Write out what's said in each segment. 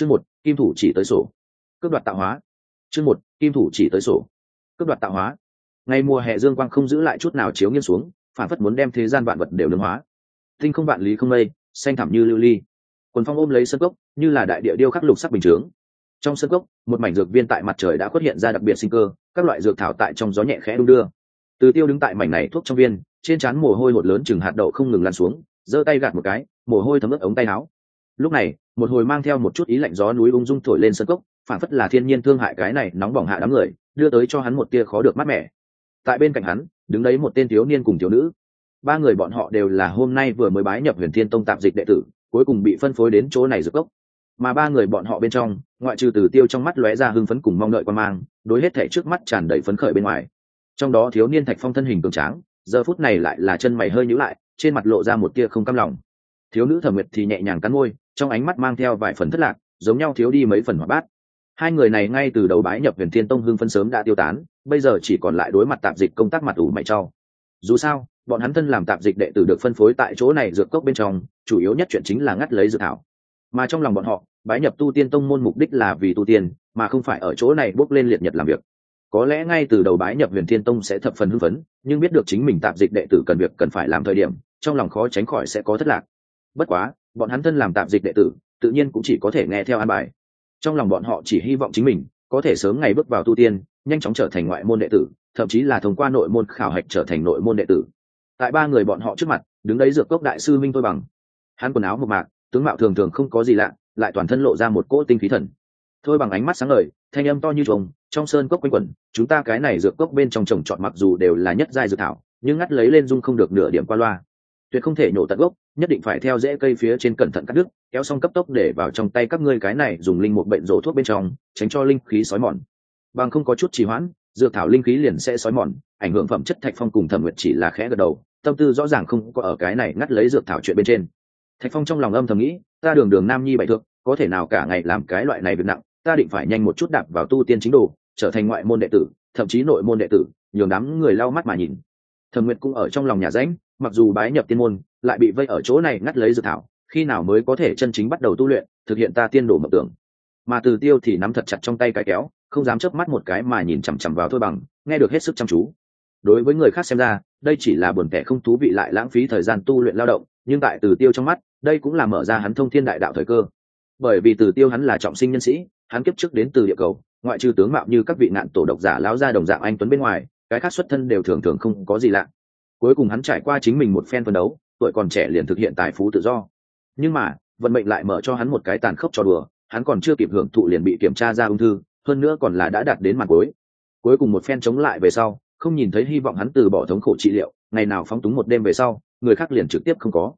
chương một kim thủ chỉ tới sổ. Cướp đoạt tạo hóa. Chương một kim thủ chỉ tới sổ. Cướp đoạt tạo hóa. Ngày mùa hè dương quang không giữ lại chút nào chiếu nghiêng xuống phản phất muốn đem thế gian vạn vật đều nương hóa. Tinh không vạn lý không lây, xanh thẳm như lưu ly. Quần phong ôm lấy sân cốc như là đại địa điêu khắc lục sắc bình chướng. Trong sân cốc một mảnh dược viên tại mặt trời đã xuất hiện ra đặc biệt sinh cơ các loại dược thảo tại trong gió nhẹ khẽ đung đưa. Từ tiêu đứng tại mảnh này thuốc trong viên trên trán mồ hôi hột lớn chừng hạt đậu không ngừng lan xuống giơ tay gạt một cái mồ hôi thấm ướt ống tay áo. Lúc này một hồi mang theo một chút ý lạnh gió núi ung dung thổi lên sân cốc phản phất là thiên nhiên thương hại cái này nóng bỏng hạ đám người, đưa tới cho hắn một tia khó được mát mẻ. Tại bên cạnh hắn, đứng đấy một tên thiếu niên cùng thiếu nữ. Ba người bọn họ đều là hôm nay vừa mới bái nhập huyền thiên tông tạp dịch đệ tử, cuối cùng bị phân phối đến chỗ này dược cốc. Mà ba người bọn họ bên trong, ngoại trừ từ tiêu trong mắt lóe ra hưng phấn cùng mong đợi quan mang, đối hết thể trước mắt tràn đầy phấn khởi bên ngoài. Trong đó thiếu niên thạch phong thân hình cường tráng, giờ phút này lại là chân mày hơi nhữ lại, trên mặt lộ ra một tia không cam lòng thiếu nữ thẩm nguyệt thì nhẹ nhàng cắn môi, trong ánh mắt mang theo vài phần thất lạc, giống nhau thiếu đi mấy phần hoạt bát. Hai người này ngay từ đầu bái nhập huyền thiên tông hưng phân sớm đã tiêu tán, bây giờ chỉ còn lại đối mặt tạp dịch công tác mặt ủ mày trau dù sao, bọn hắn thân làm tạp dịch đệ tử được phân phối tại chỗ này dược cốc bên trong, chủ yếu nhất chuyện chính là ngắt lấy dược thảo. Mà trong lòng bọn họ, bái nhập tu tiên tông môn mục đích là vì tu tiên, mà không phải ở chỗ này bốc lên liệt nhật làm việc. Có lẽ ngay từ đầu bái nhập huyền thiên tông sẽ thập phần hưng phấn, nhưng biết được chính mình tạp dịch đệ tử cần việc cần phải làm thời điểm, trong lòng khó tránh khỏi sẽ có thất lạc bất quá, bọn hắn thân làm tạp dịch đệ tử, tự nhiên cũng chỉ có thể nghe theo an bài. Trong lòng bọn họ chỉ hy vọng chính mình có thể sớm ngày bước vào tu tiên, nhanh chóng trở thành ngoại môn đệ tử, thậm chí là thông qua nội môn khảo hạch trở thành nội môn đệ tử. Tại ba người bọn họ trước mặt, đứng đấy dược cốc đại sư minh tôi bằng. Hắn quần áo một mạc, tướng mạo thường thường không có gì lạ, lại toàn thân lộ ra một cỗ tinh khí thần. Thôi bằng ánh mắt sáng ngời, thanh âm to như trồng trong sơn cốc quanh quẩn, chúng ta cái này dược cốc bên trong trồng trọt mặc dù đều là nhất giai dược thảo, nhưng ngắt lấy lên dung không được nửa điểm qua loa tuyệt không thể nhổ tận gốc, nhất định phải theo rễ cây phía trên cẩn thận cắt đứt, kéo xong cấp tốc để vào trong tay các ngươi cái này dùng linh một bệnh rổ thuốc bên trong, tránh cho linh khí sói mòn. Bằng không có chút trì hoãn, dược thảo linh khí liền sẽ sói mòn, ảnh hưởng phẩm chất thạch phong cùng thẩm nguyệt chỉ là khẽ gật đầu, tâm tư rõ ràng không có ở cái này ngắt lấy dược thảo chuyện bên trên. Thạch phong trong lòng âm thầm nghĩ, ta đường đường nam nhi bại thượng có thể nào cả ngày làm cái loại này việc nặng, ta định phải nhanh một chút đạp vào tu tiên chính đồ, trở thành ngoại môn đệ tử, thậm chí nội môn đệ tử, nhường đám người lau mắt mà nhìn. Thẩm nguyệt cũng ở trong lòng nhà ránh mặc dù bái nhập tiên môn, lại bị vây ở chỗ này ngắt lấy dự thảo, khi nào mới có thể chân chính bắt đầu tu luyện, thực hiện ta tiên đồ mộng tưởng. Mà từ tiêu thì nắm thật chặt trong tay cái kéo, không dám chớp mắt một cái mà nhìn chằm chằm vào thôi bằng, nghe được hết sức chăm chú. Đối với người khác xem ra, đây chỉ là buồn kẻ không thú vị lại lãng phí thời gian tu luyện lao động, nhưng tại từ tiêu trong mắt, đây cũng là mở ra hắn thông thiên đại đạo thời cơ. Bởi vì từ tiêu hắn là trọng sinh nhân sĩ, hắn kiếp trước đến từ địa cầu, ngoại trừ tướng mạo như các vị nạn tổ độc giả lão gia đồng dạng anh tuấn bên ngoài, cái khác xuất thân đều thường thường không có gì lạ cuối cùng hắn trải qua chính mình một phen phân đấu, tuổi còn trẻ liền thực hiện tài phú tự do. Nhưng mà, vận mệnh lại mở cho hắn một cái tàn khốc cho đùa, hắn còn chưa kịp hưởng thụ liền bị kiểm tra ra ung thư, hơn nữa còn là đã đạt đến mặt cuối. Cuối cùng một phen chống lại về sau, không nhìn thấy hy vọng hắn từ bỏ thống khổ trị liệu, ngày nào phóng túng một đêm về sau, người khác liền trực tiếp không có.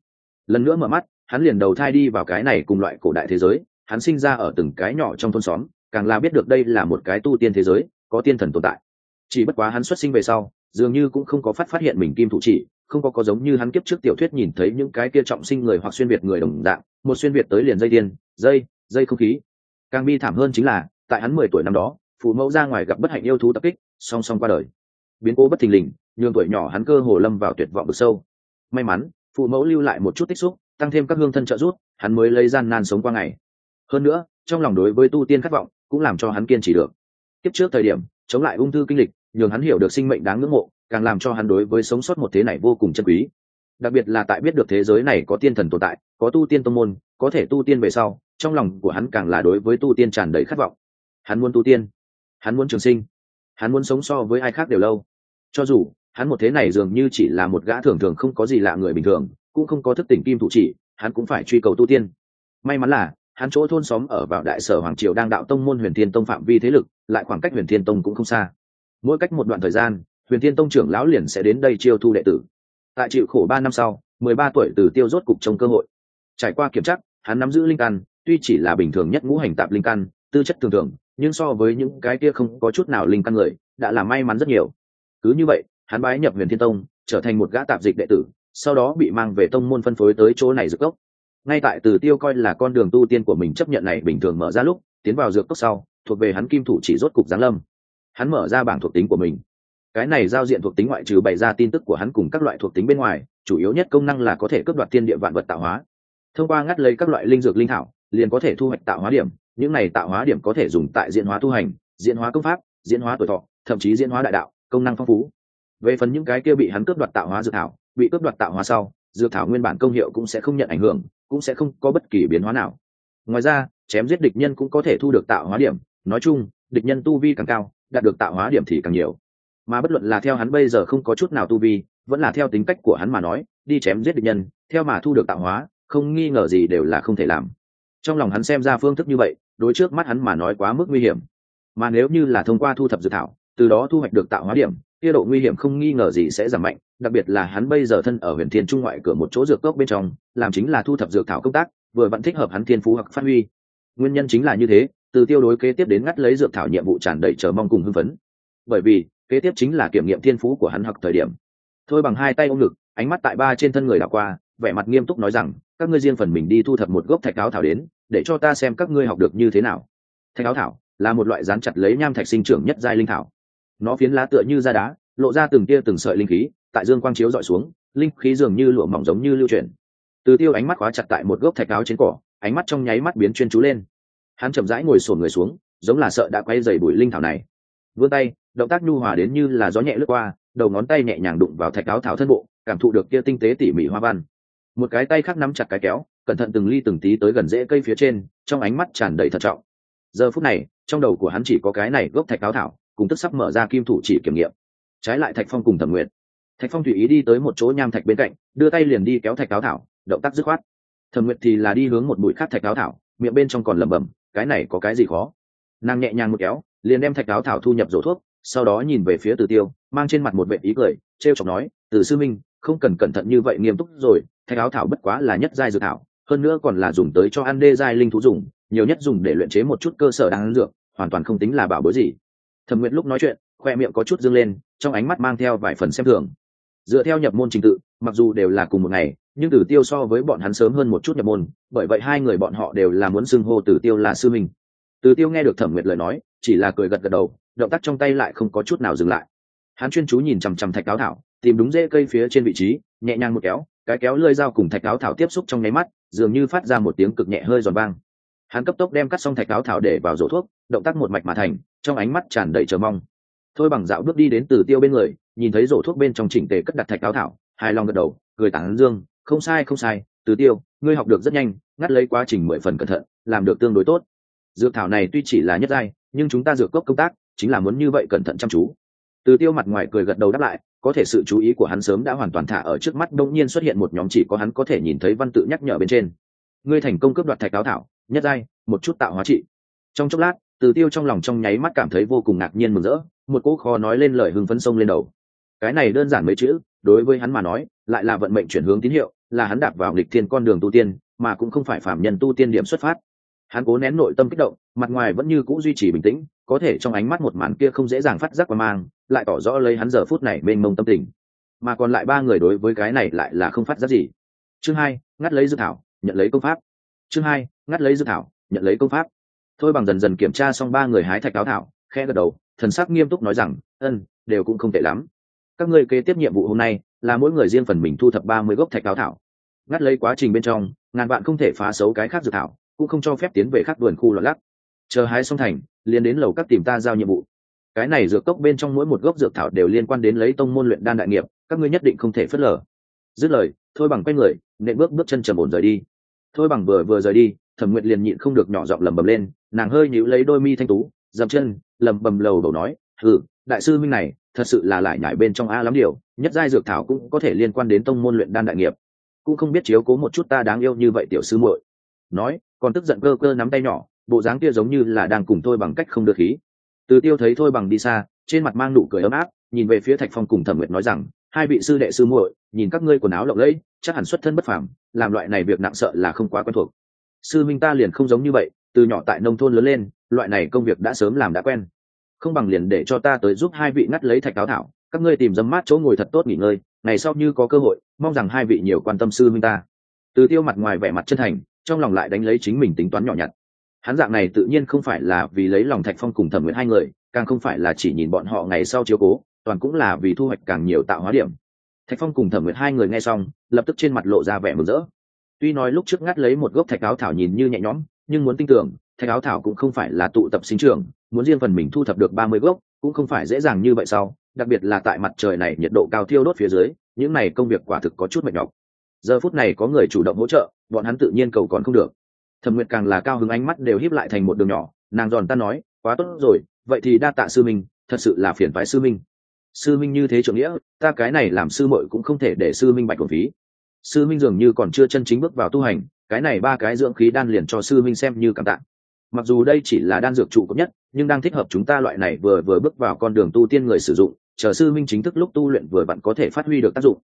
Lần nữa mở mắt, hắn liền đầu thai đi vào cái này cùng loại cổ đại thế giới, hắn sinh ra ở từng cái nhỏ trong thôn xóm, càng là biết được đây là một cái tu tiên thế giới, có tiên thần tồn tại. Chỉ bất quá hắn xuất sinh về sau dường như cũng không có phát phát hiện mình kim thủ chỉ, không có có giống như hắn kiếp trước tiểu thuyết nhìn thấy những cái kia trọng sinh người hoặc xuyên việt người đồng dạng, một xuyên việt tới liền dây tiên dây dây không khí. Càng bi thảm hơn chính là, tại hắn mười tuổi năm đó, phụ mẫu ra ngoài gặp bất hạnh yêu thú tập kích, song song qua đời. Biến cố bất thình lình, nhường tuổi nhỏ hắn cơ hồ lâm vào tuyệt vọng vực sâu. May mắn, phụ mẫu lưu lại một chút tích xúc, tăng thêm các hương thân trợ giúp, hắn mới lấy gian nan sống qua ngày. Hơn nữa, trong lòng đối với tu tiên khát vọng, cũng làm cho hắn kiên trì được. Tiếp trước thời điểm, chống lại ung thư kinh lịch nhường hắn hiểu được sinh mệnh đáng ngưỡng mộ, càng làm cho hắn đối với sống sót một thế này vô cùng chân quý. Đặc biệt là tại biết được thế giới này có tiên thần tồn tại, có tu tiên tông môn, có thể tu tiên về sau, trong lòng của hắn càng là đối với tu tiên tràn đầy khát vọng. Hắn muốn tu tiên, hắn muốn trường sinh, hắn muốn sống so với ai khác đều lâu. Cho dù, hắn một thế này dường như chỉ là một gã thường thường không có gì lạ người bình thường, cũng không có thức tỉnh kim thủ chỉ, hắn cũng phải truy cầu tu tiên. May mắn là, hắn chỗ thôn xóm ở vào đại sở hoàng triều đang đạo tông môn huyền thiên tông phạm vi thế lực, lại khoảng cách huyền thiên tông cũng không xa mỗi cách một đoạn thời gian, huyền thiên tông trưởng lão liền sẽ đến đây chiêu thu đệ tử. Tại chịu khổ ba năm sau, mười ba tuổi từ tiêu rốt cục trong cơ hội. Trải qua kiểm tra, hắn nắm giữ linh căn, tuy chỉ là bình thường nhất ngũ hành tạp linh căn, tư chất thường thường, nhưng so với những cái kia không có chút nào linh căn người, đã là may mắn rất nhiều. Cứ như vậy, hắn bái nhập huyền thiên tông, trở thành một gã tạp dịch đệ tử, sau đó bị mang về tông môn phân phối tới chỗ này dược cốc. Ngay tại từ tiêu coi là con đường tu tiên của mình chấp nhận này bình thường mở ra lúc, tiến vào dược cốc sau, thuộc về hắn kim thủ chỉ rốt cục giáng lâm hắn mở ra bảng thuộc tính của mình. Cái này giao diện thuộc tính ngoại trừ bày ra tin tức của hắn cùng các loại thuộc tính bên ngoài, chủ yếu nhất công năng là có thể cướp đoạt tiên địa vạn vật tạo hóa. Thông qua ngắt lấy các loại linh dược linh thảo, liền có thể thu hoạch tạo hóa điểm, những này tạo hóa điểm có thể dùng tại diễn hóa tu hành, diễn hóa công pháp, diễn hóa tuổi thọ, thậm chí diễn hóa đại đạo, công năng phong phú. Về phần những cái kia bị hắn cướp đoạt tạo hóa dược thảo, bị cướp đoạt tạo hóa sau, dược thảo nguyên bản công hiệu cũng sẽ không nhận ảnh hưởng, cũng sẽ không có bất kỳ biến hóa nào. Ngoài ra, chém giết địch nhân cũng có thể thu được tạo hóa điểm. Nói chung, địch nhân tu vi càng cao đạt được tạo hóa điểm thì càng nhiều. Mà bất luận là theo hắn bây giờ không có chút nào tu vi, vẫn là theo tính cách của hắn mà nói, đi chém giết địch nhân, theo mà thu được tạo hóa, không nghi ngờ gì đều là không thể làm. Trong lòng hắn xem ra phương thức như vậy, đối trước mắt hắn mà nói quá mức nguy hiểm. Mà nếu như là thông qua thu thập dược thảo, từ đó thu hoạch được tạo hóa điểm, kia độ nguy hiểm không nghi ngờ gì sẽ giảm mạnh, đặc biệt là hắn bây giờ thân ở huyền thiên trung ngoại cửa một chỗ dược cốc bên trong, làm chính là thu thập dược thảo công tác, vừa vẫn thích hợp hắn thiên phú hoặc phát huy. Nguyên nhân chính là như thế từ tiêu đối kế tiếp đến ngắt lấy dược thảo nhiệm vụ tràn đầy chờ mong cùng hưng phấn. Bởi vì, kế tiếp chính là kiểm nghiệm thiên phú của hắn hoặc thời điểm. Thôi bằng hai tay ôm ngực, ánh mắt tại ba trên thân người đảo qua, vẻ mặt nghiêm túc nói rằng, các ngươi riêng phần mình đi thu thập một gốc thạch áo thảo đến, để cho ta xem các ngươi học được như thế nào. Thạch áo thảo là một loại rán chặt lấy nham thạch sinh trưởng nhất giai linh thảo. Nó phiến lá tựa như da đá, lộ ra từng tia từng sợi linh khí, tại dương quang chiếu dọi xuống, linh khí dường như lụa mỏng giống như lưu chuyển. Từ tiêu ánh mắt khóa chặt tại một gốc thạch áo trên cỏ, ánh mắt trong nháy mắt biến chuyên chú lên hắn chậm rãi ngồi sổn người xuống, giống là sợ đã quay dày bụi linh thảo này. Vươn tay, động tác nhu hòa đến như là gió nhẹ lướt qua, đầu ngón tay nhẹ nhàng đụng vào thạch áo thảo thân bộ, cảm thụ được kia tinh tế tỉ mỉ hoa văn. Một cái tay khác nắm chặt cái kéo, cẩn thận từng ly từng tí tới gần rễ cây phía trên, trong ánh mắt tràn đầy thận trọng. Giờ phút này, trong đầu của hắn chỉ có cái này gốc thạch áo thảo, cùng tức sắp mở ra kim thủ chỉ kiểm nghiệm. Trái lại thạch phong cùng thẩm nguyện thạch phong tùy ý đi tới một chỗ nham thạch bên cạnh, đưa tay liền đi kéo thạch áo thảo, động tác dứt khoát. Thẩm nguyện thì là đi hướng một bụi khác thạch áo thảo, miệng bên trong còn lẩm bẩm cái này có cái gì khó? Nàng nhẹ nhàng một kéo, liền đem thạch áo thảo thu nhập rổ thuốc, sau đó nhìn về phía từ tiêu, mang trên mặt một vệ ý cười t r e o chọc nói, từ sư minh, không cần cẩn thận như vậy nghiêm túc rồi, thạch áo thảo bất quá là nhất giai dược thảo, hơn nữa còn là dùng tới cho ăn đê giai linh thú dùng, nhiều nhất dùng để luyện chế một chút cơ sở đáng dược, hoàn toàn không tính là bảo bối gì. Thẩm nguyện lúc nói chuyện, khoe miệng có chút dâng lên, trong ánh mắt mang theo vài phần xem thường. Dựa theo nhập môn trình tự, mặc dù đều là cùng một ngày nhưng tử tiêu so với bọn hắn sớm hơn một chút nhập môn, bởi vậy hai người bọn họ đều là muốn xưng hô tử tiêu là sư minh. Tử tiêu nghe được thẩm nguyệt lời nói, chỉ là cười gật gật đầu, động tác trong tay lại không có chút nào dừng lại. Hắn chuyên chú nhìn chằm chằm thạch cáo thảo, tìm đúng rễ cây phía trên vị trí, nhẹ nhàng một kéo, cái kéo lơi dao cùng thạch cáo thảo tiếp xúc trong nháy mắt, dường như phát ra một tiếng cực nhẹ hơi giòn vang. Hắn cấp tốc đem cắt xong thạch cáo thảo để vào rổ thuốc, động tác một mạch mà thành, trong ánh mắt tràn đầy chờ mong. Thôi bằng dạo bước đi đến từ tiêu bên người, nhìn thấy rổ thuốc bên trong chỉnh tề cất đặt thạch cáo thảo, hài lòng gật đầu, cười tản dương không sai không sai, từ tiêu, ngươi học được rất nhanh, ngắt lấy quá trình mười phần cẩn thận, làm được tương đối tốt. Dược thảo này tuy chỉ là nhất giai, nhưng chúng ta dược cốc công tác, chính là muốn như vậy cẩn thận chăm chú. Từ tiêu mặt ngoài cười gật đầu đáp lại, có thể sự chú ý của hắn sớm đã hoàn toàn thả ở trước mắt đông nhiên xuất hiện một nhóm chỉ có hắn có thể nhìn thấy văn tự nhắc nhở bên trên. Ngươi thành công cướp đoạt thạch cáo thảo, nhất giai, một chút tạo hóa trị. Trong chốc lát, từ tiêu trong lòng trong nháy mắt cảm thấy vô cùng ngạc nhiên mừng rỡ, một cỗ khó nói lên lời hưng phấn sông lên đầu. Cái này đơn giản mấy chữ, đối với hắn mà nói, lại là vận mệnh chuyển hướng tín hiệu là hắn đạp vào nghịch thiên con đường tu tiên, mà cũng không phải phạm nhân tu tiên điểm xuất phát. Hắn cố nén nội tâm kích động, mặt ngoài vẫn như c ũ duy trì bình tĩnh, có thể trong ánh mắt một màn kia không dễ dàng phát giác qua mang, lại tỏ rõ lấy hắn giờ phút này mênh mông tâm tình. Mà còn lại ba người đối với cái này lại là không phát giác gì. Chương hai, ngắt lấy dự thảo, nhận lấy công pháp. Chương hai, ngắt lấy dự thảo, nhận lấy công pháp. Thôi bằng dần dần kiểm tra xong ba người hái thạch áo thảo khe gật đầu, thần sắc nghiêm túc nói rằng ân đều cũng không tệ lắm. Các ngươi kế tiếp nhiệm vụ hôm nay là mỗi người riêng phần mình thu thập ba mươi gốc thạch áo thảo ngắt lấy quá trình bên trong, ngàn bạn không thể phá xấu cái khác dược thảo, cũng không cho phép tiến về khác vườn khu lọt lắc. Chờ hái xong thành, liền đến lầu các tìm ta giao nhiệm vụ. Cái này dược cốc bên trong mỗi một gốc dược thảo đều liên quan đến lấy tông môn luyện đan đại nghiệp, các ngươi nhất định không thể phớt lờ. Dứt lời, thôi bằng quay người, nện bước bước chân trầm ổn rời đi. Thôi bằng vừa vừa rời đi, thẩm nguyệt liền nhịn không được nhỏ giọng lầm bầm lên, nàng hơi nhíu lấy đôi mi thanh tú, dậm chân lầm bầm lầu đầu nói ừ đại sư minh này, thật sự là lại nhải bên trong a lắm điều, nhất giai dược thảo cũng có thể liên quan đến tông môn luyện đan đại nghiệp cũng không biết chiếu cố một chút ta đáng yêu như vậy tiểu sư muội. Nói, còn tức giận cơ cơ nắm tay nhỏ, bộ dáng kia giống như là đang cùng thôi bằng cách không được khí. Từ tiêu thấy thôi bằng đi xa, trên mặt mang nụ cười ấm áp, nhìn về phía thạch phong cùng thẩm nguyệt nói rằng, hai vị sư đệ sư muội, nhìn các ngươi quần áo lộng lẫy, chắc hẳn xuất thân bất phàm, làm loại này việc nặng sợ là không quá quen thuộc. Sư minh ta liền không giống như vậy, từ nhỏ tại nông thôn lớn lên, loại này công việc đã sớm làm đã quen. Không bằng liền để cho ta tới giúp hai vị ngắt lấy thạch cáo thảo, các ngươi tìm dấm mát chỗ ngồi thật tốt nghỉ ngơi ngày sau như có cơ hội, mong rằng hai vị nhiều quan tâm sư minh ta. Từ tiêu mặt ngoài vẻ mặt chân thành, trong lòng lại đánh lấy chính mình tính toán nhỏ nhặt. Hắn dạng này tự nhiên không phải là vì lấy lòng thạch phong cùng thẩm nguyện hai người, càng không phải là chỉ nhìn bọn họ ngày sau chiếu cố, toàn cũng là vì thu hoạch càng nhiều tạo hóa điểm. Thạch phong cùng thẩm nguyện hai người nghe xong, lập tức trên mặt lộ ra vẻ mừng rỡ. Tuy nói lúc trước ngắt lấy một gốc thạch áo thảo nhìn như nhẹ nhõm, nhưng muốn tin tưởng, thạch áo thảo cũng không phải là tụ tập sinh trưởng, muốn riêng phần mình thu thập được ba mươi gốc, cũng không phải dễ dàng như vậy sau đặc biệt là tại mặt trời này nhiệt độ cao thiêu đốt phía dưới, những này công việc quả thực có chút mệt nhọc. Giờ phút này có người chủ động hỗ trợ, bọn hắn tự nhiên cầu còn không được. Thẩm nguyệt càng là cao hứng ánh mắt đều híp lại thành một đường nhỏ, nàng giòn ta nói, quá tốt rồi, vậy thì đa tạ sư minh, thật sự là phiền phái sư minh. Sư minh như thế trưởng nghĩa, ta cái này làm sư mội cũng không thể để sư minh bạch quần phí. Sư minh dường như còn chưa chân chính bước vào tu hành, cái này ba cái dưỡng khí đan liền cho sư minh xem như cảm tạ. Mặc dù đây chỉ là đan dược trụ cấp nhất, nhưng đang thích hợp chúng ta loại này vừa vừa bước vào con đường tu tiên người sử dụng chờ sư minh chính thức lúc tu luyện vừa vặn có thể phát huy được tác dụng.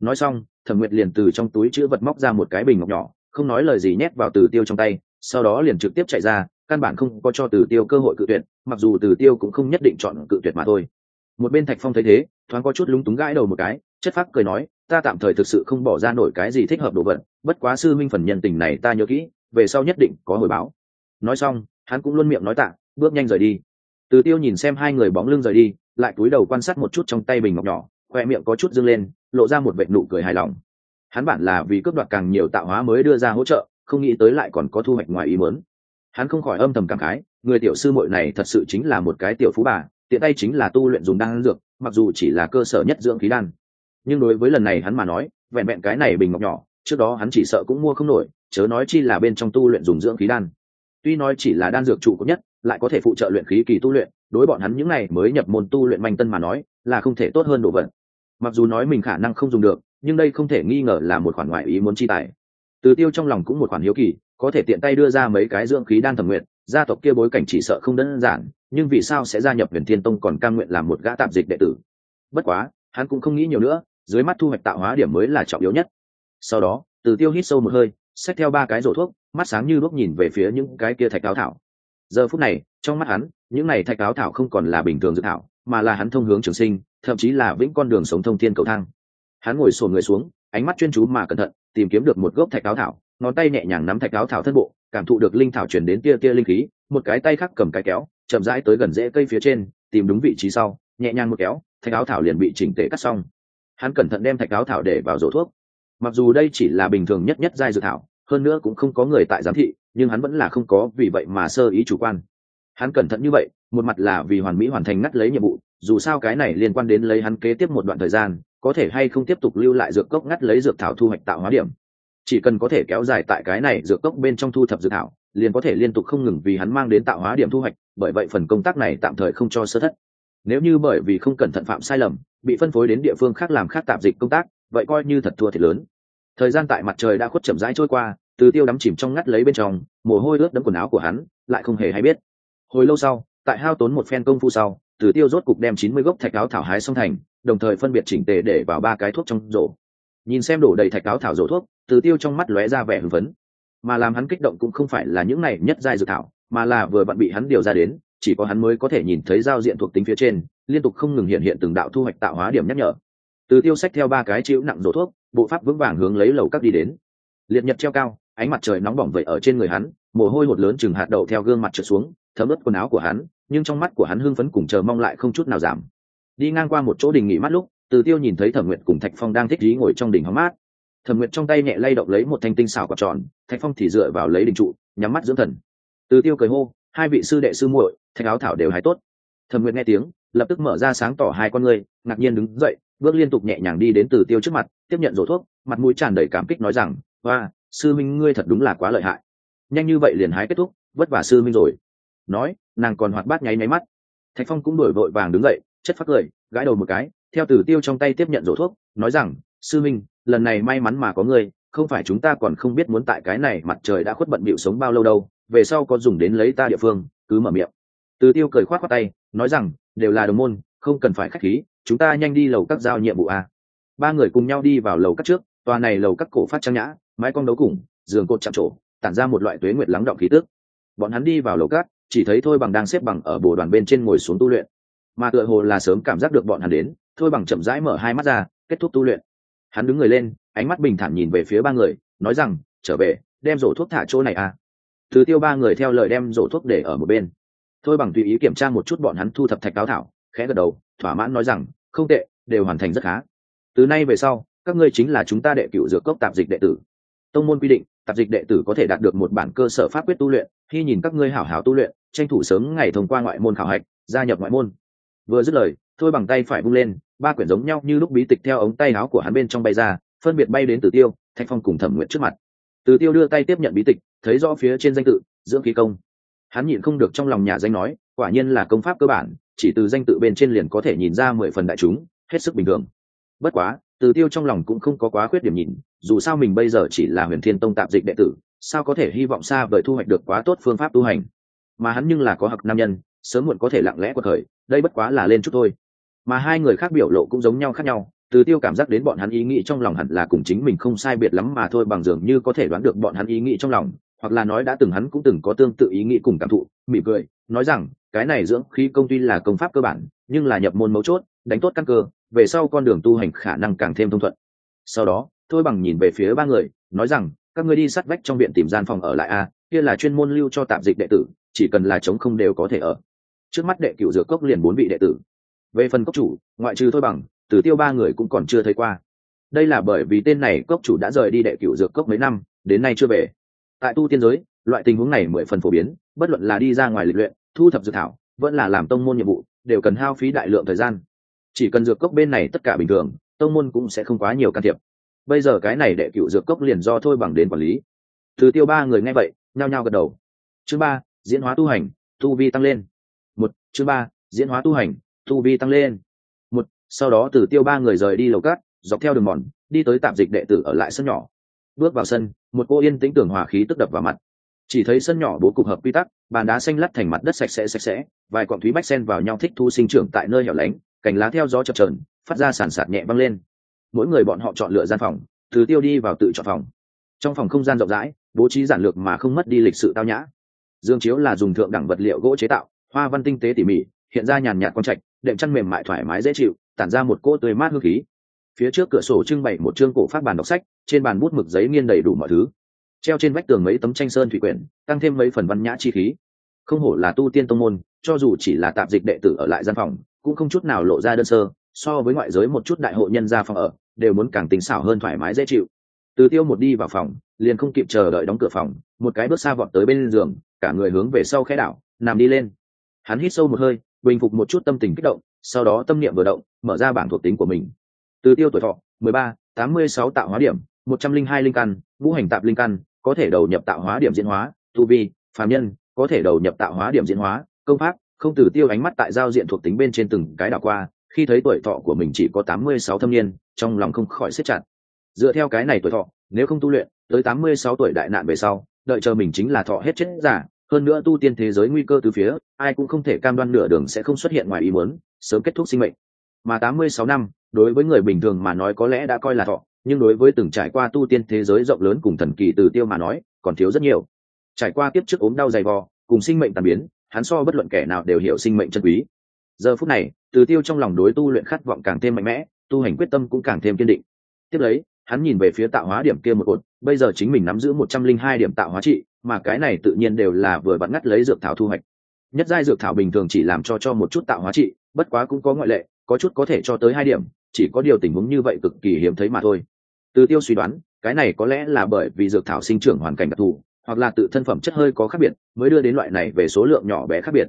Nói xong, thẩm nguyệt liền từ trong túi chữ vật móc ra một cái bình ngọc nhỏ, không nói lời gì nhét vào từ tiêu trong tay, sau đó liền trực tiếp chạy ra, căn bản không có cho từ tiêu cơ hội cự tuyệt, mặc dù từ tiêu cũng không nhất định chọn cự tuyệt mà thôi. Một bên thạch phong thấy thế, thoáng có chút lúng túng gãi đầu một cái, chất phác cười nói, ta tạm thời thực sự không bỏ ra nổi cái gì thích hợp đồ vật, bất quá sư minh phần nhân tình này ta nhớ kỹ, về sau nhất định có hồi báo. Nói xong, hắn cũng luôn miệng nói tạ, bước nhanh rời đi. Từ tiêu nhìn xem hai người bóng lưng rời đi lại cúi đầu quan sát một chút trong tay bình ngọc nhỏ, khoe miệng có chút dâng lên, lộ ra một vệ nụ cười hài lòng. Hắn bản là vì cướp đoạt càng nhiều tạo hóa mới đưa ra hỗ trợ, không nghĩ tới lại còn có thu hoạch ngoài ý muốn. Hắn không khỏi âm thầm cảm khái, người tiểu sư muội này thật sự chính là một cái tiểu phú bà, tiện tay chính là tu luyện dùng đan dược, mặc dù chỉ là cơ sở nhất dưỡng khí đan. Nhưng đối với lần này hắn mà nói, vẹn vẹn cái này bình ngọc nhỏ, trước đó hắn chỉ sợ cũng mua không nổi, chớ nói chi là bên trong tu luyện dùng dưỡng khí đan. Tuy nói chỉ là đan dược trụ cốt nhất, lại có thể phụ trợ luyện khí kỳ tu luyện đối bọn hắn những này mới nhập môn tu luyện manh tân mà nói, là không thể tốt hơn đồ vật. Mặc dù nói mình khả năng không dùng được, nhưng đây không thể nghi ngờ là một khoản ngoại ý muốn chi tài. Từ tiêu trong lòng cũng một khoản hiếu kỳ, có thể tiện tay đưa ra mấy cái dưỡng khí đan thẩm nguyện, gia tộc kia bối cảnh chỉ sợ không đơn giản, nhưng vì sao sẽ gia nhập huyền thiên tông còn cam nguyện làm một gã tạm dịch đệ tử? Bất quá, hắn cũng không nghĩ nhiều nữa, dưới mắt thu hoạch tạo hóa điểm mới là trọng yếu nhất. Sau đó, từ tiêu hít sâu một hơi, xách theo ba cái rổ thuốc, mắt sáng như đuốc nhìn về phía những cái kia thạch áo thảo giờ phút này, trong mắt hắn, những này thạch áo thảo không còn là bình thường dự thảo, mà là hắn thông hướng trường sinh, thậm chí là vĩnh con đường sống thông thiên cầu thang. Hắn ngồi sổ người xuống, ánh mắt chuyên chú mà cẩn thận, tìm kiếm được một gốc thạch áo thảo, ngón tay nhẹ nhàng nắm thạch áo thảo thân bộ, cảm thụ được linh thảo chuyển đến tia tia linh khí, một cái tay khác cầm cái kéo, chậm rãi tới gần rễ cây phía trên, tìm đúng vị trí sau, nhẹ nhàng một kéo, thạch áo thảo liền bị chỉnh tề cắt xong. Hắn cẩn thận đem thạch áo thảo để vào rổ thuốc. Mặc dù đây chỉ là bình thường nhất nhất giai dự thảo hơn nữa cũng không có người tại giám thị, nhưng hắn vẫn là không có vì vậy mà sơ ý chủ quan. Hắn cẩn thận như vậy, một mặt là vì hoàn mỹ hoàn thành ngắt lấy nhiệm vụ, dù sao cái này liên quan đến lấy hắn kế tiếp một đoạn thời gian, có thể hay không tiếp tục lưu lại dược cốc ngắt lấy dược thảo thu hoạch tạo hóa điểm. Chỉ cần có thể kéo dài tại cái này dược cốc bên trong thu thập dược thảo, liền có thể liên tục không ngừng vì hắn mang đến tạo hóa điểm thu hoạch, bởi vậy phần công tác này tạm thời không cho sơ thất. Nếu như bởi vì không cẩn thận phạm sai lầm, bị phân phối đến địa phương khác làm khác tạp dịch công tác, vậy coi như thật thua thiệt lớn thời gian tại mặt trời đã khuất chậm rãi trôi qua, từ tiêu đắm chìm trong ngắt lấy bên trong, mồ hôi ướt đẫm quần áo của hắn, lại không hề hay biết. Hồi lâu sau, tại hao tốn một phen công phu sau, từ tiêu rốt cục đem chín mươi gốc thạch áo thảo hái xong thành, đồng thời phân biệt chỉnh tề để vào ba cái thuốc trong rổ. Nhìn xem đổ đầy thạch áo thảo rổ thuốc, từ tiêu trong mắt lóe ra vẻ hưng phấn. Mà làm hắn kích động cũng không phải là những này nhất giai dược thảo, mà là vừa vặn bị hắn điều ra đến, chỉ có hắn mới có thể nhìn thấy giao diện thuộc tính phía trên, liên tục không ngừng hiện hiện từng đạo thu hoạch tạo hóa điểm nhắc nhở. Từ tiêu sách theo ba cái chịu nặng rổ thuốc bộ pháp vững vàng hướng lấy lầu các đi đến. Liệt nhật treo cao ánh mặt trời nóng bỏng vậy ở trên người hắn mồ hôi hột lớn chừng hạt đậu theo gương mặt trượt xuống thấm ướt quần áo của hắn nhưng trong mắt của hắn hưng phấn cùng chờ mong lại không chút nào giảm. Đi ngang qua một chỗ đình nghỉ mát lúc từ tiêu nhìn thấy thẩm nguyệt cùng thạch phong đang thích trí ngồi trong đỉnh hóng mát. Thẩm nguyệt trong tay nhẹ lay động lấy một thanh tinh xảo quạt tròn thạch phong thì dựa vào lấy đình trụ nhắm mắt dưỡng thần. Từ tiêu cười hô hai vị sư đệ sư muội thạch áo thảo đều hái tốt. Thẩm nguyệt nghe tiếng lập tức mở ra sáng tỏ hai con người, ngạc nhiên đứng dậy bước liên tục nhẹ nhàng đi đến từ tiêu trước mặt, tiếp nhận rổ thuốc, mặt mũi tràn đầy cảm kích nói rằng hoa sư minh ngươi thật đúng là quá lợi hại. Nhanh như vậy liền hái kết thúc, vất vả sư minh rồi. Nói, nàng còn hoạt bát nháy nháy mắt. Thạch phong cũng đổi vội vàng đứng dậy, chất phát cười, gãi đầu một cái, theo từ tiêu trong tay tiếp nhận rổ thuốc, nói rằng, sư minh, lần này may mắn mà có ngươi, không phải chúng ta còn không biết muốn tại cái này mặt trời đã khuất bận bịu sống bao lâu đâu, về sau có dùng đến lấy ta địa phương, cứ mở miệng. Từ tiêu cười khoát khoát tay, nói rằng, đều là đồng môn không cần phải khách khí, chúng ta nhanh đi lầu các giao nhiệm vụ a. Ba người cùng nhau đi vào lầu các trước, tòa này lầu các cổ phát trang nhã, mái cong đấu cùng, giường cột chạm trổ, tản ra một loại tuế nguyệt lắng động khí tức. Bọn hắn đi vào lầu các, chỉ thấy thôi bằng đang xếp bằng ở bồ đoàn bên trên ngồi xuống tu luyện. Mà tựa hồ là sớm cảm giác được bọn hắn đến, thôi bằng chậm rãi mở hai mắt ra, kết thúc tu luyện. Hắn đứng người lên, ánh mắt bình thản nhìn về phía ba người, nói rằng, trở về, đem rổ thuốc thả chỗ này à thứ tiêu ba người theo lời đem rổ thuốc để ở một bên. Thôi bằng tùy ý kiểm tra một chút bọn hắn thu thập thạch cáo thảo khẽ gật đầu, thỏa mãn nói rằng, không tệ, đều hoàn thành rất khá. Từ nay về sau, các ngươi chính là chúng ta đệ cựu dược cốc tạp dịch đệ tử. Tông môn quy định, tạp dịch đệ tử có thể đạt được một bản cơ sở pháp quyết tu luyện, khi nhìn các ngươi hảo hảo tu luyện, tranh thủ sớm ngày thông qua ngoại môn khảo hạch, gia nhập ngoại môn. Vừa dứt lời, thôi bằng tay phải bung lên, ba quyển giống nhau như lúc bí tịch theo ống tay áo của hắn bên trong bay ra, phân biệt bay đến tử tiêu, thạch phong cùng thẩm nguyện trước mặt. Tử tiêu đưa tay tiếp nhận bí tịch, thấy rõ phía trên danh tự, dưỡng khí công. Hắn nhịn không được trong lòng nhà danh nói quả nhiên là công pháp cơ bản, chỉ từ danh tự bên trên liền có thể nhìn ra mười phần đại chúng, hết sức bình thường. Bất quá, từ tiêu trong lòng cũng không có quá khuyết điểm nhìn, dù sao mình bây giờ chỉ là huyền thiên tông tạp dịch đệ tử, sao có thể hy vọng xa vời thu hoạch được quá tốt phương pháp tu hành? Mà hắn nhưng là có hặc nam nhân, sớm muộn có thể lặng lẽ cuộc thời, đây bất quá là lên chút thôi. Mà hai người khác biểu lộ cũng giống nhau khác nhau, từ tiêu cảm giác đến bọn hắn ý nghĩ trong lòng hẳn là cùng chính mình không sai biệt lắm mà thôi bằng dường như có thể đoán được bọn hắn ý nghĩ trong lòng, hoặc là nói đã từng hắn cũng từng có tương tự ý nghĩ cùng cảm thụ, mỉm cười, nói rằng cái này dưỡng khí công tuy là công pháp cơ bản, nhưng là nhập môn mấu chốt, đánh tốt căn cơ, về sau con đường tu hành khả năng càng thêm thông thuận. Sau đó, thôi bằng nhìn về phía ba người, nói rằng, các ngươi đi sát vách trong viện tìm gian phòng ở lại a, kia là chuyên môn lưu cho tạm dịch đệ tử, chỉ cần là chống không đều có thể ở. Trước mắt đệ cựu dược cốc liền bốn vị đệ tử. Về phần cốc chủ, ngoại trừ thôi bằng tử tiêu ba người cũng còn chưa thấy qua. Đây là bởi vì tên này cốc chủ đã rời đi đệ cựu dược cốc mấy năm, đến nay chưa về. Tại tu tiên giới, loại tình huống này mười phần phổ biến, bất luận là đi ra ngoài lịch luyện thu thập dược thảo, vẫn là làm tông môn nhiệm vụ, đều cần hao phí đại lượng thời gian. Chỉ cần dược cốc bên này tất cả bình thường, tông môn cũng sẽ không quá nhiều can thiệp. Bây giờ cái này đệ cựu dược cốc liền do thôi bằng đến quản lý. Từ tiêu ba người nghe vậy, nhao nhao gật đầu. Chương ba, diễn hóa tu hành, tu vi tăng lên. Một, chương ba, diễn hóa tu hành, tu vi tăng lên. Một, sau đó từ tiêu ba người rời đi lầu cát, dọc theo đường mòn, đi tới tạm dịch đệ tử ở lại sân nhỏ. Bước vào sân, một cô yên tĩnh tưởng hòa khí tức đập vào mặt chỉ thấy sân nhỏ bố cục hợp quy tắc, bàn đá xanh lắt thành mặt đất sạch sẽ sạch sẽ, vài cọng thúy bách sen vào nhau thích thu sinh trưởng tại nơi hẻo lánh, cành lá theo gió chập trờn phát ra sàn sạt nhẹ văng lên. Mỗi người bọn họ chọn lựa gian phòng, từ tiêu đi vào tự chọn phòng. Trong phòng không gian rộng rãi, bố trí giản lược mà không mất đi lịch sự tao nhã. Dương chiếu là dùng thượng đẳng vật liệu gỗ chế tạo, hoa văn tinh tế tỉ mỉ, hiện ra nhàn nhạt con trạch, đệm chăn mềm mại thoải mái dễ chịu, tản ra một cỗ tươi mát hương khí. Phía trước cửa sổ trưng bày một chương cổ phát bàn đọc sách, trên bàn bút mực giấy nghiên đầy đủ mọi thứ treo trên vách tường mấy tấm tranh sơn thủy quyển, tăng thêm mấy phần văn nhã chi khí. Không hổ là tu tiên tông môn, cho dù chỉ là tạp dịch đệ tử ở lại gian phòng, cũng không chút nào lộ ra đơn sơ, so với ngoại giới một chút đại hội nhân ra phòng ở, đều muốn càng tính xảo hơn thoải mái dễ chịu. Từ tiêu một đi vào phòng, liền không kịp chờ đợi đóng cửa phòng, một cái bước xa vọt tới bên giường, cả người hướng về sau khẽ đảo, nằm đi lên. Hắn hít sâu một hơi, bình phục một chút tâm tình kích động, sau đó tâm niệm vừa động, mở ra bảng thuộc tính của mình. Từ tiêu tuổi thọ, mười ba, tám mươi sáu tạo hóa điểm, một trăm linh hai linh căn, ngũ hành tạp linh căn có thể đầu nhập tạo hóa điểm diễn hóa, tu vi, phàm nhân, có thể đầu nhập tạo hóa điểm diễn hóa, công pháp, không từ tiêu ánh mắt tại giao diện thuộc tính bên trên từng cái đảo qua, khi thấy tuổi thọ của mình chỉ có tám mươi sáu thâm niên, trong lòng không khỏi siết chặt. Dựa theo cái này tuổi thọ, nếu không tu luyện, tới tám mươi sáu tuổi đại nạn về sau, đợi chờ mình chính là thọ hết chết giả, hơn nữa tu tiên thế giới nguy cơ từ phía, ai cũng không thể cam đoan nửa đường sẽ không xuất hiện ngoài ý muốn, sớm kết thúc sinh mệnh. Mà tám mươi sáu năm, đối với người bình thường mà nói có lẽ đã coi là thọ nhưng đối với từng trải qua tu tiên thế giới rộng lớn cùng thần kỳ từ tiêu mà nói, còn thiếu rất nhiều. Trải qua tiếp trước ốm đau dày vò, cùng sinh mệnh tàn biến, hắn so bất luận kẻ nào đều hiểu sinh mệnh chân quý. Giờ phút này, từ tiêu trong lòng đối tu luyện khát vọng càng thêm mạnh mẽ, tu hành quyết tâm cũng càng thêm kiên định. Tiếp lấy, hắn nhìn về phía tạo hóa điểm kia một cột, bây giờ chính mình nắm giữ một trăm linh hai điểm tạo hóa trị, mà cái này tự nhiên đều là vừa bắn ngắt lấy dược thảo thu hoạch. Nhất giai dược thảo bình thường chỉ làm cho cho một chút tạo hóa trị, bất quá cũng có ngoại lệ, có chút có thể cho tới hai điểm chỉ có điều tình huống như vậy cực kỳ hiếm thấy mà thôi. Từ tiêu suy đoán, cái này có lẽ là bởi vì dược thảo sinh trưởng hoàn cảnh đặc thù, hoặc là tự thân phẩm chất hơi có khác biệt, mới đưa đến loại này về số lượng nhỏ bé khác biệt.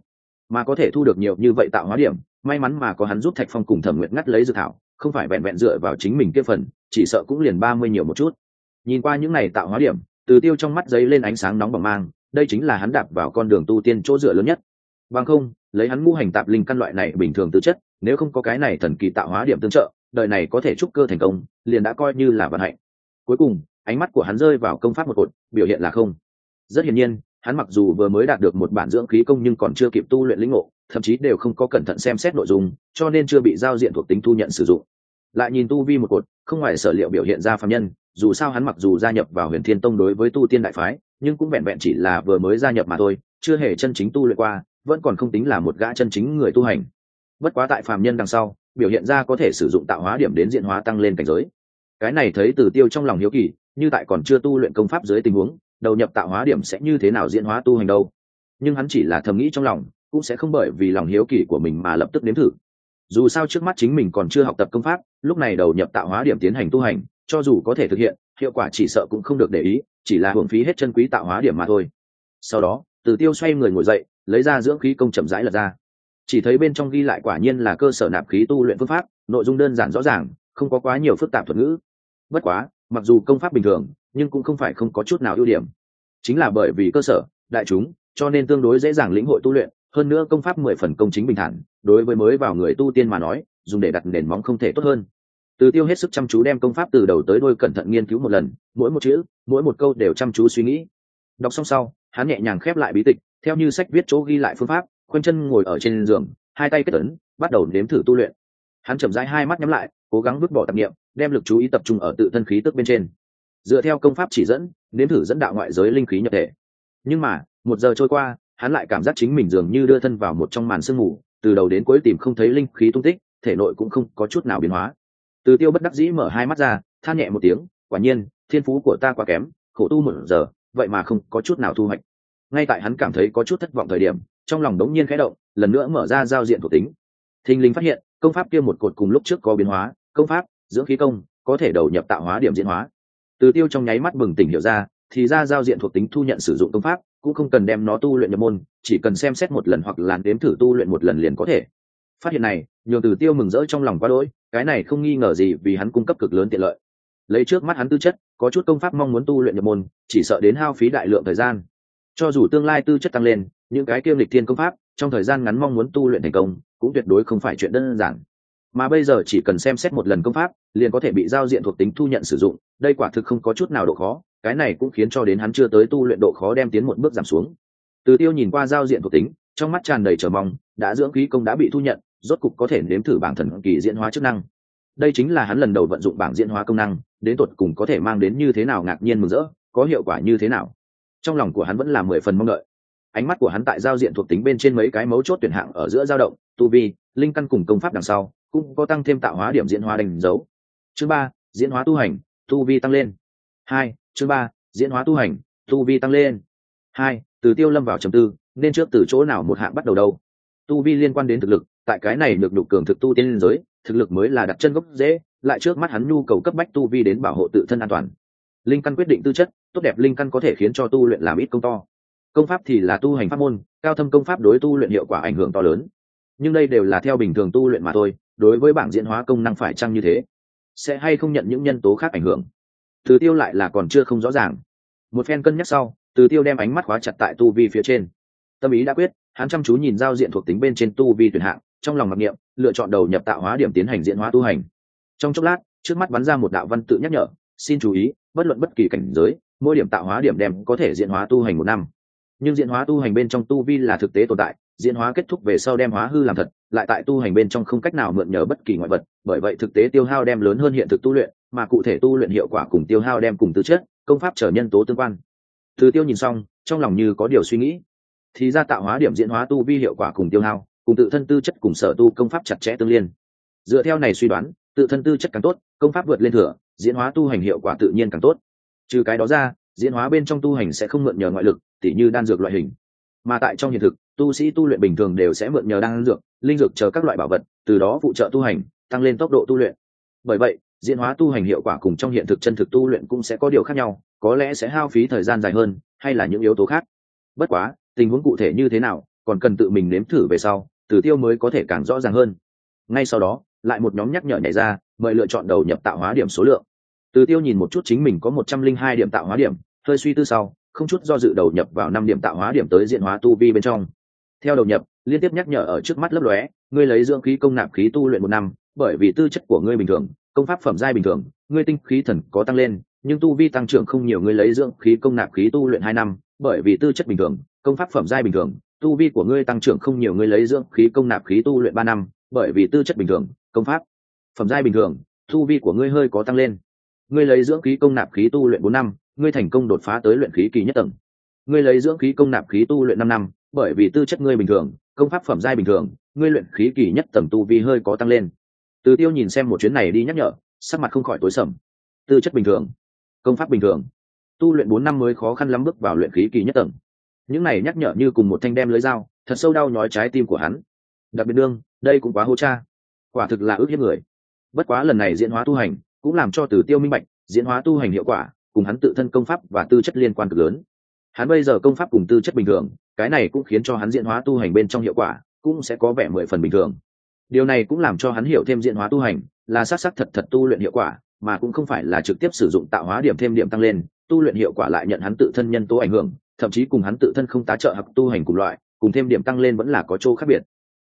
Mà có thể thu được nhiều như vậy tạo hóa điểm, may mắn mà có hắn giúp thạch phong cùng thẩm nguyện ngắt lấy dược thảo, không phải vẹn vẹn dựa vào chính mình kia phần, chỉ sợ cũng liền ba mươi nhiều một chút. Nhìn qua những này tạo hóa điểm, từ tiêu trong mắt giấy lên ánh sáng nóng bỏng mang, đây chính là hắn đạp vào con đường tu tiên chỗ dựa lớn nhất. Bằng không, lấy hắn ngũ hành tạp linh căn loại này bình thường tư chất, nếu không có cái này thần kỳ tạo hóa điểm tương trợ đời này có thể trúc cơ thành công, liền đã coi như là vận hạnh. Cuối cùng, ánh mắt của hắn rơi vào công pháp một cột, biểu hiện là không. Rất hiển nhiên, hắn mặc dù vừa mới đạt được một bản dưỡng khí công nhưng còn chưa kịp tu luyện lĩnh ngộ, thậm chí đều không có cẩn thận xem xét nội dung, cho nên chưa bị giao diện thuộc tính thu nhận sử dụng. Lại nhìn tu vi một cột, không ngoài sở liệu biểu hiện ra phạm nhân, dù sao hắn mặc dù gia nhập vào huyền thiên tông đối với tu tiên đại phái, nhưng cũng vẹn vẹn chỉ là vừa mới gia nhập mà thôi, chưa hề chân chính tu luyện qua, vẫn còn không tính là một gã chân chính người tu hành. Bất quá tại phạm nhân đằng sau biểu hiện ra có thể sử dụng tạo hóa điểm đến diện hóa tăng lên cảnh giới. Cái này thấy từ tiêu trong lòng hiếu kỳ, như tại còn chưa tu luyện công pháp dưới tình huống, đầu nhập tạo hóa điểm sẽ như thế nào diễn hóa tu hành đâu. Nhưng hắn chỉ là thầm nghĩ trong lòng, cũng sẽ không bởi vì lòng hiếu kỳ của mình mà lập tức nếm thử. Dù sao trước mắt chính mình còn chưa học tập công pháp, lúc này đầu nhập tạo hóa điểm tiến hành tu hành, cho dù có thể thực hiện, hiệu quả chỉ sợ cũng không được để ý, chỉ là hưởng phí hết chân quý tạo hóa điểm mà thôi. Sau đó, từ tiêu xoay người ngồi dậy, lấy ra dưỡng khí công chậm rãi lật ra chỉ thấy bên trong ghi lại quả nhiên là cơ sở nạp khí tu luyện phương pháp, nội dung đơn giản rõ ràng, không có quá nhiều phức tạp thuật ngữ. Bất quá, mặc dù công pháp bình thường, nhưng cũng không phải không có chút nào ưu điểm. Chính là bởi vì cơ sở, đại chúng, cho nên tương đối dễ dàng lĩnh hội tu luyện, hơn nữa công pháp mười phần công chính bình thản, đối với mới vào người tu tiên mà nói, dùng để đặt nền móng không thể tốt hơn. Từ tiêu hết sức chăm chú đem công pháp từ đầu tới đôi cẩn thận nghiên cứu một lần, mỗi một chữ, mỗi một câu đều chăm chú suy nghĩ. Đọc xong sau, hắn nhẹ nhàng khép lại bí tịch, theo như sách viết chỗ ghi lại phương pháp khoanh chân ngồi ở trên giường, hai tay kết ấn, bắt đầu nếm thử tu luyện. Hắn chậm rãi hai mắt nhắm lại, cố gắng vứt bỏ tạp nghiệm đem lực chú ý tập trung ở tự thân khí tức bên trên. Dựa theo công pháp chỉ dẫn, nếm thử dẫn đạo ngoại giới linh khí nhập thể. Nhưng mà, một giờ trôi qua, hắn lại cảm giác chính mình dường như đưa thân vào một trong màn sương mù, từ đầu đến cuối tìm không thấy linh khí tung tích, thể nội cũng không có chút nào biến hóa. Từ tiêu bất đắc dĩ mở hai mắt ra, than nhẹ một tiếng, quả nhiên, thiên phú của ta quá kém, khổ tu một giờ, vậy mà không có chút nào thu hoạch. Ngay tại hắn cảm thấy có chút thất vọng thời điểm trong lòng đống nhiên khẽ động, lần nữa mở ra giao diện thuộc tính. Thình lình phát hiện, công pháp kia một cột cùng lúc trước có biến hóa, công pháp, dưỡng khí công, có thể đầu nhập tạo hóa điểm diễn hóa. Từ tiêu trong nháy mắt bừng tỉnh hiểu ra, thì ra giao diện thuộc tính thu nhận sử dụng công pháp, cũng không cần đem nó tu luyện nhập môn, chỉ cần xem xét một lần hoặc là đếm thử tu luyện một lần liền có thể. Phát hiện này, nhường từ tiêu mừng rỡ trong lòng quá đỗi, cái này không nghi ngờ gì vì hắn cung cấp cực lớn tiện lợi. Lấy trước mắt hắn tư chất, có chút công pháp mong muốn tu luyện nhập môn, chỉ sợ đến hao phí đại lượng thời gian. Cho dù tương lai tư chất tăng lên những cái kiêm lịch thiên công pháp, trong thời gian ngắn mong muốn tu luyện thành công, cũng tuyệt đối không phải chuyện đơn giản. Mà bây giờ chỉ cần xem xét một lần công pháp, liền có thể bị giao diện thuộc tính thu nhận sử dụng, đây quả thực không có chút nào độ khó, cái này cũng khiến cho đến hắn chưa tới tu luyện độ khó đem tiến một bước giảm xuống. Từ tiêu nhìn qua giao diện thuộc tính, trong mắt tràn đầy chờ mong, đã dưỡng khí công đã bị thu nhận, rốt cục có thể nếm thử bảng thần kỳ diễn hóa chức năng. Đây chính là hắn lần đầu vận dụng bảng diễn hóa công năng, đến tột cùng có thể mang đến như thế nào ngạc nhiên mừng rỡ, có hiệu quả như thế nào. Trong lòng của hắn vẫn là mười phần mong đợi ánh mắt của hắn tại giao diện thuộc tính bên trên mấy cái mấu chốt tuyển hạng ở giữa dao động, tu vi, linh căn cùng công pháp đằng sau, cũng có tăng thêm tạo hóa điểm diễn hóa đánh dấu. Chương ba, diễn hóa tu hành, tu vi tăng lên. Hai, chương ba, diễn hóa tu hành, tu vi tăng lên. Hai, từ tiêu lâm vào trầm tư, nên trước từ chỗ nào một hạng bắt đầu đâu? Tu vi liên quan đến thực lực, tại cái này được đục cường thực tu tiên liên giới, thực lực mới là đặt chân gốc dễ lại trước mắt hắn nhu cầu cấp bách tu vi đến bảo hộ tự thân an toàn. Linh căn quyết định tư chất, tốt đẹp linh căn có thể khiến cho tu luyện làm ít công to công pháp thì là tu hành pháp môn, cao thâm công pháp đối tu luyện hiệu quả ảnh hưởng to lớn. Nhưng đây đều là theo bình thường tu luyện mà thôi, đối với bảng diễn hóa công năng phải chăng như thế? Sẽ hay không nhận những nhân tố khác ảnh hưởng? Từ tiêu lại là còn chưa không rõ ràng. Một phen cân nhắc sau, từ tiêu đem ánh mắt khóa chặt tại tu vi phía trên. Tâm ý đã quyết, hắn chăm chú nhìn giao diện thuộc tính bên trên tu vi tuyển hạng, trong lòng mặc niệm, lựa chọn đầu nhập tạo hóa điểm tiến hành diễn hóa tu hành. Trong chốc lát, trước mắt bắn ra một đạo văn tự nhắc nhở, xin chú ý, bất luận bất kỳ cảnh giới, mỗi điểm tạo hóa điểm đem có thể diễn hóa tu hành một năm nhưng diễn hóa tu hành bên trong tu vi là thực tế tồn tại, diễn hóa kết thúc về sau đem hóa hư làm thật, lại tại tu hành bên trong không cách nào mượn nhờ bất kỳ ngoại vật, bởi vậy thực tế tiêu hao đem lớn hơn hiện thực tu luyện, mà cụ thể tu luyện hiệu quả cùng tiêu hao đem cùng tư chất, công pháp trở nhân tố tương quan. Thứ tiêu nhìn xong, trong lòng như có điều suy nghĩ. Thì ra tạo hóa điểm diễn hóa tu vi hiệu quả cùng tiêu hao, cùng tự thân tư chất cùng sở tu công pháp chặt chẽ tương liên. Dựa theo này suy đoán, tự thân tư chất càng tốt, công pháp vượt lên thừa, diễn hóa tu hành hiệu quả tự nhiên càng tốt. Trừ cái đó ra diễn hóa bên trong tu hành sẽ không mượn nhờ ngoại lực, tỉ như đan dược loại hình. Mà tại trong hiện thực, tu sĩ tu luyện bình thường đều sẽ mượn nhờ đan dược, linh dược chờ các loại bảo vật, từ đó phụ trợ tu hành, tăng lên tốc độ tu luyện. Bởi vậy, diễn hóa tu hành hiệu quả cùng trong hiện thực chân thực tu luyện cũng sẽ có điều khác nhau, có lẽ sẽ hao phí thời gian dài hơn, hay là những yếu tố khác. Bất quá, tình huống cụ thể như thế nào, còn cần tự mình nếm thử về sau tử tiêu mới có thể càng rõ ràng hơn. Ngay sau đó, lại một nhóm nhắc nhở nhảy ra, mời lựa chọn đầu nhập tạo hóa điểm số lượng từ tiêu nhìn một chút chính mình có một trăm linh hai điểm tạo hóa điểm, hơi suy tư sau, không chút do dự đầu nhập vào năm điểm tạo hóa điểm tới diện hóa tu vi bên trong. Theo đầu nhập, liên tiếp nhắc nhở ở trước mắt lấp lóe, ngươi lấy dưỡng khí công nạp khí tu luyện một năm, bởi vì tư chất của ngươi bình thường, công pháp phẩm giai bình thường, ngươi tinh khí thần có tăng lên, nhưng tu vi tăng trưởng không nhiều ngươi lấy dưỡng khí công nạp khí tu luyện hai năm, bởi vì tư chất bình thường, công pháp phẩm giai bình thường, tu vi của ngươi tăng trưởng không nhiều ngươi lấy dưỡng khí công nạp khí tu luyện ba năm, bởi vì tư chất bình thường, công pháp phẩm giai bình thường, tu vi của ngươi hơi có tăng lên ngươi lấy dưỡng khí công nạp khí tu luyện bốn năm, ngươi thành công đột phá tới luyện khí kỳ nhất tầng. Ngươi lấy dưỡng khí công nạp khí tu luyện năm năm, bởi vì tư chất ngươi bình thường, công pháp phẩm giai bình thường, ngươi luyện khí kỳ nhất tầng tu vi hơi có tăng lên. Từ tiêu nhìn xem một chuyến này đi nhắc nhở, sắc mặt không khỏi tối sầm. Tư chất bình thường, công pháp bình thường, tu luyện bốn năm mới khó khăn lắm bước vào luyện khí kỳ nhất tầng. Những này nhắc nhở như cùng một thanh đem lưới dao, thật sâu đau nhói trái tim của hắn. Đặc biệt đương, đây cũng quá hô cha. Quả thực là ước hiếp người. Bất quá lần này diễn hóa tu hành cũng làm cho từ tiêu minh bạch diễn hóa tu hành hiệu quả cùng hắn tự thân công pháp và tư chất liên quan cực lớn. Hắn bây giờ công pháp cùng tư chất bình thường cái này cũng khiến cho hắn diễn hóa tu hành bên trong hiệu quả cũng sẽ có vẻ mười phần bình thường. Điều này cũng làm cho hắn hiểu thêm diễn hóa tu hành là s á s thật thật tu luyện hiệu quả mà cũng không phải là trực tiếp sử dụng tạo hóa điểm thêm điểm tăng lên tu luyện hiệu quả lại nhận hắn tự thân nhân tố ảnh hưởng thậm chí cùng hắn tự thân không tá trợ học tu hành cùng loại cùng thêm điểm tăng lên vẫn là có chỗ khác biệt.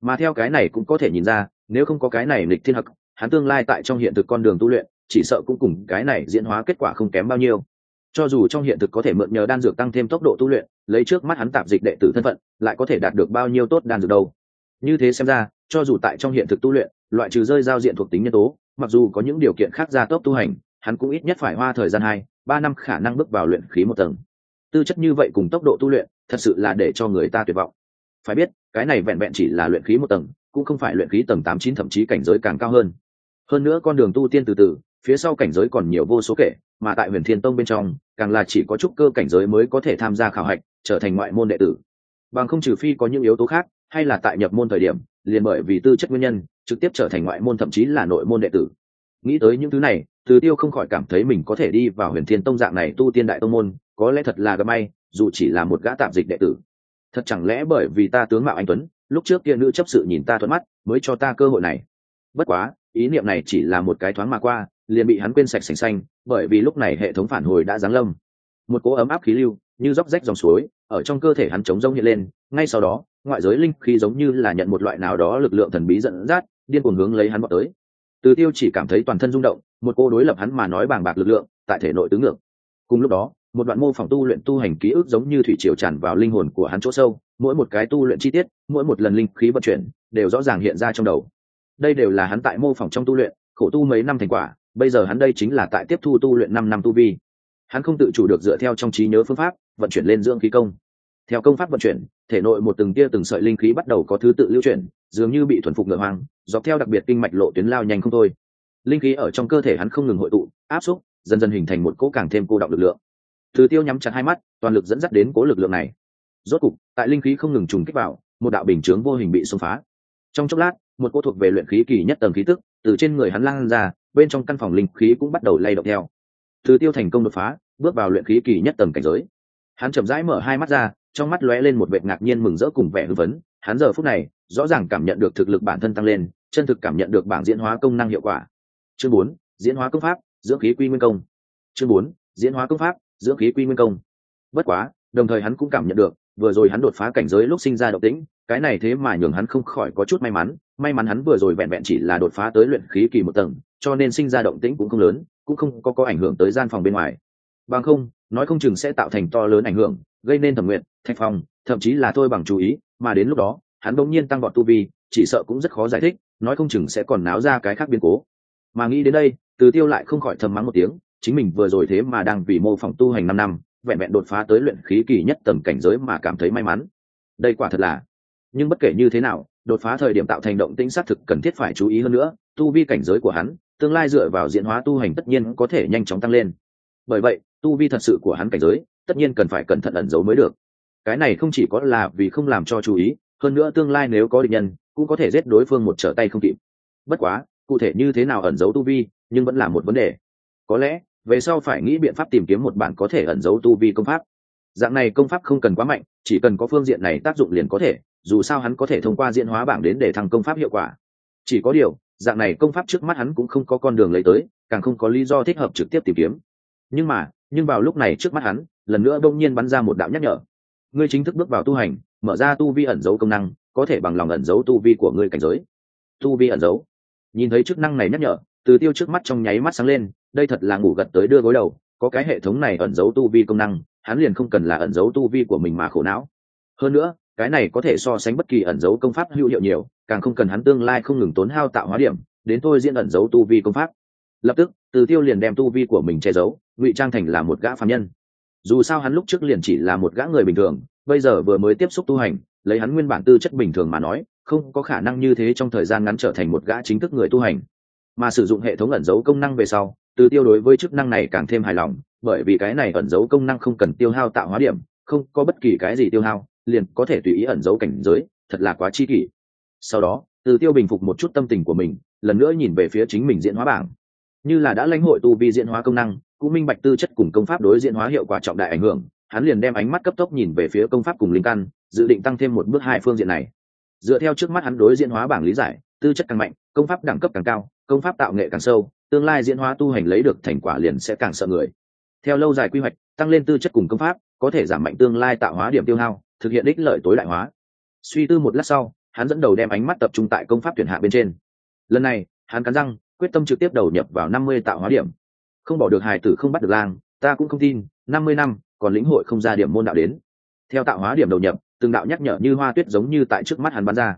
Mà theo cái này cũng có thể nhìn ra nếu không có cái này lịch thiên học, hắn tương lai tại trong hiện thực con đường tu luyện chỉ sợ cũng cùng cái này diễn hóa kết quả không kém bao nhiêu. Cho dù trong hiện thực có thể mượn nhờ đan dược tăng thêm tốc độ tu luyện, lấy trước mắt hắn tạp dịch đệ tử thân phận, lại có thể đạt được bao nhiêu tốt đan dược đâu. Như thế xem ra, cho dù tại trong hiện thực tu luyện, loại trừ rơi giao diện thuộc tính nhân tố, mặc dù có những điều kiện khác ra tốc tu hành, hắn cũng ít nhất phải hoa thời gian hai, ba năm khả năng bước vào luyện khí một tầng. Tư chất như vậy cùng tốc độ tu luyện, thật sự là để cho người ta tuyệt vọng. Phải biết, cái này vẹn vẹn chỉ là luyện khí một tầng, cũng không phải luyện khí tầng tám chín thậm chí cảnh giới càng cao hơn. Hơn nữa con đường tu tiên từ từ phía sau cảnh giới còn nhiều vô số kể, mà tại huyền thiên tông bên trong, càng là chỉ có chút cơ cảnh giới mới có thể tham gia khảo hạch, trở thành ngoại môn đệ tử. Bằng không trừ phi có những yếu tố khác, hay là tại nhập môn thời điểm, liền bởi vì tư chất nguyên nhân, trực tiếp trở thành ngoại môn thậm chí là nội môn đệ tử. Nghĩ tới những thứ này, từ tiêu không khỏi cảm thấy mình có thể đi vào huyền thiên tông dạng này tu tiên đại tông môn, có lẽ thật là gặp may, dù chỉ là một gã tạm dịch đệ tử. Thật chẳng lẽ bởi vì ta tướng mạo anh tuấn, lúc trước kia nữ chấp sự nhìn ta thuận mắt, mới cho ta cơ hội này? Bất quá, ý niệm này chỉ là một cái thoáng mà qua liền bị hắn quên sạch sành xanh, bởi vì lúc này hệ thống phản hồi đã giáng lâm. Một cỗ ấm áp khí lưu, như róc rách dòng suối, ở trong cơ thể hắn chống rông hiện lên, ngay sau đó, ngoại giới linh khí giống như là nhận một loại nào đó lực lượng thần bí dẫn dắt, điên cuồng hướng lấy hắn vào tới. Từ tiêu chỉ cảm thấy toàn thân rung động, một cô đối lập hắn mà nói bàng bạc lực lượng, tại thể nội tứ ngược. Cùng lúc đó, một đoạn mô phỏng tu luyện tu hành ký ức giống như thủy triều tràn vào linh hồn của hắn chỗ sâu, mỗi một cái tu luyện chi tiết, mỗi một lần linh khí vận chuyển, đều rõ ràng hiện ra trong đầu. Đây đều là hắn tại mô phỏng trong tu luyện, khổ tu mấy năm thành quả bây giờ hắn đây chính là tại tiếp thu tu luyện năm năm tu vi. Hắn không tự chủ được dựa theo trong trí nhớ phương pháp, vận chuyển lên dưỡng khí công. Theo công pháp vận chuyển, thể nội một từng tia từng sợi linh khí bắt đầu có thứ tự lưu chuyển, dường như bị thuần phục ngựa hoang, dọc theo đặc biệt kinh mạch lộ tuyến lao nhanh không thôi. Linh khí ở trong cơ thể hắn không ngừng hội tụ, áp xúc, dần dần hình thành một cỗ càng thêm cô đọng lực lượng. Từ tiêu nhắm chặt hai mắt, toàn lực dẫn dắt đến cố lực lượng này. Rốt cục, tại linh khí không ngừng trùng kích vào, một đạo bình chướng vô hình bị xông phá. Trong chốc lát, một cô thuộc về luyện khí kỳ nhất tầng khí tức, từ trên người hắn lan ra bên trong căn phòng linh khí cũng bắt đầu lay động theo. Từ tiêu thành công đột phá, bước vào luyện khí kỳ nhất tầng cảnh giới. Hắn chậm rãi mở hai mắt ra, trong mắt lóe lên một vệ ngạc nhiên mừng rỡ cùng vẻ hư vấn hắn giờ phút này, rõ ràng cảm nhận được thực lực bản thân tăng lên, chân thực cảm nhận được bảng diễn hóa công năng hiệu quả. Chương bốn, diễn hóa công pháp, dưỡng khí quy nguyên công. Chương bốn, diễn hóa công pháp, dưỡng khí quy nguyên công. Bất quá, đồng thời hắn cũng cảm nhận được, vừa rồi hắn đột phá cảnh giới lúc sinh ra động tĩnh cái này thế mà nhường hắn không khỏi có chút may mắn may mắn hắn vừa rồi vẹn vẹn chỉ là đột phá tới luyện khí kỳ một tầng, cho nên sinh ra động tĩnh cũng không lớn, cũng không có có ảnh hưởng tới gian phòng bên ngoài. Bằng không, nói không chừng sẽ tạo thành to lớn ảnh hưởng, gây nên thẩm nguyện, thạch phòng thậm chí là thôi bằng chú ý, mà đến lúc đó, hắn bỗng nhiên tăng vọt tu vi, chỉ sợ cũng rất khó giải thích, nói không chừng sẽ còn náo ra cái khác biến cố. Mà nghĩ đến đây, từ tiêu lại không khỏi thầm mắng một tiếng, chính mình vừa rồi thế mà đang vì mô phỏng tu hành năm năm, vẹn vẹn đột phá tới luyện khí kỳ nhất tầm cảnh giới mà cảm thấy may mắn. Đây quả thật là nhưng bất kể như thế nào, đột phá thời điểm tạo thành động tĩnh xác thực cần thiết phải chú ý hơn nữa, tu vi cảnh giới của hắn, tương lai dựa vào diễn hóa tu hành tất nhiên có thể nhanh chóng tăng lên. Bởi vậy, tu vi thật sự của hắn cảnh giới, tất nhiên cần phải cẩn thận ẩn giấu mới được. Cái này không chỉ có là vì không làm cho chú ý, hơn nữa tương lai nếu có địch nhân, cũng có thể giết đối phương một trở tay không kịp. Bất quá, cụ thể như thế nào ẩn giấu tu vi, nhưng vẫn là một vấn đề. Có lẽ, về sau phải nghĩ biện pháp tìm kiếm một bản có thể ẩn giấu tu vi công pháp. Dạng này công pháp không cần quá mạnh, chỉ cần có phương diện này tác dụng liền có thể dù sao hắn có thể thông qua diễn hóa bảng đến để thăng công pháp hiệu quả. Chỉ có điều, dạng này công pháp trước mắt hắn cũng không có con đường lấy tới, càng không có lý do thích hợp trực tiếp tìm kiếm. Nhưng mà, nhưng vào lúc này trước mắt hắn, lần nữa đột nhiên bắn ra một đạo nhắc nhở. Ngươi chính thức bước vào tu hành, mở ra tu vi ẩn dấu công năng, có thể bằng lòng ẩn dấu tu vi của ngươi cảnh giới. Tu vi ẩn dấu. Nhìn thấy chức năng này nhắc nhở, từ tiêu trước mắt trong nháy mắt sáng lên, đây thật là ngủ gật tới đưa gối đầu, có cái hệ thống này ẩn dấu tu vi công năng, hắn liền không cần là ẩn dấu tu vi của mình mà khổ não. Hơn nữa cái này có thể so sánh bất kỳ ẩn dấu công pháp hữu hiệu nhiều, càng không cần hắn tương lai không ngừng tốn hao tạo hóa điểm, đến thôi diễn ẩn dấu tu vi công pháp. Lập tức, từ tiêu liền đem tu vi của mình che giấu, ngụy trang thành là một gã phạm nhân. Dù sao hắn lúc trước liền chỉ là một gã người bình thường, bây giờ vừa mới tiếp xúc tu hành, lấy hắn nguyên bản tư chất bình thường mà nói, không có khả năng như thế trong thời gian ngắn trở thành một gã chính thức người tu hành. Mà sử dụng hệ thống ẩn dấu công năng về sau, từ tiêu đối với chức năng này càng thêm hài lòng, bởi vì cái này ẩn dấu công năng không cần tiêu hao tạo hóa điểm, không có bất kỳ cái gì tiêu hao liền có thể tùy ý ẩn giấu cảnh giới, thật là quá chi kỷ. Sau đó, từ tiêu bình phục một chút tâm tình của mình, lần nữa nhìn về phía chính mình diễn hóa bảng. Như là đã lãnh hội tu vi diễn hóa công năng, cũng minh bạch tư chất cùng công pháp đối diễn hóa hiệu quả trọng đại ảnh hưởng, hắn liền đem ánh mắt cấp tốc nhìn về phía công pháp cùng linh căn, dự định tăng thêm một bước hai phương diện này. Dựa theo trước mắt hắn đối diễn hóa bảng lý giải, tư chất càng mạnh, công pháp đẳng cấp càng cao, công pháp tạo nghệ càng sâu, tương lai diễn hóa tu hành lấy được thành quả liền sẽ càng sợ người. Theo lâu dài quy hoạch, tăng lên tư chất cùng công pháp, có thể giảm mạnh tương lai tạo hóa điểm tiêu hao thực hiện ích lợi tối đại hóa. Suy tư một lát sau, hắn dẫn đầu đem ánh mắt tập trung tại công pháp tuyển hạ bên trên. Lần này, hắn cắn răng, quyết tâm trực tiếp đầu nhập vào năm mươi tạo hóa điểm. Không bỏ được hài tử không bắt được lang, ta cũng không tin, năm mươi năm, còn lĩnh hội không ra điểm môn đạo đến. Theo tạo hóa điểm đầu nhập, từng đạo nhắc nhở như hoa tuyết giống như tại trước mắt hắn bắn ra.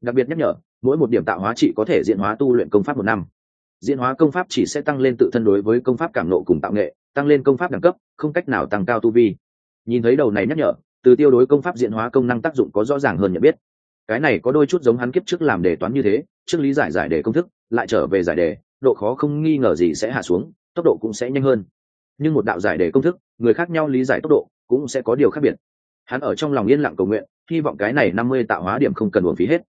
Đặc biệt nhắc nhở, mỗi một điểm tạo hóa trị có thể diễn hóa tu luyện công pháp một năm. Diễn hóa công pháp chỉ sẽ tăng lên tự thân đối với công pháp cảm nộ cùng tạo nghệ, tăng lên công pháp đẳng cấp, không cách nào tăng cao tu vi. Nhìn thấy đầu này nhắc nhở từ tiêu đối công pháp diễn hóa công năng tác dụng có rõ ràng hơn nhận biết. Cái này có đôi chút giống hắn kiếp trước làm đề toán như thế, trước lý giải giải đề công thức, lại trở về giải đề, độ khó không nghi ngờ gì sẽ hạ xuống, tốc độ cũng sẽ nhanh hơn. Nhưng một đạo giải đề công thức, người khác nhau lý giải tốc độ, cũng sẽ có điều khác biệt. Hắn ở trong lòng yên lặng cầu nguyện, hy vọng cái này năm mươi tạo hóa điểm không cần uổng phí hết.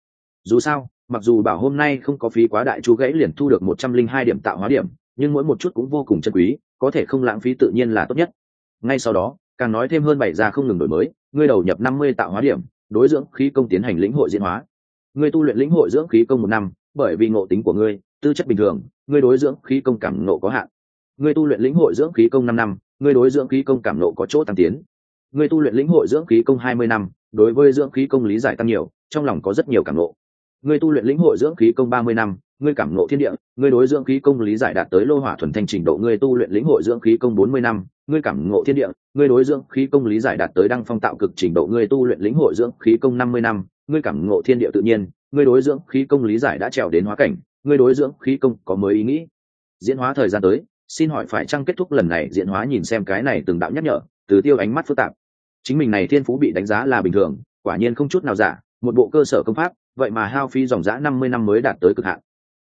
Dù sao, mặc dù bảo hôm nay không có phí quá đại chú gãy liền thu được một trăm linh hai điểm tạo hóa điểm, nhưng mỗi một chút cũng vô cùng chân quý, có thể không lãng phí tự nhiên là tốt nhất. Ngay sau đó, càng nói thêm hơn bảy ra không ngừng đổi mới ngươi đầu nhập năm mươi tạo hóa điểm, đối dưỡng khí công tiến hành lĩnh hội diễn hóa. Ngươi tu luyện lĩnh hội dưỡng khí công một năm, bởi vì ngộ tính của ngươi, tư chất bình thường, ngươi đối dưỡng khí công cảm nộ có hạn. Ngươi tu luyện lĩnh hội dưỡng khí công năm năm, ngươi đối dưỡng khí công cảm nộ có chỗ tăng tiến. Ngươi tu luyện lĩnh hội dưỡng khí công hai mươi năm, đối với dưỡng khí công lý giải tăng nhiều, trong lòng có rất nhiều cảm nộ ngươi tu luyện lĩnh hội dưỡng khí công ba mươi năm, ngươi cảm ngộ thiên địa, ngươi đối dưỡng khí công lý giải đạt tới lô hỏa thuần thanh trình độ, ngươi tu luyện lĩnh hội dưỡng khí công bốn mươi năm, ngươi cảm ngộ thiên địa, ngươi đối dưỡng khí công lý giải đạt tới đăng phong tạo cực trình độ, ngươi tu luyện lĩnh hội dưỡng khí công năm mươi năm, ngươi cảm ngộ thiên địa tự nhiên, ngươi đối dưỡng khí công lý giải đã trèo đến hóa cảnh, ngươi đối dưỡng khí công có mới ý nghĩ. Diễn hóa thời gian tới, xin hỏi phải chăng kết thúc lần này? Diễn hóa nhìn xem cái này từng đạo nhắc nhở, từ tiêu ánh mắt phức tạp. Chính mình này thiên phú bị đánh giá là bình thường, quả nhiên không chút nào giả, một bộ cơ sở công pháp vậy mà hao phí dòng dã năm mươi năm mới đạt tới cực hạn.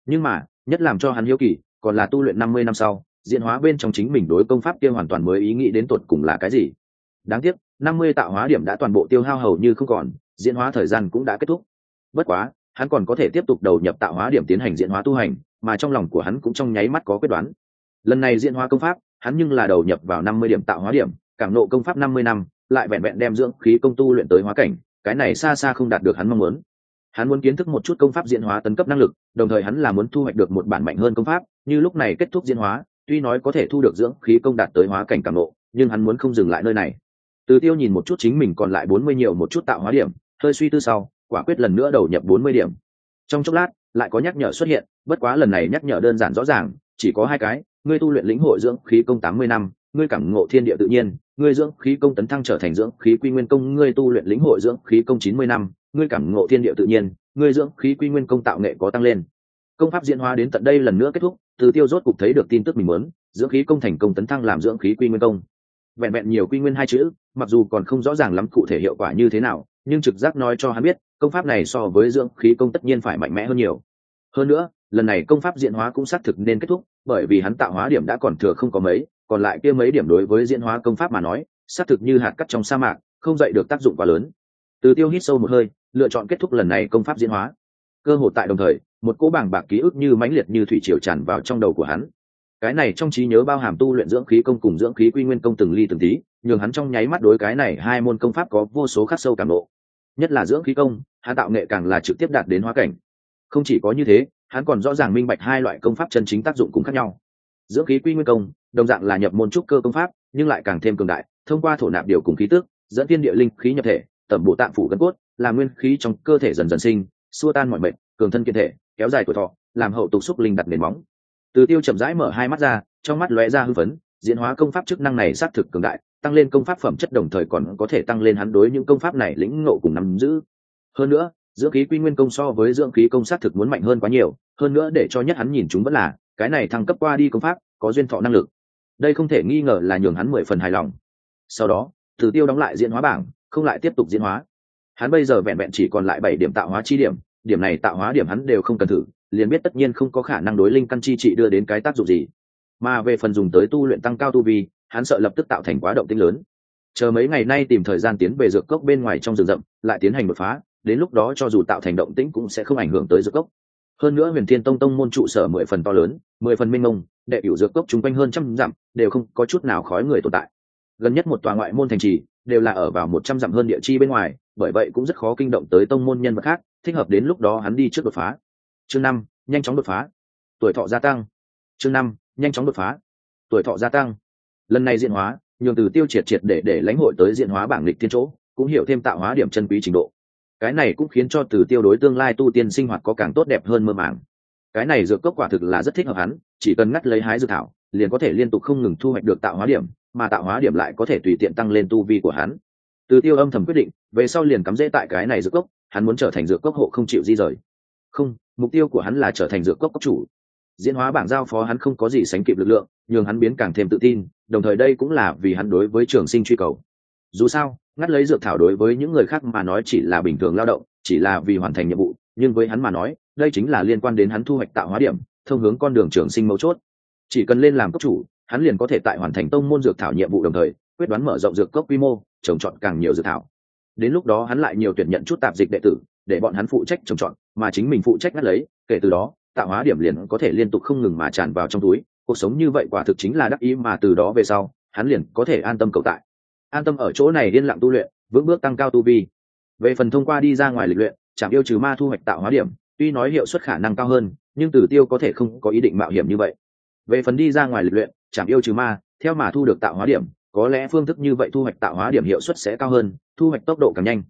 Nhưng mà, nhất làm cho hắn hiếu kỳ, còn là tu luyện năm mươi năm sau, diễn hóa bên trong chính mình đối công pháp kia hoàn toàn mới ý nghĩ đến tột cùng là cái gì. Đáng tiếc, năm mươi tạo hóa điểm đã toàn bộ tiêu hao hầu như không còn, diễn hóa thời gian cũng đã kết thúc. Bất quá, hắn còn có thể tiếp tục đầu nhập tạo hóa điểm tiến hành diễn hóa tu hành, mà trong lòng của hắn cũng trong nháy mắt có quyết đoán. Lần này diễn hóa công pháp, hắn nhưng là đầu nhập vào năm mươi điểm tạo hóa điểm, cảm nộ công pháp năm mươi năm, lại vẹn vẹn đem dưỡng khí công tu luyện tới hóa cảnh, cái này xa xa không đạt được hắn mong muốn hắn muốn kiến thức một chút công pháp diễn hóa tấn cấp năng lực, đồng thời hắn là muốn thu hoạch được một bản mạnh hơn công pháp, như lúc này kết thúc diễn hóa, tuy nói có thể thu được dưỡng khí công đạt tới hóa cảnh càng ngộ, nhưng hắn muốn không dừng lại nơi này. Từ tiêu nhìn một chút chính mình còn lại bốn mươi nhiều một chút tạo hóa điểm, hơi suy tư sau, quả quyết lần nữa đầu nhập bốn mươi điểm. Trong chốc lát, lại có nhắc nhở xuất hiện, bất quá lần này nhắc nhở đơn giản rõ ràng, chỉ có hai cái, ngươi tu luyện lĩnh hội dưỡng khí công tám mươi năm, ngươi cảm ngộ thiên địa tự nhiên, ngươi dưỡng khí công tấn thăng trở thành dưỡng khí quy nguyên công, ngươi tu luyện lĩnh hội dưỡng khí công chín mươi năm ngươi cảm ngộ thiên địa tự nhiên, ngươi dưỡng khí quy nguyên công tạo nghệ có tăng lên. Công pháp diễn hóa đến tận đây lần nữa kết thúc, từ tiêu rốt cục thấy được tin tức mình muốn, dưỡng khí công thành công tấn thăng làm dưỡng khí quy nguyên công. Vẹn vẹn nhiều quy nguyên hai chữ, mặc dù còn không rõ ràng lắm cụ thể hiệu quả như thế nào, nhưng trực giác nói cho hắn biết, công pháp này so với dưỡng khí công tất nhiên phải mạnh mẽ hơn nhiều. Hơn nữa, lần này công pháp diễn hóa cũng xác thực nên kết thúc, bởi vì hắn tạo hóa điểm đã còn thừa không có mấy, còn lại kia mấy điểm đối với diễn hóa công pháp mà nói, xác thực như hạt cắt trong sa mạc, không dậy được tác dụng quá lớn. Từ tiêu hít sâu một hơi lựa chọn kết thúc lần này công pháp diễn hóa. Cơ hội tại đồng thời, một cỗ bảng bạc ký ức như mãnh liệt như thủy triều tràn vào trong đầu của hắn. Cái này trong trí nhớ bao hàm tu luyện dưỡng khí công cùng dưỡng khí quy nguyên công từng ly từng tí, nhường hắn trong nháy mắt đối cái này hai môn công pháp có vô số khắc sâu cảm độ nhất là dưỡng khí công, hắn tạo nghệ càng là trực tiếp đạt đến hóa cảnh. Không chỉ có như thế, hắn còn rõ ràng minh bạch hai loại công pháp chân chính tác dụng cũng khác nhau. Dưỡng khí quy nguyên công, đồng dạng là nhập môn trúc cơ công pháp, nhưng lại càng thêm cường đại, thông qua thổ nạp điều cùng khí tước dẫn tiên địa linh khí nhập thể, tẩm bộ tạng phủ gân cốt làm nguyên khí trong cơ thể dần dần sinh, xua tan mọi bệnh cường thân kiên thể, kéo dài tuổi thọ, làm hậu tục xúc linh đặt nền móng. Từ tiêu chậm rãi mở hai mắt ra, trong mắt lóe ra hư phấn, diễn hóa công pháp chức năng này xác thực cường đại, tăng lên công pháp phẩm chất đồng thời còn có thể tăng lên hắn đối những công pháp này lĩnh ngộ cùng nắm giữ. Hơn nữa, dưỡng khí quy nguyên công so với dưỡng khí công xác thực muốn mạnh hơn quá nhiều, hơn nữa để cho nhất hắn nhìn chúng vẫn là, cái này thăng cấp qua đi công pháp, có duyên thọ năng lực. Đây không thể nghi ngờ là nhường hắn mười phần hài lòng. Sau đó, từ tiêu đóng lại diễn hóa bảng, không lại tiếp tục diễn hóa hắn bây giờ vẹn vẹn chỉ còn lại bảy điểm tạo hóa chi điểm điểm này tạo hóa điểm hắn đều không cần thử, liền biết tất nhiên không có khả năng đối linh căn chi trị đưa đến cái tác dụng gì. Mà về phần dùng tới tu luyện tăng cao tu vi, hắn sợ lập tức tạo thành quá động tinh lớn. Chờ mấy ngày nay tìm thời gian tiến về dược cốc bên ngoài trong rừng rậm, lại tiến hành đột phá, đến lúc đó cho dù tạo thành động tĩnh cũng sẽ không ảnh hưởng tới dược cốc. Hơn nữa huyền thiên tông tông môn trụ sở mười phần to lớn, mười phần minh mông, đệ hữu dược cốc chung quanh hơn trăm dặm, đều không có chút nào khói người tồn tại. Gần nhất một tòa ngoại môn thành trì, đều là ở vào một trăm dặm hơn địa chi bên ngoài bởi vậy cũng rất khó kinh động tới tông môn nhân vật khác, thích hợp đến lúc đó hắn đi trước đột phá. Chương năm, nhanh chóng đột phá. Tuổi thọ gia tăng. Chương năm, nhanh chóng đột phá. Tuổi thọ gia tăng. Lần này diện hóa, nhường từ tiêu triệt triệt để để lãnh hội tới diện hóa bảng lịch thiên chỗ, cũng hiểu thêm tạo hóa điểm chân quý trình độ. Cái này cũng khiến cho từ tiêu đối tương lai tu tiên sinh hoạt có càng tốt đẹp hơn mơ màng. Cái này dược cốc quả thực là rất thích hợp hắn, chỉ cần ngắt lấy hái dược thảo, liền có thể liên tục không ngừng thu hoạch được tạo hóa điểm, mà tạo hóa điểm lại có thể tùy tiện tăng lên tu vi của hắn từ tiêu âm thầm quyết định, về sau liền cắm rễ tại cái này dược cốc, hắn muốn trở thành dược cốc hộ không chịu di rời. Không, mục tiêu của hắn là trở thành dược cốc cốc chủ. Diễn hóa bảng giao phó hắn không có gì sánh kịp lực lượng, nhường hắn biến càng thêm tự tin, đồng thời đây cũng là vì hắn đối với trường sinh truy cầu. Dù sao, ngắt lấy dược thảo đối với những người khác mà nói chỉ là bình thường lao động, chỉ là vì hoàn thành nhiệm vụ, nhưng với hắn mà nói, đây chính là liên quan đến hắn thu hoạch tạo hóa điểm, thông hướng con đường trường sinh mấu chốt. Chỉ cần lên làm cấp chủ, hắn liền có thể tại hoàn thành tông môn dược thảo nhiệm vụ đồng thời, quyết đoán mở rộng dược cốc quy mô trồng trọt càng nhiều dự thảo. Đến lúc đó hắn lại nhiều tuyển nhận chút tạp dịch đệ tử, để bọn hắn phụ trách trồng trọt, mà chính mình phụ trách ngắt lấy, kể từ đó, tạo hóa điểm liền có thể liên tục không ngừng mà tràn vào trong túi. Cuộc sống như vậy quả thực chính là đắc ý mà từ đó về sau, hắn liền có thể an tâm cầu tại. An tâm ở chỗ này yên lặng tu luyện, vững bước tăng cao tu vi. Về phần thông qua đi ra ngoài lịch luyện chẳng yêu trừ ma thu hoạch tạo hóa điểm, tuy nói hiệu suất khả năng cao hơn, nhưng tử tiêu có thể không có ý định mạo hiểm như vậy. Về phần đi ra ngoài lịch luyện chẳng yêu trừ ma, theo mà thu được tạo hóa điểm có lẽ phương thức như vậy thu hoạch tạo hóa điểm hiệu suất sẽ cao hơn, thu hoạch tốc độ càng nhanh.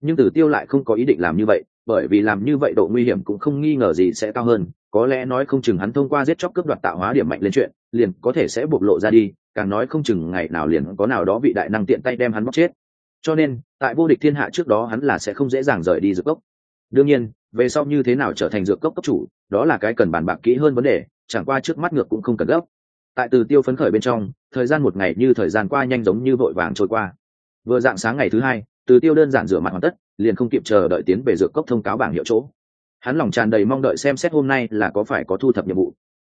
Nhưng tử tiêu lại không có ý định làm như vậy, bởi vì làm như vậy độ nguy hiểm cũng không nghi ngờ gì sẽ cao hơn. Có lẽ nói không chừng hắn thông qua giết chóc cướp đoạt tạo hóa điểm mạnh lên chuyện, liền có thể sẽ bộc lộ ra đi, càng nói không chừng ngày nào liền có nào đó vị đại năng tiện tay đem hắn bóc chết. Cho nên, tại vô địch thiên hạ trước đó hắn là sẽ không dễ dàng rời đi dược cốc. Đương nhiên, về sau như thế nào trở thành dược cốc cấp chủ, đó là cái cần bàn bạc kỹ hơn vấn đề, chẳng qua trước mắt ngược cũng không cần gấp. Tại từ tiêu phấn khởi bên trong thời gian một ngày như thời gian qua nhanh giống như vội vàng trôi qua. Vừa dạng sáng ngày thứ hai, từ tiêu đơn giản rửa mặt hoàn tất, liền không kịp chờ đợi tiến về dược cốc thông cáo bảng hiệu chỗ. Hắn lòng tràn đầy mong đợi xem xét hôm nay là có phải có thu thập nhiệm vụ.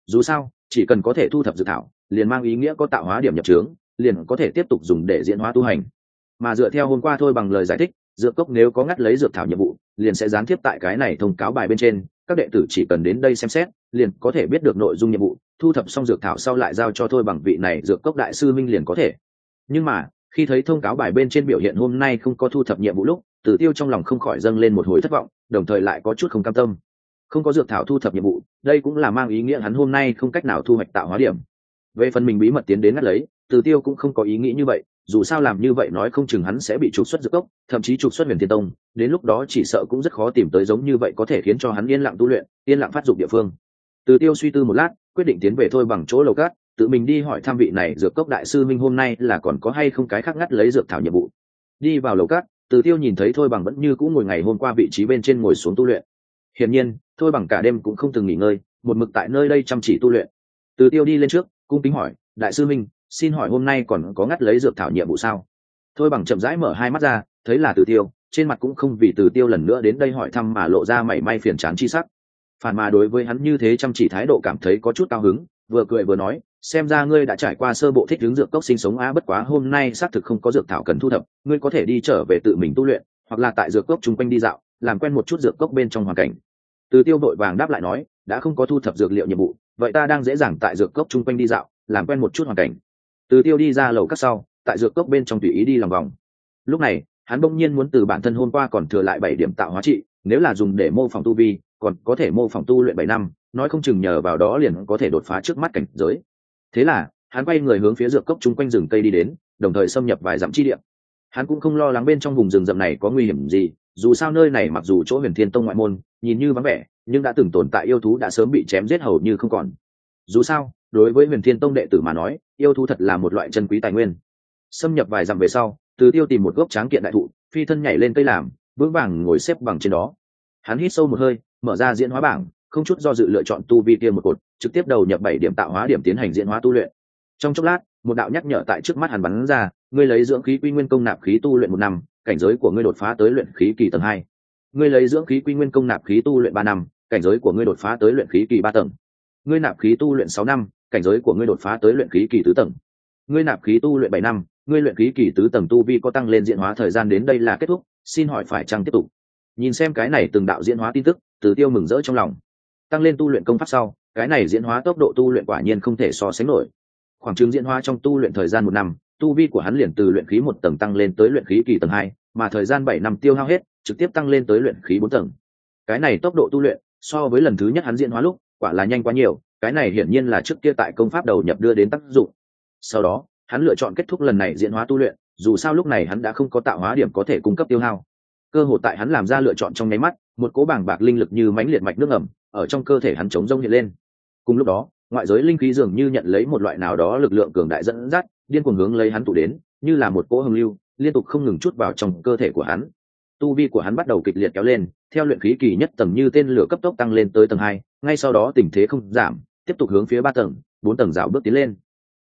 Dù sao, chỉ cần có thể thu thập dự thảo, liền mang ý nghĩa có tạo hóa điểm nhập trướng, liền có thể tiếp tục dùng để diễn hóa tu hành. Mà dựa theo hôm qua thôi bằng lời giải thích, dược cốc nếu có ngắt lấy dược thảo nhiệm vụ, liền sẽ gián tiếp tại cái này thông cáo bài bên trên các đệ tử chỉ cần đến đây xem xét, liền có thể biết được nội dung nhiệm vụ, thu thập xong dược thảo sau lại giao cho thôi bằng vị này dược cốc đại sư minh liền có thể. Nhưng mà, khi thấy thông cáo bài bên trên biểu hiện hôm nay không có thu thập nhiệm vụ lúc, tử tiêu trong lòng không khỏi dâng lên một hồi thất vọng, đồng thời lại có chút không cam tâm. Không có dược thảo thu thập nhiệm vụ, đây cũng là mang ý nghĩa hắn hôm nay không cách nào thu hoạch tạo hóa điểm. Về phần mình bí mật tiến đến ngắt lấy, tử tiêu cũng không có ý nghĩ như vậy dù sao làm như vậy nói không chừng hắn sẽ bị trục xuất dược cốc, thậm chí trục xuất huyền thiên tông, đến lúc đó chỉ sợ cũng rất khó tìm tới giống như vậy có thể khiến cho hắn yên lặng tu luyện, yên lặng phát dụng địa phương. Từ tiêu suy tư một lát, quyết định tiến về thôi bằng chỗ lầu cát, tự mình đi hỏi tham vị này dược cốc đại sư minh hôm nay là còn có hay không cái khác ngắt lấy dược thảo nhiệm vụ. Đi vào lầu cát, từ tiêu nhìn thấy thôi bằng vẫn như cũ ngồi ngày hôm qua vị trí bên trên ngồi xuống tu luyện. Hiển nhiên, thôi bằng cả đêm cũng không từng nghỉ ngơi, một mực tại nơi đây chăm chỉ tu luyện. Từ tiêu đi lên trước, cung kính hỏi, đại sư minh xin hỏi hôm nay còn có ngắt lấy dược thảo nhiệm vụ sao? Thôi bằng chậm rãi mở hai mắt ra, thấy là từ tiêu, trên mặt cũng không vì từ tiêu lần nữa đến đây hỏi thăm mà lộ ra mảy may phiền chán chi sắc. Phản mà đối với hắn như thế chăm chỉ thái độ cảm thấy có chút cao hứng, vừa cười vừa nói, xem ra ngươi đã trải qua sơ bộ thích hướng dược cốc sinh sống á, bất quá hôm nay xác thực không có dược thảo cần thu thập, ngươi có thể đi trở về tự mình tu luyện, hoặc là tại dược cốc chung quanh đi dạo, làm quen một chút dược cốc bên trong hoàn cảnh. Từ tiêu vội vàng đáp lại nói, đã không có thu thập dược liệu nhiệm vụ, vậy ta đang dễ dàng tại dược cốc chung quanh đi dạo, làm quen một chút hoàn cảnh từ tiêu đi ra lầu cắt sau, tại dược cốc bên trong tùy ý đi lòng vòng. Lúc này, hắn bỗng nhiên muốn từ bản thân hôm qua còn thừa lại bảy điểm tạo hóa trị, nếu là dùng để mô phỏng tu vi, còn có thể mô phỏng tu luyện bảy năm, nói không chừng nhờ vào đó liền có thể đột phá trước mắt cảnh giới. Thế là, hắn quay người hướng phía dược cốc chung quanh rừng cây đi đến, đồng thời xâm nhập vài dặm chi địa. Hắn cũng không lo lắng bên trong vùng rừng rậm này có nguy hiểm gì, dù sao nơi này mặc dù chỗ huyền thiên tông ngoại môn, nhìn như vắng vẻ, nhưng đã từng tồn tại yêu thú đã sớm bị chém giết hầu như không còn. Dù sao đối với huyền thiên tông đệ tử mà nói, yêu thú thật là một loại chân quý tài nguyên. Xâm nhập vài dặm về sau, từ tiêu tìm một gốc tráng kiện đại thụ, phi thân nhảy lên cây làm, vững vàng ngồi xếp bằng trên đó. Hắn hít sâu một hơi, mở ra diễn hóa bảng, không chút do dự lựa chọn tu vi kia một cột, trực tiếp đầu nhập bảy điểm tạo hóa điểm tiến hành diễn hóa tu luyện. Trong chốc lát, một đạo nhắc nhở tại trước mắt hắn bắn ra, ngươi lấy dưỡng khí quy nguyên công nạp khí tu luyện một năm, cảnh giới của ngươi đột phá tới luyện khí kỳ tầng hai. Ngươi lấy dưỡng khí quy nguyên công nạp khí tu luyện ba năm, cảnh giới của ngươi đột phá tới luyện khí kỳ ba tầng. Ngươi nạp khí tu luyện sáu năm cảnh giới của ngươi đột phá tới luyện khí kỳ tứ tầng. Ngươi nạp khí tu luyện bảy năm, ngươi luyện khí kỳ tứ tầng tu vi có tăng lên diễn hóa thời gian đến đây là kết thúc, xin hỏi phải chăng tiếp tục? Nhìn xem cái này từng đạo diễn hóa tin tức, từ tiêu mừng rỡ trong lòng. Tăng lên tu luyện công pháp sau, cái này diễn hóa tốc độ tu luyện quả nhiên không thể so sánh nổi. Khoảng trừng diễn hóa trong tu luyện thời gian một năm, tu vi của hắn liền từ luyện khí một tầng tăng lên tới luyện khí kỳ tầng hai, mà thời gian bảy năm tiêu hao hết, trực tiếp tăng lên tới luyện khí bốn tầng. Cái này tốc độ tu luyện, so với lần thứ nhất hắn diễn hóa lúc, quả là nhanh quá nhiều cái này hiển nhiên là trước kia tại công pháp đầu nhập đưa đến tác dụng. Sau đó, hắn lựa chọn kết thúc lần này diễn hóa tu luyện, dù sao lúc này hắn đã không có tạo hóa điểm có thể cung cấp tiêu hao. Cơ hội tại hắn làm ra lựa chọn trong nháy mắt, một cố bảng bạc linh lực như mãnh liệt mạch nước ẩm ở trong cơ thể hắn chống rông hiện lên. Cùng lúc đó, ngoại giới linh khí dường như nhận lấy một loại nào đó lực lượng cường đại dẫn dắt, điên cuồng hướng lấy hắn tụ đến, như là một cỗ hồng lưu, liên tục không ngừng chút vào trong cơ thể của hắn. Tu vi của hắn bắt đầu kịch liệt kéo lên, theo luyện khí kỳ nhất tầng như tên lửa cấp tốc tăng lên tới tầng hai, ngay sau đó tình thế không giảm tiếp tục hướng phía ba tầng, bốn tầng rào bước tiến lên.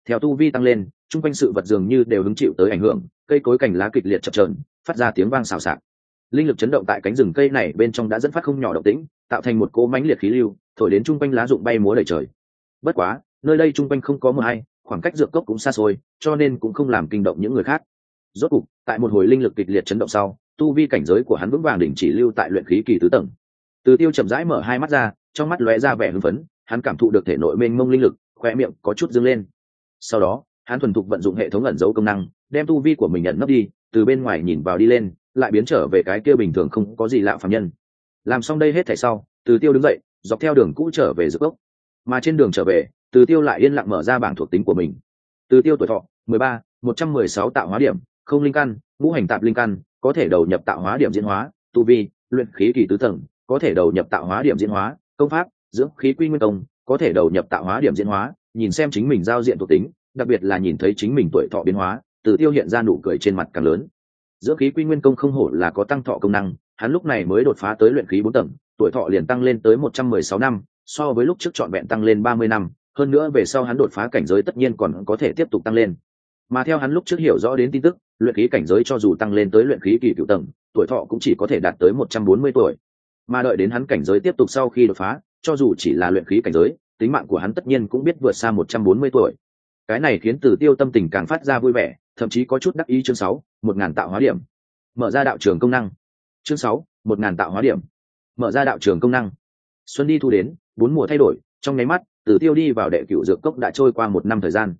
Theo tu vi tăng lên, chung quanh sự vật dường như đều hứng chịu tới ảnh hưởng, cây cối cành lá kịch liệt chập trờn phát ra tiếng vang xào xạc. Linh lực chấn động tại cánh rừng cây này bên trong đã dẫn phát không nhỏ động tĩnh, tạo thành một cỗ mánh liệt khí lưu, thổi đến chung quanh lá rụng bay múa đầy trời. Bất quá, nơi đây chung quanh không có mờ hay, khoảng cách dược cốc cũng xa xôi, cho nên cũng không làm kinh động những người khác. Rốt cục, tại một hồi linh lực kịch liệt chấn động sau, tu vi cảnh giới của hắn vững vàng đỉnh chỉ lưu tại luyện khí kỳ tứ tầng. Từ tiêu chậm rãi mở hai mắt ra, trong mắt lóe ra vẻ hưng phấn hắn cảm thụ được thể nội mênh mông linh lực, khoe miệng có chút dâng lên. Sau đó, hắn thuần thục vận dụng hệ thống ẩn dấu công năng, đem tu vi của mình nhận nấp đi, từ bên ngoài nhìn vào đi lên, lại biến trở về cái kia bình thường không có gì lạ phạm nhân. Làm xong đây hết thảy sau, từ tiêu đứng dậy, dọc theo đường cũ trở về giữa gốc mà trên đường trở về, từ tiêu lại yên lặng mở ra bảng thuộc tính của mình. Từ tiêu tuổi thọ, mười ba, một trăm mười sáu tạo hóa điểm, không linh căn, ngũ hành tạp linh căn, có thể đầu nhập tạo hóa điểm diễn hóa, tu vi, luyện khí kỳ tứ tầng, có thể đầu nhập tạo hóa điểm diễn hóa, công pháp dưỡng khí quy nguyên công, có thể đầu nhập tạo hóa điểm diễn hóa, nhìn xem chính mình giao diện thuộc tính, đặc biệt là nhìn thấy chính mình tuổi thọ biến hóa, từ tiêu hiện ra nụ cười trên mặt càng lớn. Dưỡng khí quy nguyên công không hổ là có tăng thọ công năng, hắn lúc này mới đột phá tới luyện khí bốn tầng, tuổi thọ liền tăng lên tới một trăm mười sáu năm, so với lúc trước trọn vẹn tăng lên ba mươi năm, hơn nữa về sau hắn đột phá cảnh giới tất nhiên còn có thể tiếp tục tăng lên. Mà theo hắn lúc trước hiểu rõ đến tin tức, luyện khí cảnh giới cho dù tăng lên tới luyện khí kỳ cựu tầng, tuổi thọ cũng chỉ có thể đạt tới một trăm bốn mươi tuổi. Mà đợi đến hắn cảnh giới tiếp tục sau khi đột phá cho dù chỉ là luyện khí cảnh giới, tính mạng của hắn tất nhiên cũng biết vượt xa một trăm bốn mươi tuổi. Cái này khiến từ tiêu tâm tình càng phát ra vui vẻ, thậm chí có chút đắc ý chương sáu, một ngàn tạo hóa điểm. Mở ra đạo trường công năng. Chương sáu, một ngàn tạo hóa điểm. Mở ra đạo trường công năng. Xuân đi thu đến, bốn mùa thay đổi, trong nháy mắt, từ tiêu đi vào đệ cựu dược cốc đã trôi qua một năm thời gian.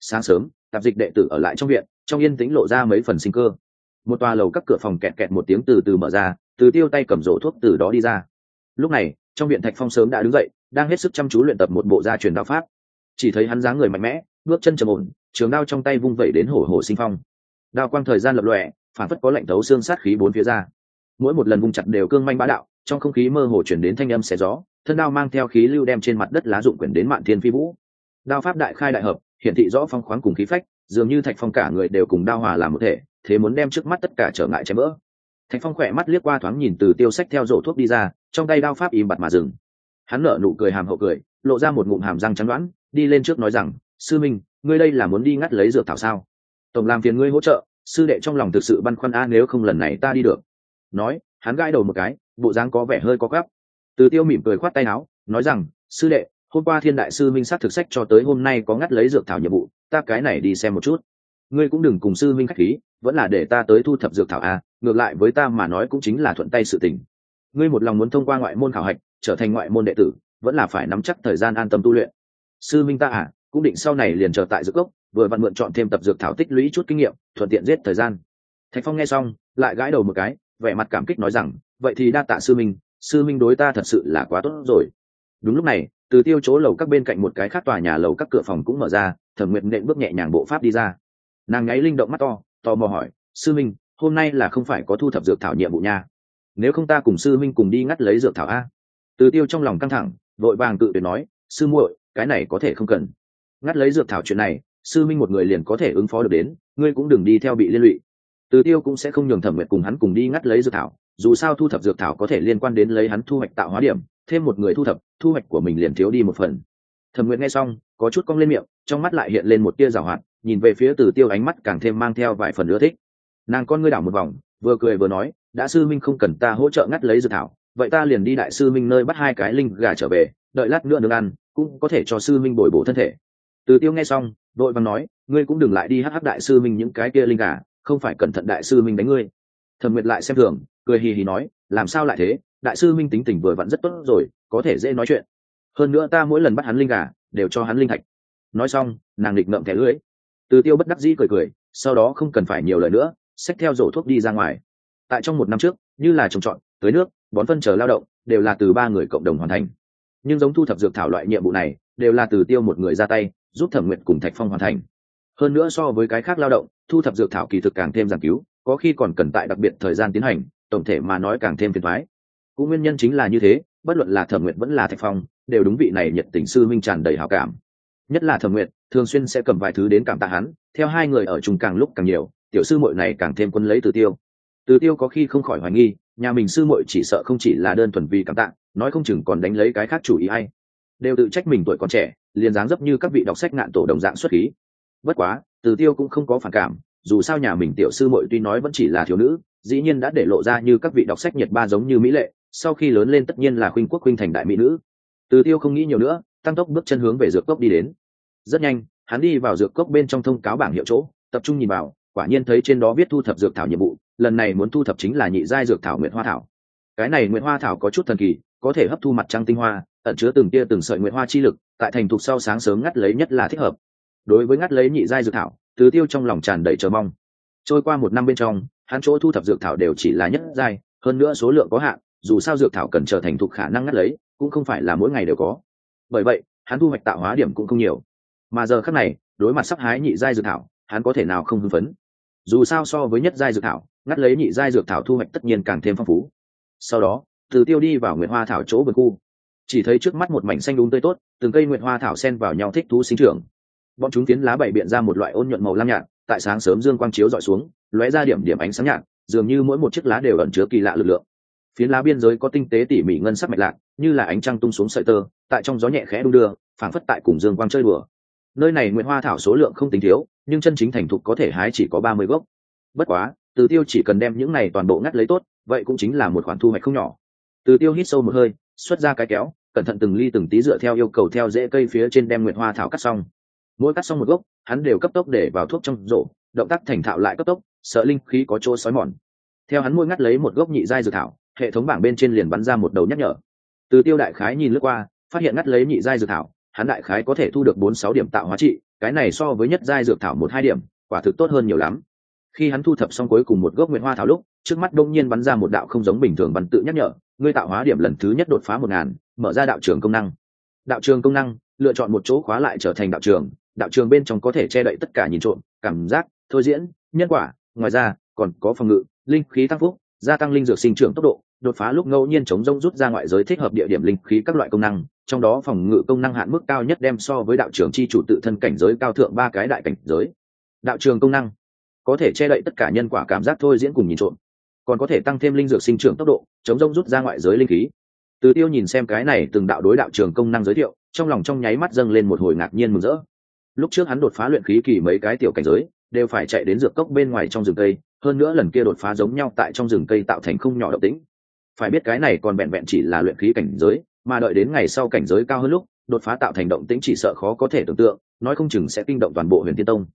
Sáng sớm, tạp dịch đệ tử ở lại trong viện, trong yên tĩnh lộ ra mấy phần sinh cơ. Một tòa lầu các cửa phòng kẹt kẹt một tiếng từ từ mở ra, từ tiêu tay cầm rổ thuốc từ đó đi ra. Lúc này trong viện thạch phong sớm đã đứng dậy, đang hết sức chăm chú luyện tập một bộ gia truyền đao pháp. Chỉ thấy hắn dáng người mạnh mẽ, bước chân trầm ổn, trường đao trong tay vung vẩy đến hổ hổ sinh phong. Đao quang thời gian lập lòe, phản phất có lạnh thấu xương sát khí bốn phía ra. Mỗi một lần vung chặt đều cương manh bá đạo, trong không khí mơ hồ chuyển đến thanh âm xé gió, thân đao mang theo khí lưu đem trên mặt đất lá dụng quyển đến mạn thiên phi vũ. Đao pháp đại khai đại hợp, hiển thị rõ phong khoáng cùng khí phách, dường như thạch phong cả người đều cùng đao hòa làm một thể, thế muốn đem trước mắt tất cả trở ngại chém vỡ thạch phong khỏe mắt liếc qua thoáng nhìn từ tiêu sách theo rổ thuốc đi ra, trong tay đao pháp im bặt mà dừng. Hắn nở nụ cười hàm hậu cười, lộ ra một ngụm hàm răng trắng đoán, đi lên trước nói rằng, sư minh, ngươi đây là muốn đi ngắt lấy dược thảo sao? Tổng làm phiền ngươi hỗ trợ, sư đệ trong lòng thực sự băn khoăn a, nếu không lần này ta đi được. Nói, hắn gãi đầu một cái, bộ dáng có vẻ hơi có gắp từ tiêu mỉm cười khoát tay áo, nói rằng, sư đệ, hôm qua thiên đại sư minh sát thực sách cho tới hôm nay có ngắt lấy dược thảo nhiệm vụ, ta cái này đi xem một chút. Ngươi cũng đừng cùng sư minh khách khí, vẫn là để ta tới thu thập dược thảo a ngược lại với ta mà nói cũng chính là thuận tay sự tình. Ngươi một lòng muốn thông qua ngoại môn khảo hạch, trở thành ngoại môn đệ tử, vẫn là phải nắm chắc thời gian an tâm tu luyện. Sư minh ta à cũng định sau này liền chờ tại dược gốc vừa vặn mượn chọn thêm tập dược thảo tích lũy chút kinh nghiệm, thuận tiện giết thời gian. Thạch phong nghe xong, lại gãi đầu một cái, vẻ mặt cảm kích nói rằng, vậy thì đa tạ sư minh sư minh đối ta thật sự là quá tốt rồi. Đúng lúc này, từ tiêu chỗ lầu các bên cạnh một cái khác tòa nhà lầu các cửa phòng cũng mở ra, thẩm nguyệt nện bước nhẹ nhàng bộ pháp đi ra. Nàng ngáy linh động mắt to, tò mò hỏi, sư minh hôm nay là không phải có thu thập dược thảo nhiệm vụ nha. Nếu không ta cùng sư minh cùng đi ngắt lấy dược thảo a. Từ tiêu trong lòng căng thẳng, vội vàng tự tuyệt nói, sư muội, cái này có thể không cần. Ngắt lấy dược thảo chuyện này, sư minh một người liền có thể ứng phó được đến, ngươi cũng đừng đi theo bị liên lụy. Từ tiêu cũng sẽ không nhường thẩm nguyệt cùng hắn cùng đi ngắt lấy dược thảo, dù sao thu thập dược thảo có thể liên quan đến lấy hắn thu hoạch tạo hóa điểm, thêm một người thu thập, thu hoạch của mình liền thiếu đi một phần. Thẩm nguyệt nghe xong, có chút cong lên miệng, trong mắt lại hiện lên một tia rào hoạt, nhìn về phía từ tiêu ánh mắt càng thêm mang theo vài phần ưa thích nàng con ngươi đảo một vòng, vừa cười vừa nói, đã sư minh không cần ta hỗ trợ ngắt lấy dược thảo, vậy ta liền đi đại sư minh nơi bắt hai cái linh gà trở về, đợi lát nữa nương ăn, cũng có thể cho sư minh bồi bổ thân thể. Từ tiêu nghe xong, đội văn nói, ngươi cũng đừng lại đi hắc hắc đại sư minh những cái kia linh gà, không phải cẩn thận đại sư minh đánh ngươi. Thẩm nguyệt lại xem thường, cười hì hì nói, làm sao lại thế? Đại sư minh tính tình vừa vặn rất tốt rồi, có thể dễ nói chuyện. Hơn nữa ta mỗi lần bắt hắn linh gà, đều cho hắn linh thạch. Nói xong, nàng nghịch ngậm thẻ lưỡi. Từ tiêu bất đắc dĩ cười cười, sau đó không cần phải nhiều lời nữa xách theo rổ thuốc đi ra ngoài. Tại trong một năm trước, như là trồng trọt, tưới nước, bón phân chờ lao động, đều là từ ba người cộng đồng hoàn thành. Nhưng giống thu thập dược thảo loại nhiệm vụ này, đều là từ tiêu một người ra tay, giúp thẩm nguyện cùng thạch phong hoàn thành. Hơn nữa so với cái khác lao động, thu thập dược thảo kỳ thực càng thêm giảng cứu, có khi còn cần tại đặc biệt thời gian tiến hành, tổng thể mà nói càng thêm phiền thoái cũng nguyên nhân chính là như thế, bất luận là thẩm nguyện vẫn là thạch phong, đều đúng vị này nhiệt tình sư minh tràn đầy hào cảm. Nhất là thẩm nguyện thường xuyên sẽ cầm vài thứ đến cảm tạ hắn, theo hai người ở chung càng lúc càng nhiều tiểu sư muội này càng thêm quân lấy từ tiêu. Từ tiêu có khi không khỏi hoài nghi, nhà mình sư muội chỉ sợ không chỉ là đơn thuần vì cảm tạ, nói không chừng còn đánh lấy cái khác chủ ý hay. Đều tự trách mình tuổi còn trẻ, liền dáng dấp như các vị đọc sách ngạn tổ đồng dạng xuất khí. Bất quá, từ tiêu cũng không có phản cảm, dù sao nhà mình tiểu sư muội tuy nói vẫn chỉ là thiếu nữ, dĩ nhiên đã để lộ ra như các vị đọc sách nhiệt ba giống như mỹ lệ, sau khi lớn lên tất nhiên là khuynh quốc khuynh thành đại mỹ nữ. Từ tiêu không nghĩ nhiều nữa, tăng tốc bước chân hướng về dược cốc đi đến. Rất nhanh, hắn đi vào dược cốc bên trong thông cáo bảng hiệu chỗ, tập trung nhìn vào quả nhiên thấy trên đó viết thu thập dược thảo nhiệm vụ, lần này muốn thu thập chính là nhị giai dược thảo nguyệt hoa thảo. Cái này nguyệt hoa thảo có chút thần kỳ, có thể hấp thu mặt trăng tinh hoa, ẩn chứa từng tia từng sợi nguyệt hoa chi lực, tại thành thục sau sáng sớm ngắt lấy nhất là thích hợp. Đối với ngắt lấy nhị giai dược thảo tứ tiêu trong lòng tràn đầy chờ mong. Trôi qua một năm bên trong, hắn chỗ thu thập dược thảo đều chỉ là nhất giai, hơn nữa số lượng có hạn, dù sao dược thảo cần trở thành thục khả năng ngắt lấy, cũng không phải là mỗi ngày đều có. Bởi vậy, hắn thu hoạch tạo hóa điểm cũng không nhiều. Mà giờ khác này, đối mặt sắp hái nhị giai dược thảo, hắn có thể nào không hưng phấn? Dù sao so với nhất giai dược thảo, ngắt lấy nhị giai dược thảo thu hoạch tất nhiên càng thêm phong phú. Sau đó, từ tiêu đi vào nguyệt hoa thảo chỗ vườn khu. Chỉ thấy trước mắt một mảnh xanh đúng tươi tốt, từng cây nguyệt hoa thảo sen vào nhau thích thú sinh trưởng. Bọn chúng tiến lá bảy biện ra một loại ôn nhuận màu lam nhạt, tại sáng sớm dương quang chiếu dọi xuống, lóe ra điểm điểm ánh sáng nhạt, dường như mỗi một chiếc lá đều ẩn chứa kỳ lạ lực lượng. Phiến lá biên giới có tinh tế tỉ mỉ ngân sắc mạch lạc, như là ánh trăng tung xuống sợi tơ, tại trong gió nhẹ khẽ đung đưa, phảng phất tại cùng dương quang chơi đùa nơi này nguyện hoa thảo số lượng không tính thiếu, nhưng chân chính thành thục có thể hái chỉ có ba mươi gốc. Bất quá, từ tiêu chỉ cần đem những này toàn bộ ngắt lấy tốt, vậy cũng chính là một khoản thu hoạch không nhỏ. Từ tiêu hít sâu một hơi, xuất ra cái kéo, cẩn thận từng ly từng tí dựa theo yêu cầu theo rễ cây phía trên đem nguyệt hoa thảo cắt xong. Mỗi cắt xong một gốc, hắn đều cấp tốc để vào thuốc trong rổ, động tác thành thạo lại cấp tốc, sợ linh khí có chỗ xói mòn. Theo hắn môi ngắt lấy một gốc nhị giai dược thảo, hệ thống bảng bên trên liền bắn ra một đầu nhắc nhở. Từ tiêu đại khái nhìn lướt qua, phát hiện ngắt lấy nhị giai dược thảo hắn đại khái có thể thu được bốn sáu điểm tạo hóa trị, cái này so với nhất giai dược thảo một hai điểm, quả thực tốt hơn nhiều lắm. Khi hắn thu thập xong cuối cùng một gốc nguyệt hoa thảo lúc, trước mắt đông nhiên bắn ra một đạo không giống bình thường văn tự nhắc nhở, ngươi tạo hóa điểm lần thứ nhất đột phá một ngàn, mở ra đạo trường công năng. Đạo trường công năng, lựa chọn một chỗ khóa lại trở thành đạo trường đạo trường bên trong có thể che đậy tất cả nhìn trộm, cảm giác, thôi diễn, nhân quả, ngoài ra, còn có phòng ngự, linh khí tăng phúc, gia tăng linh dược sinh trưởng tốc độ, đột phá lúc ngẫu nhiên chống rông rút ra ngoại giới thích hợp địa điểm linh khí các loại công năng trong đó phòng ngự công năng hạn mức cao nhất đem so với đạo trường chi chủ tự thân cảnh giới cao thượng ba cái đại cảnh giới. Đạo trường công năng có thể che đậy tất cả nhân quả cảm giác thôi diễn cùng nhìn trộm còn có thể tăng thêm linh dược sinh trưởng tốc độ chống rông rút ra ngoại giới linh khí. Từ tiêu nhìn xem cái này từng đạo đối đạo trường công năng giới thiệu trong lòng trong nháy mắt dâng lên một hồi ngạc nhiên mừng rỡ. Lúc trước hắn đột phá luyện khí kỳ mấy cái tiểu cảnh giới đều phải chạy đến dược cốc bên ngoài trong rừng cây hơn nữa lần kia đột phá giống nhau tại trong rừng cây tạo thành không nhỏ động tĩnh, phải biết cái này còn vẹn vẹn chỉ là luyện khí cảnh giới mà đợi đến ngày sau cảnh giới cao hơn lúc, đột phá tạo thành động tĩnh chỉ sợ khó có thể tưởng tượng, nói không chừng sẽ kinh động toàn bộ huyền tiên tông.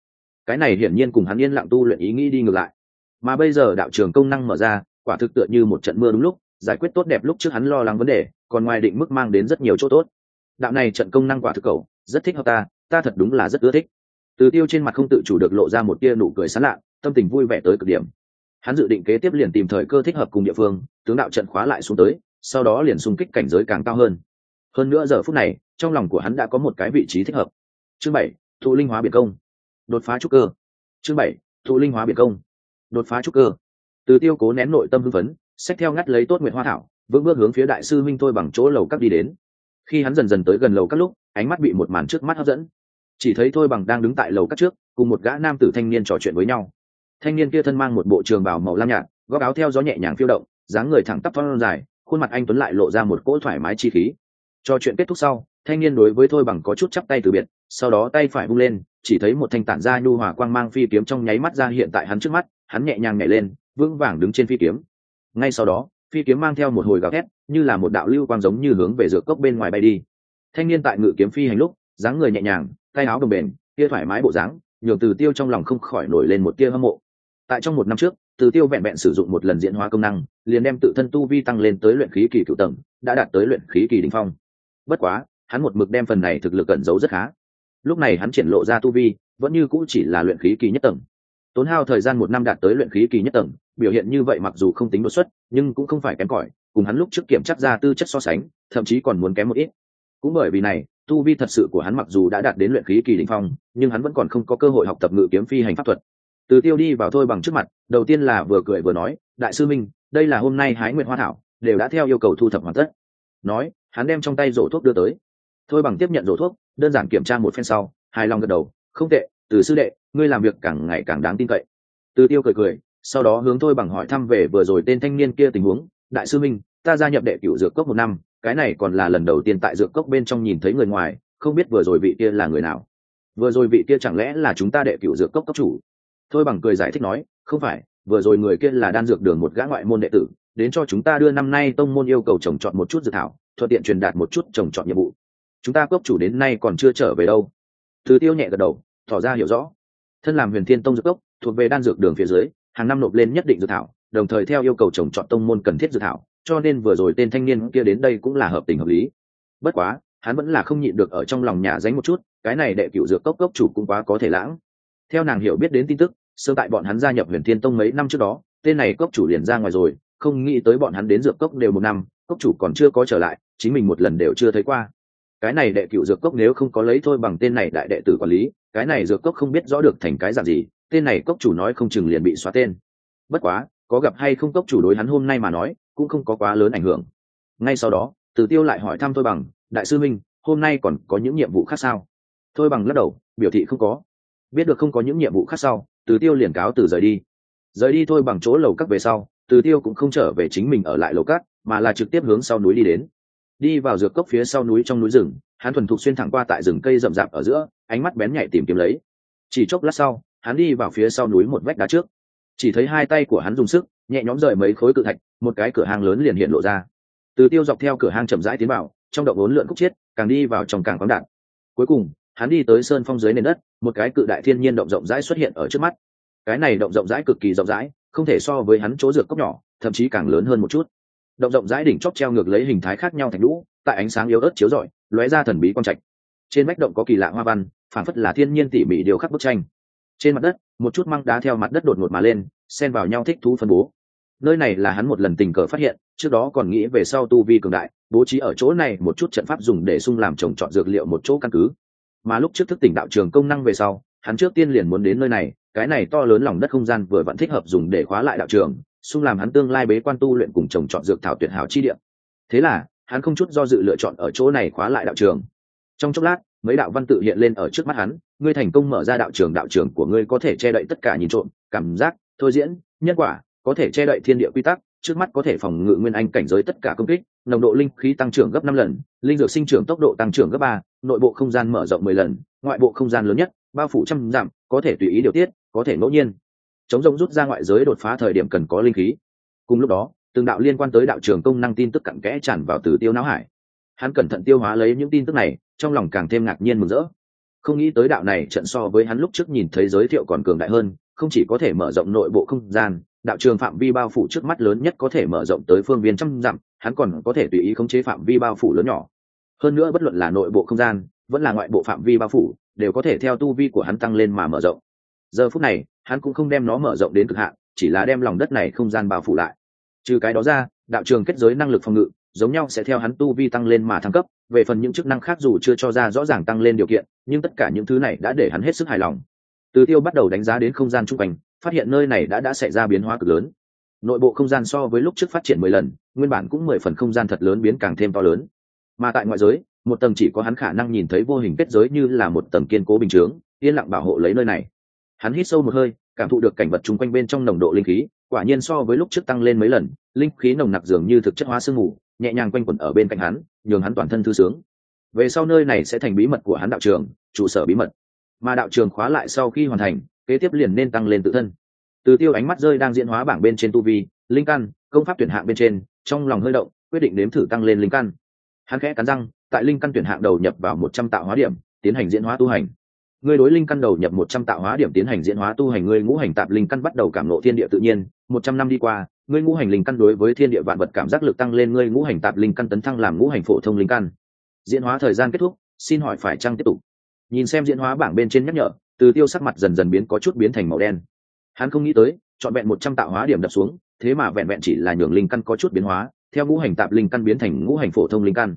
Cái này hiển nhiên cùng hắn yên lặng tu luyện ý nghĩ đi ngược lại. Mà bây giờ đạo trường công năng mở ra, quả thực tựa như một trận mưa đúng lúc, giải quyết tốt đẹp lúc trước hắn lo lắng vấn đề, còn ngoài định mức mang đến rất nhiều chỗ tốt. Đạo này trận công năng quả thực cầu, rất thích hợp ta ta thật đúng là rất ưa thích. Từ tiêu trên mặt không tự chủ được lộ ra một tia nụ cười sán lạ, tâm tình vui vẻ tới cực điểm. Hắn dự định kế tiếp liền tìm thời cơ thích hợp cùng địa phương, tướng đạo trận khóa lại xuống tới sau đó liền xung kích cảnh giới càng cao hơn. Hơn nữa giờ phút này, trong lòng của hắn đã có một cái vị trí thích hợp. Chương bảy, thụ linh hóa biệt công. Đột phá trúc cơ. Chương bảy, thụ linh hóa biệt công. Đột phá trúc cơ. Từ tiêu cố nén nội tâm hưng phấn, xách theo ngắt lấy tốt nguyện hoa thảo, vững bước hướng phía đại sư minh thôi bằng chỗ lầu các đi đến. Khi hắn dần dần tới gần lầu các lúc, ánh mắt bị một màn trước mắt hấp dẫn. Chỉ thấy thôi bằng đang đứng tại lầu các trước, cùng một gã nam tử thanh niên trò chuyện với nhau. Thanh niên kia thân mang một bộ trường bào màu lam nhạt, góc áo theo gió nhẹ nhàng phiêu động, dáng người thẳng tắp thon dài khuôn mặt anh tuấn lại lộ ra một cỗ thoải mái chi khí. Cho chuyện kết thúc sau, thanh niên đối với thôi bằng có chút chắp tay từ biệt, sau đó tay phải bung lên, chỉ thấy một thanh tản ra nhu hòa quang mang phi kiếm trong nháy mắt ra hiện tại hắn trước mắt, hắn nhẹ nhàng nhảy lên, vững vàng đứng trên phi kiếm. Ngay sau đó, phi kiếm mang theo một hồi gào thét, như là một đạo lưu quang giống như hướng về dược cốc bên ngoài bay đi. Thanh niên tại ngự kiếm phi hành lúc, dáng người nhẹ nhàng, tay áo đồng bền tia thoải mái bộ dáng, nhường từ tiêu trong lòng không khỏi nổi lên một tia hâm mộ. Tại trong một năm trước từ tiêu vẹn vẹn sử dụng một lần diễn hóa công năng, liền đem tự thân tu vi tăng lên tới luyện khí kỳ cựu tầng, đã đạt tới luyện khí kỳ đ ỉ n h phong. Bất quá, hắn một mực đem phần này thực lực cẩn giấu rất khá. Lúc này hắn triển lộ ra tu vi, vẫn như cũng chỉ là luyện khí kỳ nhất tầng. Tốn hao thời gian một năm đạt tới luyện khí kỳ nhất tầng, biểu hiện như vậy mặc dù không tính đột xuất, nhưng cũng không phải kém cỏi, cùng hắn lúc trước kiểm chắc ra tư chất so sánh, thậm chí còn muốn kém một ít. Cũng bởi vì này, tu vi thật sự của hắn mặc dù đã đạt đến luyện khí kỳ đ ỉ n h phong, nhưng hắn vẫn còn không có cơ hội học tập ngự kiếm phi hành pháp thuật từ tiêu đi vào thôi bằng trước mặt, đầu tiên là vừa cười vừa nói, đại sư minh, đây là hôm nay hái Nguyệt hoa thảo, đều đã theo yêu cầu thu thập hoàn tất. Nói, hắn đem trong tay rổ thuốc đưa tới. Thôi bằng tiếp nhận rổ thuốc, đơn giản kiểm tra một phen sau, hài lòng gật đầu, không tệ, từ sư đệ, ngươi làm việc càng ngày càng đáng tin cậy. Từ tiêu cười cười, sau đó hướng thôi bằng hỏi thăm về vừa rồi tên thanh niên kia tình huống. Đại sư minh, ta gia nhập đệ cửu dược cốc một năm, cái này còn là lần đầu tiên tại dược cốc bên trong nhìn thấy người ngoài, không biết vừa rồi vị kia là người nào. Vừa rồi vị kia chẳng lẽ là chúng ta đệ cựu dược cốc cấp chủ? Thôi bằng cười giải thích nói, không phải, vừa rồi người kia là đan dược đường một gã ngoại môn đệ tử, đến cho chúng ta đưa năm nay tông môn yêu cầu trồng chọn một chút dự thảo, thuận tiện truyền đạt một chút trồng chọn nhiệm vụ. Chúng ta cốc chủ đến nay còn chưa trở về đâu. Thứ tiêu nhẹ gật đầu, tỏ ra hiểu rõ. Thân làm huyền thiên tông dược cốc, thuộc về đan dược đường phía dưới, hàng năm nộp lên nhất định dự thảo, đồng thời theo yêu cầu trồng chọn tông môn cần thiết dự thảo, cho nên vừa rồi tên thanh niên kia đến đây cũng là hợp tình hợp lý. Bất quá, hắn vẫn là không nhịn được ở trong lòng nhà dánh một chút, cái này đệ cựu dược cốc cốc chủ cũng quá có thể lãng. Theo nàng hiểu biết đến tin tức sơ tại bọn hắn gia nhập huyền thiên tông mấy năm trước đó, tên này cốc chủ liền ra ngoài rồi, không nghĩ tới bọn hắn đến dược cốc đều một năm, cốc chủ còn chưa có trở lại, chính mình một lần đều chưa thấy qua. Cái này đệ cựu dược cốc nếu không có lấy thôi bằng tên này đại đệ tử quản lý, cái này dược cốc không biết rõ được thành cái dạng gì, tên này cốc chủ nói không chừng liền bị xóa tên. Bất quá, có gặp hay không cốc chủ đối hắn hôm nay mà nói, cũng không có quá lớn ảnh hưởng. Ngay sau đó, từ tiêu lại hỏi thăm thôi bằng, đại sư minh hôm nay còn có những nhiệm vụ khác sao? Thôi bằng lắc đầu, biểu thị không có. Biết được không có những nhiệm vụ khác sau từ tiêu liền cáo từ rời đi. Rời đi thôi bằng chỗ lầu cắt về sau, từ tiêu cũng không trở về chính mình ở lại lầu cát mà là trực tiếp hướng sau núi đi đến. Đi vào dược cốc phía sau núi trong núi rừng, hắn thuần thục xuyên thẳng qua tại rừng cây rậm rạp ở giữa, ánh mắt bén nhạy tìm kiếm lấy. Chỉ chốc lát sau, hắn đi vào phía sau núi một vách đá trước. Chỉ thấy hai tay của hắn dùng sức, nhẹ nhõm rời mấy khối cự thạch, một cái cửa hàng lớn liền hiện lộ ra. Từ tiêu dọc theo cửa hàng chậm rãi tiến vào, trong động vốn lượn khúc chiết càng đi vào trong càng khoáng đạn. Cuối cùng hắn đi tới sơn phong dưới nền đất, một cái cự đại thiên nhiên động rộng rãi xuất hiện ở trước mắt. Cái này động rộng rãi cực kỳ rộng rãi, không thể so với hắn chỗ dược cốc nhỏ, thậm chí càng lớn hơn một chút. Động rộng rãi đỉnh chóp treo ngược lấy hình thái khác nhau thành lũ, tại ánh sáng yếu ớt chiếu rọi, lóe ra thần bí quang trạch. Trên vách động có kỳ lạ hoa văn phản phất là thiên nhiên tỉ mỉ điều khắc bức tranh. Trên mặt đất, một chút măng đá theo mặt đất đột ngột mà lên, xen vào nhau thích thú phân bố. Nơi này là hắn một lần tình cờ phát hiện, trước đó còn nghĩ về sau tu vi cường đại, bố trí ở chỗ này một chút trận pháp dùng để sung làm trồng trọt dược liệu một chỗ căn cứ mà lúc trước thức tỉnh đạo trường công năng về sau, hắn trước tiên liền muốn đến nơi này, cái này to lớn lòng đất không gian vừa vẫn thích hợp dùng để khóa lại đạo trường, xung làm hắn tương lai bế quan tu luyện cùng trồng chọn dược thảo tuyệt hảo chi địa. Thế là, hắn không chút do dự lựa chọn ở chỗ này khóa lại đạo trường. Trong chốc lát, mấy đạo văn tự hiện lên ở trước mắt hắn, ngươi thành công mở ra đạo trường đạo trường của ngươi có thể che đậy tất cả nhìn trộm, cảm giác, thôi diễn, nhân quả, có thể che đậy thiên địa quy tắc trước mắt có thể phòng ngự nguyên anh cảnh giới tất cả công kích, nồng độ linh khí tăng trưởng gấp năm lần, linh dược sinh trưởng tốc độ tăng trưởng gấp ba, nội bộ không gian mở rộng mười lần, ngoại bộ không gian lớn nhất, bao phủ trăm dặm, có thể tùy ý điều tiết, có thể ngẫu nhiên. Chống rông rút ra ngoại giới đột phá thời điểm cần có linh khí. Cùng lúc đó, từng đạo liên quan tới đạo trường công năng tin tức cặn kẽ tràn vào từ tiêu não hải. Hắn cẩn thận tiêu hóa lấy những tin tức này, trong lòng càng thêm ngạc nhiên mừng rỡ. Không nghĩ tới đạo này trận so với hắn lúc trước nhìn thấy giới thiệu còn cường đại hơn, không chỉ có thể mở rộng nội bộ không gian đạo trường phạm vi bao phủ trước mắt lớn nhất có thể mở rộng tới phương viên trăm dặm, hắn còn có thể tùy ý khống chế phạm vi bao phủ lớn nhỏ. Hơn nữa bất luận là nội bộ không gian, vẫn là ngoại bộ phạm vi bao phủ, đều có thể theo tu vi của hắn tăng lên mà mở rộng. Giờ phút này, hắn cũng không đem nó mở rộng đến cực hạn, chỉ là đem lòng đất này không gian bao phủ lại. Trừ cái đó ra, đạo trường kết giới năng lực phòng ngự, giống nhau sẽ theo hắn tu vi tăng lên mà thăng cấp, về phần những chức năng khác dù chưa cho ra rõ ràng tăng lên điều kiện, nhưng tất cả những thứ này đã để hắn hết sức hài lòng. Từ tiêu bắt đầu đánh giá đến không gian chung quanh phát hiện nơi này đã đã xảy ra biến hóa cực lớn. Nội bộ không gian so với lúc trước phát triển mười lần, nguyên bản cũng mười phần không gian thật lớn biến càng thêm to lớn. Mà tại ngoại giới, một tầng chỉ có hắn khả năng nhìn thấy vô hình kết giới như là một tầng kiên cố bình chướng, yên lặng bảo hộ lấy nơi này. Hắn hít sâu một hơi, cảm thụ được cảnh vật chung quanh bên trong nồng độ linh khí, quả nhiên so với lúc trước tăng lên mấy lần, linh khí nồng nặc dường như thực chất hóa sương mù, nhẹ nhàng quanh quẩn ở bên cạnh hắn, nhường hắn toàn thân thư sướng. Về sau nơi này sẽ thành bí mật của hắn đạo trường, trụ sở bí mật. Mà đạo trường khóa lại sau khi hoàn thành kế tiếp liền nên tăng lên tự thân. Từ tiêu ánh mắt rơi đang diễn hóa bảng bên trên tu vi, linh căn, công pháp tuyển hạng bên trên, trong lòng hơi động, quyết định nếm thử tăng lên linh căn. Hắn khẽ cắn răng, tại linh căn tuyển hạng đầu nhập vào một trăm tạo hóa điểm, tiến hành diễn hóa tu hành. Ngươi đối linh căn đầu nhập một trăm tạo hóa điểm tiến hành diễn hóa tu hành, ngươi ngũ hành tạp linh căn bắt đầu cảm nộ thiên địa tự nhiên, một trăm năm đi qua, ngươi ngũ hành linh căn đối với thiên địa vạn vật cảm giác lực tăng lên, ngươi ngũ hành tạp linh căn tấn thăng làm ngũ hành phổ thông linh căn. Diễn hóa thời gian kết thúc, xin hỏi phải chăng tiếp tục? Nhìn xem diễn hóa bảng bên trên nhắc nhở từ tiêu sắc mặt dần dần biến có chút biến thành màu đen. Hắn không nghĩ tới chọn vẹn một trăm tạo hóa điểm đập xuống, thế mà vẹn vẹn chỉ là nhường linh căn có chút biến hóa, theo ngũ hành tạp linh căn biến thành ngũ hành phổ thông linh căn.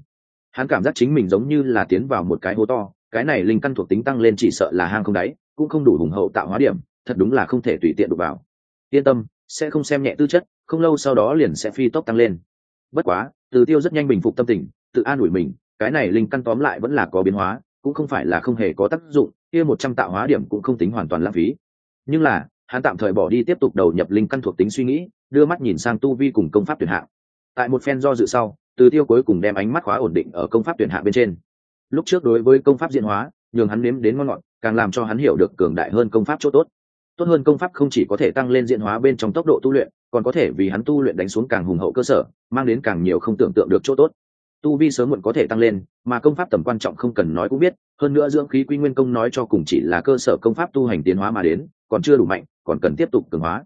Hắn cảm giác chính mình giống như là tiến vào một cái hố to, cái này linh căn thuộc tính tăng lên chỉ sợ là hang không đáy, cũng không đủ hùng hậu tạo hóa điểm, thật đúng là không thể tùy tiện đụng vào. Yên tâm, sẽ không xem nhẹ tư chất, không lâu sau đó liền sẽ phi tốc tăng lên. Bất quá, từ tiêu rất nhanh bình phục tâm tình, tự an ủi mình, cái này linh căn tóm lại vẫn là có biến hóa cũng không phải là không hề có tác dụng, kia một trăm tạo hóa điểm cũng không tính hoàn toàn lãng phí. Nhưng là, hắn tạm thời bỏ đi tiếp tục đầu nhập linh căn thuộc tính suy nghĩ, đưa mắt nhìn sang tu vi cùng công pháp tuyển hạng. Tại một phen do dự sau, từ tiêu cuối cùng đem ánh mắt khóa ổn định ở công pháp tuyển hạng bên trên. Lúc trước đối với công pháp diễn hóa, nhường hắn nếm đến ngon ngọt, càng làm cho hắn hiểu được cường đại hơn công pháp chỗ tốt. Tốt hơn công pháp không chỉ có thể tăng lên diễn hóa bên trong tốc độ tu luyện, còn có thể vì hắn tu luyện đánh xuống càng hùng hậu cơ sở, mang đến càng nhiều không tưởng tượng được chỗ tốt tu vi sớm muộn có thể tăng lên, mà công pháp tầm quan trọng không cần nói cũng biết, hơn nữa dưỡng khí quy nguyên công nói cho cùng chỉ là cơ sở công pháp tu hành tiến hóa mà đến, còn chưa đủ mạnh, còn cần tiếp tục cường hóa.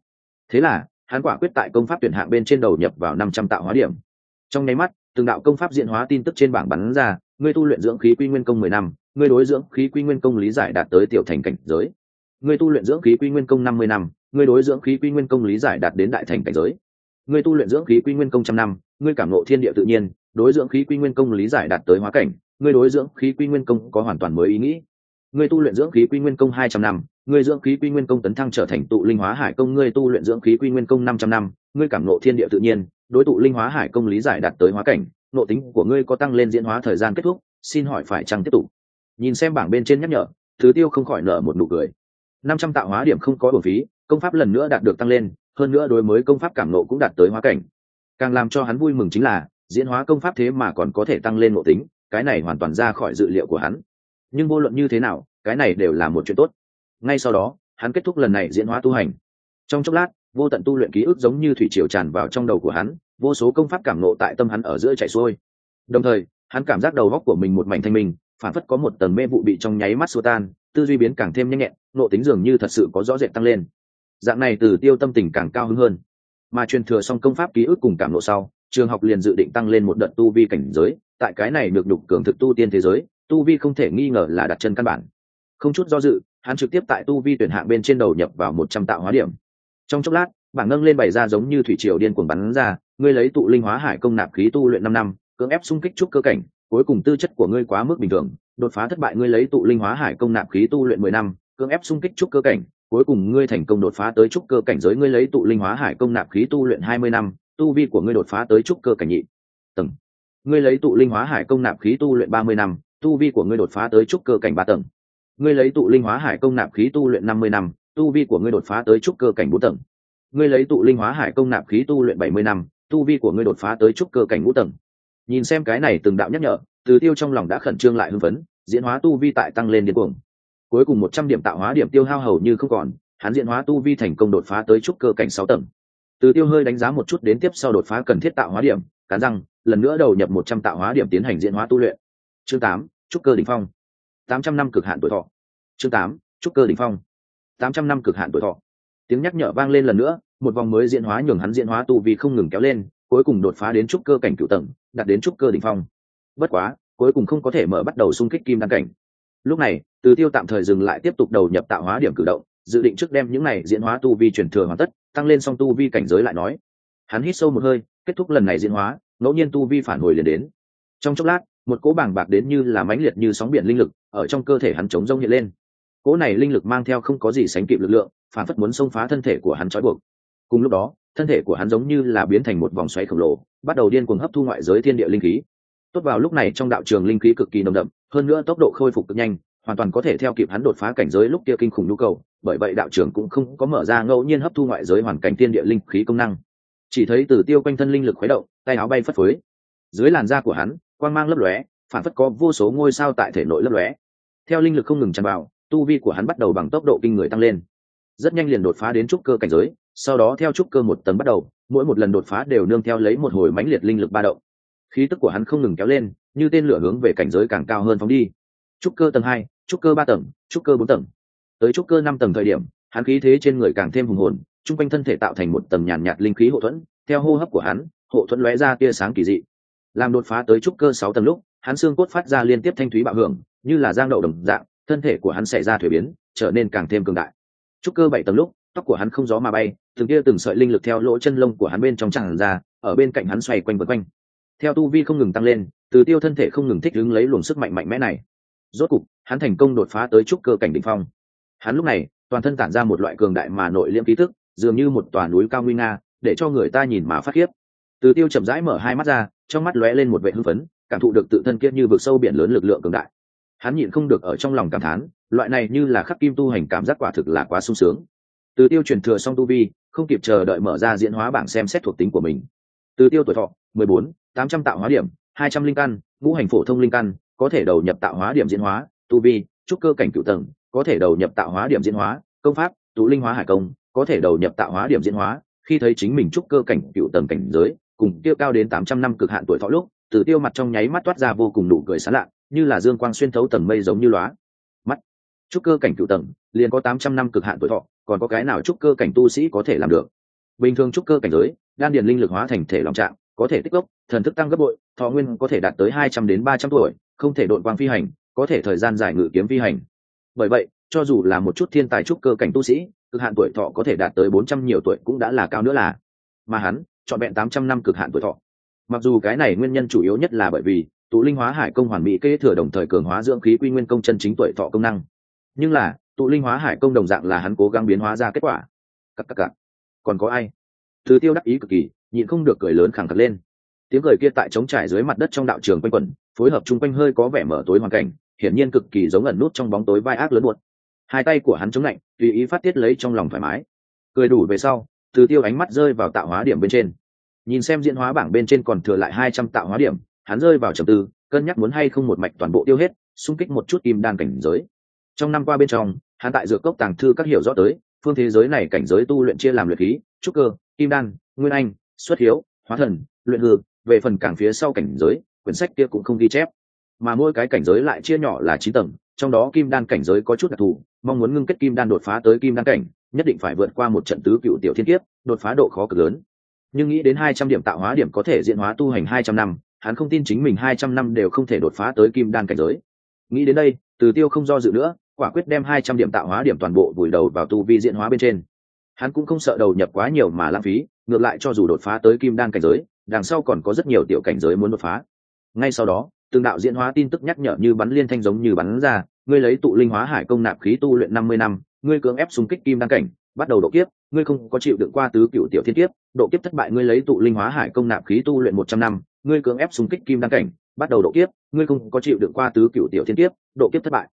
Thế là, hắn quả quyết tại công pháp tuyển hạng bên trên đầu nhập vào năm trăm tạo hóa điểm. Trong nháy mắt, từng đạo công pháp diễn hóa tin tức trên bảng bắn ra, ngươi tu luyện dưỡng khí quy nguyên công mười năm, ngươi đối dưỡng khí quy nguyên công lý giải đạt tới tiểu thành cảnh giới. Ngươi tu luyện dưỡng khí quy nguyên công năm mươi năm, ngươi đối dưỡng khí quy nguyên công lý giải đạt đến đại thành cảnh giới. Ngươi tu luyện dưỡng khí quy nguyên công trăm năm, ngươi cảm ngộ thiên địa tự nhiên đối dưỡng khí quy nguyên công lý giải đạt tới hóa cảnh, ngươi đối dưỡng khí quy nguyên công có hoàn toàn mới ý nghĩ. Ngươi tu luyện dưỡng khí quy nguyên công hai trăm năm, ngươi dưỡng khí quy nguyên công tấn thăng trở thành tụ linh hóa hải công, ngươi tu luyện dưỡng khí quy nguyên công năm trăm năm, ngươi cảm nộ thiên địa tự nhiên, đối tụ linh hóa hải công lý giải đạt tới hóa cảnh nộ tính của ngươi có tăng lên diễn hóa thời gian kết thúc, xin hỏi phải chăng tiếp tục? Nhìn xem bảng bên trên nhắc nhở, thứ tiêu không khỏi nở một nụ cười. năm trăm tạo hóa điểm không có bổ phí, công pháp lần nữa đạt được tăng lên, hơn nữa đối mới công pháp cảm nộ cũng đạt tới hóa cảnh. Càng làm cho hắn vui mừng chính là diễn hóa công pháp thế mà còn có thể tăng lên ngộ tính, cái này hoàn toàn ra khỏi dự liệu của hắn. Nhưng vô luận như thế nào, cái này đều là một chuyện tốt. Ngay sau đó, hắn kết thúc lần này diễn hóa tu hành. Trong chốc lát, vô tận tu luyện ký ức giống như thủy triều tràn vào trong đầu của hắn, vô số công pháp cảm nộ tại tâm hắn ở giữa chạy xuôi. Đồng thời, hắn cảm giác đầu góc của mình một mảnh thanh minh, phản phất có một tầng mê vụ bị trong nháy mắt xua tan, tư duy biến càng thêm nhanh nhẹn nộ tính dường như thật sự có rõ rệt tăng lên. Dạng này từ tiêu tâm tình càng cao hơn hơn. Mà truyền thừa xong công pháp ký ức cùng cảm nộ sau trường học liền dự định tăng lên một đợt tu vi cảnh giới, tại cái này được đục cường thực tu tiên thế giới, tu vi không thể nghi ngờ là đặt chân căn bản. Không chút do dự, hắn trực tiếp tại tu vi tuyển hạng bên trên đầu nhập vào một trăm tạo hóa điểm. Trong chốc lát, bảng nâng lên bày ra giống như thủy triều điên cuồng bắn ra, ngươi lấy tụ linh hóa hải công nạp khí tu luyện năm năm, cưỡng ép xung kích trúc cơ cảnh, cuối cùng tư chất của ngươi quá mức bình thường, đột phá thất bại ngươi lấy tụ linh hóa hải công nạp khí tu luyện mười năm, cưỡng ép xung kích trúc cơ cảnh, cuối cùng ngươi thành công đột phá tới trúc cơ cảnh giới ngươi lấy tụ linh hóa hải công nạp khí tu luyện hai mươi năm tu vi của ngươi đột phá tới trúc cơ cảnh nhị. Tầng. Ngươi lấy tụ linh hóa hải công nạp khí tu luyện ba mươi năm, tu vi của ngươi đột phá tới trúc cơ cảnh ba tầng. Ngươi lấy tụ linh hóa hải công nạp khí tu luyện năm mươi năm, tu vi của ngươi đột phá tới trúc cơ cảnh bốn tầng. Ngươi lấy tụ linh hóa hải công nạp khí tu luyện bảy mươi năm, tu vi của ngươi đột phá tới trúc cơ cảnh ngũ tầng. Nhìn xem cái này từng đạo nhắc nhở, từ tiêu trong lòng đã khẩn trương lại hưng phấn, diễn hóa tu vi tại tăng lên điên cuồng. Cuối cùng một trăm điểm tạo hóa điểm tiêu hao hầu như không còn, hắn diễn hóa tu vi thành công đột phá tới trúc cơ cảnh sáu tầng từ tiêu hơi đánh giá một chút đến tiếp sau đột phá cần thiết tạo hóa điểm cán răng, lần nữa đầu nhập một trăm tạo hóa điểm tiến hành diễn hóa tu luyện. Chương tám, trúc cơ đỉnh phong. Tám trăm năm cực hạn tuổi thọ. Chương tám, trúc cơ đỉnh phong. Tám trăm năm cực hạn tuổi thọ. Tiếng nhắc nhở vang lên lần nữa, một vòng mới diễn hóa nhường hắn diễn hóa tu vi không ngừng kéo lên, cuối cùng đột phá đến trúc cơ cảnh cửu tầng, đạt đến trúc cơ đỉnh phong. Bất quá, cuối cùng không có thể mở bắt đầu xung kích kim đăng cảnh. Lúc này, từ tiêu tạm thời dừng lại tiếp tục đầu nhập tạo hóa điểm cử động, dự định trước đem những này diễn hóa tu vi truyền thừa hoàn tất tăng lên song tu vi cảnh giới lại nói. Hắn hít sâu một hơi, kết thúc lần này diễn hóa, ngẫu nhiên tu vi phản hồi liền đến. Trong chốc lát, một cỗ bảng bạc đến như là mãnh liệt như sóng biển linh lực, ở trong cơ thể hắn chống rông hiện lên. Cỗ này linh lực mang theo không có gì sánh kịp lực lượng, phản phất muốn xông phá thân thể của hắn trói buộc. Cùng lúc đó, thân thể của hắn giống như là biến thành một vòng xoáy khổng lồ, bắt đầu điên cuồng hấp thu ngoại giới thiên địa linh khí. Tốt vào lúc này trong đạo trường linh khí cực kỳ nồng đậm, hơn nữa tốc độ khôi phục cực nhanh hoàn toàn có thể theo kịp hắn đột phá cảnh giới lúc kia kinh khủng nhu cầu, bởi vậy đạo trưởng cũng không có mở ra ngẫu nhiên hấp thu ngoại giới hoàn cảnh tiên địa linh khí công năng. Chỉ thấy từ tiêu quanh thân linh lực khuấy động, tay áo bay phất phới. Dưới làn da của hắn, quang mang lấp lóe, phản phất có vô số ngôi sao tại thể nội lấp lóe. Theo linh lực không ngừng tràn vào, tu vi của hắn bắt đầu bằng tốc độ kinh người tăng lên. Rất nhanh liền đột phá đến trúc cơ cảnh giới, sau đó theo trúc cơ một tầng bắt đầu, mỗi một lần đột phá đều nương theo lấy một hồi mãnh liệt linh lực ba động. Khí tức của hắn không ngừng kéo lên, như tên lửa hướng về cảnh giới càng cao hơn phóng đi. Trúc cơ tầng hai trúc cơ ba tầng trúc cơ bốn tầng. Tới trúc cơ năm tầng thời điểm hắn khí thế trên người càng thêm hùng hồn chung quanh thân thể tạo thành một tầng nhàn nhạt, linh khí hộ thuẫn theo hô hấp của hắn hộ thuẫn lóe ra tia sáng kỳ dị. Làm đột phá tới trúc cơ sáu tầng lúc hắn xương cốt phát ra liên tiếp thanh thúy bạo hưởng như là giang đậu đồng dạng thân thể của hắn xảy ra thuế biến trở nên càng thêm cường đại. Trúc cơ bảy tầng lúc tóc của hắn không gió mà bay từng kia từng sợi linh lực theo lỗ chân lông của hắn bên trong tràn ra ở bên cạnh hắn xoay quanh vượt quanh. Theo tu vi không ngừng tăng lên từ tiêu thân thể không ngừng thích ứng lấy luồng sức mạnh mạnh mẽ này. Rốt cục hắn thành công đột phá tới trúc cơ cảnh đ ỉ n h phong. Hắn lúc này, toàn thân tản ra một loại cường đại mà nội liễm ký thức dường như một tòa núi cao nguy nga, để cho người ta nhìn mà phát khiếp. Từ tiêu chậm rãi mở hai mắt ra, trong mắt lóe lên một vệ hưng phấn, cảm thụ được tự thân kiết như vực sâu biển lớn lực lượng cường đại. Hắn nhịn không được ở trong lòng cảm thán, loại này như là khắc kim tu hành cảm giác quả thực là quá sung sướng. Từ tiêu truyền thừa xong tu vi, không kịp chờ đợi mở ra diễn hóa bảng xem xét thuộc tính của mình. Từ tiêu tuổi thọ, mười bốn, tám trăm tạo hóa điểm, hai trăm linh căn, ngũ hành phổ thông linh căn, có thể đầu nhập tạo hóa điểm diễn hóa tu vi, trúc cơ cảnh cựu tầng, có thể đầu nhập tạo hóa điểm diễn hóa, công pháp tụ linh hóa hải công, có thể đầu nhập tạo hóa điểm diễn hóa. Khi thấy chính mình trúc cơ cảnh cựu tầng cảnh giới, cùng tiêu cao đến tám trăm năm cực hạn tuổi thọ lúc, từ tiêu mặt trong nháy mắt toát ra vô cùng nụ cười sán lạ, như là dương quang xuyên thấu tầng mây giống như lóa. Mắt. Trúc cơ cảnh cựu tầng, liền có tám trăm năm cực hạn tuổi thọ, còn có cái nào trúc cơ cảnh tu sĩ có thể làm được? Bình thường trúc cơ cảnh giới, đan điền linh lực hóa thành thể lòng trạng, có thể tích gốc thần thức tăng gấp bội, thọ nguyên có thể đạt tới hai trăm đến ba trăm tuổi, không thể đội quang phi hành có thể thời gian dài ngự kiếm phi hành. Bởi vậy, cho dù là một chút thiên tài trúc cơ cảnh tu sĩ, cực hạn tuổi thọ có thể đạt tới bốn trăm nhiều tuổi cũng đã là cao nữa là. Mà hắn chọn vẹn tám trăm năm cực hạn tuổi thọ. Mặc dù cái này nguyên nhân chủ yếu nhất là bởi vì, tụ linh hóa hải công hoàn mỹ kế thừa đồng thời cường hóa dưỡng khí quy nguyên công chân chính tuổi thọ công năng. Nhưng là, tụ linh hóa hải công đồng dạng là hắn cố gắng biến hóa ra kết quả. Cặp cặp cặp còn có ai? Thứ tiêu đắc ý cực kỳ, nhịn không được cười lớn khẳng khật lên. Tiếng cười kia tại trống trải dưới mặt đất trong đạo trường quanh quẩn, phối hợp chung quanh hơi có vẻ mở tối hoàn cảnh hiển nhiên cực kỳ giống ẩn nút trong bóng tối vai ác lớn buột hai tay của hắn chống lạnh, tùy ý phát tiết lấy trong lòng thoải mái. Cười đủ về sau, từ tiêu ánh mắt rơi vào tạo hóa điểm bên trên. Nhìn xem diễn hóa bảng bên trên còn thừa lại hai trăm tạo hóa điểm, hắn rơi vào trầm tư, cân nhắc muốn hay không một mạch toàn bộ tiêu hết, xung kích một chút kim đan cảnh giới. Trong năm qua bên trong, hắn tại dược cốc tàng thư các hiểu rõ tới, phương thế giới này cảnh giới tu luyện chia làm luyện khí, trúc cơ, kim đan, nguyên anh, xuất hiếu, hóa thần, luyện hư, về phần cảng phía sau cảnh giới, quyển sách kia cũng không ghi chép mà mỗi cái cảnh giới lại chia nhỏ là chín tầng, trong đó kim đan cảnh giới có chút đặc thù, mong muốn ngưng kết kim đan đột phá tới kim đan cảnh, nhất định phải vượt qua một trận tứ cựu tiểu thiên kiếp, đột phá độ khó cực lớn. Nhưng nghĩ đến hai trăm điểm tạo hóa điểm có thể diễn hóa tu hành hai trăm năm, hắn không tin chính mình hai trăm năm đều không thể đột phá tới kim đan cảnh giới. Nghĩ đến đây, từ tiêu không do dự nữa, quả quyết đem hai trăm điểm tạo hóa điểm toàn bộ vùi đầu vào tu vi diễn hóa bên trên. Hắn cũng không sợ đầu nhập quá nhiều mà lãng phí, ngược lại cho dù đột phá tới kim đan cảnh giới, đằng sau còn có rất nhiều tiểu cảnh giới muốn đột phá. Ngay sau đó từng đạo diễn hóa tin tức nhắc nhở như bắn liên thanh giống như bắn ra, ngươi lấy tụ linh hóa hải công nạp khí tu luyện năm mươi năm, ngươi cưỡng ép xung kích kim đăng cảnh, bắt đầu độ kiếp, ngươi không có chịu đựng qua tứ cựu tiểu thiên kiếp, độ kiếp thất bại ngươi lấy tụ linh hóa hải công nạp khí tu luyện một trăm năm, ngươi cưỡng ép xung kích kim đăng cảnh, bắt đầu độ kiếp, ngươi không có chịu đựng qua tứ cựu tiểu thiên kiếp, độ kiếp thất bại.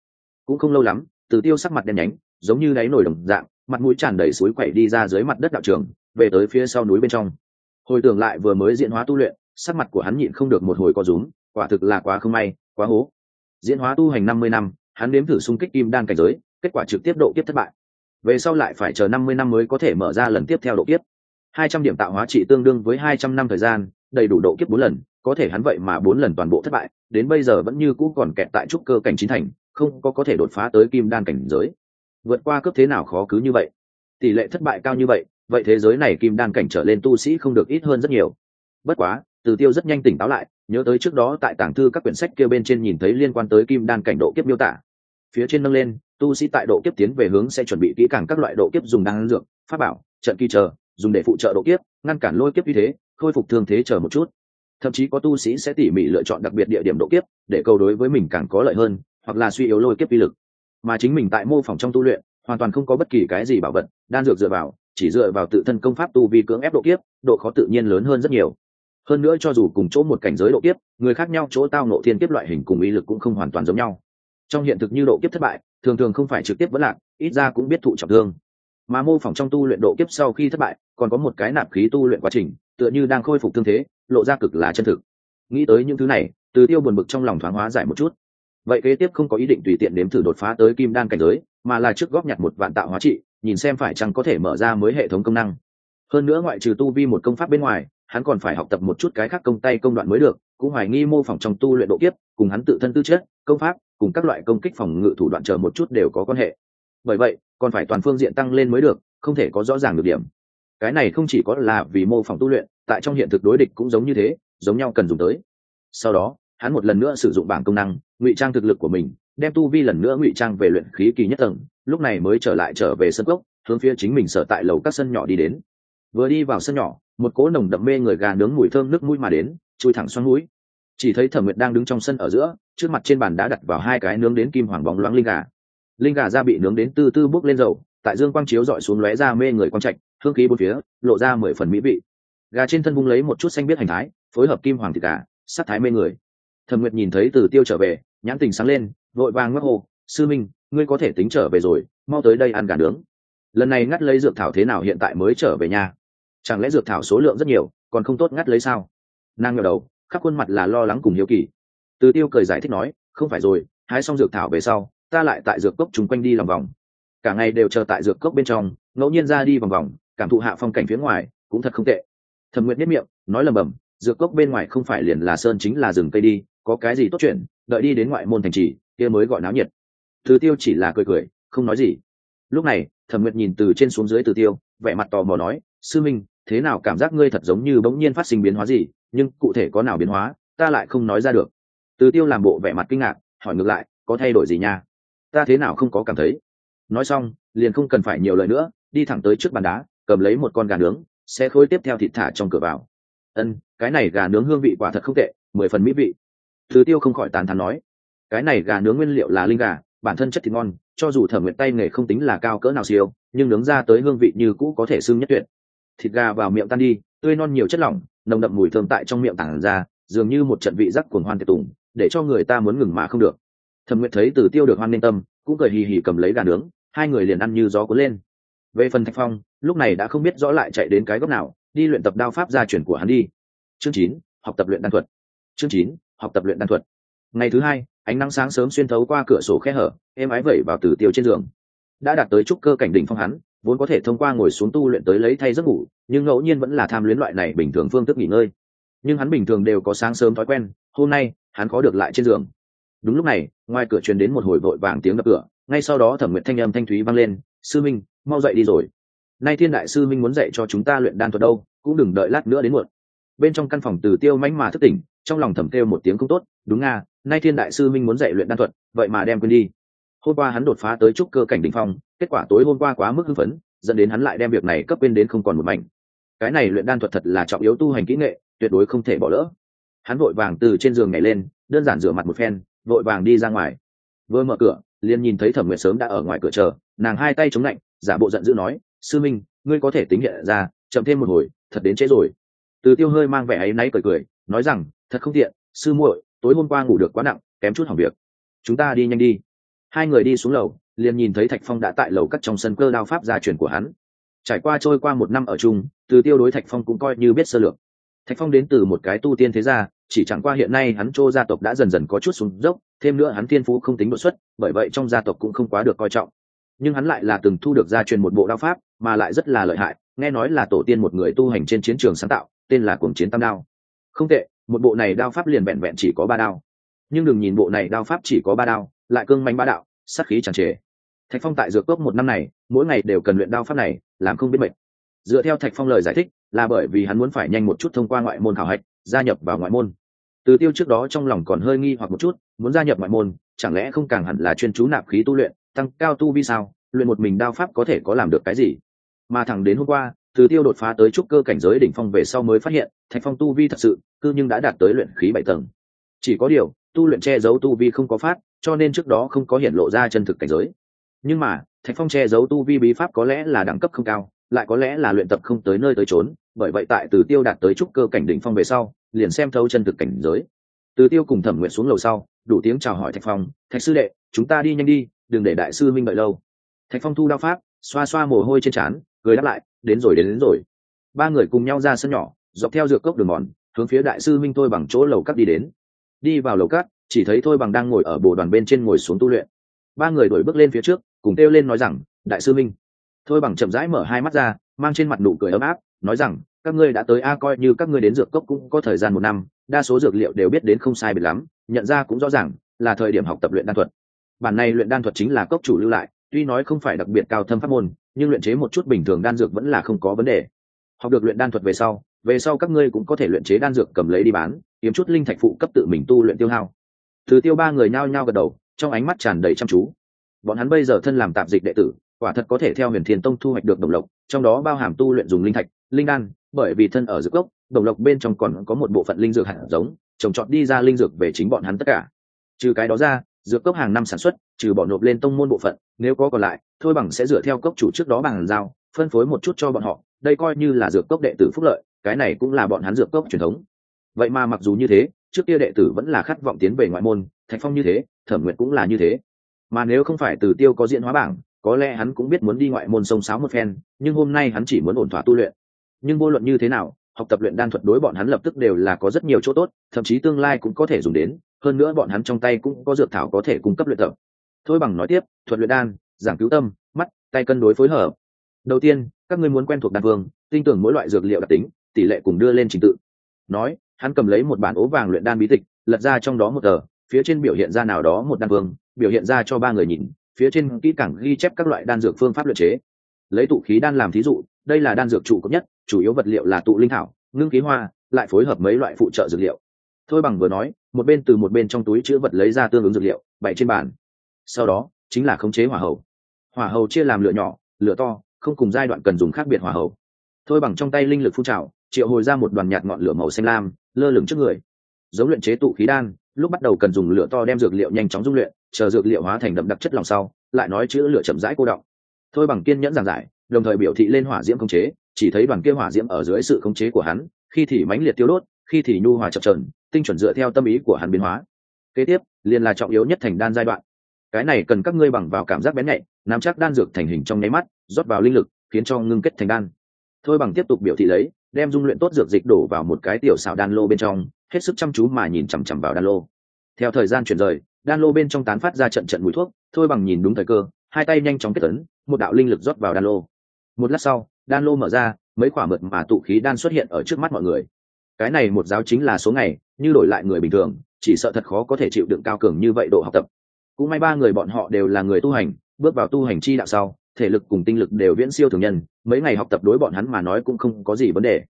Cũng không lâu lắm, từ tiêu sắc mặt đen nhánh, giống như đáy nổi đồng dạng, mặt mũi tràn đầy suối quẩy đi ra dưới mặt đất đạo trường, về tới phía sau núi bên trong. Hồi tưởng lại vừa mới diễn hóa tu luyện, sắc mặt của hắn nhịn không được một hồi co rúm quả thực là quá không may, quá hố. Diễn hóa tu hành năm mươi năm, hắn nếm thử xung kích kim đan cảnh giới, kết quả trực tiếp độ kiếp thất bại. Về sau lại phải chờ năm mươi năm mới có thể mở ra lần tiếp theo độ kiếp. Hai trăm điểm tạo hóa trị tương đương với hai trăm năm thời gian, đầy đủ độ kiếp bốn lần, có thể hắn vậy mà bốn lần toàn bộ thất bại, đến bây giờ vẫn như cũ còn kẹt tại trúc cơ cảnh chín thành, không có có thể đột phá tới kim đan cảnh giới. Vượt qua cấp thế nào khó cứ như vậy. Tỷ lệ thất bại cao như vậy vậy thế giới này kim đan cảnh trở lên tu sĩ không được ít hơn rất nhiều. Bất quá từ tiêu rất nhanh tỉnh táo lại, nhớ tới trước đó tại tảng thư các quyển sách kia bên trên nhìn thấy liên quan tới kim đan cảnh độ kiếp miêu tả. Phía trên nâng lên, tu sĩ tại độ kiếp tiến về hướng sẽ chuẩn bị kỹ càng các loại độ kiếp dùng đan dược, pháp bảo, trận kỳ chờ, dùng để phụ trợ độ kiếp, ngăn cản lôi kiếp như thế, khôi phục thương thế chờ một chút. Thậm chí có tu sĩ sẽ tỉ mỉ lựa chọn đặc biệt địa điểm độ kiếp, để câu đối với mình càng có lợi hơn, hoặc là suy yếu lôi kiếp uy lực. Mà chính mình tại mô phỏng trong tu luyện, hoàn toàn không có bất kỳ cái gì bảo vật, đan dược dựa vào, chỉ dựa vào tự thân công pháp tu vi cưỡng ép độ kiếp, độ khó tự nhiên lớn hơn rất nhiều hơn nữa cho dù cùng chỗ một cảnh giới độ kiếp, người khác nhau chỗ tao nộ thiên kiếp loại hình cùng ý lực cũng không hoàn toàn giống nhau. Trong hiện thực như độ kiếp thất bại, thường thường không phải trực tiếp vẫn lạc, ít ra cũng biết thụ trọng thương. Mà mô phỏng trong tu luyện độ kiếp sau khi thất bại, còn có một cái nạp khí tu luyện quá trình, tựa như đang khôi phục thương thế, lộ ra cực là chân thực. Nghĩ tới những thứ này, từ tiêu buồn bực trong lòng thoáng hóa giải một chút. Vậy kế tiếp không có ý định tùy tiện đếm thử đột phá tới kim đan cảnh giới, mà là trước góp nhặt một vạn tạo hóa trị, nhìn xem phải chăng có thể mở ra mới hệ thống công năng. Hơn nữa ngoại trừ tu vi một công pháp bên ngoài hắn còn phải học tập một chút cái khác công tay công đoạn mới được cũng hoài nghi mô phỏng trong tu luyện độ kiếp cùng hắn tự thân tư chất công pháp cùng các loại công kích phòng ngự thủ đoạn chờ một chút đều có quan hệ. Bởi vậy còn phải toàn phương diện tăng lên mới được không thể có rõ ràng được điểm. Cái này không chỉ có là vì mô phỏng tu luyện tại trong hiện thực đối địch cũng giống như thế giống nhau cần dùng tới. Sau đó hắn một lần nữa sử dụng bảng công năng ngụy trang thực lực của mình đem tu vi lần nữa ngụy trang về luyện khí kỳ nhất tầng lúc này mới trở lại trở về sân cốc, hướng phía chính mình sở tại lầu các sân nhỏ đi đến. Vừa đi vào sân nhỏ một cỗ nồng đậm mê người gà nướng mùi thơm nước mũi mà đến, chui thẳng xoắn mũi chỉ thấy thẩm nguyệt đang đứng trong sân ở giữa, trước mặt trên bàn đã đặt vào hai cái nướng đến kim hoàng bóng loáng linh gà. Linh gà da bị nướng đến từ từ bốc lên dầu, tại dương quang chiếu dọi xuống lóe ra mê người quang trạch, hương khí bốn phía, lộ ra mười phần mỹ vị. Gà trên thân bung lấy một chút xanh biết hành thái, phối hợp kim hoàng thịt gà, sắc thái mê người. Thẩm nguyệt nhìn thấy từ tiêu trở về, nhãn tình sáng lên, vội vàng ngất hồ sư minh, ngươi có thể tính trở về rồi, mau tới đây ăn gà nướng. Lần này ngắt lấy dược thảo thế nào hiện tại mới trở về nhà? Chẳng lẽ dược thảo số lượng rất nhiều, còn không tốt ngắt lấy sao? Nàng ngờ đầu, khắp khuôn mặt là lo lắng cùng hiếu kỳ. Từ tiêu cười giải thích nói, không phải rồi, hái xong dược thảo về sau, ta lại tại dược cốc chung quanh đi lòng vòng. Cả ngày đều chờ tại dược cốc bên trong, ngẫu nhiên ra đi vòng vòng, cảm thụ hạ phong cảnh phía ngoài, cũng thật không tệ. Thẩm nguyện nhất miệng, nói lầm bầm, dược cốc bên ngoài không phải liền là sơn chính là rừng cây đi, có cái gì tốt chuyện, đợi đi đến ngoại môn thành trì, kia mới gọi náo nhiệt. Từ tiêu chỉ là cười cười, không nói gì. Lúc này, thẩm nguyệt nhìn từ trên xuống dưới từ tiêu, vẻ mặt tò mò nói, sư minh thế nào cảm giác ngươi thật giống như bỗng nhiên phát sinh biến hóa gì, nhưng cụ thể có nào biến hóa, ta lại không nói ra được. Từ tiêu làm bộ vẻ mặt kinh ngạc, hỏi ngược lại, có thay đổi gì nha? Ta thế nào không có cảm thấy? Nói xong, liền không cần phải nhiều lời nữa, đi thẳng tới trước bàn đá, cầm lấy một con gà nướng, sẽ khối tiếp theo thịt thả trong cửa vào. Ân, cái này gà nướng hương vị quả thật không tệ, mười phần mỹ vị. Từ tiêu không khỏi tàn thắn nói, cái này gà nướng nguyên liệu là linh gà, bản thân chất thịt ngon, cho dù thẩm nguyện tay nghề không tính là cao cỡ nào siêu, nhưng nướng ra tới hương vị như cũ có thể xưng nhất tuyệt thịt gà vào miệng tan đi, tươi non nhiều chất lỏng, nồng đậm mùi thơm tại trong miệng tản ra, dường như một trận vị giác cuồng hoan tiệc tùng, để cho người ta muốn ngừng mà không được. Thẩm Nguyệt thấy từ tiêu được hoan nên tâm, cũng cười hì hì cầm lấy gà nướng, hai người liền ăn như gió cuốn lên. Về phần thạch phong, lúc này đã không biết rõ lại chạy đến cái góc nào, đi luyện tập đao pháp gia truyền của hắn đi. Chương chín, học tập luyện đan thuật. Chương chín, học tập luyện đan thuật. Ngày thứ hai, ánh nắng sáng sớm xuyên thấu qua cửa sổ khe hở, êm ái vẩy vào từ tiêu trên giường. Đã đạt tới trúc cơ cảnh đỉnh phong hắn vốn có thể thông qua ngồi xuống tu luyện tới lấy thay giấc ngủ, nhưng ngẫu nhiên vẫn là tham luyến loại này bình thường phương thức nghỉ ngơi. Nhưng hắn bình thường đều có sáng sớm thói quen, hôm nay, hắn có được lại trên giường. Đúng lúc này, ngoài cửa truyền đến một hồi vội vàng tiếng đập cửa, ngay sau đó thẩm nguyện thanh âm thanh thúy vang lên, sư minh, mau dậy đi rồi. Nay thiên đại sư minh muốn dạy cho chúng ta luyện đan thuật đâu, cũng đừng đợi lát nữa đến muộn. Bên trong căn phòng từ tiêu mánh mà thức tỉnh, trong lòng thẩm kêu một tiếng không tốt, đúng nga, nay thiên đại sư minh muốn dạy luyện đan thuật, vậy mà đem quên đi hôm qua hắn đột phá tới trúc cơ cảnh đ ỉ n h phong, kết quả tối hôm qua quá mức hưng phấn, dẫn đến hắn lại đem việc này cấp quên đến không còn một mảnh. Cái này luyện đan thuật thật là trọng yếu tu hành kỹ nghệ, tuyệt đối không thể bỏ lỡ. Hắn vội vàng từ trên giường nhảy lên, đơn giản rửa mặt một phen, vội vàng đi ra ngoài. Vừa mở cửa, liền nhìn thấy thẩm nguyệt sớm đã ở ngoài cửa chờ, nàng hai tay chống lạnh, giả bộ giận dữ nói, sư minh, ngươi có thể tính hiện ra, chậm thêm một hồi, thật đến trễ rồi. Từ tiêu hơi mang vẻ áy náy cười cười, nói rằng, thật không tiện, sư muội, tối hôm qua ngủ được quá nặng, kém chút hỏng việc. Chúng ta đi nhanh đi hai người đi xuống lầu, liền nhìn thấy thạch phong đã tại lầu cắt trong sân cơ đao pháp gia truyền của hắn. Trải qua trôi qua một năm ở chung, từ tiêu đối thạch phong cũng coi như biết sơ lược. Thạch phong đến từ một cái tu tiên thế gia, chỉ chẳng qua hiện nay hắn chô gia tộc đã dần dần có chút xuống dốc, thêm nữa hắn thiên phú không tính đột xuất, bởi vậy trong gia tộc cũng không quá được coi trọng. Nhưng hắn lại là từng thu được gia truyền một bộ đao pháp, mà lại rất là lợi hại, nghe nói là tổ tiên một người tu hành trên chiến trường sáng tạo, tên là cuồng chiến tam đao. Không tệ, một bộ này đao pháp liền vẹn vẹn chỉ có ba đao. Nhưng đừng nhìn bộ này đao pháp chỉ có ba đao lại cương manh ba đạo, sát khí tràn trề. Thạch phong tại dược cốc một năm này, mỗi ngày đều cần luyện đao pháp này, làm không biết mệnh dựa theo thạch phong lời giải thích, là bởi vì hắn muốn phải nhanh một chút thông qua ngoại môn khảo hạch, gia nhập vào ngoại môn. Từ tiêu trước đó trong lòng còn hơi nghi hoặc một chút, muốn gia nhập ngoại môn, chẳng lẽ không càng hẳn là chuyên chú nạp khí tu luyện, tăng cao tu vi sao? Luyện một mình đao pháp có thể có làm được cái gì? Mà thẳng đến hôm qua, từ tiêu đột phá tới trúc cơ cảnh giới đỉnh phong về sau mới phát hiện, thạch phong tu vi thật sự, cư nhưng đã đạt tới luyện khí bảy tầng. Chỉ có điều, tu luyện che giấu tu vi không có phát cho nên trước đó không có hiện lộ ra chân thực cảnh giới. Nhưng mà thạch phong che giấu tu vi bí pháp có lẽ là đẳng cấp không cao lại có lẽ là luyện tập không tới nơi tới trốn bởi vậy tại từ tiêu đạt tới trúc cơ cảnh đỉnh phong về sau liền xem thấu chân thực cảnh giới. Từ tiêu cùng thẩm nguyện xuống lầu sau đủ tiếng chào hỏi thạch phong thạch sư đệ chúng ta đi nhanh đi đừng để đại sư minh đợi lâu. Thạch phong thu đao pháp xoa xoa mồ hôi trên trán cười đáp lại đến rồi đến, đến rồi. Ba người cùng nhau ra sân nhỏ dọc theo dược cốc đường mòn hướng phía đại sư minh tôi bằng chỗ lầu cắt đi đến. Đi vào lầu cắt chỉ thấy thôi bằng đang ngồi ở bồ đoàn bên trên ngồi xuống tu luyện. Ba người đổi bước lên phía trước, cùng kêu lên nói rằng, đại sư minh thôi bằng chậm rãi mở hai mắt ra, mang trên mặt nụ cười ấm áp, nói rằng, các ngươi đã tới a coi như các ngươi đến dược cốc cũng có thời gian một năm, đa số dược liệu đều biết đến không sai biệt lắm, nhận ra cũng rõ ràng là thời điểm học tập luyện đan thuật. Bản này luyện đan thuật chính là cốc chủ lưu lại, tuy nói không phải đặc biệt cao thâm pháp môn, nhưng luyện chế một chút bình thường đan dược vẫn là không có vấn đề. Học được luyện đan thuật về sau về sau các ngươi cũng có thể luyện chế đan dược cầm lấy đi bán, kiếm chút linh thạch phụ cấp tự mình tu luyện tiêu hao từ tiêu ba người nhao nhao gật đầu, trong ánh mắt tràn đầy chăm chú. Bọn hắn bây giờ thân làm tạp dịch đệ tử, quả thật có thể theo huyền thiền tông thu hoạch được đồng lộc, trong đó bao hàm tu luyện dùng linh thạch, linh đan, bởi vì thân ở dược gốc, đồng lộc bên trong còn có một bộ phận linh dược hạt giống, trồng trọt đi ra linh dược về chính bọn hắn tất cả. Trừ cái đó ra, dược cốc hàng năm sản xuất, trừ bỏ nộp lên tông môn bộ phận, nếu có còn lại, thôi bằng sẽ dựa theo cốc chủ trước đó bằng giao, phân phối một chút cho bọn họ, đây coi như là dược cốc đệ tử phúc lợi, cái này cũng là bọn hắn dược cốc truyền thống. Vậy mà mặc dù như thế trước kia đệ tử vẫn là khát vọng tiến về ngoại môn thạch phong như thế thẩm nguyện cũng là như thế. Mà nếu không phải từ tiêu có diễn hóa bảng có lẽ hắn cũng biết muốn đi ngoại môn sông sáo một phen nhưng hôm nay hắn chỉ muốn ổn thỏa tu luyện. Nhưng vô luận như thế nào học tập luyện đan thuật đối bọn hắn lập tức đều là có rất nhiều chỗ tốt thậm chí tương lai cũng có thể dùng đến hơn nữa bọn hắn trong tay cũng có dược thảo có thể cung cấp luyện tập. Thôi bằng nói tiếp thuật luyện đan giảng cứu tâm mắt tay cân đối phối hợp. Đầu tiên các ngươi muốn quen thuộc đan vương, tin tưởng mỗi loại dược liệu đặc tính tỷ lệ cùng đưa lên trình tự. Nói hắn cầm lấy một bản ố vàng luyện đan bí tịch lật ra trong đó một tờ phía trên biểu hiện ra nào đó một đan vương, biểu hiện ra cho ba người nhìn phía trên kỹ càng ghi chép các loại đan dược phương pháp luyện chế. Lấy tụ khí đan làm thí dụ đây là đan dược trụ cấp nhất chủ yếu vật liệu là tụ linh thảo ngưng khí hoa lại phối hợp mấy loại phụ trợ dược liệu. Thôi bằng vừa nói một bên từ một bên trong túi chứa vật lấy ra tương ứng dược liệu bày trên bàn. Sau đó chính là khống chế hỏa hầu. Hỏa hầu chia làm lửa nhỏ lửa to không cùng giai đoạn cần dùng khác biệt hỏa hầu. Thôi bằng trong tay linh lực phun trào triệu hồi ra một đoàn nhạt ngọn lửa màu xanh lam lơ lửng trước người. Giống luyện chế tụ khí đan, lúc bắt đầu cần dùng lửa to đem dược liệu nhanh chóng dung luyện, chờ dược liệu hóa thành đậm đặc chất lòng sau, lại nói chữ lửa chậm rãi cô động. Thôi bằng kiên nhẫn giảng giải, đồng thời biểu thị lên hỏa diễm khống chế, chỉ thấy đoàn kia hỏa diễm ở dưới sự khống chế của hắn, khi thì mãnh liệt tiêu đốt, khi thì nhu hòa chập trờn tinh chuẩn dựa theo tâm ý của hắn biến hóa. Kế tiếp, liền là trọng yếu nhất thành đan giai đoạn. Cái này cần các ngươi bằng vào cảm giác bén nhạy, nắm chắc đan dược thành hình trong nháy mắt, rót vào linh lực, khiến cho ngưng kết thành đan. Thôi bằng tiếp tục biểu thị lấy đem dung luyện tốt dược dịch đổ vào một cái tiểu xào đan lô bên trong, hết sức chăm chú mà nhìn chằm chằm vào đan lô. Theo thời gian chuyển rời, đan lô bên trong tán phát ra trận trận mùi thuốc, thôi bằng nhìn đúng thời cơ, hai tay nhanh chóng kết tấn, một đạo linh lực rót vào đan lô. Một lát sau, đan lô mở ra, mấy quả mượt mà tụ khí đan xuất hiện ở trước mắt mọi người. Cái này một giáo chính là số ngày, như đổi lại người bình thường, chỉ sợ thật khó có thể chịu đựng cao cường như vậy độ học tập. Cũng may ba người bọn họ đều là người tu hành, bước vào tu hành chi đạo sau thể lực cùng tinh lực đều viễn siêu thường nhân, mấy ngày học tập đối bọn hắn mà nói cũng không có gì vấn đề.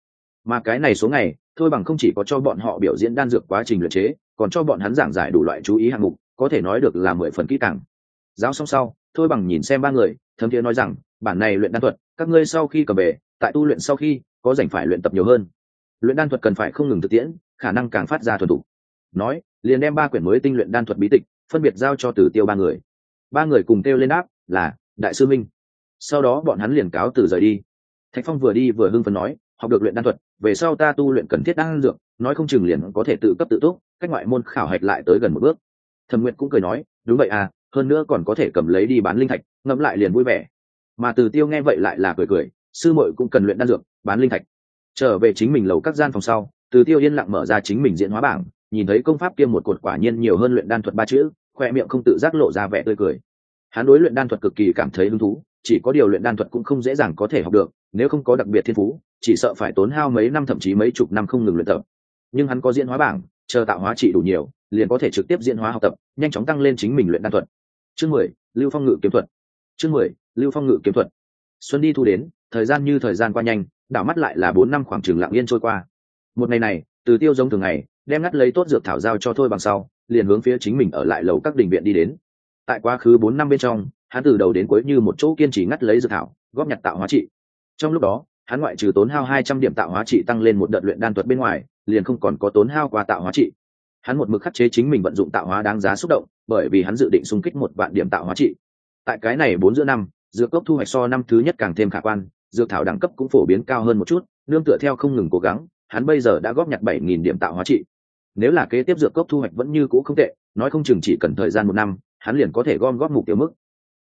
Mà cái này số ngày, thôi bằng không chỉ có cho bọn họ biểu diễn đan dược quá trình luyện chế, còn cho bọn hắn giảng giải đủ loại chú ý hạng mục, có thể nói được là mười phần kỹ càng. Giáo xong sau, thôi bằng nhìn xem ba người, thấm thiế nói rằng, bản này luyện đan thuật, các ngươi sau khi cầm về, tại tu luyện sau khi, có dành phải luyện tập nhiều hơn. Luyện đan thuật cần phải không ngừng thực tiễn, khả năng càng phát ra thuần thủ nói, liền đem ba quyển mới tinh luyện đan thuật bí tịch, phân biệt giao cho tử tiêu ba người. Ba người cùng kêu lên đáp là, đại sư minh sau đó bọn hắn liền cáo từ rời đi. Thạch phong vừa đi vừa hưng phấn nói, học được luyện đan thuật, về sau ta tu luyện cần thiết đan dược, nói không chừng liền có thể tự cấp tự túc, cách ngoại môn khảo hạch lại tới gần một bước. Thẩm nguyện cũng cười nói, đúng vậy à hơn nữa còn có thể cầm lấy đi bán linh thạch, ngẫm lại liền vui vẻ. Mà từ tiêu nghe vậy lại là cười cười, sư mội cũng cần luyện đan dược, bán linh thạch. Trở về chính mình lầu các gian phòng sau, từ tiêu yên lặng mở ra chính mình diễn hóa bảng, nhìn thấy công pháp kia một cột quả nhiên nhiều hơn luyện đan thuật ba chữ, khoe miệng không tự giác lộ ra vẻ tươi cười. Hắn đối luyện đan thuật cực kỳ cảm thấy hứng thú chỉ có điều luyện đan thuật cũng không dễ dàng có thể học được, nếu không có đặc biệt thiên phú, chỉ sợ phải tốn hao mấy năm thậm chí mấy chục năm không ngừng luyện tập. Nhưng hắn có diễn hóa bảng, chờ tạo hóa trị đủ nhiều, liền có thể trực tiếp diễn hóa học tập, nhanh chóng tăng lên chính mình luyện đan thuật. Chương mười, lưu phong ngự kiếm thuật. Chương mười, lưu phong ngự kiếm thuật. Xuân đi thu đến, thời gian như thời gian qua nhanh, đảo mắt lại là bốn năm khoảng trường lặng yên trôi qua. Một ngày này, từ tiêu giống thường ngày, đem ngắt lấy tốt dược thảo giao cho thôi bằng sau, liền hướng phía chính mình ở lại lầu các đình viện đi đến. Tại quá khứ bốn năm bên trong hắn từ đầu đến cuối như một chỗ kiên trì ngắt lấy dược thảo, góp nhặt tạo hóa trị. Trong lúc đó, hắn ngoại trừ tốn hao hai trăm điểm tạo hóa trị tăng lên một đợt luyện đan thuật bên ngoài, liền không còn có tốn hao qua tạo hóa trị. Hắn một mực khắc chế chính mình vận dụng tạo hóa đáng giá xúc động, bởi vì hắn dự định xung kích một vạn điểm tạo hóa trị. Tại cái này bốn giữa năm, dược cốc thu hoạch so năm thứ nhất càng thêm khả quan, dược thảo đẳng cấp cũng phổ biến cao hơn một chút, nương tựa theo không ngừng cố gắng, hắn bây giờ đã góp nhặt bảy nghìn điểm tạo hóa trị. Nếu là kế tiếp dược cốc thu hoạch vẫn như cũ không tệ, nói không chừng chỉ cần thời gian một năm, hắn liền có thể gom góp mục tiêu mức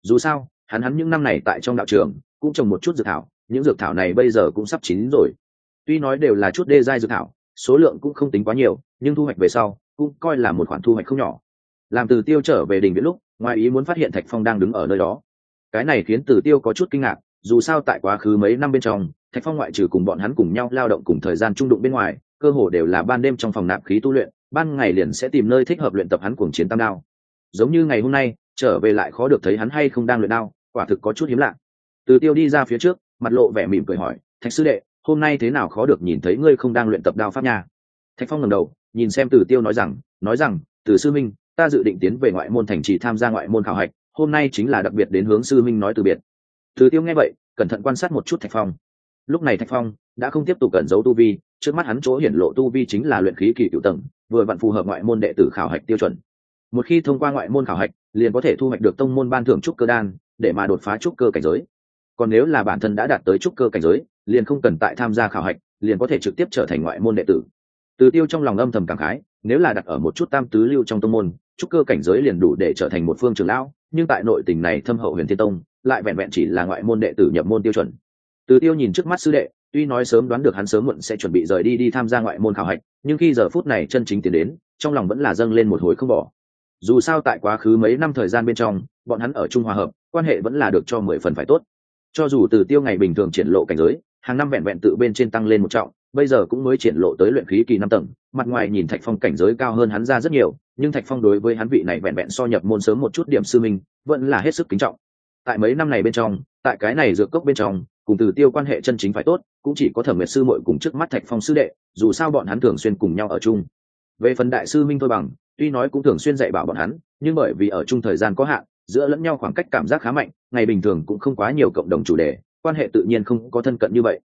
dù sao, hắn hắn những năm này tại trong đạo trường, cũng trồng một chút dược thảo, những dược thảo này bây giờ cũng sắp chín rồi. Tuy nói đều là chút đê giai dược thảo, số lượng cũng không tính quá nhiều, nhưng thu hoạch về sau, cũng coi là một khoản thu hoạch không nhỏ. Làm từ tiêu trở về đình viễn lúc, ngoài ý muốn phát hiện thạch phong đang đứng ở nơi đó. Cái này khiến từ tiêu có chút kinh ngạc, dù sao tại quá khứ mấy năm bên trong, thạch phong ngoại trừ cùng bọn hắn cùng nhau lao động cùng thời gian trung đụng bên ngoài, cơ hồ đều là ban đêm trong phòng nạp khí tu luyện, ban ngày liền sẽ tìm nơi thích hợp luyện tập hắn cuồng chiến tam đao giống như ngày hôm nay, trở về lại khó được thấy hắn hay không đang luyện đao, quả thực có chút hiếm lạ. Từ tiêu đi ra phía trước, mặt lộ vẻ mỉm cười hỏi, thạch sư đệ, hôm nay thế nào khó được nhìn thấy ngươi không đang luyện tập đao pháp nha? Thạch phong ngẩng đầu, nhìn xem từ tiêu nói rằng nói rằng, từ sư minh ta dự định tiến về ngoại môn thành trì tham gia ngoại môn khảo hạch, hôm nay chính là đặc biệt đến hướng sư minh nói từ biệt. Từ tiêu nghe vậy, cẩn thận quan sát một chút thạch phong. Lúc này thạch phong đã không tiếp tục cẩn giấu tu vi, trước mắt hắn chỗ hiển lộ tu vi chính là luyện khí kỳ cựu tầng, vừa vặn phù hợp ngoại môn đệ tử khảo hạch tiêu chuẩn một khi thông qua ngoại môn khảo hạch, liền có thể thu hoạch được tông môn ban thưởng trúc cơ đan, để mà đột phá trúc cơ cảnh giới. Còn nếu là bản thân đã đạt tới trúc cơ cảnh giới, liền không cần tại tham gia khảo hạch, liền có thể trực tiếp trở thành ngoại môn đệ tử. Từ tiêu trong lòng âm thầm cảm khái, nếu là đặt ở một chút tam tứ lưu trong tông môn, trúc cơ cảnh giới liền đủ để trở thành một phương trường lão, nhưng tại nội tình này thâm hậu huyền thiên tông, lại vẹn vẹn chỉ là ngoại môn đệ tử nhập môn tiêu chuẩn. Từ tiêu nhìn trước mắt sư đệ, tuy nói sớm đoán được hắn sớm muộn sẽ chuẩn bị rời đi đi tham gia ngoại môn khảo hạch, nhưng khi giờ phút này chân chính tiến đến, trong lòng vẫn là dâng lên một hồi không bỏ dù sao tại quá khứ mấy năm thời gian bên trong, bọn hắn ở trung hòa hợp, quan hệ vẫn là được cho mười phần phải tốt. Cho dù từ tiêu ngày bình thường triển lộ cảnh giới, hàng năm vẹn vẹn tự bên trên tăng lên một trọng, bây giờ cũng mới triển lộ tới luyện khí kỳ năm tầng, mặt ngoài nhìn thạch phong cảnh giới cao hơn hắn ra rất nhiều, nhưng thạch phong đối với hắn vị này vẹn vẹn so nhập môn sớm một chút điểm sư minh, vẫn là hết sức kính trọng. Tại mấy năm này bên trong, tại cái này dược cốc bên trong, cùng từ tiêu quan hệ chân chính phải tốt, cũng chỉ có thẩm nguyệt sư muội cùng trước mắt thạch phong sư đệ, dù sao bọn hắn thường xuyên cùng nhau ở chung. Về phần đại sư minh thôi bằng tuy nói cũng thường xuyên dạy bảo bọn hắn, nhưng bởi vì ở chung thời gian có hạn, giữa lẫn nhau khoảng cách cảm giác khá mạnh, ngày bình thường cũng không quá nhiều cộng đồng chủ đề, quan hệ tự nhiên không có thân cận như vậy.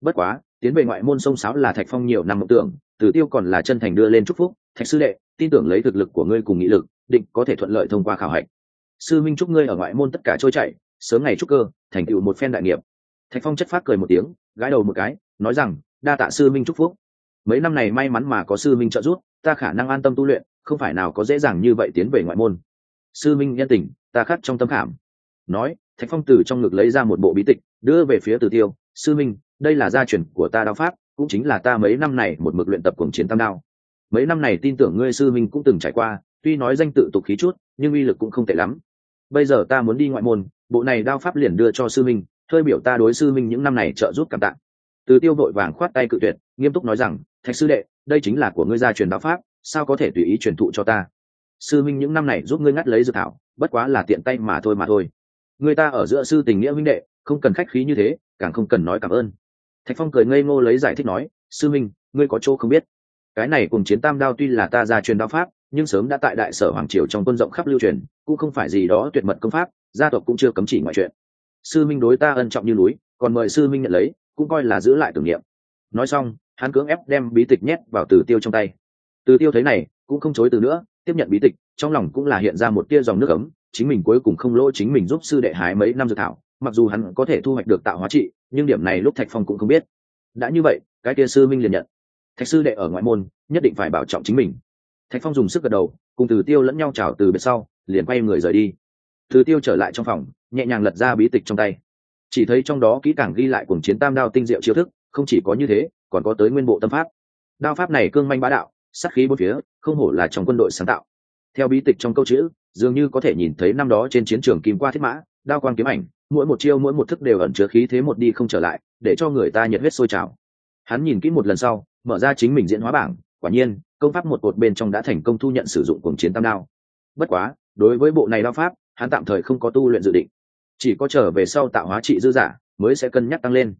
Bất quá, tiến về ngoại môn sông sáo là thạch phong nhiều năm mộng tưởng, tử tiêu còn là chân thành đưa lên chúc phúc. Thạch sư đệ, tin tưởng lấy thực lực của ngươi cùng nghị lực, định có thể thuận lợi thông qua khảo hạch. Sư minh chúc ngươi ở ngoại môn tất cả trôi chảy, sớm ngày chúc cơ, thành tựu một phen đại nghiệp. Thạch phong chất phát cười một tiếng, gãi đầu một cái, nói rằng, đa tạ sư minh chúc phúc. Mấy năm này may mắn mà có sư minh trợ giúp, ta khả năng an tâm tu luyện không phải nào có dễ dàng như vậy tiến về ngoại môn. Sư minh nhân tình, ta khắc trong tâm khảm. Nói, thạch phong từ trong ngực lấy ra một bộ bí tịch, đưa về phía Từ tiêu. Sư minh, đây là gia truyền của ta đao pháp, cũng chính là ta mấy năm này một mực luyện tập cuồng chiến tam đao. Mấy năm này tin tưởng ngươi sư minh cũng từng trải qua, tuy nói danh tự tục khí chút, nhưng uy lực cũng không tệ lắm. Bây giờ ta muốn đi ngoại môn, bộ này đao pháp liền đưa cho sư minh, hơi biểu ta đối sư minh những năm này trợ giúp cảm tạ. Từ tiêu vội vàng khoát tay cự tuyệt, nghiêm túc nói rằng, thạch sư đệ, đây chính là của ngươi gia truyền đao pháp sao có thể tùy ý truyền thụ cho ta? Sư minh những năm này giúp ngươi ngắt lấy dược thảo, bất quá là tiện tay mà thôi mà thôi. Người ta ở giữa sư tình nghĩa huynh đệ, không cần khách khí như thế, càng không cần nói cảm ơn. Thạch phong cười ngây ngô lấy giải thích nói, sư minh, ngươi có chỗ không biết. Cái này cùng chiến tam đao tuy là ta gia truyền đao pháp, nhưng sớm đã tại đại sở hoàng triều trong quân rộng khắp lưu truyền, cũng không phải gì đó tuyệt mật công pháp, gia tộc cũng chưa cấm chỉ ngoại chuyện. Sư minh đối ta ân trọng như núi, còn mời sư minh nhận lấy, cũng coi là giữ lại tưởng niệm. Nói xong, hắn cưỡng ép đem bí tịch nhét vào từ tiêu trong tay từ tiêu thấy này, cũng không chối từ nữa, tiếp nhận bí tịch, trong lòng cũng là hiện ra một tia dòng nước ấm, chính mình cuối cùng không lỗ chính mình giúp sư đệ hái mấy năm dược thảo, mặc dù hắn có thể thu hoạch được tạo hóa trị, nhưng điểm này lúc thạch phong cũng không biết. Đã như vậy, cái tia sư minh liền nhận. Thạch sư đệ ở ngoại môn, nhất định phải bảo trọng chính mình. Thạch phong dùng sức gật đầu, cùng từ tiêu lẫn nhau chào từ biệt sau, liền quay người rời đi. Từ tiêu trở lại trong phòng, nhẹ nhàng lật ra bí tịch trong tay. Chỉ thấy trong đó kỹ càng ghi lại cuồng chiến tam đao tinh diệu chiêu thức, không chỉ có như thế, còn có tới nguyên bộ tâm pháp. Đao pháp này cương manh bá đạo sát khí bốn phía, không hổ là trong quân đội sáng tạo. Theo bí tịch trong câu chữ, dường như có thể nhìn thấy năm đó trên chiến trường kim qua thiết mã, đao quan kiếm ảnh, mỗi một chiêu mỗi một thức đều ẩn chứa khí thế một đi không trở lại, để cho người ta nhiệt huyết sôi trào. Hắn nhìn kỹ một lần sau, mở ra chính mình diễn hóa bảng, quả nhiên, công pháp một cột bên trong đã thành công thu nhận sử dụng cuồng chiến tam đao. Bất quá, đối với bộ này đao pháp, hắn tạm thời không có tu luyện dự định. Chỉ có trở về sau tạo hóa trị dư giả, mới sẽ cân nhắc tăng lên.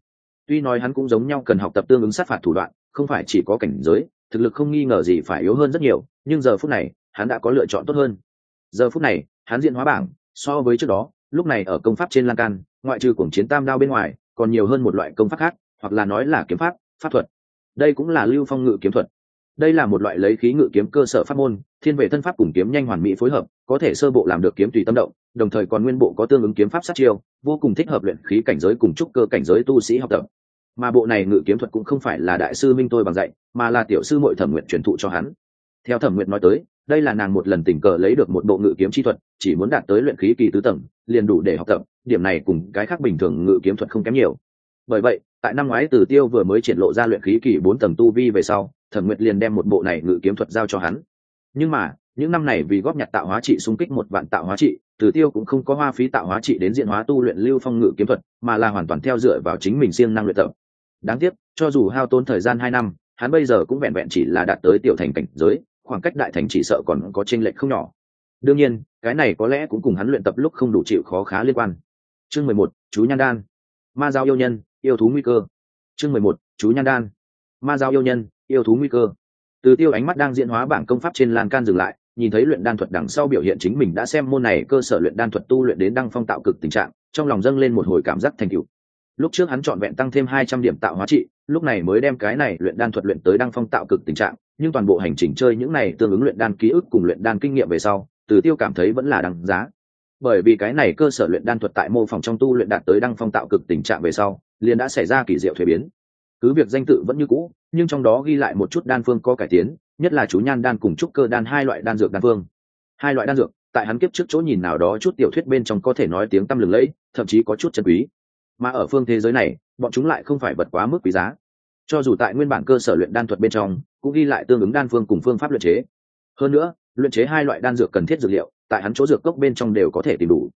Tuy nói hắn cũng giống nhau cần học tập tương ứng sát phạt thủ đoạn, không phải chỉ có cảnh giới thực lực không nghi ngờ gì phải yếu hơn rất nhiều, nhưng giờ phút này, hắn đã có lựa chọn tốt hơn. Giờ phút này, hắn diện hóa bảng, so với trước đó, lúc này ở công pháp trên lan can, ngoại trừ cuồng chiến tam đao bên ngoài, còn nhiều hơn một loại công pháp khác, hoặc là nói là kiếm pháp pháp thuật. Đây cũng là lưu phong ngự kiếm thuật. Đây là một loại lấy khí ngự kiếm cơ sở pháp môn, thiên về thân pháp cùng kiếm nhanh hoàn mỹ phối hợp, có thể sơ bộ làm được kiếm tùy tâm động, đồng thời còn nguyên bộ có tương ứng kiếm pháp sát chiêu, vô cùng thích hợp luyện khí cảnh giới cùng trúc cơ cảnh giới tu sĩ học tập mà bộ này ngự kiếm thuật cũng không phải là đại sư minh tôi bằng dạy, mà là tiểu sư mội thẩm nguyện truyền thụ cho hắn. Theo thẩm nguyện nói tới, đây là nàng một lần tình cờ lấy được một bộ ngự kiếm chi thuật, chỉ muốn đạt tới luyện khí kỳ tứ tầng, liền đủ để học tập, điểm này cùng cái khác bình thường ngự kiếm thuật không kém nhiều. Bởi vậy, tại năm ngoái từ tiêu vừa mới triển lộ ra luyện khí kỳ bốn tầng tu vi về sau, thẩm nguyệt liền đem một bộ này ngự kiếm thuật giao cho hắn. Nhưng mà, những năm này vì góp nhặt tạo hóa trị xung kích một vạn tạo hóa trị, từ tiêu cũng không có hoa phí tạo hóa trị đến diện hóa tu luyện lưu phong ngự kiếm thuật, mà là hoàn toàn theo dựa vào chính mình siêng năng luyện tập đáng tiếc, cho dù hao tốn thời gian hai năm, hắn bây giờ cũng vẹn vẹn chỉ là đạt tới tiểu thành cảnh giới, khoảng cách đại thành chỉ sợ còn có tranh lệch không nhỏ. Đương nhiên, cái này có lẽ cũng cùng hắn luyện tập lúc không đủ chịu khó khá liên quan. Chương mười một, chú nhan đan. Ma giao yêu nhân, yêu thú nguy cơ. Chương mười một, chú nhan đan. Ma giao yêu nhân, yêu thú nguy cơ. Từ tiêu ánh mắt đang diễn hóa bảng công pháp trên lan can dừng lại, nhìn thấy luyện đan thuật đằng sau biểu hiện chính mình đã xem môn này cơ sở luyện đan thuật tu luyện đến đăng phong tạo cực tình trạng, trong lòng dâng lên một hồi cảm giác thành cựu lúc trước hắn chọn vẹn tăng thêm hai trăm điểm tạo hóa trị, lúc này mới đem cái này luyện đan thuật luyện tới đăng phong tạo cực tình trạng, nhưng toàn bộ hành trình chơi những này tương ứng luyện đan ký ức cùng luyện đan kinh nghiệm về sau, từ tiêu cảm thấy vẫn là đằng giá. Bởi vì cái này cơ sở luyện đan thuật tại mô phỏng trong tu luyện đạt tới đăng phong tạo cực tình trạng về sau, liền đã xảy ra kỳ diệu thuế biến. Cứ việc danh tự vẫn như cũ, nhưng trong đó ghi lại một chút đan phương có cải tiến, nhất là chú nhan đan cùng trúc cơ đan hai loại đan dược đan phương. Hai loại đan dược, tại hắn kiếp trước chỗ nhìn nào đó chút tiểu thuyết bên trong có thể nói tiếng tăm lừng lẫy, thậm chí có chút chân quý mà ở phương thế giới này, bọn chúng lại không phải vật quá mức quý giá. Cho dù tại nguyên bản cơ sở luyện đan thuật bên trong, cũng ghi lại tương ứng đan phương cùng phương pháp luyện chế. Hơn nữa, luyện chế hai loại đan dược cần thiết dược liệu, tại hắn chỗ dược cốc bên trong đều có thể tìm đủ.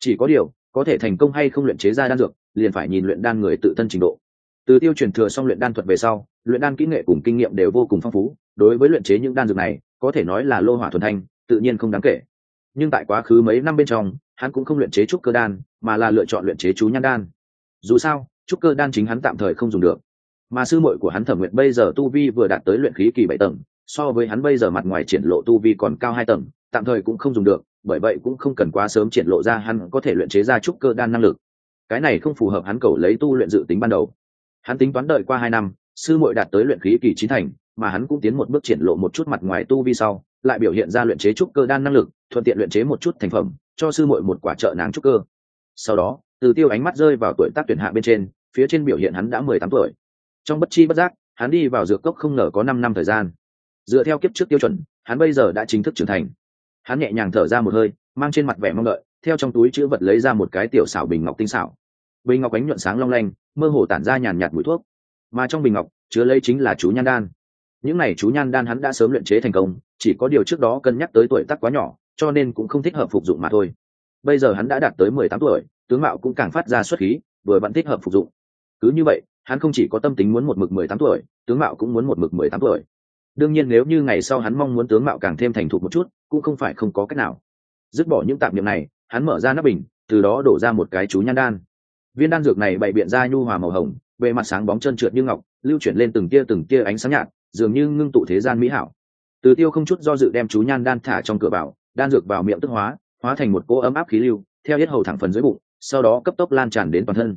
Chỉ có điều, có thể thành công hay không luyện chế ra đan dược, liền phải nhìn luyện đan người tự thân trình độ. Từ tiêu truyền thừa xong luyện đan thuật về sau, luyện đan kỹ nghệ cùng kinh nghiệm đều vô cùng phong phú, đối với luyện chế những đan dược này, có thể nói là lô hỏa thuần thanh, tự nhiên không đáng kể. Nhưng tại quá khứ mấy năm bên trong, hắn cũng không luyện chế trúc cơ đan, mà là lựa chọn luyện chế chú nhan đan dù sao, trúc cơ đan chính hắn tạm thời không dùng được. Mà sư muội của hắn thẩm nguyện bây giờ tu vi vừa đạt tới luyện khí kỳ bảy tầng, so với hắn bây giờ mặt ngoài triển lộ tu vi còn cao hai tầng, tạm thời cũng không dùng được, bởi vậy cũng không cần quá sớm triển lộ ra hắn có thể luyện chế ra trúc cơ đan năng lực. Cái này không phù hợp hắn cầu lấy tu luyện dự tính ban đầu. Hắn tính toán đợi qua hai năm, sư muội đạt tới luyện khí kỳ chín thành, mà hắn cũng tiến một bước triển lộ một chút mặt ngoài tu vi sau, lại biểu hiện ra luyện chế trúc cơ đan năng lực, thuận tiện luyện chế một chút thành phẩm, cho sư muội một quả trợ nàng trúc cơ. Sau đó từ tiêu ánh mắt rơi vào tuổi tác tuyển hạ bên trên, phía trên biểu hiện hắn đã mười tám tuổi. Trong bất chi bất giác, hắn đi vào dược cốc không ngờ có năm năm thời gian. Dựa theo kiếp trước tiêu chuẩn, hắn bây giờ đã chính thức trưởng thành. Hắn nhẹ nhàng thở ra một hơi, mang trên mặt vẻ mong đợi, theo trong túi chữ vật lấy ra một cái tiểu xảo bình ngọc tinh xảo. Bình ngọc ánh nhuận sáng long lanh, mơ hồ tản ra nhàn nhạt mũi thuốc. Mà trong bình ngọc, chứa lấy chính là chú nhan đan. Những n à y chú nhan đan hắn đã sớm luyện chế thành công, chỉ có điều trước đó cân nhắc tới tuổi tác quá nhỏ, cho nên cũng không thích hợp phục dụng mà thôi. Bây giờ hắn đã đạt tới mười tám tuổi tướng mạo cũng càng phát ra xuất khí, vừa vẫn thích hợp phục dụng. Cứ như vậy, hắn không chỉ có tâm tính muốn một mực mười tám tuổi, tướng mạo cũng muốn một mực mười tám tuổi. Đương nhiên nếu như ngày sau hắn mong muốn tướng mạo càng thêm thành thục một chút, cũng không phải không có cách nào. Dứt bỏ những tạp niệm này, hắn mở ra nắp bình, từ đó đổ ra một cái chú nhan đan. Viên đan dược này bày biện ra nhu hòa màu hồng, bề mặt sáng bóng trơn trượt như ngọc, lưu chuyển lên từng tia từng tia ánh sáng nhạt, dường như ngưng tụ thế gian mỹ hảo. Từ tiêu không chút do dự đem chú nhan đan thả trong cửa bảo, đan dược vào miệng tức hóa hóa thành một cỗ ấm áp khí lưu, theo hết hầu thẳng phần dưới bụng sau đó cấp tốc lan tràn đến toàn thân.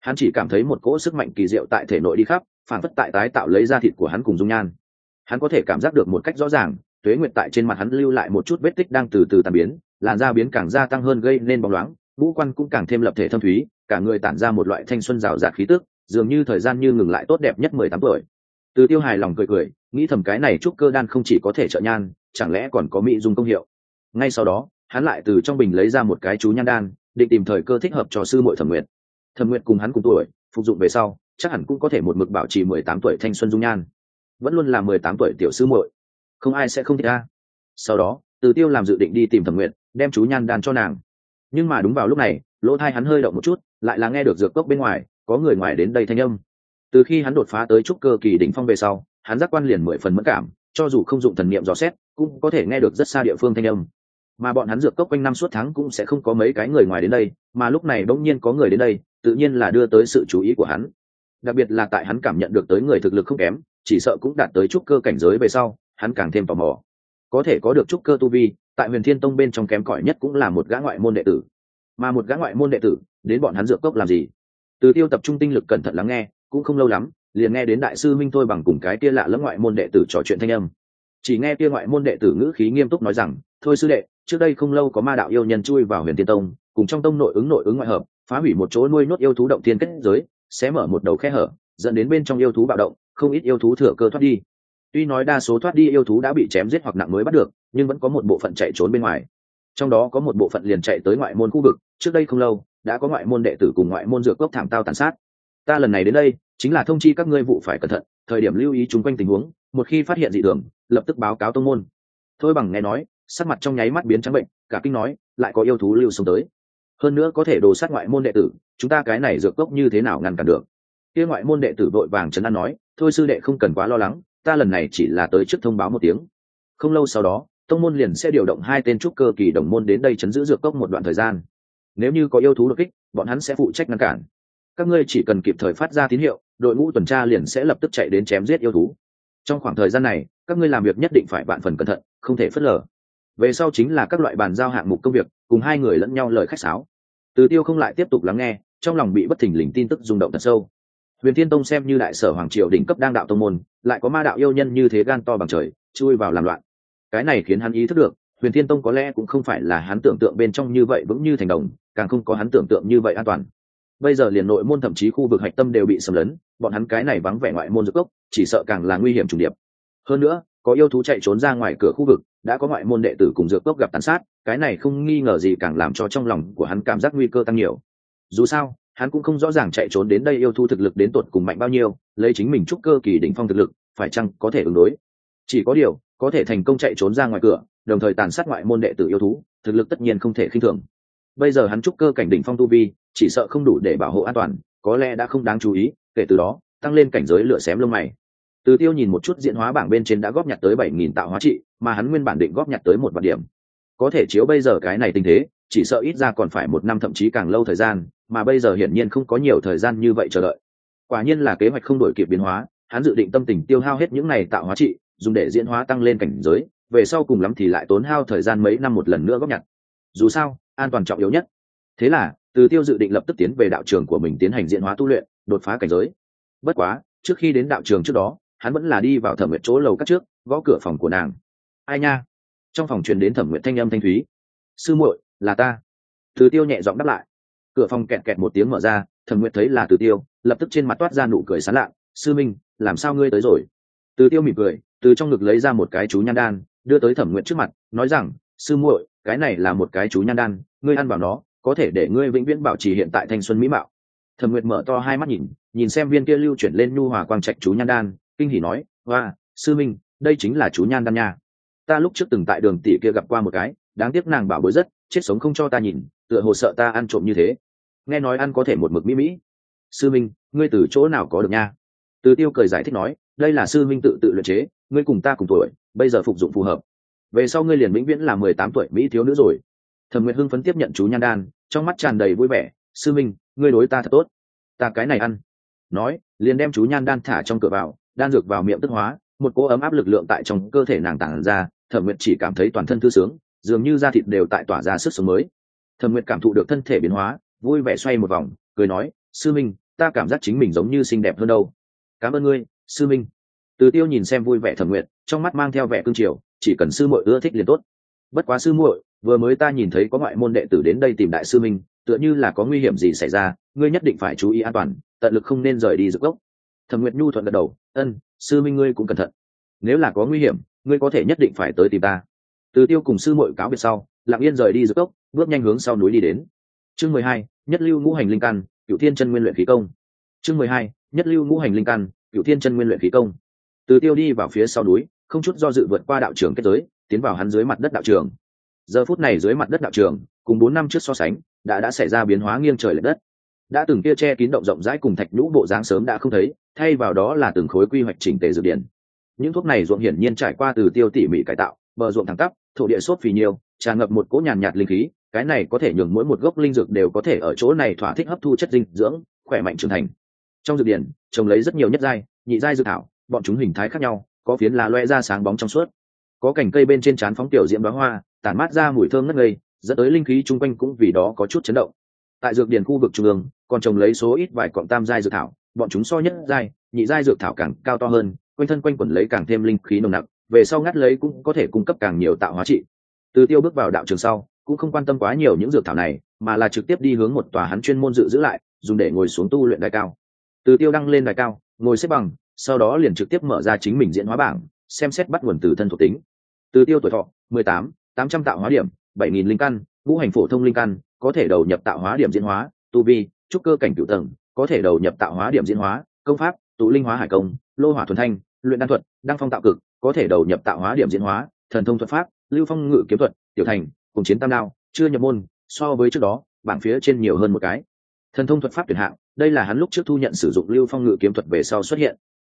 Hắn chỉ cảm thấy một cỗ sức mạnh kỳ diệu tại thể nội đi khắp, phản phất tại tái tạo lấy ra thịt của hắn cùng dung nhan. Hắn có thể cảm giác được một cách rõ ràng, tuế nguyệt tại trên mặt hắn lưu lại một chút vết tích đang từ từ tàn biến, làn da biến càng gia tăng hơn gây nên bóng loáng, ngũ quan cũng càng thêm lập thể thâm thúy, cả người tản ra một loại thanh xuân rào rạt khí tức, dường như thời gian như ngừng lại tốt đẹp nhất mười tám tuổi. Từ tiêu hài lòng cười cười, nghĩ thầm cái này trúc cơ đan không chỉ có thể trợ nhan, chẳng lẽ còn có mỹ dung công hiệu. Ngay sau đó, hắn lại từ trong bình lấy ra một cái chú nhan đan định tìm thời cơ thích hợp cho sư muội thẩm nguyện thẩm nguyện cùng hắn cùng tuổi, phục dụng về sau, chắc hẳn cũng có thể một mực bảo trì mười tám tuổi thanh xuân dung nhan. Vẫn luôn là mười tám tuổi tiểu sư muội. Không ai sẽ không thích a. sau đó, từ tiêu làm dự định đi tìm thẩm nguyện đem chú nhan đan cho nàng. Nhưng mà đúng vào lúc này, lỗ thai hắn hơi động một chút, lại là nghe được dược cốc bên ngoài, có người ngoài đến đây thanh âm. Từ khi hắn đột phá tới trúc cơ kỳ đỉnh phong về sau, hắn giác quan liền mười phần mẫn cảm, cho dù không dụng thần niệm dò xét, cũng có thể nghe được rất xa địa phương thanh âm mà bọn hắn dược cốc quanh năm suốt tháng cũng sẽ không có mấy cái người ngoài đến đây, mà lúc này bỗng nhiên có người đến đây, tự nhiên là đưa tới sự chú ý của hắn. Đặc biệt là tại hắn cảm nhận được tới người thực lực không kém, chỉ sợ cũng đạt tới trúc cơ cảnh giới về sau, hắn càng thêm tò mò. Có thể có được trúc cơ tu vi, tại huyền thiên tông bên trong kém cỏi nhất cũng là một gã ngoại môn đệ tử. Mà một gã ngoại môn đệ tử, đến bọn hắn dược cốc làm gì? Từ tiêu tập trung tinh lực cẩn thận lắng nghe, cũng không lâu lắm, liền nghe đến đại sư minh thôi bằng cùng cái kia lạ lẫm ngoại môn đệ tử trò chuyện thanh âm chỉ nghe kia ngoại môn đệ tử ngữ khí nghiêm túc nói rằng, thôi sư đệ, trước đây không lâu có ma đạo yêu nhân chui vào huyền tiên tông, cùng trong tông nội ứng nội ứng ngoại hợp, phá hủy một chỗ nuôi nhốt yêu thú động thiên kết giới, sẽ mở một đầu khe hở, dẫn đến bên trong yêu thú bạo động, không ít yêu thú thừa cơ thoát đi. Tuy nói đa số thoát đi yêu thú đã bị chém giết hoặc nặng mới bắt được, nhưng vẫn có một bộ phận chạy trốn bên ngoài. Trong đó có một bộ phận liền chạy tới ngoại môn khu vực, trước đây không lâu, đã có ngoại môn đệ tử cùng ngoại môn dược cốc thảm tao tàn sát. Ta lần này đến đây, chính là thông chi các ngươi vụ phải cẩn thận, thời điểm lưu ý chung quanh tình huống, một khi phát hiện dị thường lập tức báo cáo tông môn. Thôi bằng nghe nói, sắc mặt trong nháy mắt biến trắng bệnh, cả kinh nói, lại có yêu thú lưu sống tới. Hơn nữa có thể đồ sát ngoại môn đệ tử, chúng ta cái này dược cốc như thế nào ngăn cản được? Kia ngoại môn đệ tử đội vàng trấn an nói, thôi sư đệ không cần quá lo lắng, ta lần này chỉ là tới trước thông báo một tiếng. Không lâu sau đó, tông môn liền sẽ điều động hai tên trúc cơ kỳ đồng môn đến đây chấn giữ dược cốc một đoạn thời gian. Nếu như có yêu thú đột kích, bọn hắn sẽ phụ trách ngăn cản. Các ngươi chỉ cần kịp thời phát ra tín hiệu, đội ngũ tuần tra liền sẽ lập tức chạy đến chém giết yêu thú. Trong khoảng thời gian này các ngươi làm việc nhất định phải bạn phần cẩn thận, không thể phớt lờ. Về sau chính là các loại bàn giao hạng mục công việc, cùng hai người lẫn nhau lời khách sáo. Từ tiêu không lại tiếp tục lắng nghe, trong lòng bị bất thình lình tin tức rung động thật sâu. Huyền thiên tông xem như đại sở hoàng triều đỉnh cấp đang đạo tông môn, lại có ma đạo yêu nhân như thế gan to bằng trời, chui vào làm loạn. Cái này khiến hắn ý thức được, huyền thiên tông có lẽ cũng không phải là hắn tưởng tượng bên trong như vậy vững như thành đồng, càng không có hắn tưởng tượng như vậy an toàn. Bây giờ liền nội môn thậm chí khu vực hạch tâm đều bị xâm lấn, bọn hắn cái này vắng vẻ ngoại môn dược cốc, chỉ sợ càng là nguy hiểm trùng điệp hơn nữa, có yêu thú chạy trốn ra ngoài cửa khu vực, đã có ngoại môn đệ tử cùng dược cốc gặp tàn sát, cái này không nghi ngờ gì càng làm cho trong lòng của hắn cảm giác nguy cơ tăng nhiều. Dù sao, hắn cũng không rõ ràng chạy trốn đến đây yêu thú thực lực đến tột cùng mạnh bao nhiêu, lấy chính mình chúc cơ kỳ đỉnh phong thực lực, phải chăng có thể ứng đối? Chỉ có điều, có thể thành công chạy trốn ra ngoài cửa, đồng thời tàn sát ngoại môn đệ tử yêu thú, thực lực tất nhiên không thể khinh thường. Bây giờ hắn chúc cơ cảnh đỉnh phong tu vi, chỉ sợ không đủ để bảo hộ an toàn, có lẽ đã không đáng chú ý, kể từ đó, tăng lên cảnh giới lửa xém lông mày từ tiêu nhìn một chút diễn hóa bảng bên trên đã góp nhặt tới bảy nghìn tạo hóa trị, mà hắn nguyên bản định góp nhặt tới một vạn điểm. Có thể chiếu bây giờ cái này tình thế, chỉ sợ ít ra còn phải một năm thậm chí càng lâu thời gian, mà bây giờ hiển nhiên không có nhiều thời gian như vậy chờ đợi. Quả nhiên là kế hoạch không đổi kịp biến hóa, hắn dự định tâm tình tiêu hao hết những này tạo hóa trị, dùng để diễn hóa tăng lên cảnh giới, về sau cùng lắm thì lại tốn hao thời gian mấy năm một lần nữa góp nhặt. Dù sao, an toàn trọng yếu nhất. Thế là, từ tiêu dự định lập tức tiến về đạo trường của mình tiến hành diễn hóa tu luyện, đột phá cảnh giới. Bất quá, trước khi đến đạo trường trước đó hắn vẫn là đi vào thẩm nguyện chỗ lầu cắt trước, gõ cửa phòng của nàng. Ai nha? Trong phòng truyền đến thẩm nguyện thanh âm thanh thúy. Sư muội, là ta. Từ tiêu nhẹ giọng đáp lại. Cửa phòng kẹt kẹt một tiếng mở ra, thẩm nguyện thấy là từ tiêu, lập tức trên mặt toát ra nụ cười sán lạ. Sư minh, làm sao ngươi tới rồi? Từ tiêu mỉm cười, từ trong ngực lấy ra một cái chú nhan đan, đưa tới thẩm nguyện trước mặt, nói rằng, sư muội, cái này là một cái chú nhan đan, ngươi ăn vào nó, có thể để ngươi vĩnh viễn bảo trì hiện tại thanh xuân mỹ mạo. Thẩm nguyệt mở to hai mắt nhìn nhìn xem viên kia lưu chuyển lên nhu hòa quang trạch chú nhan đan kinh hỉ nói hoa sư minh, đây chính là chú nhan đan nha. Ta lúc trước từng tại đường tỷ kia gặp qua một cái, đáng tiếc nàng bảo bối rất, chết sống không cho ta nhìn, tựa hồ sợ ta ăn trộm như thế. Nghe nói ăn có thể một mực mỹ mỹ. Sư minh, ngươi từ chỗ nào có được nha? Từ tiêu cười giải thích nói, đây là sư minh tự tự luyện chế, ngươi cùng ta cùng tuổi, bây giờ phục dụng phù hợp. Về sau ngươi liền vĩnh viễn là mười tám tuổi mỹ thiếu nữ rồi. Thẩm nguyệt hưng phấn tiếp nhận chú nhan đan, trong mắt tràn đầy vui vẻ, sư minh, ngươi đối ta thật tốt. Ta cái này ăn. Nói, liền đem chú nhan đan thả trong cửa vào đan dược vào miệng tức hóa, một cỗ ấm áp lực lượng tại trong cơ thể nàng tàng ra, thẩm nguyệt chỉ cảm thấy toàn thân thư sướng, dường như da thịt đều tại tỏa ra sức sống mới. Thẩm nguyệt cảm thụ được thân thể biến hóa, vui vẻ xoay một vòng, cười nói, sư minh, ta cảm giác chính mình giống như xinh đẹp hơn đâu. Cảm ơn ngươi, sư minh. Từ tiêu nhìn xem vui vẻ thẩm nguyệt, trong mắt mang theo vẻ cương triều, chỉ cần sư muội ưa thích liền tốt. Bất quá sư muội, vừa mới ta nhìn thấy có ngoại môn đệ tử đến đây tìm đại sư minh, tựa như là có nguy hiểm gì xảy ra, ngươi nhất định phải chú ý an toàn, tận lực không nên rời đi dược gốc thẩm nguyệt nhu thuận gật đầu, ân, sư minh ngươi cũng cẩn thận. Nếu là có nguy hiểm, ngươi có thể nhất định phải tới tìm ta. Từ tiêu cùng sư muội cáo biệt sau, lặng yên rời đi giữa cốc, bước nhanh hướng sau núi đi đến. Chương mười hai, nhất lưu ngũ hành linh căn cựu thiên chân nguyên luyện khí công. Chương mười hai, nhất lưu ngũ hành linh căn cựu thiên chân nguyên luyện khí công. Từ tiêu đi vào phía sau núi, không chút do dự vượt qua đạo trường kết giới, tiến vào hắn dưới mặt đất đạo trường. Giờ phút này dưới mặt đất đạo trường, cùng bốn năm trước so sánh, đã đã xảy ra biến hóa nghiêng trời l ệ đất đã từng kia che kín động rộng rãi cùng thạch nhũ bộ dáng sớm đã không thấy thay vào đó là từng khối quy hoạch chỉnh tề dược điển. Những thuốc này ruộng hiển nhiên trải qua từ tiêu tỉ mỉ cải tạo bờ ruộng thẳng tắp thổ địa sốt phì nhiều tràn ngập một cỗ nhàn nhạt, linh khí cái này có thể nhường mỗi một gốc linh dược đều có thể ở chỗ này thỏa thích hấp thu chất dinh dưỡng khỏe mạnh trưởng thành. Trong dược điển trồng lấy rất nhiều nhất giai nhị giai dược thảo bọn chúng hình thái khác nhau có phiến lá loe ra sáng bóng trong suốt. Có cành cây bên trên trán phóng tiểu diễm bá hoa tản mát ra mùi thơm ngất ngây dẫn tới linh khí chung quanh cũng vì đó có chút chấn động tại dược điển khu vực trung ương, còn trồng lấy số ít vài cọng tam giai dược thảo, bọn chúng so nhất giai, nhị giai dược thảo càng cao to hơn, quanh thân quanh quẩn lấy càng thêm linh khí nồng nặc, về sau ngắt lấy cũng có thể cung cấp càng nhiều tạo hóa trị. Từ tiêu bước vào đạo trường sau, cũng không quan tâm quá nhiều những dược thảo này, mà là trực tiếp đi hướng một tòa hắn chuyên môn dự giữ lại, dùng để ngồi xuống tu luyện đài cao. Từ tiêu đăng lên đài cao, ngồi xếp bằng, sau đó liền trực tiếp mở ra chính mình diễn hóa bảng, xem xét bắt nguồn từ thân thuộc tính. Từ tiêu tuổi thọ, mười tám tám trăm tạo hóa điểm, bảy nghìn linh căn, ngũ hành phổ thông linh căn có thể đầu nhập tạo hóa điểm diễn hóa, tu vi, trúc cơ cảnh cựu tầng, có thể đầu nhập tạo hóa điểm diễn hóa, công pháp, tụ linh hóa hải công, lô hỏa thuần thanh, luyện đan thuật, đăng phong tạo cực, có thể đầu nhập tạo hóa điểm diễn hóa, thần thông thuật pháp, lưu phong ngự kiếm thuật, tiểu thành, cùng chiến tam đao, chưa nhập môn, so với trước đó, bảng phía trên nhiều hơn một cái. Thần thông thuật pháp tuyển hạng, đây là hắn lúc trước thu nhận sử dụng lưu phong ngự kiếm thuật về sau xuất hiện.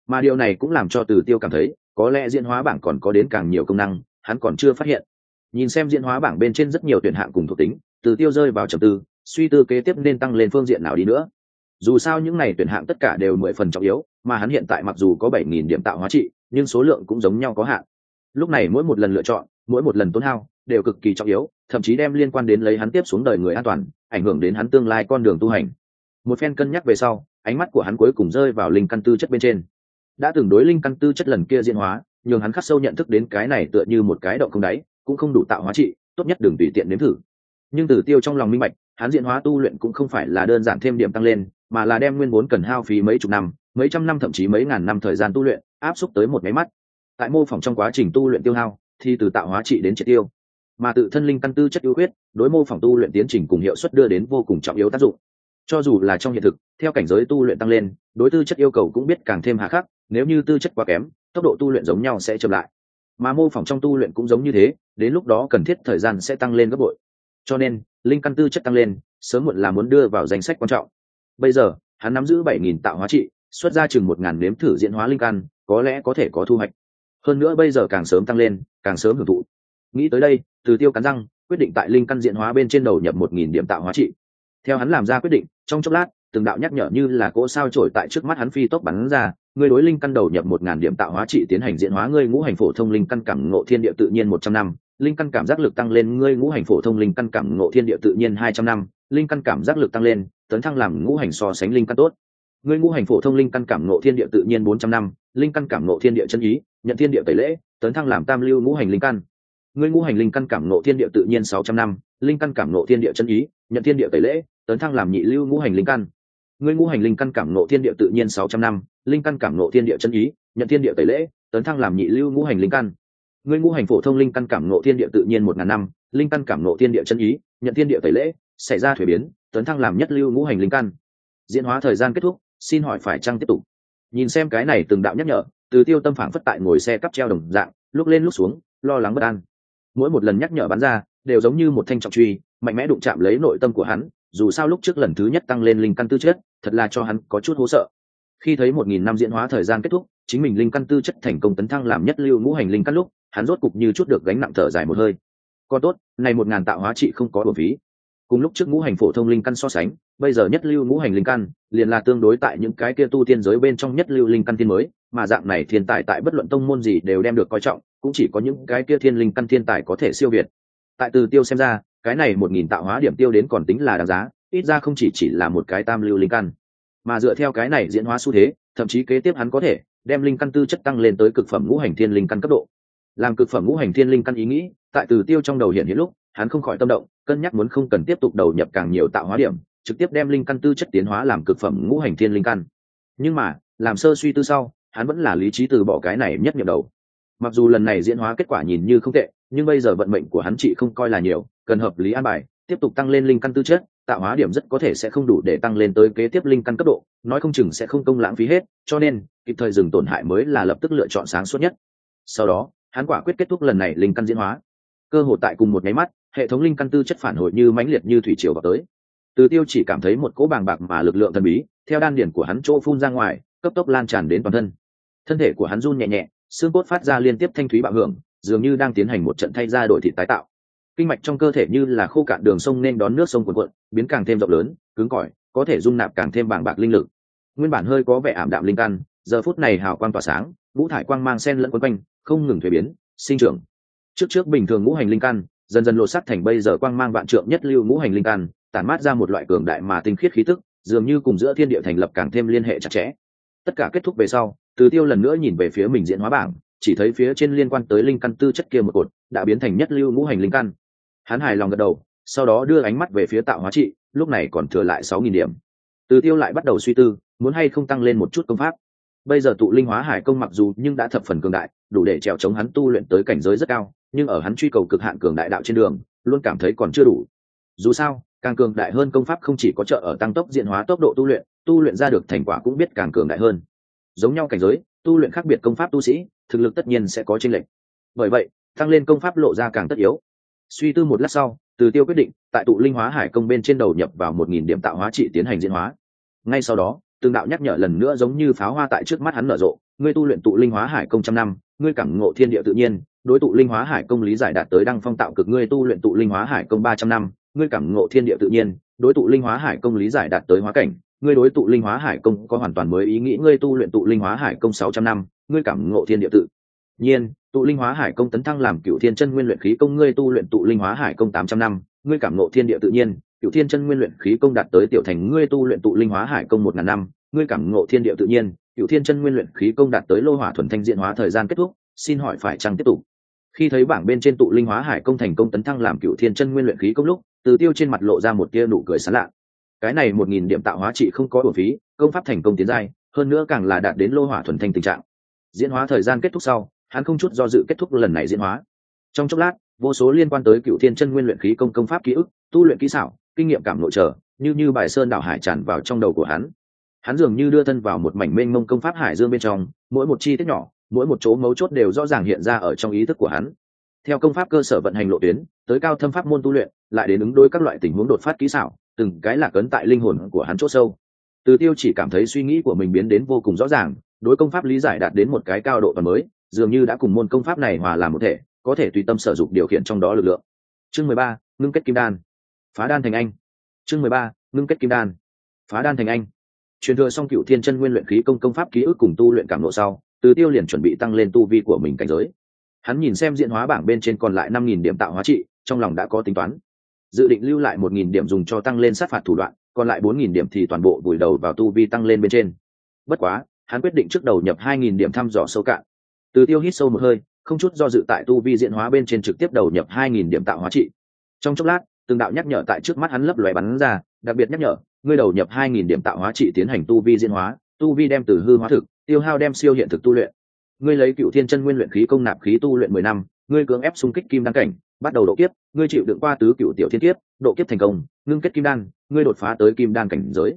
Mà điều này cũng làm cho từ tiêu cảm thấy, có lẽ diễn hóa bảng còn có đến càng nhiều công năng, hắn còn chưa phát hiện. Nhìn xem diễn hóa bảng bên trên rất nhiều tuyển hạng cùng thuộc tính từ tiêu rơi vào trầm tư, suy tư kế tiếp nên tăng lên phương diện nào đi nữa. Dù sao những này tuyển hạng tất cả đều mười phần trọng yếu, mà hắn hiện tại mặc dù có bảy nghìn điểm tạo hóa trị, nhưng số lượng cũng giống nhau có hạn. Lúc này mỗi một lần lựa chọn, mỗi một lần tốn hao, đều cực kỳ trọng yếu, thậm chí đem liên quan đến lấy hắn tiếp xuống đời người an toàn, ảnh hưởng đến hắn tương lai con đường tu hành. Một phen cân nhắc về sau, ánh mắt của hắn cuối cùng rơi vào linh căn tư chất bên trên. Đã từng đối linh căn tư chất lần kia diễn hóa, nhường hắn khắc sâu nhận thức đến cái này tựa như một cái động không đáy, cũng không đủ tạo hóa trị, tốt nhất đừng tùy tiện nếm thử nhưng tử tiêu trong lòng minh bạch, hắn diễn hóa tu luyện cũng không phải là đơn giản thêm điểm tăng lên, mà là đem nguyên vốn cần hao phí mấy chục năm, mấy trăm năm thậm chí mấy ngàn năm thời gian tu luyện, áp xúc tới một máy mắt. Tại mô phỏng trong quá trình tu luyện tiêu hao, thì từ tạo hóa trị đến triệt tiêu. Mà tự thân linh căn tư chất ưu huyết đối mô phỏng tu luyện tiến trình cùng hiệu suất đưa đến vô cùng trọng yếu tác dụng. Cho dù là trong hiện thực, theo cảnh giới tu luyện tăng lên, đối tư chất yêu cầu cũng biết càng thêm hà khắc, nếu như tư chất quá kém, tốc độ tu luyện giống nhau sẽ chậm lại. Mà mô phỏng trong tu luyện cũng giống như thế, đến lúc đó cần thiết thời gian sẽ tăng lên gấp bội cho nên, linh căn tư chất tăng lên, sớm muộn là muốn đưa vào danh sách quan trọng. Bây giờ, hắn nắm giữ bảy nghìn tạo hóa trị, xuất ra chừng một ngàn nếm thử diễn hóa linh căn, có lẽ có thể có thu hoạch. Hơn nữa bây giờ càng sớm tăng lên, càng sớm hưởng thụ. Nghĩ tới đây, từ tiêu cắn răng, quyết định tại linh căn diễn hóa bên trên đầu nhập một nghìn điểm tạo hóa trị. Theo hắn làm ra quyết định, trong chốc lát, từng đạo nhắc nhở như là cỗ sao trổi tại trước mắt hắn phi tốc bắn ra, ngươi đối linh căn đầu nhập một ngàn điểm tạo hóa trị tiến hành diễn hóa, ngươi ngũ hành phổ thông linh căn cảm ngộ thiên địa tự nhiên một trăm năm linh căn cảm giác lực tăng lên ngươi ngũ hành phổ thông linh căn cảm ngộ thiên địa tự nhiên hai trăm năm linh căn cảm giác lực tăng lên tấn thăng làm ngũ hành so sánh linh căn tốt ngươi ngũ hành phổ thông linh căn cảm ngộ thiên địa tự nhiên bốn trăm năm linh căn cảm ngộ thiên địa chân ý nhận thiên địa tẩy lễ tấn thăng làm tam lưu ngũ hành linh căn ngươi ngũ hành linh căn cảm ngộ thiên địa tự nhiên sáu trăm năm linh căn cảm ngộ thiên địa chân ý nhận thiên địa tẩy lễ tấn thăng làm nhị lưu ngũ hành linh căn ngươi ngũ hành linh căn cảm ngộ thiên địa tự nhiên sáu trăm năm linh căn cảm ngộ thiên địa chân ý nhận thiên địa tẩy lễ tấn thăng làm nhị lưu ngũ hành linh căn ngươi ngũ hành phổ thông linh căn cảm ngộ thiên địa tự nhiên một ngàn năm, linh căn cảm ngộ thiên địa chân ý, nhận thiên địa tẩy lễ, xảy ra thuế biến, tấn thăng làm nhất lưu ngũ hành linh căn. Diễn hóa thời gian kết thúc, xin hỏi phải chăng tiếp tục? Nhìn xem cái này từng đạo nhắc nhở, từ tiêu tâm phản phất tại ngồi xe cắp treo đồng dạng, lúc lên lúc xuống, lo lắng bất an. Mỗi một lần nhắc nhở bắn ra, đều giống như một thanh trọng truy, mạnh mẽ đụng chạm lấy nội tâm của hắn, dù sao lúc trước lần thứ nhất tăng lên linh căn tư chất, thật là cho hắn có chút hố sợ khi thấy một nghìn năm diễn hóa thời gian kết thúc, chính mình linh căn tư chất thành công tấn thăng làm nhất lưu ngũ hành linh căn lúc, hắn rốt cục như chút được gánh nặng thở dài một hơi. Còn tốt, này một ngàn tạo hóa trị không có bổ phí. Cùng lúc trước ngũ hành phổ thông linh căn so sánh, bây giờ nhất lưu ngũ hành linh căn, liền là tương đối tại những cái kia tu tiên giới bên trong nhất lưu linh căn tiên mới, mà dạng này thiên tài tại bất luận tông môn gì đều đem được coi trọng, cũng chỉ có những cái kia thiên linh căn thiên tài có thể siêu việt. Tại từ tiêu xem ra, cái này một nghìn tạo hóa điểm tiêu đến còn tính là đáng giá, ít ra không chỉ chỉ là một cái tam lưu linh căn mà dựa theo cái này diễn hóa xu thế, thậm chí kế tiếp hắn có thể đem linh căn tư chất tăng lên tới cực phẩm ngũ hành thiên linh căn cấp độ. Làm cực phẩm ngũ hành thiên linh căn ý nghĩ, tại từ tiêu trong đầu hiện hiện lúc, hắn không khỏi tâm động, cân nhắc muốn không cần tiếp tục đầu nhập càng nhiều tạo hóa điểm, trực tiếp đem linh căn tư chất tiến hóa làm cực phẩm ngũ hành thiên linh căn. Nhưng mà, làm sơ suy tư sau, hắn vẫn là lý trí từ bỏ cái này nhất nhiệm đầu. Mặc dù lần này diễn hóa kết quả nhìn như không tệ, nhưng bây giờ vận mệnh của hắn chị không coi là nhiều, cần hợp lý an bài, tiếp tục tăng lên linh căn tư chất tạo hóa điểm rất có thể sẽ không đủ để tăng lên tới kế tiếp linh căn cấp độ, nói không chừng sẽ không công lãng phí hết, cho nên, kịp thời dừng tổn hại mới là lập tức lựa chọn sáng suốt nhất. Sau đó, hắn quả quyết kết thúc lần này linh căn diễn hóa. Cơ hội tại cùng một nháy mắt, hệ thống linh căn tư chất phản hồi như mãnh liệt như thủy triều vào tới. Từ tiêu chỉ cảm thấy một cỗ bàng bạc mà lực lượng thần bí, theo đan điển của hắn chỗ phun ra ngoài, cấp tốc lan tràn đến toàn thân. Thân thể của hắn run nhẹ nhẹ, xương cốt phát ra liên tiếp thanh thúy bạo hưởng, dường như đang tiến hành một trận thay ra đổi thịt tái tạo kinh mạch trong cơ thể như là khô cạn đường sông nên đón nước sông cuộn cuộn, biến càng thêm rộng lớn, cứng cỏi, có thể dung nạp càng thêm bàng bạc linh lực. Nguyên bản hơi có vẻ ảm đạm linh căn, giờ phút này hào quang tỏa sáng vũ thải quang mang sen lẫn quấn quanh, không ngừng thuế biến, sinh trưởng. Trước trước bình thường ngũ hành linh căn, dần dần lộ sắc thành bây giờ quang mang vạn trượng nhất lưu ngũ hành linh căn, tản mát ra một loại cường đại mà tinh khiết khí tức, dường như cùng giữa thiên địa thành lập càng thêm liên hệ chặt chẽ. Tất cả kết thúc về sau, từ tiêu lần nữa nhìn về phía mình diễn hóa bảng, chỉ thấy phía trên liên quan tới linh căn tư chất kia một cột, đã biến thành nhất lưu ngũ hành linh căn hắn hài lòng gật đầu, sau đó đưa ánh mắt về phía tạo hóa trị, lúc này còn thừa lại sáu nghìn điểm. Từ tiêu lại bắt đầu suy tư, muốn hay không tăng lên một chút công pháp. Bây giờ tụ linh hóa hải công mặc dù nhưng đã thập phần cường đại, đủ để trèo chống hắn tu luyện tới cảnh giới rất cao, nhưng ở hắn truy cầu cực hạn cường đại đạo trên đường, luôn cảm thấy còn chưa đủ. Dù sao, càng cường đại hơn công pháp không chỉ có trợ ở tăng tốc diện hóa tốc độ tu luyện tu luyện ra được thành quả cũng biết càng cường đại hơn. Giống nhau cảnh giới, tu luyện khác biệt công pháp tu sĩ, thực lực tất nhiên sẽ có tranh lệch. Bởi vậy, tăng lên công pháp lộ ra càng tất yếu suy tư một lát sau, từ tiêu quyết định, tại tụ linh hóa hải công bên trên đầu nhập vào một nghìn điểm tạo hóa trị tiến hành diễn hóa. Ngay sau đó từng đạo nhắc nhở lần nữa giống như pháo hoa tại trước mắt hắn nở rộ, ngươi tu luyện tụ linh hóa hải công trăm năm, ngươi cảm ngộ thiên địa tự nhiên, đối tụ linh hóa hải công lý giải đạt tới đăng phong tạo cực, ngươi tu luyện tụ linh hóa hải công ba trăm năm, ngươi cảm ngộ thiên địa tự nhiên, đối tụ linh hóa hải công lý giải đạt tới hóa cảnh, ngươi đối tụ linh hóa hải công có hoàn toàn mới ý nghĩ, ngươi tu luyện tụ linh hóa hải công sáu trăm năm, ngươi cảm ngộ thiên địa tự nhiên tụ linh hóa hải công tấn thăng làm cựu thiên chân nguyên luyện khí công, ngươi tu luyện tụ linh hóa hải công tám trăm năm, ngươi cảm ngộ thiên địa tự nhiên, cựu thiên chân nguyên luyện khí công đạt tới tiểu thành, ngươi tu luyện tụ linh hóa hải công một ngàn năm, ngươi cảm ngộ thiên địa tự nhiên, cựu thiên chân nguyên luyện khí công đạt tới lô hỏa thuần thanh diện hóa thời gian kết thúc, xin hỏi phải chăng tiếp tục? Khi thấy bảng bên trên tụ linh hóa hải công thành công tấn thăng làm cựu thiên chân nguyên luyện khí công lúc, từ tiêu trên mặt lộ ra một tia nụ cười sán lạ. Cái này một nghìn điểm tạo hóa trị không có bổ phí, công pháp thành công tiến giai, hơn nữa càng là đạt đến lô hỏa thuần thanh tình trạng. Diễn hóa thời gian kết thúc sau hắn không chút do dự kết thúc lần này diễn hóa. Trong chốc lát, vô số liên quan tới cựu thiên chân nguyên luyện khí công công pháp ký ức, tu luyện kỹ xảo, kinh nghiệm cảm nội trở như như bài sơn đảo hải tràn vào trong đầu của hắn. Hắn dường như đưa thân vào một mảnh mênh mông công pháp hải dương bên trong, mỗi một chi tiết nhỏ, mỗi một chỗ mấu chốt đều rõ ràng hiện ra ở trong ý thức của hắn. Theo công pháp cơ sở vận hành lộ tuyến, tới cao thâm pháp môn tu luyện, lại đến ứng đối các loại tình huống đột phát kỹ xảo, từng cái lạc ấn tại linh hồn của hắn chỗ sâu. Từ tiêu chỉ cảm thấy suy nghĩ của mình biến đến vô cùng rõ ràng, đối công pháp lý giải đạt đến một cái cao độ toàn mới dường như đã cùng môn công pháp này hòa làm một thể, có thể tùy tâm sở dụng điều khiển trong đó lực lượng. Chương mười ba, ngưng kết kim đan. Phá đan thành anh. Chương mười ba, ngưng kết kim đan. Phá đan thành anh. Truyền thừa xong cựu thiên chân nguyên luyện khí công công pháp ký ức cùng tu luyện cảm lộ sau, từ tiêu liền chuẩn bị tăng lên tu vi của mình cảnh giới. Hắn nhìn xem diện hóa bảng bên trên còn lại năm nghìn điểm tạo hóa trị, trong lòng đã có tính toán. Dự định lưu lại một nghìn điểm dùng cho tăng lên sát phạt thủ đoạn, còn lại bốn nghìn điểm thì toàn bộ vùi đầu vào tu vi tăng lên bên trên. Bất quá, hắn quyết định trước đầu nhập hai nghìn điểm thăm dò sâu cạn từ tiêu hít sâu một hơi, không chút do dự tại tu vi diễn hóa bên trên trực tiếp đầu nhập hai nghìn điểm tạo hóa trị. Trong chốc lát, từng đạo nhắc nhở tại trước mắt hắn lấp lóe bắn ra, đặc biệt nhắc nhở, ngươi đầu nhập hai nghìn điểm tạo hóa trị tiến hành tu vi diễn hóa, tu vi đem từ hư hóa thực, tiêu hao đem siêu hiện thực tu luyện. Ngươi lấy cựu thiên chân nguyên luyện khí công nạp khí tu luyện mười năm, ngươi cưỡng ép xung kích kim đăng cảnh, bắt đầu độ kiếp, ngươi chịu đựng qua tứ cựu tiểu thiên kiếp, độ kiếp thành công, ngưng kết kim đan, ngươi đột phá tới kim đan cảnh giới.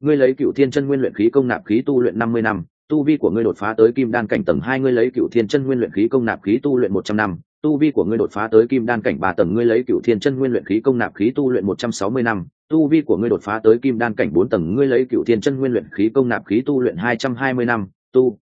Ngươi lấy cựu thiên chân nguyên luyện khí công nạp khí tu luyện năm mươi năm tu vi của ngươi đột phá tới kim đan cảnh tầng hai ngươi lấy cựu thiên chân nguyên luyện khí công nạp khí tu luyện một trăm năm. Tu vi của ngươi đột phá tới kim đan cảnh ba tầng ngươi lấy cựu thiên chân nguyên luyện khí công nạp khí tu luyện một trăm sáu mươi năm. Tu vi của ngươi đột phá tới kim đan cảnh bốn tầng ngươi lấy cựu thiên chân nguyên luyện khí công nạp khí tu luyện hai trăm hai mươi năm. Tu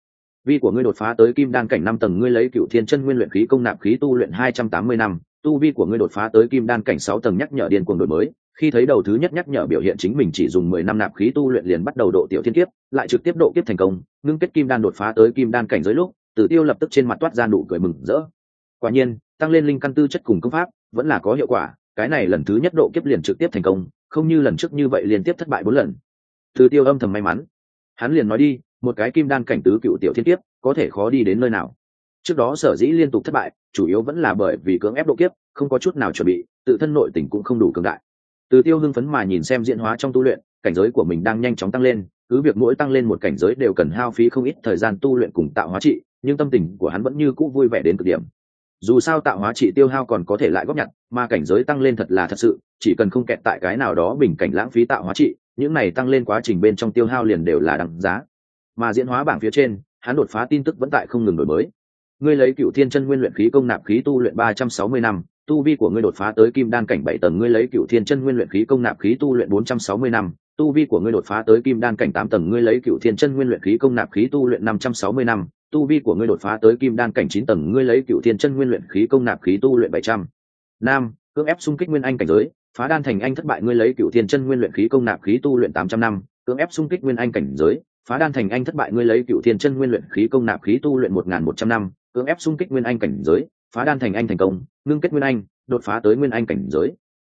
vi của ngươi đột phá tới kim đan cảnh năm tầng ngươi lấy cựu thiên chân nguyên luyện khí công nạp khí tu luyện hai trăm tám mươi năm. Tu vi của ngươi đột phá tới kim đan cảnh sáu tầng nhắc nhở điện cuồng đổi mới khi thấy đầu thứ nhất nhắc nhở biểu hiện chính mình chỉ dùng mười năm nạp khí tu luyện liền bắt đầu độ tiểu thiên kiếp, lại trực tiếp độ kiếp thành công, ngưng kết kim đan đột phá tới kim đan cảnh giới lúc, tử tiêu lập tức trên mặt toát ra nụ cười mừng rỡ. Quả nhiên, tăng lên linh căn tư chất cùng công pháp, vẫn là có hiệu quả, cái này lần thứ nhất độ kiếp liền trực tiếp thành công, không như lần trước như vậy liên tiếp thất bại bốn lần. Tử tiêu âm thầm may mắn. Hắn liền nói đi, một cái kim đan cảnh tứ cựu tiểu thiên kiếp, có thể khó đi đến nơi nào? Trước đó sở dĩ liên tục thất bại, chủ yếu vẫn là bởi vì cưỡng ép độ kiếp, không có chút nào chuẩn bị, tự thân nội tình cũng không đủ cường đại từ tiêu hưng phấn mà nhìn xem diễn hóa trong tu luyện, cảnh giới của mình đang nhanh chóng tăng lên, cứ việc mỗi tăng lên một cảnh giới đều cần hao phí không ít thời gian tu luyện cùng tạo hóa trị, nhưng tâm tình của hắn vẫn như cũ vui vẻ đến cực điểm. Dù sao tạo hóa trị tiêu hao còn có thể lại góp nhặt, mà cảnh giới tăng lên thật là thật sự, chỉ cần không kẹt tại cái nào đó bình cảnh lãng phí tạo hóa trị, những này tăng lên quá trình bên trong tiêu hao liền đều là đằng giá. Mà diễn hóa bảng phía trên, hắn đột phá tin tức vẫn tại không ngừng đổi mới. Ngươi lấy cựu thiên chân nguyên luyện khí công nạp khí tu luyện ba trăm sáu mươi năm tu vi của ngươi đột phá tới kim đan cảnh bảy tầng, ngươi lấy cựu thiên chân nguyên luyện khí công nạp khí tu luyện bốn trăm sáu mươi năm. Tu vi của ngươi đột phá tới kim đan cảnh tám tầng, ngươi lấy cựu thiên chân nguyên luyện khí công nạp khí tu luyện năm trăm sáu mươi năm. Tu vi của ngươi đột phá tới kim đan cảnh chín tầng, ngươi lấy cựu thiên chân nguyên luyện khí công nạp khí tu luyện bảy trăm. Năm cưỡng ép xung kích nguyên anh cảnh giới. Phá đan thành anh thất bại, ngươi lấy cựu thiên chân nguyên luyện khí công nạp khí tu luyện tám trăm năm. Cưỡng ép xung kích nguyên anh cảnh giới. Phá đan thành anh thất bại, ngươi lấy cựu thiên chân nguyên luyện khí công nạp khí tu luyện một nghìn một trăm năm. Cưỡng ép xung kích nguyên anh cảnh giới phá đan thành anh thành công, ngưng kết nguyên anh, đột phá tới nguyên anh cảnh giới.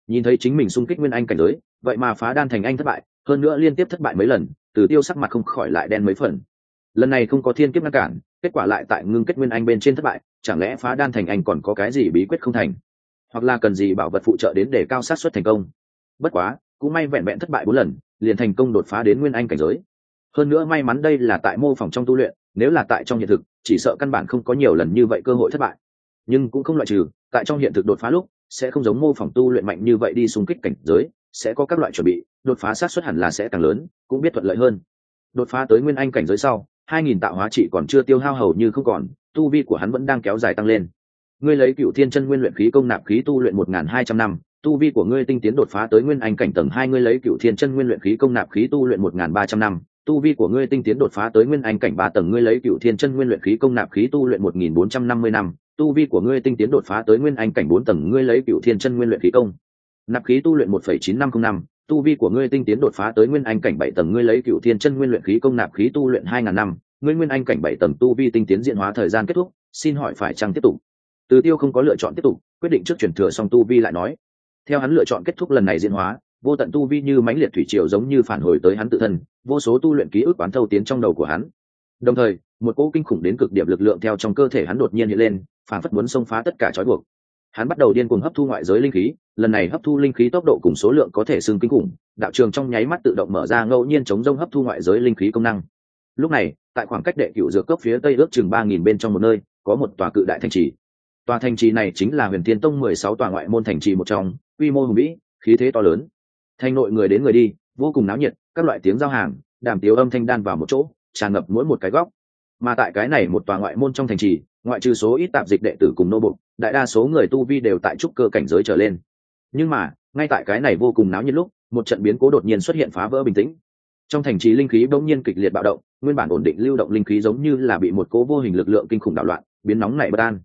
Nhìn thấy chính mình xung kích nguyên anh cảnh giới, vậy mà phá đan thành anh thất bại, hơn nữa liên tiếp thất bại mấy lần, từ tiêu sắc mặt không khỏi lại đen mấy phần. Lần này không có thiên kiếp ngăn cản, kết quả lại tại ngưng kết nguyên anh bên trên thất bại, chẳng lẽ phá đan thành anh còn có cái gì bí quyết không thành? Hoặc là cần gì bảo vật phụ trợ đến để cao sát xuất thành công? Bất quá, cũng may vẹn vẹn thất bại bốn lần, liền thành công đột phá đến nguyên anh cảnh giới. Hơn nữa may mắn đây là tại mô phỏng trong tu luyện, nếu là tại trong hiện thực, chỉ sợ căn bản không có nhiều lần như vậy cơ hội thất bại nhưng cũng không loại trừ, tại trong hiện thực đột phá lúc, sẽ không giống mô phỏng tu luyện mạnh như vậy đi xung kích cảnh giới, sẽ có các loại chuẩn bị, đột phá sát xuất hẳn là sẽ càng lớn, cũng biết thuận lợi hơn. Đột phá tới nguyên anh cảnh giới sau, hai nghìn tạo hóa trị còn chưa tiêu hao hầu như không còn, tu vi của hắn vẫn đang kéo dài tăng lên. Ngươi lấy cựu thiên chân nguyên luyện khí công nạp khí tu luyện một n g h n hai trăm năm, tu vi của ngươi tinh tiến đột phá tới nguyên anh cảnh tầng hai, ngươi lấy cựu thiên chân nguyên luyện khí công nạp khí tu luyện một n g h n ba trăm năm, tu vi của ngươi tinh tiến đột phá tới nguyên anh cảnh ba tầng, ngươi lấy cựu thiên chân nguyên luyện khí công nạp khí tu luyện một nghìn bốn trăm năm mươi năm tu vi của ngươi tinh tiến đột phá tới nguyên anh cảnh bốn tầng, ngươi lấy cựu thiên chân nguyên luyện khí công. Nạp khí tu luyện một phẩy chín năm không năm, tu vi của ngươi tinh tiến đột phá tới nguyên anh cảnh bảy tầng, ngươi lấy cựu thiên chân nguyên luyện khí công nạp khí tu luyện hai ngàn năm, ngươi nguyên anh cảnh bảy tầng tu vi tinh tiến diện hóa thời gian kết thúc, xin hỏi phải chăng tiếp tục? Từ tiêu không có lựa chọn tiếp tục, quyết định trước chuyển thừa xong tu vi lại nói. Theo hắn lựa chọn kết thúc lần này diễn hóa, vô tận tu vi như mãnh liệt thủy triều giống như phản hồi tới hắn tự thân, vô số tu luyện ký ức quán thâu tiến trong đầu của hắn. Đồng thời một cỗ kinh khủng đến cực điểm lực lượng theo trong cơ thể hắn đột nhiên hiện lên, phản phất muốn xông phá tất cả trói buộc. Hắn bắt đầu điên cuồng hấp thu ngoại giới linh khí, lần này hấp thu linh khí tốc độ cùng số lượng có thể xưng kinh khủng, đạo trường trong nháy mắt tự động mở ra ngẫu nhiên chống rông hấp thu ngoại giới linh khí công năng. Lúc này, tại khoảng cách đệ cựu dược cấp phía tây ước chừng ba nghìn bên trong một nơi, có một tòa cự đại thành trì. Tòa thành trì này chính là huyền thiên tông mười sáu tòa ngoại môn thành trì một trong, quy mô hùng vĩ, khí thế to lớn. Thành nội người đến người đi, vô cùng náo nhiệt, các loại tiếng giao hàng, đàm tiếu âm thanh đan vào một chỗ, tràn ngập mỗi một cái góc mà tại cái này một tòa ngoại môn trong thành trì, ngoại trừ số ít tạp dịch đệ tử cùng nô bục đại đa số người tu vi đều tại trúc cơ cảnh giới trở lên. Nhưng mà, ngay tại cái này vô cùng náo nhiệt lúc, một trận biến cố đột nhiên xuất hiện phá vỡ bình tĩnh. Trong thành trì linh khí bỗng nhiên kịch liệt bạo động, nguyên bản ổn định lưu động linh khí giống như là bị một cố vô hình lực lượng kinh khủng đảo loạn, biến nóng nảy bất an.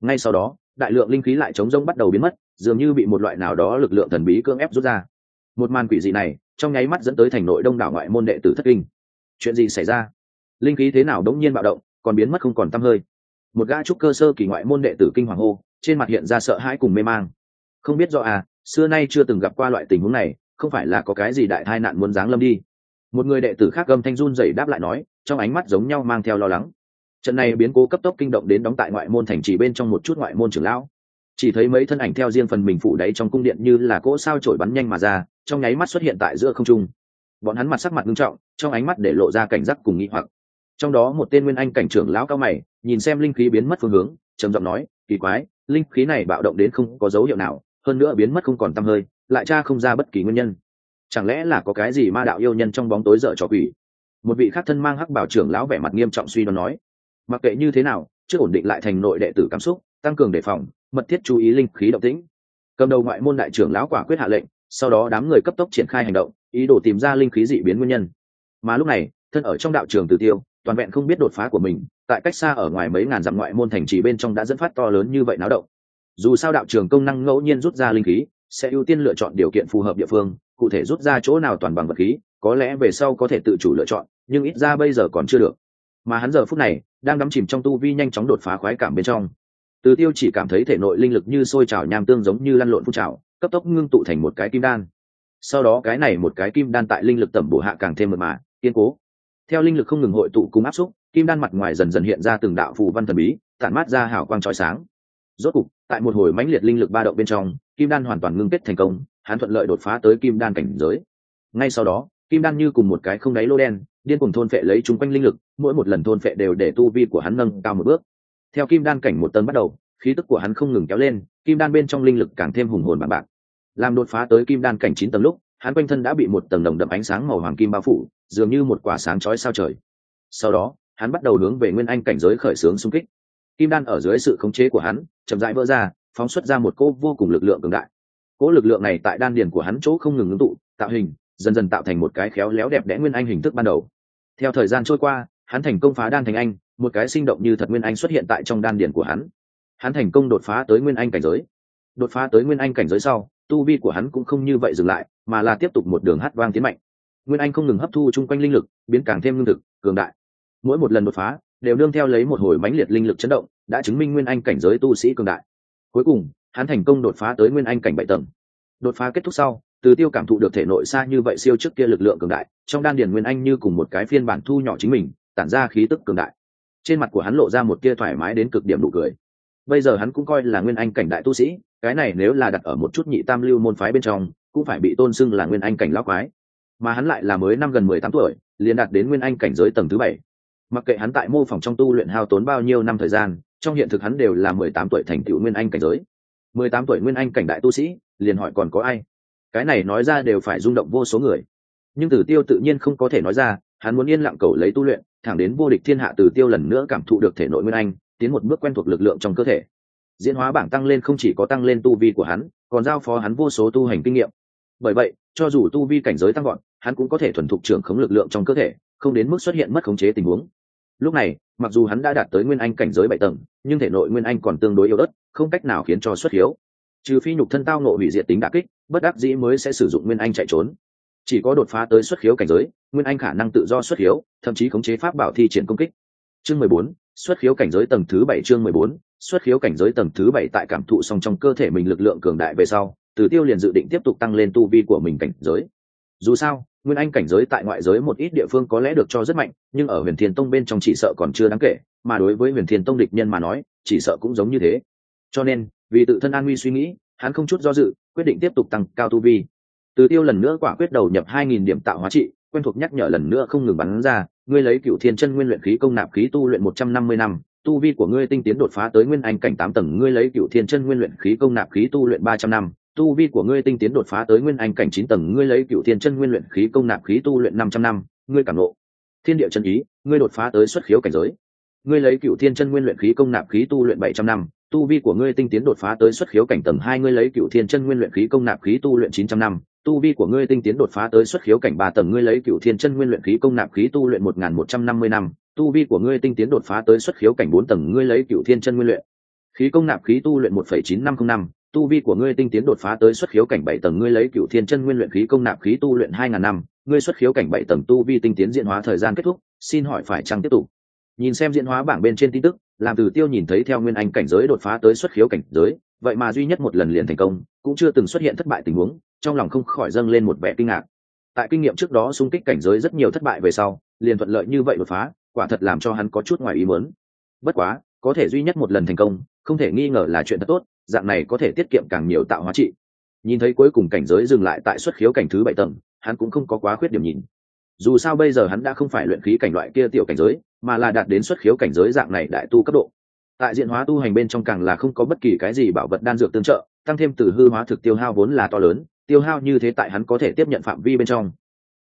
Ngay sau đó, đại lượng linh khí lại chống rông bắt đầu biến mất, dường như bị một loại nào đó lực lượng thần bí cưỡng ép rút ra. Một màn quỷ dị này, trong nháy mắt dẫn tới thành nội đông đảo ngoại môn đệ tử thất kinh. Chuyện gì xảy ra? Linh khí thế nào đống nhiên bạo động, còn biến mất không còn t hơi. Một gã trúc cơ sơ kỳ ngoại môn đệ tử kinh hoàng hô, trên mặt hiện ra sợ hãi cùng mê mang. Không biết do à xưa nay chưa từng gặp qua loại tình huống này, không phải là có cái gì đại tai nạn muốn giáng lâm đi. Một người đệ tử khác gầm thanh run dày đáp lại nói, trong ánh mắt giống nhau mang theo lo lắng. Trận này biến cố cấp tốc kinh động đến đóng tại ngoại môn thành trì bên trong một chút ngoại môn trưởng lão. Chỉ thấy mấy thân ảnh theo riêng phần mình phủ đáy trong cung điện như là cỗ sao trổi bắn nhanh mà ra, trong nháy mắt xuất hiện tại giữa không trung. Bọn hắn mặt sắc mặt nghiêm trọng, trong ánh mắt để lộ ra cảnh giác cùng nghĩ hoặc trong đó một tên nguyên anh cảnh trưởng lão cao mày, nhìn xem linh khí biến mất phương hướng, trầm giọng nói, kỳ quái, linh khí này bạo động đến không có dấu hiệu nào, hơn nữa biến mất không còn t hơi, lại cha không ra bất kỳ nguyên nhân. Chẳng lẽ là có cái gì ma đạo yêu nhân trong bóng tối dở trò quỷ? Một vị khác thân mang hắc bảo trưởng lão vẻ mặt nghiêm trọng suy đoán nói, mặc kệ như thế nào, trước ổn định lại thành nội đệ tử cảm xúc, tăng cường đề phòng, mật thiết chú ý linh khí động tĩnh. Cầm đầu ngoại môn đại trưởng lão quả quyết hạ lệnh, sau đó đám người cấp tốc triển khai hành động, ý đồ tìm ra linh khí dị biến nguyên nhân. Mà lúc này, thân ở trong đạo trường tử tiêu toàn vẹn không biết đột phá của mình, tại cách xa ở ngoài mấy ngàn dặm ngoại môn thành trì bên trong đã dẫn phát to lớn như vậy náo động. Dù sao đạo trường công năng ngẫu nhiên rút ra linh khí, sẽ ưu tiên lựa chọn điều kiện phù hợp địa phương, cụ thể rút ra chỗ nào toàn bằng vật khí, có lẽ về sau có thể tự chủ lựa chọn, nhưng ít ra bây giờ còn chưa được. Mà hắn giờ phút này, đang đắm chìm trong tu vi nhanh chóng đột phá khoái cảm bên trong. Từ tiêu chỉ cảm thấy thể nội linh lực như sôi trào nham tương giống như lăn lộn phun trào, cấp tốc ngưng tụ thành một cái kim đan. Sau đó cái này một cái kim đan tại linh lực tẩm bổ hạ càng thêm mật mạ kiên cố theo linh lực không ngừng hội tụ cùng áp xúc, kim đan mặt ngoài dần dần hiện ra từng đạo phù văn thần bí, tản mát ra hào quang trói sáng. Rốt cục, tại một hồi mãnh liệt linh lực ba động bên trong, kim đan hoàn toàn ngưng kết thành công, hắn thuận lợi đột phá tới kim đan cảnh giới. Ngay sau đó, kim đan như cùng một cái không đáy lô đen, điên cùng thôn phệ lấy chung quanh linh lực, mỗi một lần thôn phệ đều để tu vi của hắn nâng cao một bước. Theo kim đan cảnh một tầng bắt đầu, khí tức của hắn không ngừng kéo lên, kim đan bên trong linh lực càng thêm hùng hồn bằng bạc. Làm đột phá tới kim đan cảnh chín tầng lúc hắn quanh thân đã bị một tầng đồng đậm ánh sáng màu hoàng kim bao phủ, dường như một quả sáng chói sao trời. Sau đó, hắn bắt đầu hướng về nguyên anh cảnh giới khởi xướng xung kích. Kim đan ở dưới sự khống chế của hắn, chậm rãi vỡ ra, phóng xuất ra một cỗ vô cùng lực lượng cường đại. Cỗ lực lượng này tại đan điền của hắn chỗ không ngừng ứng tụ, tạo hình, dần dần tạo thành một cái khéo léo đẹp đẽ nguyên anh hình thức ban đầu. Theo thời gian trôi qua, hắn thành công phá đan thành anh, một cái sinh động như thật nguyên anh xuất hiện tại trong đan điền của hắn. Hắn thành công đột phá tới nguyên anh cảnh giới. Đột phá tới nguyên anh cảnh giới sau tu vi của hắn cũng không như vậy dừng lại, mà là tiếp tục một đường hát vang tiến mạnh. Nguyên anh không ngừng hấp thu chung quanh linh lực, biến càng thêm lương thực, cường đại. Mỗi một lần đột phá, đều nương theo lấy một hồi mãnh liệt linh lực chấn động, đã chứng minh nguyên anh cảnh giới tu sĩ cường đại. Cuối cùng, hắn thành công đột phá tới nguyên anh cảnh bảy tầng. Đột phá kết thúc sau, từ tiêu cảm thụ được thể nội xa như vậy siêu trước kia lực lượng cường đại, trong đan điền nguyên anh như cùng một cái phiên bản thu nhỏ chính mình, tản ra khí tức cường đại. Trên mặt của hắn lộ ra một tia thoải mái đến cực điểm nụ cười. Bây giờ hắn cũng coi là nguyên anh cảnh đại tu sĩ cái này nếu là đặt ở một chút nhị tam lưu môn phái bên trong, cũng phải bị tôn xưng là nguyên anh cảnh lão quái. Mà hắn lại là mới năm gần mười tám tuổi, liền đạt đến nguyên anh cảnh giới tầng thứ bảy. Mặc kệ hắn tại mô phỏng trong tu luyện hao tốn bao nhiêu năm thời gian, trong hiện thực hắn đều là mười tám tuổi thành tựu nguyên anh cảnh giới. Mười tám tuổi nguyên anh cảnh đại tu sĩ, liền hỏi còn có ai? Cái này nói ra đều phải rung động vô số người. Nhưng tử tiêu tự nhiên không có thể nói ra, hắn muốn yên lặng cầu lấy tu luyện, thẳng đến vô địch thiên hạ tử tiêu lần nữa cảm thụ được thể nội nguyên anh, tiến một bước quen thuộc lực lượng trong cơ thể diễn hóa bảng tăng lên không chỉ có tăng lên tu vi của hắn, còn giao phó hắn vô số tu hành kinh nghiệm. Bởi vậy, cho dù tu vi cảnh giới tăng gọn hắn cũng có thể thuần thục trưởng khống lực lượng trong cơ thể, không đến mức xuất hiện mất khống chế tình huống. Lúc này, mặc dù hắn đã đạt tới nguyên anh cảnh giới bảy tầng, nhưng thể nội nguyên anh còn tương đối yếu ớt, không cách nào khiến cho xuất hiếu. Trừ phi nhục thân tao nộ hủy diệt tính đà kích, bất đắc dĩ mới sẽ sử dụng nguyên anh chạy trốn. Chỉ có đột phá tới xuất khiếu cảnh giới, nguyên anh khả năng tự do xuất khiếu thậm chí khống chế pháp bảo thi triển công kích chương mười bốn, xuất khiếu cảnh giới tầng thứ bảy chương mười bốn, xuất khiếu cảnh giới tầng thứ bảy tại cảm thụ xong trong cơ thể mình lực lượng cường đại về sau, từ tiêu liền dự định tiếp tục tăng lên tu vi của mình cảnh giới. Dù sao, nguyên anh cảnh giới tại ngoại giới một ít địa phương có lẽ được cho rất mạnh, nhưng ở huyền thiên tông bên trong chỉ sợ còn chưa đáng kể, mà đối với huyền thiên tông địch nhân mà nói, chỉ sợ cũng giống như thế. Cho nên, vì tự thân an nguy suy nghĩ, hắn không chút do dự, quyết định tiếp tục tăng cao tu vi. Từ tiêu lần nữa quả quyết đầu nhập hai nghìn điểm tạo hóa trị, quen thuộc nhắc nhở lần nữa không ngừng bắn ra ngươi lấy cựu thiên chân nguyên luyện khí công nạp khí tu luyện một trăm năm mươi năm, tu vi của ngươi tinh tiến đột phá tới nguyên anh cảnh tám tầng, ngươi lấy cựu thiên chân nguyên luyện khí công nạp khí tu luyện ba trăm năm, tu vi của ngươi tinh tiến đột phá tới nguyên anh cảnh chín tầng, ngươi lấy cựu thiên chân nguyên luyện khí công nạp khí tu luyện năm trăm năm, ngươi cảm lộ thiên địa chân ý, ngươi đột phá tới xuất khiếu cảnh giới. Ngươi lấy cựu thiên chân nguyên luyện khí công nạp khí tu luyện bảy trăm năm, tu vi của ngươi tinh tiến đột phá tới xuất khiếu cảnh tầng hai, ngươi lấy cựu thiên chân nguyên luyện khí công nạp khí tu luyện chín trăm năm tu vi của ngươi tinh tiến đột phá tới xuất khiếu cảnh ba tầng, ngươi lấy cựu thiên chân nguyên luyện khí công nạp khí tu luyện một nghìn một trăm năm mươi năm. Tu vi của ngươi tinh tiến đột phá tới xuất khiếu cảnh bốn tầng, ngươi lấy cựu thiên chân nguyên luyện khí công nạp khí tu luyện một phẩy chín năm không năm. Tu vi của ngươi tinh tiến đột phá tới xuất khiếu cảnh bảy tầng, ngươi lấy cựu thiên chân nguyên luyện khí công nạp khí tu luyện hai ngàn năm. Ngươi xuất khiếu cảnh bảy tầng, tu vi tinh tiến diễn hóa thời gian kết thúc. Xin hỏi phải chăng tiếp tục? Nhìn xem diễn hóa bảng bên trên tin tức làm từ tiêu nhìn thấy theo nguyên anh cảnh giới đột phá tới xuất khiếu cảnh giới, vậy mà duy nhất một lần liền thành công, cũng chưa từng xuất hiện thất bại tình huống trong lòng không khỏi dâng lên một vẻ kinh ngạc. Tại kinh nghiệm trước đó xung kích cảnh giới rất nhiều thất bại về sau, liền thuận lợi như vậy đột phá, quả thật làm cho hắn có chút ngoài ý muốn. Bất quá, có thể duy nhất một lần thành công, không thể nghi ngờ là chuyện thật tốt, dạng này có thể tiết kiệm càng nhiều tạo hóa trị. Nhìn thấy cuối cùng cảnh giới dừng lại tại xuất khiếu cảnh thứ bảy tầng, hắn cũng không có quá khuyết điểm nhìn. Dù sao bây giờ hắn đã không phải luyện khí cảnh loại kia tiểu cảnh giới, mà là đạt đến xuất khiếu cảnh giới dạng này đại tu cấp độ. Tại diện hóa tu hành bên trong càng là không có bất kỳ cái gì bảo vật đan dược tương trợ, tăng thêm từ hư hóa thực tiêu hao vốn là to lớn tiêu hao như thế tại hắn có thể tiếp nhận phạm vi bên trong.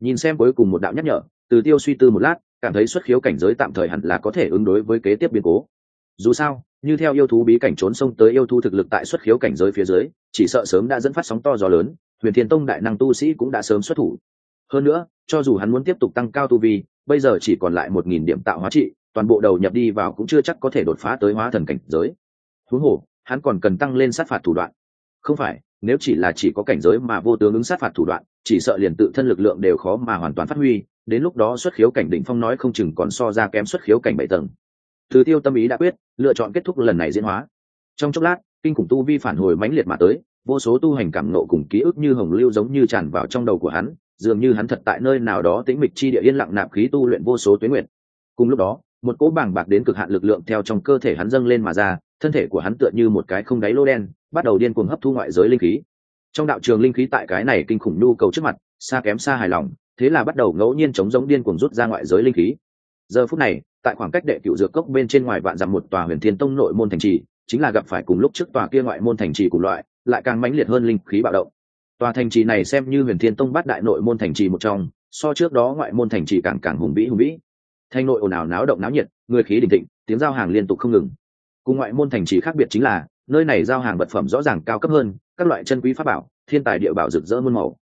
Nhìn xem cuối cùng một đạo nhắc nhở, từ tiêu suy tư một lát, cảm thấy xuất khiếu cảnh giới tạm thời hẳn là có thể ứng đối với kế tiếp biến cố. Dù sao, như theo yêu thú bí cảnh trốn sông tới yêu thú thực lực tại xuất khiếu cảnh giới phía dưới, chỉ sợ sớm đã dẫn phát sóng to gió lớn, huyền thiên tông đại năng tu sĩ cũng đã sớm xuất thủ. Hơn nữa, cho dù hắn muốn tiếp tục tăng cao tu vi, bây giờ chỉ còn lại một nghìn điểm tạo hóa trị, toàn bộ đầu nhập đi vào cũng chưa chắc có thể đột phá tới hóa thần cảnh giới. Thú hồ, hắn còn cần tăng lên sát phạt thủ đoạn. Không phải nếu chỉ là chỉ có cảnh giới mà vô tướng ứng sát phạt thủ đoạn, chỉ sợ liền tự thân lực lượng đều khó mà hoàn toàn phát huy, đến lúc đó xuất khiếu cảnh đỉnh phong nói không chừng còn so ra kém xuất khiếu cảnh bảy tầng. Thứ tiêu tâm ý đã quyết, lựa chọn kết thúc lần này diễn hóa. Trong chốc lát, kinh khủng tu vi phản hồi mãnh liệt mà tới, vô số tu hành cảm nộ cùng ký ức như hồng lưu giống như tràn vào trong đầu của hắn, dường như hắn thật tại nơi nào đó tĩnh mịch chi địa yên lặng nạp khí tu luyện vô số tuyến nguyện cùng lúc đó một cỗ bảng bạc đến cực hạn lực lượng theo trong cơ thể hắn dâng lên mà ra, thân thể của hắn tựa như một cái không đáy lô đen, bắt đầu điên cuồng hấp thu ngoại giới linh khí. Trong đạo trường linh khí tại cái này kinh khủng nhu cầu trước mặt, xa kém xa hài lòng, thế là bắt đầu ngẫu nhiên chống giống điên cuồng rút ra ngoại giới linh khí. Giờ phút này, tại khoảng cách đệ cựu dược cốc bên trên ngoài vạn dặm một tòa huyền thiên tông nội môn thành trì, chính là gặp phải cùng lúc trước tòa kia ngoại môn thành trì cùng loại, lại càng mãnh liệt hơn linh khí bạo động. Tòa thành trì này xem như huyền thiên tông bát đại nội môn thành trì một trong, so trước đó ngoại môn thành trì càng càng hùng vĩ hùng vĩ thành nội ồn ào náo động náo nhiệt, người khí đình thịnh, tiếng giao hàng liên tục không ngừng. Cùng ngoại môn thành trì khác biệt chính là, nơi này giao hàng vật phẩm rõ ràng cao cấp hơn, các loại chân quý pháp bảo, thiên tài địa bảo rực rỡ muôn màu.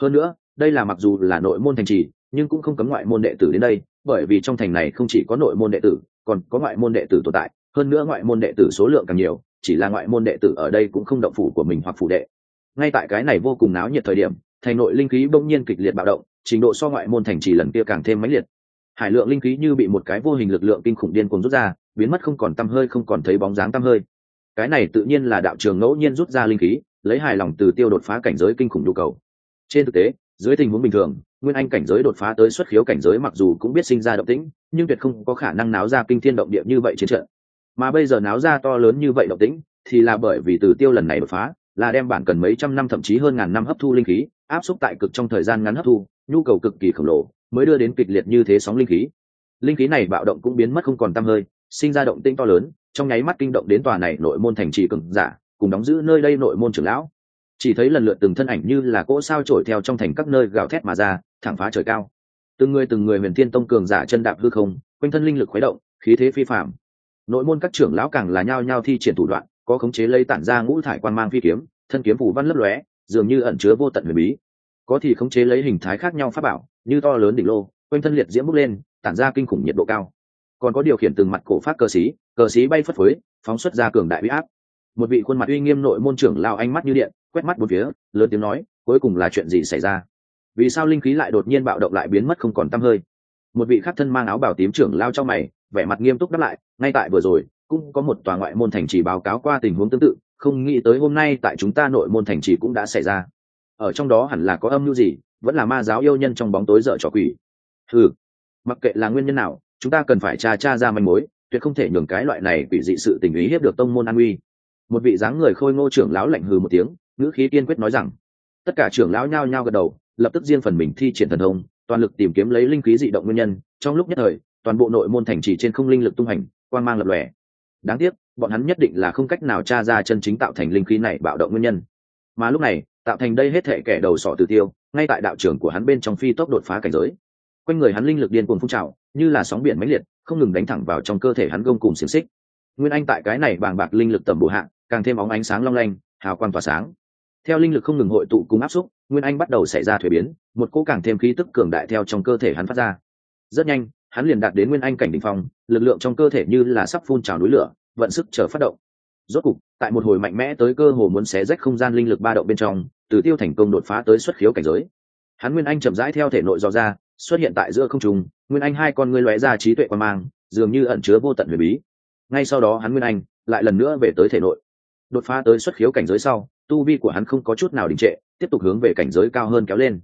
Hơn nữa, đây là mặc dù là nội môn thành trì, nhưng cũng không cấm ngoại môn đệ tử đến đây, bởi vì trong thành này không chỉ có nội môn đệ tử, còn có ngoại môn đệ tử tồn tại. Hơn nữa ngoại môn đệ tử số lượng càng nhiều, chỉ là ngoại môn đệ tử ở đây cũng không động phủ của mình hoặc phủ đệ. Ngay tại cái này vô cùng náo nhiệt thời điểm, thành nội linh khí bỗng nhiên kịch liệt bạo động, trình độ so ngoại môn thành trì lần kia càng thêm mãnh liệt hải lượng linh khí như bị một cái vô hình lực lượng kinh khủng điên cuồng rút ra, biến mất không còn tăm hơi, không còn thấy bóng dáng tăm hơi. Cái này tự nhiên là đạo trường ngẫu nhiên rút ra linh khí, lấy hài lòng từ tiêu đột phá cảnh giới kinh khủng nhu cầu. Trên thực tế, dưới tình huống bình thường, nguyên anh cảnh giới đột phá tới xuất khiếu cảnh giới mặc dù cũng biết sinh ra động tĩnh, nhưng tuyệt không có khả năng náo ra kinh thiên động địa như vậy chiến trận. Mà bây giờ náo ra to lớn như vậy động tĩnh, thì là bởi vì từ tiêu lần này đột phá, là đem bản cần mấy trăm năm thậm chí hơn ngàn năm hấp thu linh khí, áp xúc tại cực trong thời gian ngắn hấp thu, nhu cầu cực kỳ khổng lồ mới đưa đến kịch liệt như thế sóng linh khí. Linh khí này bạo động cũng biến mất không còn tăm hơi, sinh ra động tĩnh to lớn, trong nháy mắt kinh động đến tòa này nội môn thành trì cường giả, cùng đóng giữ nơi đây nội môn trưởng lão. Chỉ thấy lần lượt từng thân ảnh như là cỗ sao trổi theo trong thành các nơi gào thét mà ra, thẳng phá trời cao. Từng người từng người huyền thiên tông cường giả chân đạp hư không, quanh thân linh lực khuấy động, khí thế phi phạm nội môn các trưởng lão càng là nhao nhao thi triển thủ đoạn, có khống chế lây tản ra ngũ thải quan mang phi kiếm, thân kiếm phủ văn lấp lóe, dường như ẩn chứa vô tận huyền bí có thì khống chế lấy hình thái khác nhau pháp bảo, như to lớn đỉnh lô, quanh thân liệt diễm bốc lên, tản ra kinh khủng nhiệt độ cao. Còn có điều khiển từng mặt cổ phát cờ xí cờ xí bay phất phới, phóng xuất ra cường đại huy áp. Một vị khuôn mặt uy nghiêm nội môn trưởng lao ánh mắt như điện, quét mắt một phía, lớn tiếng nói, cuối cùng là chuyện gì xảy ra? Vì sao linh khí lại đột nhiên bạo động lại biến mất không còn t hơi? Một vị khắc thân mang áo bào tím trưởng lao trong mày, vẻ mặt nghiêm túc đáp lại, ngay tại vừa rồi, cũng có một tòa ngoại môn thành trì báo cáo qua tình huống tương tự, không nghĩ tới hôm nay tại chúng ta nội môn thành trì cũng đã xảy ra ở trong đó hẳn là có âm mưu gì, vẫn là ma giáo yêu nhân trong bóng tối dở trò quỷ. Ừ mặc kệ là nguyên nhân nào, chúng ta cần phải tra tra ra manh mối, tuyệt không thể nhường cái loại này quỷ dị sự tình ý hiếp được tông môn an uy. Một vị dáng người khôi ngô trưởng lão lạnh hừ một tiếng, ngữ khí kiên quyết nói rằng, tất cả trưởng lão nhao nhao gật đầu, lập tức riêng phần mình thi triển thần thông, toàn lực tìm kiếm lấy linh khí dị động nguyên nhân, trong lúc nhất thời, toàn bộ nội môn thành trì trên không linh lực tung hành quan mang lập lòe. Đáng tiếc, bọn hắn nhất định là không cách nào tra ra chân chính tạo thành linh khí này bạo động nguyên nhân mà lúc này, tạo thành đây hết thệ kẻ đầu sọ tử tiêu, ngay tại đạo trưởng của hắn bên trong phi tốc đột phá cảnh giới. Quanh người hắn linh lực điên cuồng phun trào, như là sóng biển mãnh liệt, không ngừng đánh thẳng vào trong cơ thể hắn gông cùng xiềng xích. Nguyên anh tại cái này bàng bạc linh lực tầm bổ hạng càng thêm óng ánh sáng long lanh, hào quang tỏa sáng. Theo linh lực không ngừng hội tụ cùng áp xúc, nguyên anh bắt đầu xảy ra thuế biến, một cỗ càng thêm khí tức cường đại theo trong cơ thể hắn phát ra. Rất nhanh, hắn liền đạt đến nguyên anh cảnh đ ỉ n h phong, lực lượng trong cơ thể như là sắp phun trào núi lửa, vận sức chờ phát động rốt cục, tại một hồi mạnh mẽ tới cơ hồ muốn xé rách không gian linh lực ba động bên trong, từ tiêu thành công đột phá tới xuất khiếu cảnh giới. Hắn nguyên anh chậm rãi theo thể nội do ra, xuất hiện tại giữa không trùng nguyên anh hai con ngươi lóe ra trí tuệ quan mang, dường như ẩn chứa vô tận huyền bí. Ngay sau đó hắn nguyên anh lại lần nữa về tới thể nội. Đột phá tới xuất khiếu cảnh giới sau, tu vi của hắn không có chút nào đình trệ, tiếp tục hướng về cảnh giới cao hơn kéo lên.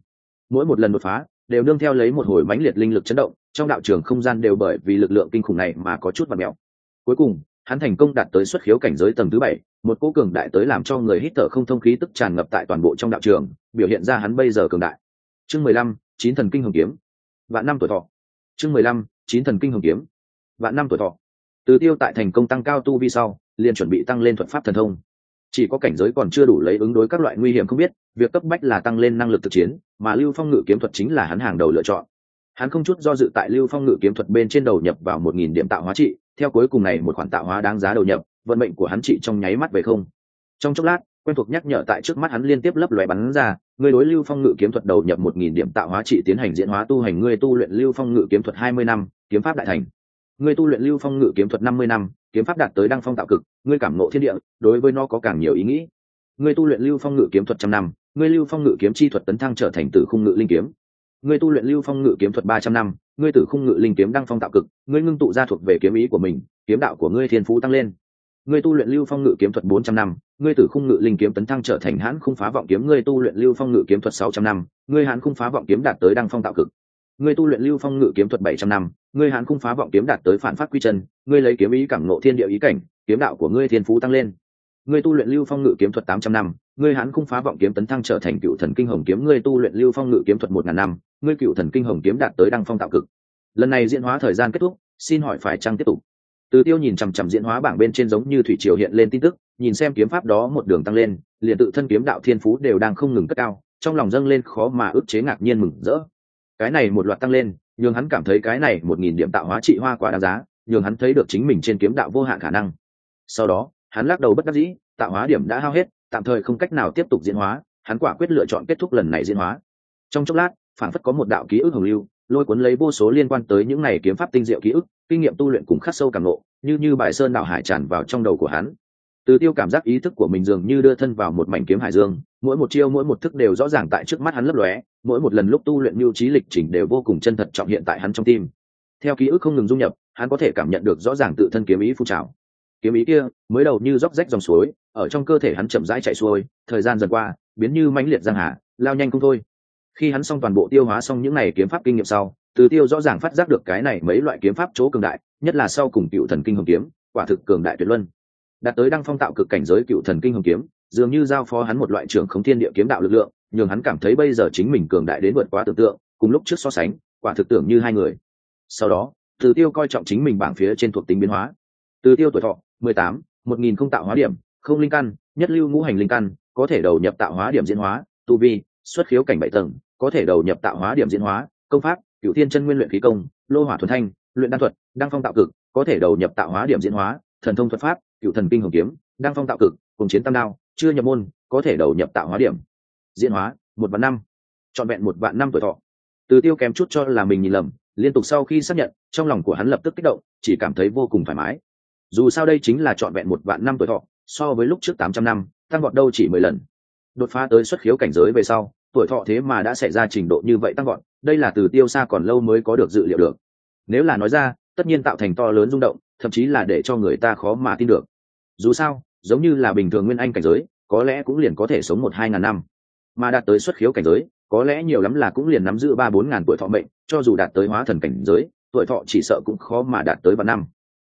Mỗi một lần đột phá, đều nương theo lấy một hồi mãnh liệt linh lực chấn động, trong đạo trường không gian đều bởi vì lực lượng kinh khủng này mà có chút và mèo. Cuối cùng hắn thành công đạt tới xuất khiếu cảnh giới tầng thứ bảy, một cỗ cường đại tới làm cho người hít thở không thông khí tức tràn ngập tại toàn bộ trong đạo trường, biểu hiện ra hắn bây giờ cường đại. Chương mười lăm, chín thần kinh hồng kiếm. Vạn năm tuổi thọ. Chương mười lăm, chín thần kinh hồng kiếm. Vạn năm tuổi thọ. Từ tiêu tại thành công tăng cao tu vi sau, liền chuẩn bị tăng lên thuật pháp thần thông. Chỉ có cảnh giới còn chưa đủ lấy ứng đối các loại nguy hiểm không biết, việc cấp bách là tăng lên năng lực thực chiến, mà lưu phong ngự kiếm thuật chính là hắn hàng đầu lựa chọn. Hắn không chút do dự tại lưu phong ngự kiếm thuật bên trên đầu nhập vào một nghìn điểm tạo hóa trị theo cuối cùng này một khoản tạo hóa đáng giá đầu nhập, vận mệnh của hắn trị trong nháy mắt về không. Trong chốc lát, quen thuộc nhắc nhở tại trước mắt hắn liên tiếp lấp lóe bắn ra, người đối lưu phong ngự kiếm thuật đầu nhập một nghìn điểm tạo hóa trị tiến hành diễn hóa tu hành ngươi tu luyện lưu phong ngự kiếm thuật hai mươi năm, kiếm pháp đại thành. Người tu luyện lưu phong ngự kiếm thuật năm mươi năm, kiếm pháp đạt tới đăng phong tạo cực ngươi cảm nộ thiên địa, đối với nó có càng nhiều ý nghĩ. Người tu luyện lưu phong ngự kiếm thuật trăm năm ngươi lưu phong ngự kiếm chi thuật tấn thăng trở thành tử khung ngự linh kiếm. Ngươi tu luyện lưu phong ngự kiếm thuật ba trăm năm ngươi tử khung ngự linh kiếm đăng phong tạo cực, ngươi ngưng tụ ra thuộc về kiếm ý của mình, kiếm đạo của ngươi thiên phú tăng lên. Ngươi tu luyện lưu phong ngự kiếm thuật bốn trăm năm, ngươi tử khung ngự linh kiếm tấn thăng trở thành hãn khung phá vọng kiếm, ngươi tu luyện lưu phong ngự kiếm thuật sáu trăm năm, ngươi hãn khung phá vọng kiếm đạt tới đăng phong tạo cực. Ngươi tu luyện lưu phong ngự kiếm thuật bảy trăm năm, ngươi hãn khung phá vọng kiếm đạt tới phản phát quy chân, ngươi lấy kiếm ý cảm nộ thiên địa ý cảnh, kiếm đạo của ngươi thiên phú tăng lên ngươi tu luyện lưu phong ngự kiếm thuật tám trăm năm, ngươi hắn không phá vọng kiếm tấn thăng trở thành cựu thần kinh hồng kiếm, ngươi tu luyện lưu phong ngự kiếm thuật một ngàn năm, ngươi cựu thần kinh hồng kiếm đạt tới đăng phong tạo cực. Lần này diễn hóa thời gian kết thúc, xin hỏi phải chăng tiếp tục? Từ tiêu nhìn chằm chằm diễn hóa bảng bên trên giống như thủy triều hiện lên tin tức, nhìn xem kiếm pháp đó một đường tăng lên, liền tự thân kiếm đạo thiên phú đều đang không ngừng cất cao, trong lòng dâng lên khó mà ức chế ngạc nhiên mừng rỡ. Cái này một loạt tăng lên, nhường hắn cảm thấy cái này một nghìn điểm tạo hóa trị hoa quả đáng giá, nhường hắn thấy được chính mình trên kiếm đạo vô hạn khả năng. Sau đó hắn lắc đầu bất đắc dĩ, tạo hóa điểm đã hao hết, tạm thời không cách nào tiếp tục diễn hóa, hắn quả quyết lựa chọn kết thúc lần này diễn hóa. Trong chốc lát, phản phất có một đạo ký ức hồng lưu, lôi cuốn lấy vô số liên quan tới những này kiếm pháp tinh diệu ký ức, kinh nghiệm tu luyện cùng khắc sâu cảm lộ như như bài sơn đạo hải tràn vào trong đầu của hắn. Từ tiêu cảm giác ý thức của mình dường như đưa thân vào một mảnh kiếm hải dương, mỗi một chiêu mỗi một thức đều rõ ràng tại trước mắt hắn lấp lóe, mỗi một lần lúc tu luyện mưu trí lịch trình đều vô cùng chân thật trọng hiện tại hắn trong tim. Theo ký ức không ngừng dung nhập, hắn có thể cảm nhận được rõ ràng tự thân kiếm ý phun trào kiếm ý kia mới đầu như róc rách dòng suối, ở trong cơ thể hắn chậm rãi chạy xuôi, thời gian dần qua, biến như mãnh liệt giang hà, lao nhanh không thôi. Khi hắn xong toàn bộ tiêu hóa xong những n à y kiếm pháp kinh nghiệm sau, từ tiêu rõ ràng phát giác được cái này mấy loại kiếm pháp chỗ cường đại, nhất là sau cùng cựu thần kinh hồng kiếm, quả thực cường đại tuyệt luân. Đạt tới đăng phong tạo cực cảnh giới cựu thần kinh hồng kiếm, dường như giao phó hắn một loại trưởng không thiên địa kiếm đạo lực lượng, nhường hắn cảm thấy bây giờ chính mình cường đại đến vượt quá tưởng tượng, cùng lúc trước so sánh, quả thực tưởng như hai người. Sau đó, từ tiêu coi trọng chính mình bảng phía trên thuộc tính biến hóa. Từ tiêu tuổi thọ mười tám, một nghìn không tạo hóa điểm, không linh căn, nhất lưu ngũ hành linh căn, có thể đầu nhập tạo hóa điểm diễn hóa, tu vi, xuất khiếu cảnh bảy tầng, có thể đầu nhập tạo hóa điểm diễn hóa, công pháp cựu thiên chân nguyên luyện khí công, lô hỏa thuần thanh, luyện đan thuật, đăng phong tạo cực, có thể đầu nhập tạo hóa điểm diễn hóa, thần thông thuật pháp cựu thần kinh hồng kiếm, đăng phong tạo cực, cùng chiến tam đao, chưa nhập môn, có thể đầu nhập tạo hóa điểm diễn hóa, một vạn năm, trọn vẹn một vạn năm tuổi thọ. Từ tiêu kém chút cho là mình nhìn lầm, liên tục sau khi xác nhận, trong lòng của hắn lập tức kích động, chỉ cảm thấy vô cùng thoải mái dù sao đây chính là trọn vẹn một vạn năm tuổi thọ, so với lúc trước tám trăm năm, tăng vọt đâu chỉ mười lần. Đột phá tới xuất khiếu cảnh giới về sau, tuổi thọ thế mà đã xảy ra trình độ như vậy tăng vọt, đây là từ tiêu xa còn lâu mới có được dự liệu được. Nếu là nói ra, tất nhiên tạo thành to lớn rung động, thậm chí là để cho người ta khó mà tin được. Dù sao, giống như là bình thường nguyên anh cảnh giới, có lẽ cũng liền có thể sống một hai ngàn năm. Mà đạt tới xuất khiếu cảnh giới, có lẽ nhiều lắm là cũng liền nắm giữ ba bốn ngàn tuổi thọ mệnh, cho dù đạt tới hóa thần cảnh giới, tuổi thọ chỉ sợ cũng khó mà đạt tới vạn năm.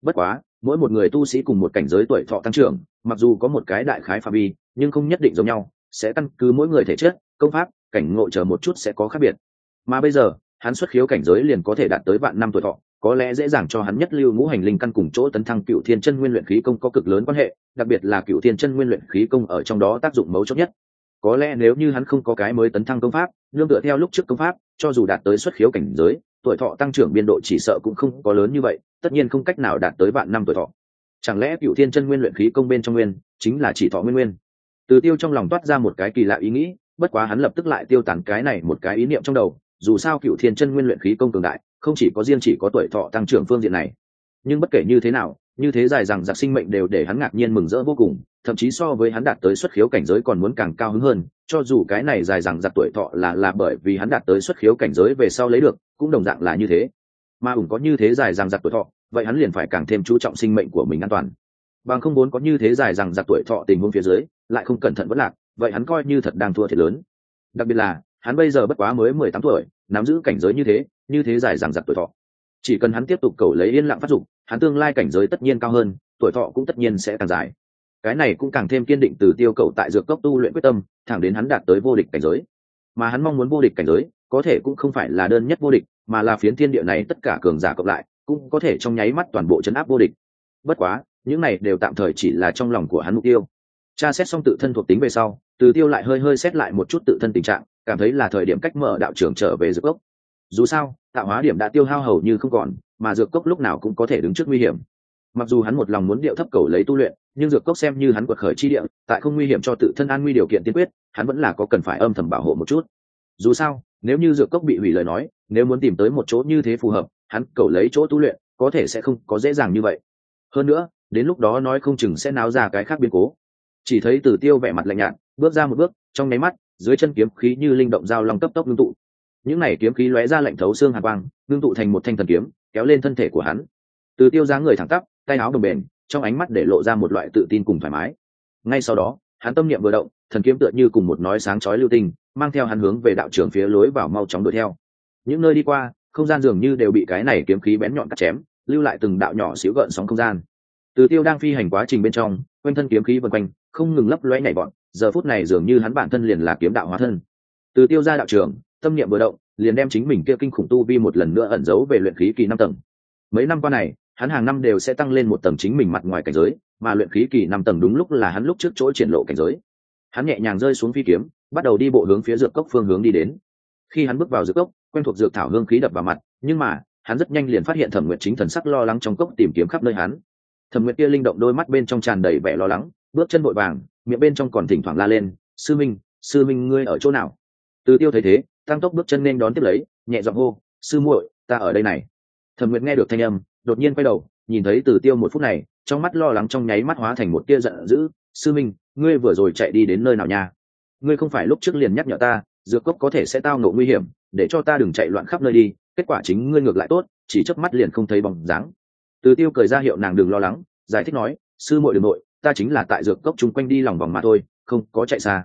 Bất quá mỗi một người tu sĩ cùng một cảnh giới tuổi thọ tăng trưởng, mặc dù có một cái đại khái phạm vi, nhưng không nhất định giống nhau, sẽ căn cứ mỗi người thể chất, công pháp, cảnh ngộ chờ một chút sẽ có khác biệt. Mà bây giờ, hắn xuất khiếu cảnh giới liền có thể đạt tới vạn năm tuổi thọ, có lẽ dễ dàng cho hắn nhất lưu ngũ hành linh căn cùng chỗ tấn thăng cựu thiên chân nguyên luyện khí công có cực lớn quan hệ, đặc biệt là cựu thiên chân nguyên luyện khí công ở trong đó tác dụng mấu chốt nhất. Có lẽ nếu như hắn không có cái mới tấn thăng công pháp, nương tựa theo lúc trước công pháp, cho dù đạt tới xuất khiếu cảnh giới, tuổi thọ tăng trưởng biên độ chỉ sợ cũng không có lớn như vậy tất nhiên không cách nào đạt tới vạn năm tuổi thọ. Chẳng lẽ cựu thiên chân nguyên luyện khí công bên trong nguyên chính là chỉ thọ nguyên nguyên? Từ tiêu trong lòng toát ra một cái kỳ lạ ý nghĩ, bất quá hắn lập tức lại tiêu tán cái này một cái ý niệm trong đầu, dù sao cựu thiên chân nguyên luyện khí công cường đại, không chỉ có riêng chỉ có tuổi thọ tăng trưởng phương diện này. Nhưng bất kể như thế nào, như thế dài rằng giặc sinh mệnh đều để hắn ngạc nhiên mừng rỡ vô cùng, thậm chí so với hắn đạt tới xuất khiếu cảnh giới còn muốn càng cao hứng hơn, cho dù cái này dài rằng giặc tuổi thọ là là bởi vì hắn đạt tới xuất khiếu cảnh giới về sau lấy được, cũng đồng dạng là như thế mà ủng có như thế dài rằng giặc tuổi thọ, vậy hắn liền phải càng thêm chú trọng sinh mệnh của mình an toàn. Bằng không muốn có như thế dài rằng giặc tuổi thọ tình huống phía dưới, lại không cẩn thận vất lạc, vậy hắn coi như thật đang thua thiệt lớn. Đặc biệt là, hắn bây giờ bất quá mới mười tám tuổi, nắm giữ cảnh giới như thế như thế dài rằng giặc tuổi thọ. Chỉ cần hắn tiếp tục cầu lấy yên lặng phát dụng hắn tương lai cảnh giới tất nhiên cao hơn, tuổi thọ cũng tất nhiên sẽ càng dài. Cái này cũng càng thêm kiên định từ tiêu cầu tại dược cốc tu luyện quyết tâm, thẳng đến hắn đạt tới vô địch cảnh giới. Mà hắn mong muốn vô địch cảnh giới, có thể cũng không phải là đơn nhất vô địch mà là phiến thiên địa này tất cả cường giả cộng lại, cũng có thể trong nháy mắt toàn bộ chấn áp vô địch. Bất quá, những này đều tạm thời chỉ là trong lòng của hắn mục tiêu. Tra xét xong tự thân thuộc tính về sau, từ tiêu lại hơi hơi xét lại một chút tự thân tình trạng, cảm thấy là thời điểm cách mở đạo trưởng trở về dược cốc. Dù sao, tạo hóa điểm đã tiêu hao hầu như không còn, mà dược cốc lúc nào cũng có thể đứng trước nguy hiểm. Mặc dù hắn một lòng muốn điệu thấp cầu lấy tu luyện, nhưng dược cốc xem như hắn quật khởi chi địa, tại không nguy hiểm cho tự thân an nguy điều kiện tiên quyết, hắn vẫn là có cần phải âm thầm bảo hộ một chút. Dù sao nếu như dược cốc bị hủy lời nói nếu muốn tìm tới một chỗ như thế phù hợp hắn cầu lấy chỗ tu luyện có thể sẽ không có dễ dàng như vậy. Hơn nữa đến lúc đó nói không chừng sẽ náo ra cái khác biến cố. Chỉ thấy tử tiêu vẻ mặt lạnh nhạt bước ra một bước trong nháy mắt dưới chân kiếm khí như linh động dao long cấp tốc ngưng tụ. Những này kiếm khí lóe ra lạnh thấu xương hàn băng, ngưng tụ thành một thanh thần kiếm kéo lên thân thể của hắn. Từ tiêu dáng người thẳng tắp tay áo đồng bền trong ánh mắt để lộ ra một loại tự tin cùng thoải mái. Ngay sau đó hắn tâm niệm vừa động thần kiếm tựa như cùng một nói sáng chói lưu tinh mang theo hắn hướng về đạo trường phía lối vào mau chóng đuổi theo. Những nơi đi qua, không gian dường như đều bị cái này kiếm khí bén nhọn cắt chém, lưu lại từng đạo nhỏ xíu gợn sóng không gian. Từ tiêu đang phi hành quá trình bên trong, quanh thân kiếm khí vân quanh, không ngừng lấp lóe nhảy bọn, giờ phút này dường như hắn bản thân liền là kiếm đạo hóa thân. Từ tiêu ra đạo trường, tâm niệm vừa động, liền đem chính mình kia kinh khủng tu vi một lần nữa ẩn giấu về luyện khí kỳ năm tầng. Mấy năm qua này, hắn hàng năm đều sẽ tăng lên một tầng chính mình mặt ngoài cảnh giới, mà luyện khí kỳ năm tầng đúng lúc là hắn lúc trước chỗ triển lộ cảnh giới. Hắn nhẹ nhàng rơi xuống phi kiếm bắt đầu đi bộ hướng phía dược cốc phương hướng đi đến. Khi hắn bước vào dược cốc, quen thuộc dược thảo hương khí đập vào mặt, nhưng mà, hắn rất nhanh liền phát hiện thẩm nguyệt chính thần sắc lo lắng trong cốc tìm kiếm khắp nơi hắn. Thẩm nguyệt kia linh động đôi mắt bên trong tràn đầy vẻ lo lắng, bước chân vội vàng, miệng bên trong còn thỉnh thoảng la lên, sư minh sư minh ngươi ở chỗ nào? Từ tiêu thấy thế, tăng tốc bước chân nên đón tiếp lấy, nhẹ giọng hô, sư muội, ta ở đây này. Thẩm nguyệt nghe được thanh âm, đột nhiên quay đầu, nhìn thấy từ tiêu một phút này, trong mắt lo lắng trong nháy mắt hóa thành một tia giận dữ, sư minh, ngươi vừa rồi chạy đi đến nơi nào nha? Ngươi không phải lúc trước liền nhắc nhở ta, dược cốc có thể sẽ tao ngộ nguy hiểm, để cho ta đừng chạy loạn khắp nơi đi, kết quả chính ngươi ngược lại tốt, chỉ chớp mắt liền không thấy bóng dáng. Từ tiêu cười ra hiệu nàng đừng lo lắng, giải thích nói, sư muội đừng nội, ta chính là tại dược cốc chung quanh đi lòng vòng mà thôi, không có chạy xa.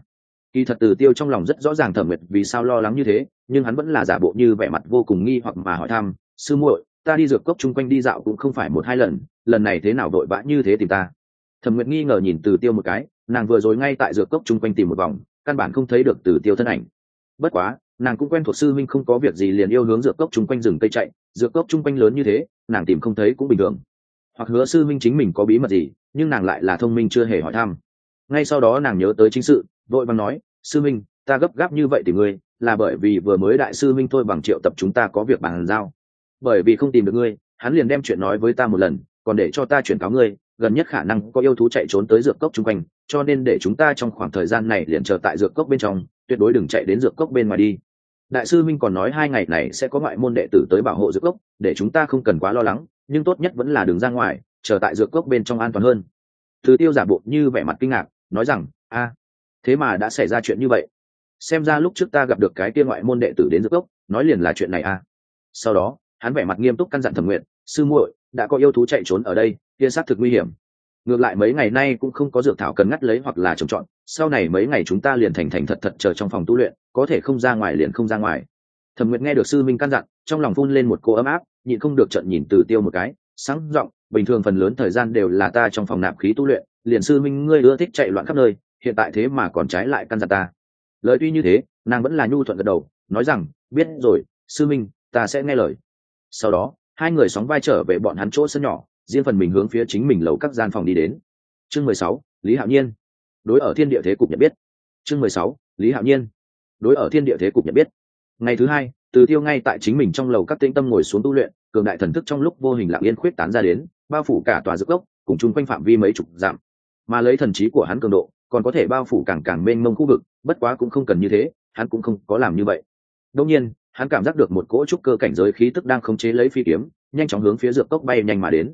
Kỳ thật từ tiêu trong lòng rất rõ ràng thẩm nguyệt vì sao lo lắng như thế, nhưng hắn vẫn là giả bộ như vẻ mặt vô cùng nghi hoặc mà hỏi thăm, sư muội, ta đi dược cốc chung quanh đi dạo cũng không phải một hai lần lần này thế nào vội vã như thế tìm ta? Thẩm nguyệt nghi ngờ nhìn từ tiêu một cái, nàng vừa rồi ngay tại dược cốc chung quanh tìm một vòng căn bản không thấy được từ tiêu thân ảnh. Bất quá, nàng cũng quen thuộc sư minh không có việc gì liền yêu hướng dược cốc chung quanh rừng cây chạy, dược cốc chung quanh lớn như thế, nàng tìm không thấy cũng bình thường. Hoặc hứa sư minh chính mình có bí mật gì, nhưng nàng lại là thông minh chưa hề hỏi thăm. Ngay sau đó nàng nhớ tới chính sự, vội bằng nói, sư minh ta gấp gáp như vậy tìm ngươi, là bởi vì vừa mới đại sư minh thôi bằng triệu tập chúng ta có việc bàn giao. Bởi vì không tìm được ngươi, hắn liền đem chuyện nói với ta một lần, còn để cho ta chuyển cáo ngươi, gần nhất khả năng có yêu thú chạy trốn tới dược cốc chung quanh cho nên để chúng ta trong khoảng thời gian này liền chờ tại dược cốc bên trong, tuyệt đối đừng chạy đến dược cốc bên ngoài đi. Đại sư minh còn nói hai ngày này sẽ có ngoại môn đệ tử tới bảo hộ dược cốc, để chúng ta không cần quá lo lắng, nhưng tốt nhất vẫn là đường ra ngoài, chờ tại dược cốc bên trong an toàn hơn. Thứ tiêu giả bộ như vẻ mặt kinh ngạc, nói rằng, a, thế mà đã xảy ra chuyện như vậy. Xem ra lúc trước ta gặp được cái kia ngoại môn đệ tử đến dược cốc, nói liền là chuyện này a sau đó, hắn vẻ mặt nghiêm túc căn dặn thẩm nguyện, sư muội, đã có yêu thú chạy trốn ở đây, kia xác thực nguy hiểm ngược lại mấy ngày nay cũng không có dược thảo cần ngắt lấy hoặc là trồng trọt, sau này mấy ngày chúng ta liền thành thành thật thật chờ trong phòng tu luyện, có thể không ra ngoài liền không ra ngoài. Thẩm nguyệt nghe được sư minh căn dặn, trong lòng phun lên một cô ấm áp, nhịn không được trận nhìn từ tiêu một cái, sáng giọng, bình thường phần lớn thời gian đều là ta trong phòng nạp khí tu luyện, liền sư minh ngươi ưa thích chạy loạn khắp nơi, hiện tại thế mà còn trái lại căn dặn ta. Lời tuy như thế, nàng vẫn là nhu thuận gật đầu, nói rằng, biết rồi, sư minh, ta sẽ nghe lời. Sau đó, hai người sóng vai trở về bọn hắn chỗ sân nhỏ riêng phần mình hướng phía chính mình lầu các gian phòng đi đến. Chương mười sáu, lý hạo nhiên. Đối ở thiên địa thế cục nhận biết. Chương mười sáu, lý hạo nhiên. Đối ở thiên địa thế cục nhận biết. Ngày thứ hai, từ tiêu ngay tại chính mình trong lầu các tĩnh tâm ngồi xuống tu luyện, cường đại thần thức trong lúc vô hình lặng yên khuyết tán ra đến, bao phủ cả tòa dược gốc cùng chung quanh phạm vi mấy chục dặm. Mà lấy thần trí của hắn cường độ, còn có thể bao phủ càng càng mênh mông khu vực, bất quá cũng không cần như thế, hắn cũng không có làm như vậy. Đông nhiên, hắn cảm giác được một cỗ trúc cơ cảnh giới khí tức đang khống chế lấy phi kiếm, nhanh chóng hướng phía dược cốc bay nhanh mà đến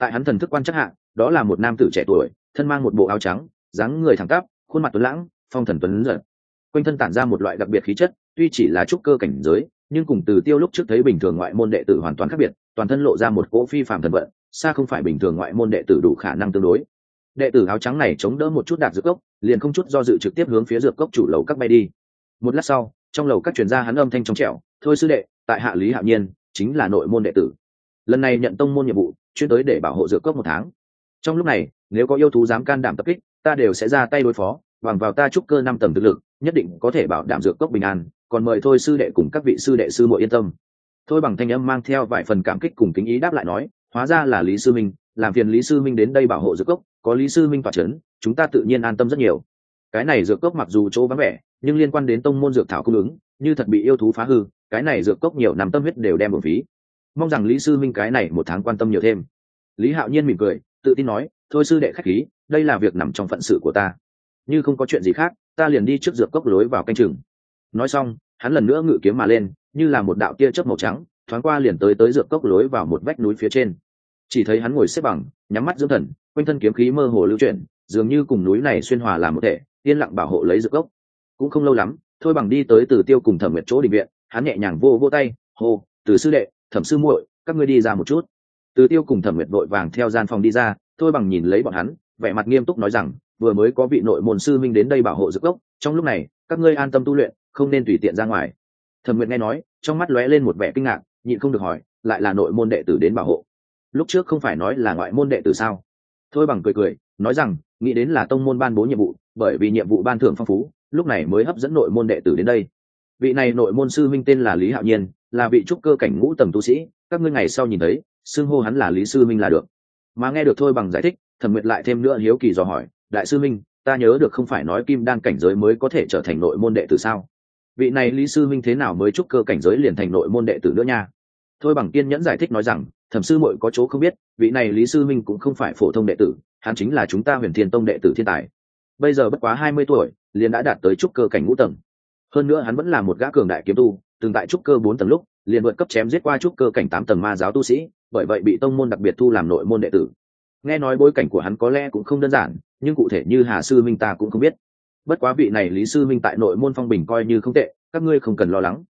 tại hắn thần thức quan chắc hạ, đó là một nam tử trẻ tuổi, thân mang một bộ áo trắng, dáng người thẳng tắp, khuôn mặt tuấn lãng, phong thần tuấn giật. Quanh thân tản ra một loại đặc biệt khí chất, tuy chỉ là trúc cơ cảnh giới, nhưng cùng từ tiêu lúc trước thấy bình thường ngoại môn đệ tử hoàn toàn khác biệt, toàn thân lộ ra một cỗ phi phạm thần vận, xa không phải bình thường ngoại môn đệ tử đủ khả năng tương đối. Đệ tử áo trắng này chống đỡ một chút đạt dược cốc, liền không chút do dự trực tiếp hướng phía dược cốc chủ lầu các bay đi. Một lát sau, trong lầu các truyền gia hắn âm thanh trong trẻo, thôi sư đệ, tại hạ lý hạo nhiên, chính là nội môn đệ tử. Lần này nhận tông môn nhiệm vụ chuyên tới để bảo hộ dược cốc một tháng. Trong lúc này, nếu có yêu thú dám can đảm tập kích, ta đều sẽ ra tay đối phó, bằng vào ta trúc cơ năm tầng thực lực, nhất định có thể bảo đảm dược cốc bình an. Còn mời thôi sư đệ cùng các vị sư đệ sư muội yên tâm. Thôi bằng thanh âm mang theo vài phần cảm kích cùng kính ý đáp lại nói, hóa ra là lý sư minh, làm phiền lý sư minh đến đây bảo hộ dược cốc, có lý sư minh phạt trấn chúng ta tự nhiên an tâm rất nhiều. Cái này dược cốc mặc dù chỗ vắng vẻ, nhưng liên quan đến tông môn dược thảo cung ứng, như thật bị yêu thú phá hư, cái này dược cốc nhiều năm tâm huyết đều đem một phí mong rằng lý sư minh cái này một tháng quan tâm nhiều thêm. Lý hạo nhiên mỉm cười, tự tin nói, thôi sư đệ khách khí, đây là việc nằm trong phận sự của ta. Như không có chuyện gì khác, ta liền đi trước dược cốc lối vào canh chừng. Nói xong, hắn lần nữa ngự kiếm mà lên, như là một đạo tia chớp màu trắng, thoáng qua liền tới tới dược cốc lối vào một vách núi phía trên. Chỉ thấy hắn ngồi xếp bằng, nhắm mắt dưỡng thần, quanh thân kiếm khí mơ hồ lưu chuyển, dường như cùng núi này xuyên hòa làm một thể, yên lặng bảo hộ lấy dược cốc. Cũng không lâu lắm, thôi bằng đi tới từ tiêu cùng thẩm nguyệt chỗ định viện, hắn nhẹ nhàng vô vô tay, hô, từ sư đệ thẩm sư muội, các ngươi đi ra một chút. Từ tiêu cùng thẩm nguyệt vội vàng theo gian phòng đi ra, thôi bằng nhìn lấy bọn hắn, vẻ mặt nghiêm túc nói rằng, vừa mới có vị nội môn sư minh đến đây bảo hộ dược gốc, trong lúc này, các ngươi an tâm tu luyện, không nên tùy tiện ra ngoài. Thẩm nguyệt nghe nói, trong mắt lóe lên một vẻ kinh ngạc, nhịn không được hỏi, lại là nội môn đệ tử đến bảo hộ? Lúc trước không phải nói là ngoại môn đệ tử sao? Thôi bằng cười cười, nói rằng, nghĩ đến là tông môn ban bố nhiệm vụ, bởi vì nhiệm vụ ban thưởng phong phú, lúc này mới hấp dẫn nội môn đệ tử đến đây. Vị này nội môn sư minh tên là lý hạo nhiên là vị trúc cơ cảnh ngũ tầng tu sĩ, các ngươi ngày sau nhìn thấy, xưng hô hắn là lý sư minh là được. Mà nghe được thôi bằng giải thích, thẩm nguyệt lại thêm nữa hiếu kỳ dò hỏi, đại sư minh, ta nhớ được không phải nói kim đan cảnh giới mới có thể trở thành nội môn đệ tử sao? Vị này lý sư minh thế nào mới trúc cơ cảnh giới liền thành nội môn đệ tử nữa nha? Thôi bằng kiên nhẫn giải thích nói rằng, thẩm sư muội có chỗ không biết, vị này lý sư minh cũng không phải phổ thông đệ tử, hắn chính là chúng ta huyền thiên tông đệ tử thiên tài. Bây giờ bất quá hai mươi tuổi, liền đã đạt tới trúc cơ cảnh ngũ tầng. Hơn nữa hắn vẫn là một gã cường đại kiếm tu từng tại trúc cơ bốn tầng lúc, liền vượt cấp chém giết qua trúc cơ cảnh tám tầng ma giáo tu sĩ, bởi vậy bị tông môn đặc biệt thu làm nội môn đệ tử. Nghe nói bối cảnh của hắn có lẽ cũng không đơn giản, nhưng cụ thể như hà sư minh ta cũng không biết. Bất quá vị này lý sư minh tại nội môn phong bình coi như không tệ, các ngươi không cần lo lắng.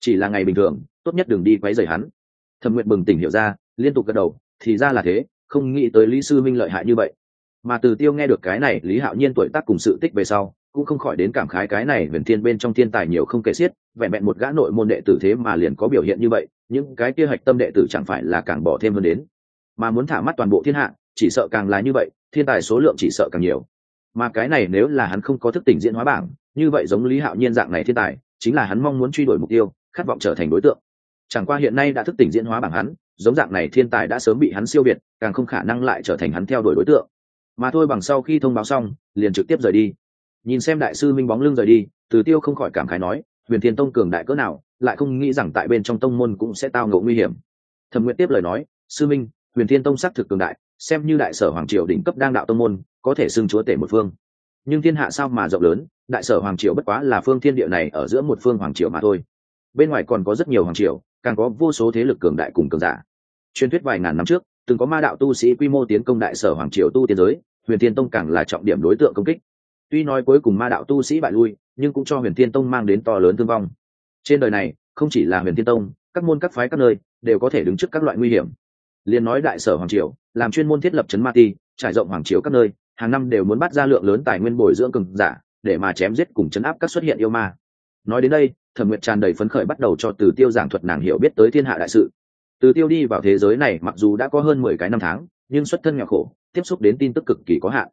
Chỉ là ngày bình thường, tốt nhất đừng đi quấy rầy hắn. Thẩm nguyện bừng tỉnh hiểu ra, liên tục gật đầu, thì ra là thế, không nghĩ tới lý sư minh lợi hại như vậy. Mà từ tiêu nghe được cái này, lý hạo nhiên tuổi tác cùng sự tích về sau cũng không khỏi đến cảm khái cái này huyền thiên bên trong thiên tài nhiều không kể xiết, vẹn vẹn một gã nội môn đệ tử thế mà liền có biểu hiện như vậy, những cái kia hạch tâm đệ tử chẳng phải là càng bỏ thêm hơn đến. Mà muốn thả mắt toàn bộ thiên hạ, chỉ sợ càng là như vậy, thiên tài số lượng chỉ sợ càng nhiều. Mà cái này nếu là hắn không có thức tỉnh diễn hóa bảng, như vậy giống lý hạo nhiên dạng này thiên tài, chính là hắn mong muốn truy đuổi mục tiêu, khát vọng trở thành đối tượng. Chẳng qua hiện nay đã thức tỉnh diễn hóa bảng hắn, giống dạng này thiên tài đã sớm bị hắn siêu việt, càng không khả năng lại trở thành hắn theo đuổi đối tượng. Mà thôi bằng sau khi thông báo xong, liền trực tiếp rời đi nhìn xem đại sư minh bóng lưng rời đi, từ tiêu không khỏi cảm khái nói, huyền thiên tông cường đại cỡ nào, lại không nghĩ rằng tại bên trong tông môn cũng sẽ tao ngộ nguy hiểm. Thẩm nguyện tiếp lời nói, sư minh, huyền thiên tông xác thực cường đại, xem như đại sở hoàng triều đỉnh cấp đang đạo tông môn, có thể xưng chúa tể một phương. Nhưng thiên hạ sao mà rộng lớn, đại sở hoàng triều bất quá là phương thiên địa này ở giữa một phương hoàng triều mà thôi. Bên ngoài còn có rất nhiều hoàng triều, càng có vô số thế lực cường đại cùng cường giả. Truyền thuyết vài ngàn năm trước, từng có ma đạo tu sĩ quy mô tiến công đại sở hoàng triều tu tiên giới, huyền thiên tông càng là trọng điểm đối tượng công kích tuy nói cuối cùng ma đạo tu sĩ bại lui, nhưng cũng cho huyền thiên tông mang đến to lớn thương vong. Trên đời này, không chỉ là huyền thiên tông, các môn các phái các nơi đều có thể đứng trước các loại nguy hiểm. Liền nói đại sở hoàng triều, làm chuyên môn thiết lập trấn ma ti, trải rộng hoàng triều các nơi, hàng năm đều muốn bắt ra lượng lớn tài nguyên bồi dưỡng cường giả, để mà chém giết cùng chấn áp các xuất hiện yêu ma. Nói đến đây, thẩm nguyệt tràn đầy phấn khởi bắt đầu cho từ tiêu giảng thuật nàng hiểu biết tới thiên hạ đại sự. Từ tiêu đi vào thế giới này mặc dù đã có hơn mười cái năm tháng, nhưng xuất thân nghèo khổ, tiếp xúc đến tin tức cực kỳ có hạn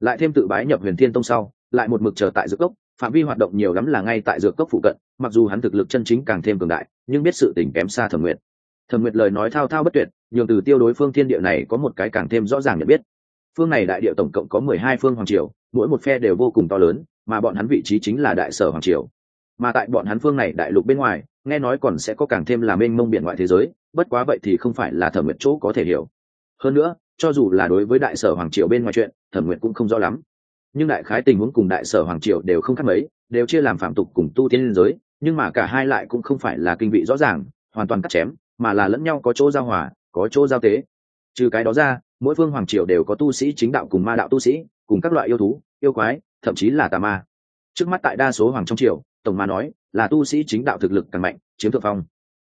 lại thêm tự bái nhập huyền thiên tông sau, lại một mực chờ tại dược cốc, phạm vi hoạt động nhiều lắm là ngay tại dược cốc phụ cận, mặc dù hắn thực lực chân chính càng thêm cường đại, nhưng biết sự tình kém xa thẩm nguyện thẩm nguyện lời nói thao thao bất tuyệt, nhường từ tiêu đối phương thiên địa này có một cái càng thêm rõ ràng nhận biết. Phương này đại địa tổng cộng có mười hai phương hoàng triều, mỗi một phe đều vô cùng to lớn, mà bọn hắn vị trí chính là đại sở hoàng triều. Mà tại bọn hắn phương này đại lục bên ngoài, nghe nói còn sẽ có càng thêm là mênh mông biển ngoại thế giới, bất quá vậy thì không phải là thẩm nguyện chỗ có thể hiểu. Hơn nữa, cho dù là đối với đại sở hoàng triều bên ngoài chuyện thẩm nguyện cũng không rõ lắm. Nhưng đại khái tình huống cùng đại sở hoàng triều đều không khác mấy, đều chia làm phạm tục cùng tu tiên liên giới, nhưng mà cả hai lại cũng không phải là kinh vị rõ ràng, hoàn toàn cắt chém, mà là lẫn nhau có chỗ giao hòa, có chỗ giao tế. Trừ cái đó ra, mỗi phương hoàng triều đều có tu sĩ chính đạo cùng ma đạo tu sĩ, cùng các loại yêu thú, yêu quái, thậm chí là tà ma. Trước mắt tại đa số hoàng trong triều, tổng ma nói, là tu sĩ chính đạo thực lực càng mạnh, chiếm thượng phong.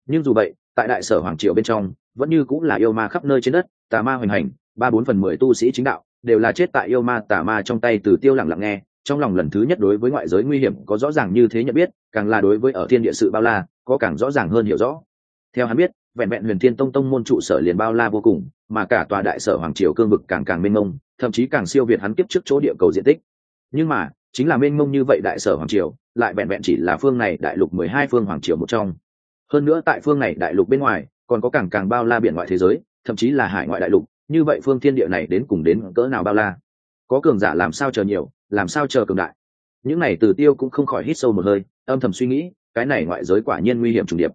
Nhưng dù vậy, tại đại sở hoàng triều bên trong, vẫn như cũng là yêu ma khắp nơi trên đất, tà ma hoành hành, ba bốn phần mười tu sĩ chính đạo đều là chết tại yêu ma tà ma trong tay từ tiêu lặng lặng nghe, trong lòng lần thứ nhất đối với ngoại giới nguy hiểm có rõ ràng như thế nhận biết, càng là đối với ở thiên địa sự bao la, có càng rõ ràng hơn hiểu rõ. Theo hắn biết, vẹn vẹn huyền thiên tông tông môn trụ sở liền bao la vô cùng, mà cả tòa đại sở hoàng triều cương vực càng càng mênh mông, thậm chí càng siêu việt hắn kiếp trước chỗ địa cầu diện tích. Nhưng mà, chính là mênh mông như vậy đại sở hoàng triều, lại vẹn vẹn chỉ là phương này đại lục mười hai phương hoàng triều một trong. Hơn nữa tại phương này đại lục bên ngoài, còn có càng càng bao la biển ngoại thế giới, thậm chí là hải ngoại đại lục như vậy phương thiên địa này đến cùng đến cỡ nào bao la? Có cường giả làm sao chờ nhiều, làm sao chờ cường đại? Những này từ tiêu cũng không khỏi hít sâu một hơi, âm thầm suy nghĩ, cái này ngoại giới quả nhiên nguy hiểm trùng điệp.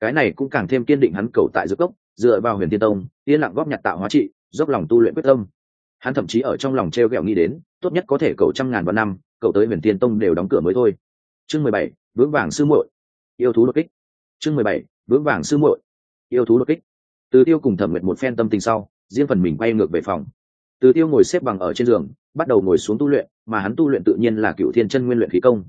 Cái này cũng càng thêm kiên định hắn cầu tại dược cốc, dựa vào huyền thiên tông, yên lặng góp nhặt tạo hóa trị, dốc lòng tu luyện quyết tâm. Hắn thậm chí ở trong lòng t r e o g ẹ o nghĩ đến, tốt nhất có thể cầu trăm ngàn vạn năm, cầu tới huyền thiên tông đều đóng cửa mới thôi. Chương mười bảy, vững vàng sư muội. Yêu thú đột kích. Chương mười bảy, vững vàng sư muội. Yêu thú đột kích. Từ tiêu cùng thẩm nguyện một phen tâm tình sau riêng phần mình quay ngược về phòng. Từ tiêu ngồi xếp bằng ở trên giường, bắt đầu ngồi xuống tu luyện, mà hắn tu luyện tự nhiên là cựu thiên chân nguyên luyện khí công.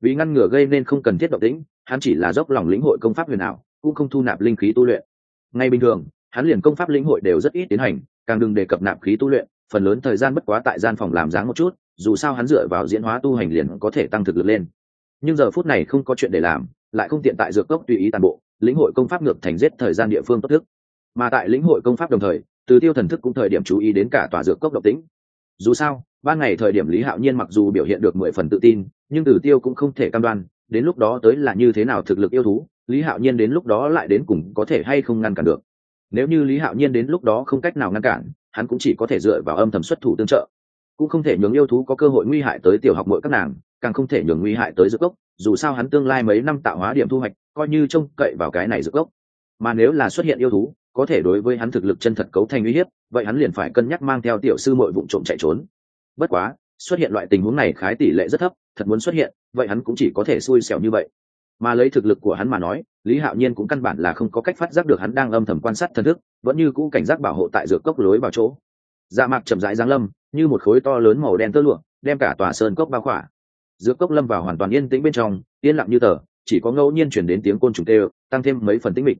Vì ngăn ngừa gây nên không cần thiết động tĩnh, hắn chỉ là dốc lòng lĩnh hội công pháp huyền ảo, cũng không thu nạp linh khí tu luyện. Ngay bình thường, hắn liền công pháp lĩnh hội đều rất ít tiến hành, càng đừng đề cập nạp khí tu luyện, phần lớn thời gian bất quá tại gian phòng làm dáng một chút, dù sao hắn dựa vào diễn hóa tu hành liền có thể tăng thực lực lên. Nhưng giờ phút này không có chuyện để làm, lại không tiện tại dược cốc tùy ý tàn bộ, lĩnh hội công pháp ngược thành giết thời gian địa phương tốt thức. Mà tại lĩnh hội công pháp đồng thời từ tiêu thần thức cũng thời điểm chú ý đến cả tòa dược cốc độc tính dù sao, ban ngày thời điểm lý hạo nhiên mặc dù biểu hiện được mười phần tự tin, nhưng từ tiêu cũng không thể cam đoan, đến lúc đó tới là như thế nào thực lực yêu thú, lý hạo nhiên đến lúc đó lại đến cùng có thể hay không ngăn cản được. Nếu như lý hạo nhiên đến lúc đó không cách nào ngăn cản, hắn cũng chỉ có thể dựa vào âm thầm xuất thủ tương trợ. Cũng không thể nhường yêu thú có cơ hội nguy hại tới tiểu học mỗi các nàng, càng không thể nhường nguy hại tới dược gốc dù sao hắn tương lai mấy năm tạo hóa điểm thu hoạch, coi như trông cậy vào cái này dược gốc mà nếu là xuất hiện yêu thú có thể đối với hắn thực lực chân thật cấu thành uy hiếp, vậy hắn liền phải cân nhắc mang theo tiểu sư mội vụ trộm chạy trốn. Bất quá, xuất hiện loại tình huống này khái tỷ lệ rất thấp, thật muốn xuất hiện, vậy hắn cũng chỉ có thể xui xẻo như vậy. Mà lấy thực lực của hắn mà nói, lý hạo nhiên cũng căn bản là không có cách phát giác được hắn đang âm thầm quan sát thần thức, vẫn như cũ cảnh giác bảo hộ tại dược cốc lối vào chỗ. Dạ mạc chậm rãi giáng lâm, như một khối to lớn màu đen tơ lụa, đem cả tòa sơn cốc bao khỏa. Dược cốc lâm vào hoàn toàn yên tĩnh bên trong, yên lặng như tờ, chỉ có ngẫu nhiên chuyển đến tiếng côn trùng tê, tăng thêm mấy phần tĩnh mịch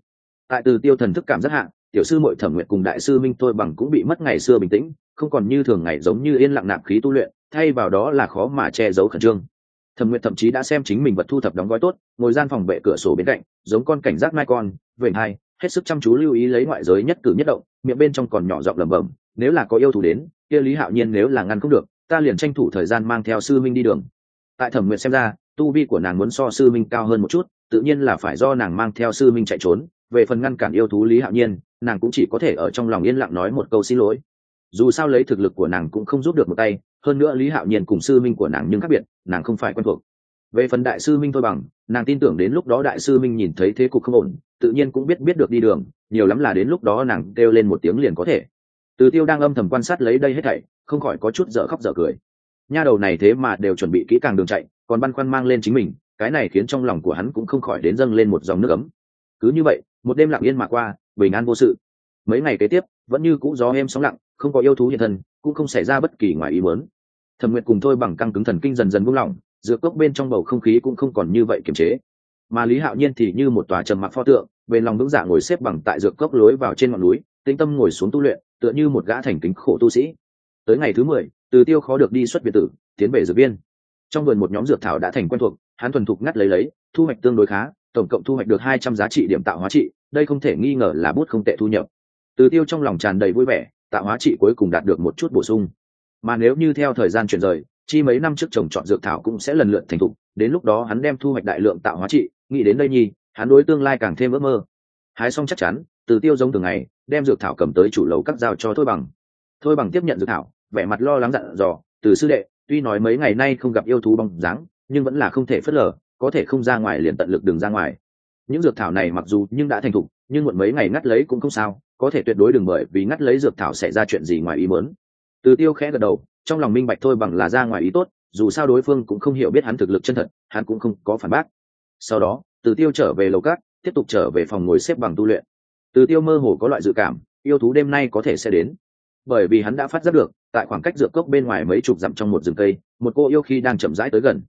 tại từ tiêu thần thức cảm giác hạng tiểu sư mội thẩm nguyện cùng đại sư minh tôi bằng cũng bị mất ngày xưa bình tĩnh, không còn như thường ngày giống như yên lặng nạp khí tu luyện, thay vào đó là khó mà che giấu khẩn trương. Thẩm nguyện thậm chí đã xem chính mình vật thu thập đóng gói tốt, ngồi gian phòng vệ cửa sổ bên cạnh, giống con cảnh giác mai con, vểnh hai, hết sức chăm chú lưu ý lấy ngoại giới nhất cử nhất động, miệng bên trong còn nhỏ giọng lẩm bẩm, nếu là có yêu thù đến, kia lý hạo nhiên nếu là ngăn không được, ta liền tranh thủ thời gian mang theo sư minh đi đường. Tại thẩm nguyện xem ra, tu vi của nàng muốn so sư minh cao hơn một chút, tự nhiên là phải do nàng mang theo sư minh chạy trốn về phần ngăn cản yêu thú lý hạo nhiên, nàng cũng chỉ có thể ở trong lòng yên lặng nói một câu xin lỗi. Dù sao lấy thực lực của nàng cũng không giúp được một tay, hơn nữa lý hạo nhiên cùng sư minh của nàng nhưng khác biệt, nàng không phải quen thuộc. Về phần đại sư minh thôi bằng, nàng tin tưởng đến lúc đó đại sư minh nhìn thấy thế cục không ổn, tự nhiên cũng biết biết được đi đường, nhiều lắm là đến lúc đó nàng kêu lên một tiếng liền có thể. Từ tiêu đang âm thầm quan sát lấy đây hết thảy, không khỏi có chút dở khóc dở cười. Nha đầu này thế mà đều chuẩn bị kỹ càng đường chạy, còn băn khoăn mang lên chính mình, cái này khiến trong lòng của hắn cũng không khỏi đến dâng lên một dòng nước ấm. Cứ như vậy một đêm lặng yên mà qua, bình an vô sự. Mấy ngày kế tiếp, vẫn như cũ gió êm sóng lặng, không có yêu thú hiện thân, cũng không xảy ra bất kỳ ngoài ý muốn. Thẩm nguyệt cùng thôi bằng căng cứng thần kinh dần dần buông lỏng dựa cốc bên trong bầu không khí cũng không còn như vậy kiềm chế. Mà lý hạo nhiên thì như một tòa trầm mặc pho tượng, bên lòng vững dạ ngồi xếp bằng tại dược cốc lối vào trên ngọn núi, tĩnh tâm ngồi xuống tu luyện, tựa như một gã thành kính khổ tu sĩ. Tới ngày thứ mười, từ tiêu khó được đi xuất biệt tử, tiến về dược viên. Trong vườn một nhóm dược thảo đã thành quen thuộc, hắn thuần thục ngắt lấy lấy, thu hoạch tương đối khá tổng cộng thu hoạch được hai trăm giá trị điểm tạo hóa trị, đây không thể nghi ngờ là bút không tệ thu nhập. Từ tiêu trong lòng tràn đầy vui vẻ, tạo hóa trị cuối cùng đạt được một chút bổ sung. Mà nếu như theo thời gian chuyển rời, chi mấy năm trước trồng chọn dược thảo cũng sẽ lần lượt thành thục, đến lúc đó hắn đem thu hoạch đại lượng tạo hóa trị, nghĩ đến đây nhi, hắn đối tương lai càng thêm ước mơ. Hái xong chắc chắn, từ tiêu giống từng ngày, đem dược thảo cầm tới chủ lầu cắt giao cho thôi bằng. Thôi bằng tiếp nhận dược thảo, vẻ mặt lo lắng dặn dò, từ sư đệ, tuy nói mấy ngày nay không gặp yêu thú bóng dáng, nhưng vẫn là không thể phớt lờ có thể không ra ngoài liền tận lực đừng ra ngoài. Những dược thảo này mặc dù nhưng đã thành thục, nhưng muộn mấy ngày ngắt lấy cũng không sao, có thể tuyệt đối đừng bởi vì ngắt lấy dược thảo sẽ ra chuyện gì ngoài ý muốn. Từ tiêu khẽ gật đầu, trong lòng minh bạch thôi bằng là ra ngoài ý tốt, dù sao đối phương cũng không hiểu biết hắn thực lực chân thật, hắn cũng không có phản bác. Sau đó, từ tiêu trở về lầu cát, tiếp tục trở về phòng ngồi xếp bằng tu luyện. Từ tiêu mơ hồ có loại dự cảm, yêu thú đêm nay có thể sẽ đến. Bởi vì hắn đã phát giác được, tại khoảng cách dược cốc bên ngoài mấy chục dặm trong một rừng cây, một cô yêu khi đang chậm rãi tới gần.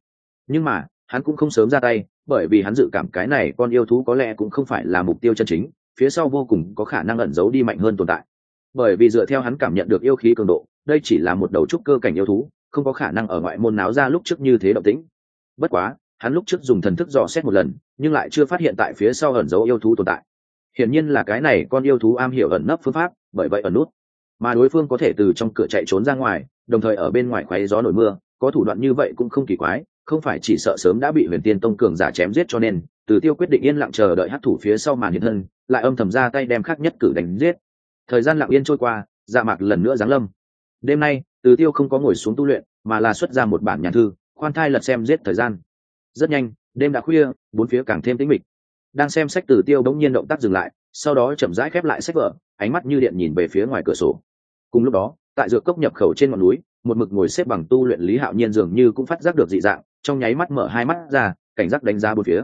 Nhưng mà hắn cũng không sớm ra tay, bởi vì hắn dự cảm cái này con yêu thú có lẽ cũng không phải là mục tiêu chân chính, phía sau vô cùng có khả năng ẩn giấu đi mạnh hơn tồn tại. Bởi vì dựa theo hắn cảm nhận được yêu khí cường độ, đây chỉ là một đầu trúc cơ cảnh yêu thú, không có khả năng ở ngoại môn náo ra lúc trước như thế động tĩnh. Bất quá, hắn lúc trước dùng thần thức dò xét một lần, nhưng lại chưa phát hiện tại phía sau ẩn dấu yêu thú tồn tại. Hiển nhiên là cái này con yêu thú am hiểu ẩn nấp phương pháp, bởi vậy ẩn nút. Mà đối phương có thể từ trong cửa chạy trốn ra ngoài, đồng thời ở bên ngoài khoáy gió nổi mưa, có thủ đoạn như vậy cũng không kỳ quái không phải chỉ sợ sớm đã bị huyền tiên tông cường giả chém giết cho nên, từ tiêu quyết định yên lặng chờ đợi hát thủ phía sau màn hiện thân, lại âm thầm ra tay đem khác nhất cử đánh giết. Thời gian lặng yên trôi qua dạ mạc lần nữa giáng lâm. Đêm nay, từ tiêu không có ngồi xuống tu luyện, mà là xuất ra một bản nhà thư, khoan thai lật xem giết thời gian. Rất nhanh, đêm đã khuya, bốn phía càng thêm tĩnh mịch. Đang xem sách từ tiêu bỗng nhiên động tác dừng lại, sau đó chậm rãi khép lại sách vở, ánh mắt như điện nhìn về phía ngoài cửa sổ. Cùng lúc đó, tại dược cốc nhập khẩu trên ngọn núi, một mực ngồi xếp bằng tu luyện lý hạo nhiên dường như cũng phát giác được dị dạng trong nháy mắt mở hai mắt ra, cảnh giác đánh giá bốn phía.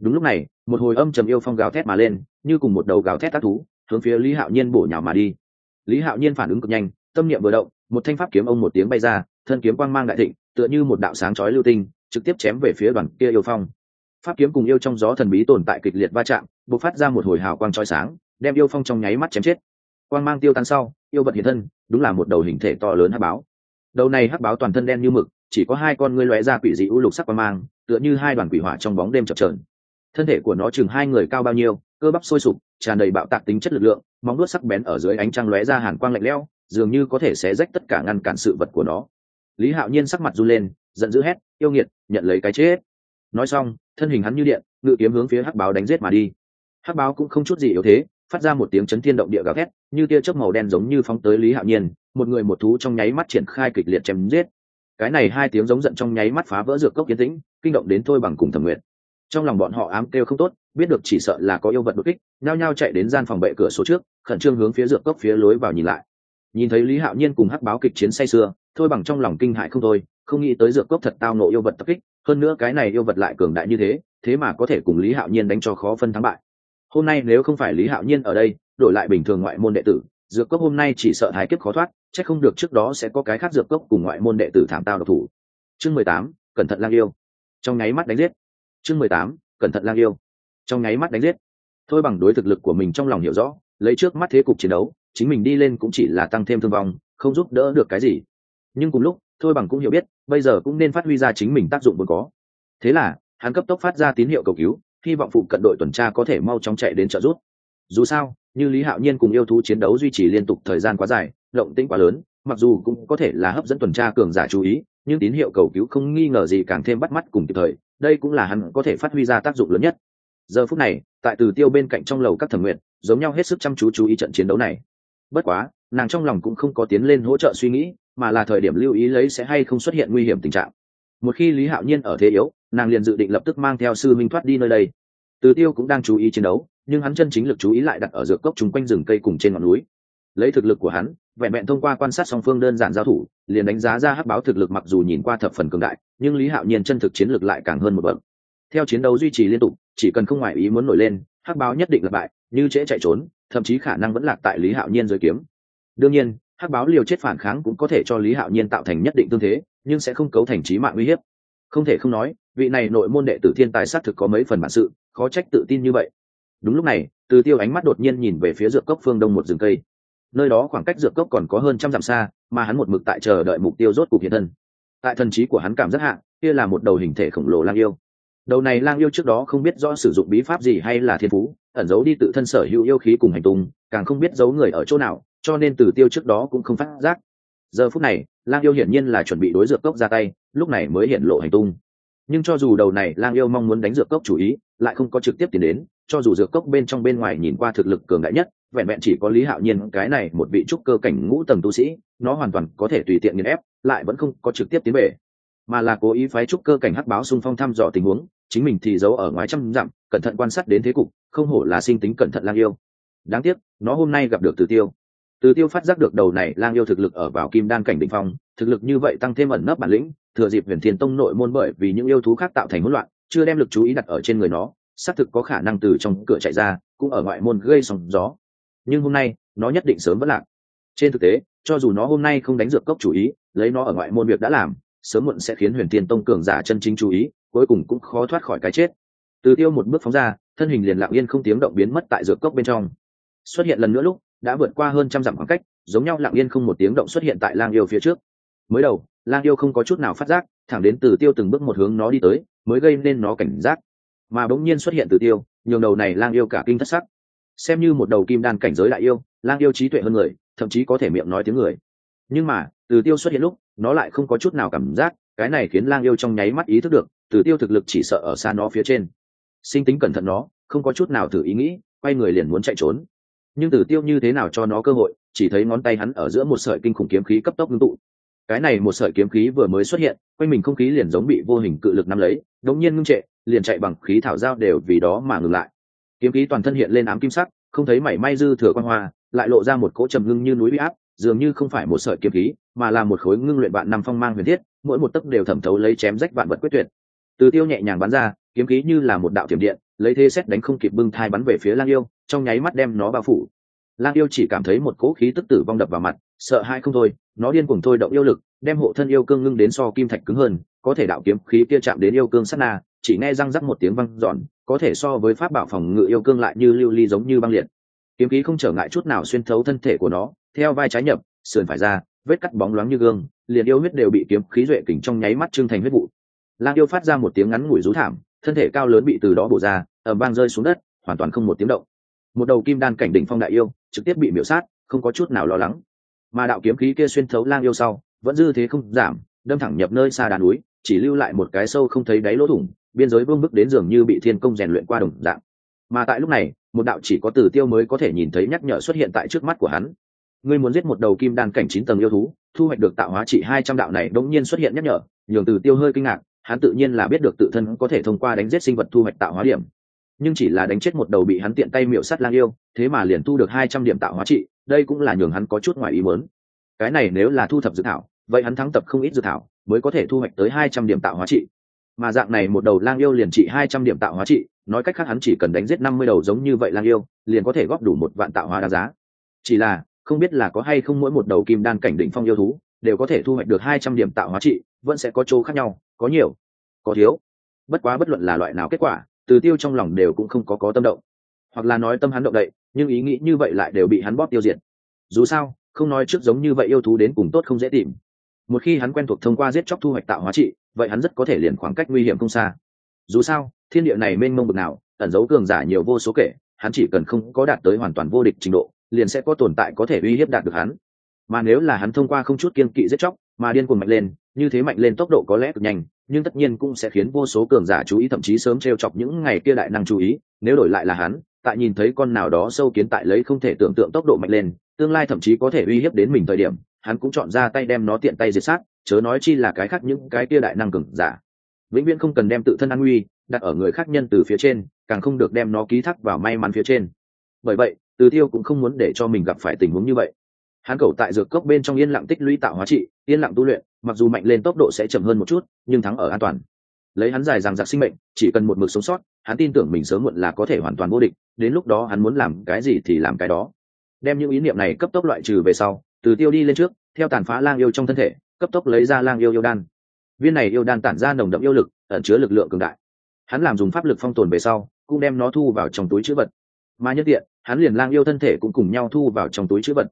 Đúng lúc này, một hồi âm trầm yêu phong gào thét mà lên, như cùng một đầu gào thét tác thú, hướng phía lý hạo nhiên bổ nhào mà đi. Lý hạo nhiên phản ứng cực nhanh, tâm niệm vừa động, một thanh pháp kiếm ông một tiếng bay ra, thân kiếm quang mang đại thịnh, tựa như một đạo sáng chói lưu tinh, trực tiếp chém về phía đoàn kia yêu phong. Pháp kiếm cùng yêu trong gió thần bí tồn tại kịch liệt va chạm, bộc phát ra một hồi hào quang chói sáng, đem yêu phong trong nháy mắt chém chết. Quang mang tiêu tan sau, yêu vật hiện thân, đúng là một đầu hình thể to lớn hắc báo. Đầu này hắc báo toàn thân đen như mực chỉ có hai con ngươi lóe ra quỷ dị u lục sắc quang mang, tựa như hai đoàn quỷ hỏa trong bóng đêm chập trờn thân thể của nó chừng hai người cao bao nhiêu, cơ bắp sôi sục, tràn đầy bạo tạc tính chất lực lượng, móng vuốt sắc bén ở dưới ánh trăng lóe ra hàn quang lạnh lẽo, dường như có thể xé rách tất cả ngăn cản sự vật của nó. Lý hạo nhiên sắc mặt run lên, giận dữ hét, yêu nghiệt, nhận lấy cái chết. Nói xong, thân hình hắn như điện, ngự kiếm hướng phía hắc báo đánh giết mà đi. Hắc báo cũng không chút gì yếu thế, phát ra một tiếng chấn thiên động địa gào thét, như tia chớp màu đen giống như phóng tới lý hạo nhiên, một người một thú trong nháy mắt triển khai kịch liệt chém giết cái này hai tiếng giống giận trong nháy mắt phá vỡ dược cốc kiến tĩnh, kinh động đến thôi bằng cùng thẩm nguyện trong lòng bọn họ ám kêu không tốt, biết được chỉ sợ là có yêu vật đột kích, nhao nhao chạy đến gian phòng bệ cửa số trước, khẩn trương hướng phía dược cốc phía lối vào nhìn lại. Nhìn thấy lý hạo nhiên cùng hắc báo kịch chiến say sưa, thôi bằng trong lòng kinh hại không thôi, không nghĩ tới dược cốc thật tao nộ yêu vật tập kích, hơn nữa cái này yêu vật lại cường đại như thế thế mà có thể cùng lý hạo nhiên đánh cho khó phân thắng bại. Hôm nay nếu không phải lý hạo nhiên ở đây, đổi lại bình thường ngoại môn đệ tử dược cốc hôm nay chỉ sợ thái kiếp khó thoát c h ắ c không được trước đó sẽ có cái khác dược cốc cùng ngoại môn đệ tử thảm tao độc thủ. Chương mười tám, cẩn thận lang yêu. Trong nháy mắt đánh giết. Chương mười tám, cẩn thận lang yêu. Trong nháy mắt đánh giết. Thôi bằng đối thực lực của mình trong lòng hiểu rõ, lấy trước mắt thế cục chiến đấu, chính mình đi lên cũng chỉ là tăng thêm thương vong, không giúp đỡ được cái gì. Nhưng cùng lúc, thôi bằng cũng hiểu biết, bây giờ cũng nên phát huy ra chính mình tác dụng vốn có. Thế là, hắn cấp tốc phát ra tín hiệu cầu cứu, hy vọng phụ cận đội tuần tra có thể mau chóng chạy đến trợ giúp. Dù sao như lý hạo nhiên cùng yêu thú chiến đấu duy trì liên tục thời gian quá dài, động tĩnh quá lớn, mặc dù cũng có thể là hấp dẫn tuần tra cường giả chú ý, nhưng tín hiệu cầu cứu không nghi ngờ gì càng thêm bắt mắt cùng kịp thời, đây cũng là hắn có thể phát huy ra tác dụng lớn nhất. Giờ phút này, tại từ tiêu bên cạnh trong lầu các thẩm nguyện, giống nhau hết sức chăm chú chú ý trận chiến đấu này. Bất quá, nàng trong lòng cũng không có tiến lên hỗ trợ suy nghĩ, mà là thời điểm lưu ý lấy sẽ hay không xuất hiện nguy hiểm tình trạng. Một khi lý hạo nhiên ở thế yếu, nàng liền dự định lập tức mang theo sư minh thoát đi nơi đây. Từ tiêu cũng đang chú ý chiến đấu nhưng hắn chân chính lực chú ý lại đặt ở dược cốc chung quanh rừng cây cùng trên ngọn núi. Lấy thực lực của hắn, vẹn vẹn thông qua quan sát song phương đơn giản giao thủ, liền đánh giá ra hắc báo thực lực mặc dù nhìn qua thập phần cường đại, nhưng lý hạo nhiên chân thực chiến lực lại càng hơn một bậc. Theo chiến đấu duy trì liên tục, chỉ cần không ngoại ý muốn nổi lên, hắc báo nhất định là bại, như trễ chạy trốn, thậm chí khả năng vẫn lạc tại lý hạo nhiên dưới kiếm. Đương nhiên, hắc báo liều chết phản kháng cũng có thể cho lý hạo nhiên tạo thành nhất định tương thế, nhưng sẽ không cấu thành trí mạng uy hiếp. Không thể không nói, vị này nội môn đệ tử thiên tài xác thực có mấy phần bản sự, khó trách tự tin như vậy đúng lúc này, từ tiêu ánh mắt đột nhiên nhìn về phía dược cốc phương đông một rừng cây. Nơi đó khoảng cách dược cốc còn có hơn trăm dặm xa, mà hắn một mực tại chờ đợi mục tiêu rốt cục hiện thân. Tại thần trí của hắn cảm rất hạ, kia là một đầu hình thể khổng lồ lang yêu. Đầu này lang yêu trước đó không biết rõ sử dụng bí pháp gì hay là thiên phú, ẩn giấu đi tự thân sở hữu yêu khí cùng hành tung, càng không biết giấu người ở chỗ nào, cho nên từ tiêu trước đó cũng không phát giác. Giờ phút này, lang yêu hiển nhiên là chuẩn bị đối dược cốc ra tay, lúc này mới hiện lộ hành tung. Nhưng cho dù đầu này lang yêu mong muốn đánh dược cốc chủ ý, lại không có trực tiếp tiến đến cho dù dược cốc bên trong bên ngoài nhìn qua thực lực cường đại nhất, vẹn vẹn chỉ có lý hạo nhiên cái này một vị trúc cơ cảnh ngũ tầng tu sĩ, nó hoàn toàn có thể tùy tiện nghiền ép, lại vẫn không có trực tiếp tiến về. Mà là cố ý phái trúc cơ cảnh hắc báo xung phong thăm dò tình huống, chính mình thì giấu ở ngoài trăm dặm, cẩn thận quan sát đến thế cục, không hổ là sinh tính cẩn thận lang yêu. Đáng tiếc, nó hôm nay gặp được từ tiêu. Từ tiêu phát giác được đầu này lang yêu thực lực ở vào kim đan cảnh định phong, thực lực như vậy tăng thêm ẩn nấp bản lĩnh, thừa dịp huyền thiên tông nội môn bởi vì những yêu thú khác tạo thành hỗn loạn, chưa đem lực chú ý đặt ở trên người nó xác thực có khả năng từ trong cửa chạy ra, cũng ở ngoại môn gây sóng gió. Nhưng hôm nay, nó nhất định sớm vẫn lạc. Trên thực tế, cho dù nó hôm nay không đánh dược cốc chủ ý, lấy nó ở ngoại môn việc đã làm, sớm muộn sẽ khiến huyền thiên tông cường giả chân chính chú ý, cuối cùng cũng khó thoát khỏi cái chết. Từ tiêu một bước phóng ra, thân hình liền lặng yên không tiếng động biến mất tại dược cốc bên trong. Xuất hiện lần nữa lúc, đã vượt qua hơn trăm dặm khoảng cách, giống nhau lặng yên không một tiếng động xuất hiện tại lang yêu phía trước. Mới đầu, lang yêu không có chút nào phát giác, thẳng đến từ tiêu từng bước một hướng nó đi tới, mới gây nên nó cảnh giác mà bỗng nhiên xuất hiện từ tiêu, nhường đầu này lang yêu cả kinh thất sắc. Xem như một đầu kim đan cảnh giới đại yêu, lang yêu trí tuệ hơn người, thậm chí có thể miệng nói tiếng người. Nhưng mà, từ tiêu xuất hiện lúc, nó lại không có chút nào cảm giác, cái này khiến lang yêu trong nháy mắt ý thức được, từ tiêu thực lực chỉ sợ ở xa nó phía trên. Sinh tính cẩn thận nó, không có chút nào thử ý nghĩ, quay người liền muốn chạy trốn. Nhưng tử tiêu như thế nào cho nó cơ hội, chỉ thấy ngón tay hắn ở giữa một sợi kinh khủng kiếm khí cấp tốc ngưng tụ cái này một sợi kiếm khí vừa mới xuất hiện, quanh mình không khí liền giống bị vô hình cự lực nắm lấy, đống nhiên ngưng trệ, liền chạy bằng khí thảo giao đều vì đó mà ngừng lại. Kiếm khí toàn thân hiện lên ám kim sắc, không thấy mảy may dư thừa quan hoa, lại lộ ra một cỗ trầm ngưng như núi bị áp, dường như không phải một sợi kiếm khí, mà là một khối ngưng luyện vạn năm phong mang huyền thiết, mỗi một tấc đều thẩm thấu lấy chém rách vạn vật quyết tuyệt. Từ tiêu nhẹ nhàng bắn ra, kiếm khí như là một đạo tiềm điện, lấy thế xét đánh không kịp bưng thai bắn về phía lang yêu, trong nháy mắt đem nó bao phủ. Lang yêu chỉ cảm thấy một cỗ khí tức tử vong đập vào mặt sợ hai không thôi, nó điên cuồng thôi động yêu lực, đem hộ thân yêu cương ngưng đến so kim thạch cứng hơn, có thể đạo kiếm khí kia chạm đến yêu cương sát na, chỉ nghe răng rắc một tiếng văng giòn có thể so với pháp bảo phòng ngự yêu cương lại như lưu ly giống như băng liệt. Kiếm khí không trở ngại chút nào xuyên thấu thân thể của nó, theo vai trái nhập, sườn phải ra, vết cắt bóng loáng như gương, liền yêu huyết đều bị kiếm khí duệ kỉnh trong nháy mắt trưng thành huyết vụ. Lang yêu phát ra một tiếng ngắn ngủi rú thảm, thân thể cao lớn bị từ đó bổ ra ở bang rơi xuống đất, hoàn toàn không một tiếng động. Một đầu kim đan cảnh đỉnh phong đại yêu, trực tiếp bị miễu sát, không có chút nào lo lắng mà đạo kiếm khí kia xuyên thấu lang yêu sau, vẫn dư thế không giảm, đâm thẳng nhập nơi xa đà núi, chỉ lưu lại một cái sâu không thấy đáy lỗ thủng, biên giới vương bức đến dường như bị thiên công rèn luyện qua đồng dạng. Mà tại lúc này, một đạo chỉ có tử tiêu mới có thể nhìn thấy nhắc nhở xuất hiện tại trước mắt của hắn. Ngươi muốn giết một đầu kim đan cảnh chín tầng yêu thú, thu hoạch được tạo hóa trị hai trăm đạo này đống nhiên xuất hiện nhắc nhở, nhường tử tiêu hơi kinh ngạc, hắn tự nhiên là biết được tự thân có thể thông qua đánh giết sinh vật thu hoạch tạo hóa điểm. Nhưng chỉ là đánh chết một đầu bị hắn tiện tay miệu sắt lang yêu, thế mà liền thu được hai trăm điểm tạo hóa trị đây cũng là nhường hắn có chút ngoài ý muốn. Cái này nếu là thu thập dự thảo, vậy hắn thắng tập không ít dự thảo, mới có thể thu hoạch tới hai trăm điểm tạo hóa trị. Mà dạng này một đầu lang yêu liền trị hai trăm điểm tạo hóa trị, nói cách khác hắn chỉ cần đánh giết năm mươi đầu giống như vậy lang yêu, liền có thể góp đủ một vạn tạo hóa đáng giá. Chỉ là, không biết là có hay không mỗi một đầu kim đan cảnh đỉnh phong yêu thú, đều có thể thu hoạch được hai trăm điểm tạo hóa trị, vẫn sẽ có chỗ khác nhau, có nhiều, có thiếu. Bất quá bất luận là loại nào kết quả, từ tiêu trong lòng đều cũng không có có tâm động. Hoặc là nói tâm hắn động đậy nhưng ý nghĩ như vậy lại đều bị hắn bóp tiêu diệt. Dù sao, không nói trước giống như vậy yêu thú đến cùng tốt không dễ tìm. Một khi hắn quen thuộc thông qua giết chóc thu hoạch tạo hóa trị, vậy hắn rất có thể liền khoảng cách nguy hiểm không xa. Dù sao, thiên địa này mênh mông bực nào, ẩn dấu cường giả nhiều vô số kể, hắn chỉ cần không có đạt tới hoàn toàn vô địch trình độ, liền sẽ có tồn tại có thể uy hiếp đạt được hắn. Mà nếu là hắn thông qua không chút kiên kỵ giết chóc, mà điên cuồng mạnh lên, như thế mạnh lên tốc độ có lẽ cực nhanh, nhưng tất nhiên cũng sẽ khiến vô số cường giả chú ý thậm chí sớm t r e o chọc những ngày kia đại năng chú ý, nếu đổi lại là hắn tại nhìn thấy con nào đó sâu kiến tại lấy không thể tưởng tượng tốc độ mạnh lên, tương lai thậm chí có thể uy hiếp đến mình thời điểm, hắn cũng chọn ra tay đem nó tiện tay diệt sát, chớ nói chi là cái khác những cái kia đại năng cường giả. Vĩnh viễn không cần đem tự thân an nguy, đặt ở người khác nhân từ phía trên, càng không được đem nó ký thác vào may mắn phía trên. Bởi vậy, từ tiêu cũng không muốn để cho mình gặp phải tình huống như vậy. Hắn cầu tại dược cốc bên trong yên lặng tích lũy tạo hóa trị, yên lặng tu luyện, mặc dù mạnh lên tốc độ sẽ chậm hơn một chút, nhưng thắng ở an toàn. Lấy hắn dài rằng giặc sinh mệnh, chỉ cần một mực sống sót hắn tin tưởng mình sớm muộn là có thể hoàn toàn vô địch, đến lúc đó hắn muốn làm cái gì thì làm cái đó. Đem những ý niệm này cấp tốc loại trừ về sau, từ tiêu đi lên trước, theo tàn phá lang yêu trong thân thể, cấp tốc lấy ra lang yêu yêu đan. Viên này yêu đan tản ra nồng đậm yêu lực, ẩn chứa lực lượng cường đại. Hắn làm dùng pháp lực phong tồn về sau, cũng đem nó thu vào trong túi chữ vật. Mà nhất tiện, hắn liền lang yêu thân thể cũng cùng nhau thu vào trong túi chữ vật.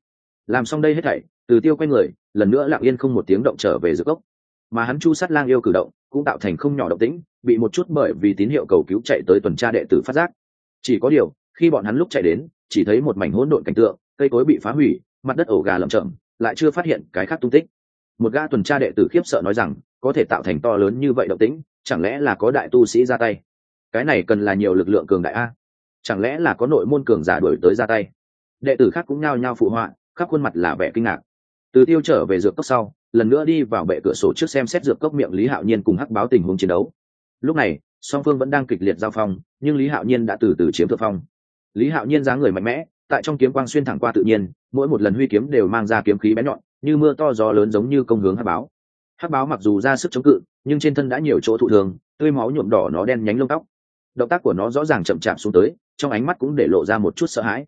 Làm xong đây hết thảy, từ tiêu quay người, lần nữa lặng yên không một tiếng động trở về giữa gốc mà hắn chu sát lang yêu cử động cũng tạo thành không nhỏ động tĩnh, bị một chút bởi vì tín hiệu cầu cứu chạy tới tuần tra đệ tử phát giác. Chỉ có điều, khi bọn hắn lúc chạy đến, chỉ thấy một mảnh hỗn độn cảnh tượng, cây cối bị phá hủy, mặt đất ổ gà lầm chậm lại chưa phát hiện cái khác tung tích. Một ga tuần tra đệ tử khiếp sợ nói rằng, có thể tạo thành to lớn như vậy động tĩnh, chẳng lẽ là có đại tu sĩ ra tay? Cái này cần là nhiều lực lượng cường đại a? Chẳng lẽ là có nội môn cường giả đuổi tới ra tay? Đệ tử khác cũng nhao nhao phụ họa, khắp khuôn mặt là vẻ kinh ngạc. Từ tiêu trở về dược cốc sau lần nữa đi vào bệ cửa sổ trước xem xét dược cốc miệng lý hạo nhiên cùng hắc báo tình huống chiến đấu. Lúc này, song phương vẫn đang kịch liệt giao phong, nhưng lý hạo nhiên đã từ từ chiếm thượng phong. Lý hạo nhiên dáng người mạnh mẽ, tại trong kiếm quang xuyên thẳng qua tự nhiên, mỗi một lần huy kiếm đều mang ra kiếm khí bén nhọn, như mưa to gió lớn giống như công hướng hắc báo. Hắc báo mặc dù ra sức chống cự, nhưng trên thân đã nhiều chỗ thụ thường, tươi máu nhuộm đỏ nó đen nhánh lông tóc. Động tác của nó rõ ràng chậm chạp xuống tới, trong ánh mắt cũng để lộ ra một chút sợ hãi.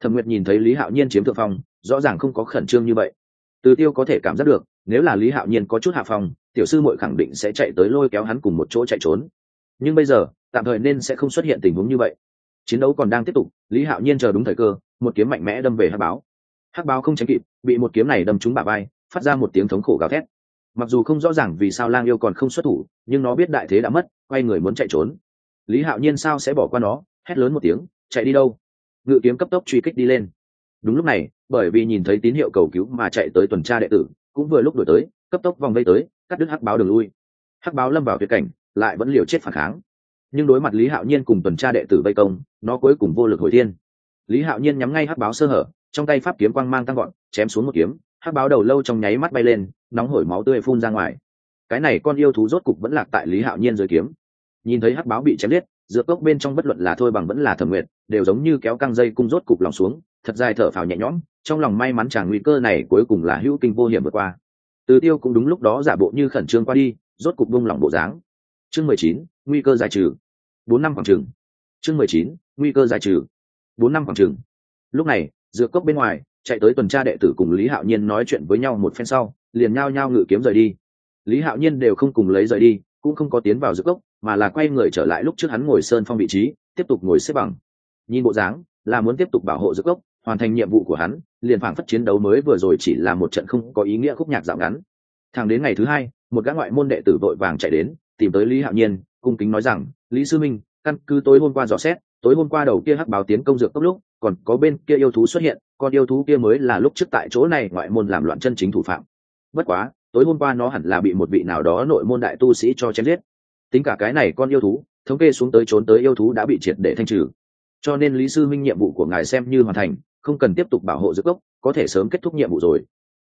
Thẩm nguyệt nhìn thấy lý hạo nhiên chiếm thượng phong, rõ ràng không có khẩn trương như vậy. Từ tiêu có thể cảm giác được nếu là lý hạo nhiên có chút hạ phòng, tiểu sư muội khẳng định sẽ chạy tới lôi kéo hắn cùng một chỗ chạy trốn. Nhưng bây giờ tạm thời nên sẽ không xuất hiện tình huống như vậy. Chiến đấu còn đang tiếp tục lý hạo nhiên chờ đúng thời cơ một kiếm mạnh mẽ đâm về hắc báo. Hắc báo không tránh kịp bị một kiếm này đâm trúng bả vai phát ra một tiếng thống khổ gào thét. Mặc dù không rõ ràng vì sao lang yêu còn không xuất thủ nhưng nó biết đại thế đã mất quay người muốn chạy trốn. Lý hạo nhiên sao sẽ bỏ qua nó hét lớn một tiếng chạy đi đâu? Ngự kiếm cấp tốc truy kích đi lên. Đúng lúc này bởi vì nhìn thấy tín hiệu cầu cứu mà chạy tới tuần tra đệ tử cũng vừa lúc đổi tới, cấp tốc vòng vây tới, cắt đứt hắc báo đường lui. Hắc báo lâm vào tuyệt cảnh, lại vẫn liều chết phản kháng. Nhưng đối mặt lý hạo nhiên cùng tuần tra đệ tử vây công, nó cuối cùng vô lực hồi thiên. Lý hạo nhiên nhắm ngay hắc báo sơ hở, trong tay pháp kiếm quang mang tăng gọn chém xuống một kiếm, hắc báo đầu lâu trong nháy mắt bay lên, nóng hổi máu tươi phun ra ngoài. Cái này con yêu thú rốt cục vẫn lạc tại lý hạo nhiên dưới kiếm. Nhìn thấy hắc báo bị chém liết dược cốc bên trong bất luận là thôi bằng vẫn là thẩm nguyện đều giống như kéo căng dây cung rốt cục lòng xuống, thật dài thở phào nhẹ nhõm trong lòng may mắn chàng nguy cơ này cuối cùng là hữu kinh vô hiểm vượt qua. Từ tiêu cũng đúng lúc đó giả bộ như khẩn trương qua đi, rốt cục bung lỏng bộ dáng. Chương mười chín, nguy cơ giải trừ. Bốn năm khoảng trừng chương mười chín, nguy cơ giải trừ. Bốn năm khoảng trừng lúc này, dược cốc bên ngoài, chạy tới tuần tra đệ tử cùng lý hạo nhiên nói chuyện với nhau một phen sau, liền nhao nhao ngự kiếm rời đi. Lý hạo nhiên đều không cùng lấy rời đi, cũng không có tiến vào dược cốc, mà là quay người trở lại lúc trước hắn ngồi sơn phong vị trí, tiếp tục ngồi xếp bằng. Nhìn bộ dáng, là muốn tiếp tục bảo hộ dược cốc hoàn thành nhiệm vụ của hắn, liền phảng phất chiến đấu mới vừa rồi chỉ là một trận không có ý nghĩa khúc nhạc dạo ngắn. Thẳng đến ngày thứ hai, một gã ngoại môn đệ tử vội vàng chạy đến, tìm tới lý hạo nhiên, cung kính nói rằng, lý sư minh, căn cứ tối hôm qua dò xét, tối hôm qua đầu kia hắc báo tiến công dược tốc lúc, còn có bên kia yêu thú xuất hiện, con yêu thú kia mới là lúc trước tại chỗ này ngoại môn làm loạn chân chính thủ phạm. Bất quá, tối hôm qua nó hẳn là bị một vị nào đó nội môn đại tu sĩ cho chém giết. Tính cả cái này con yêu thú, thống kê xuống tới trốn tới yêu thú đã bị triệt để thanh trừ. Cho nên lý sư minh nhiệm vụ của ngài xem như hoàn thành không cần tiếp tục bảo hộ dược cốc có thể sớm kết thúc nhiệm vụ rồi.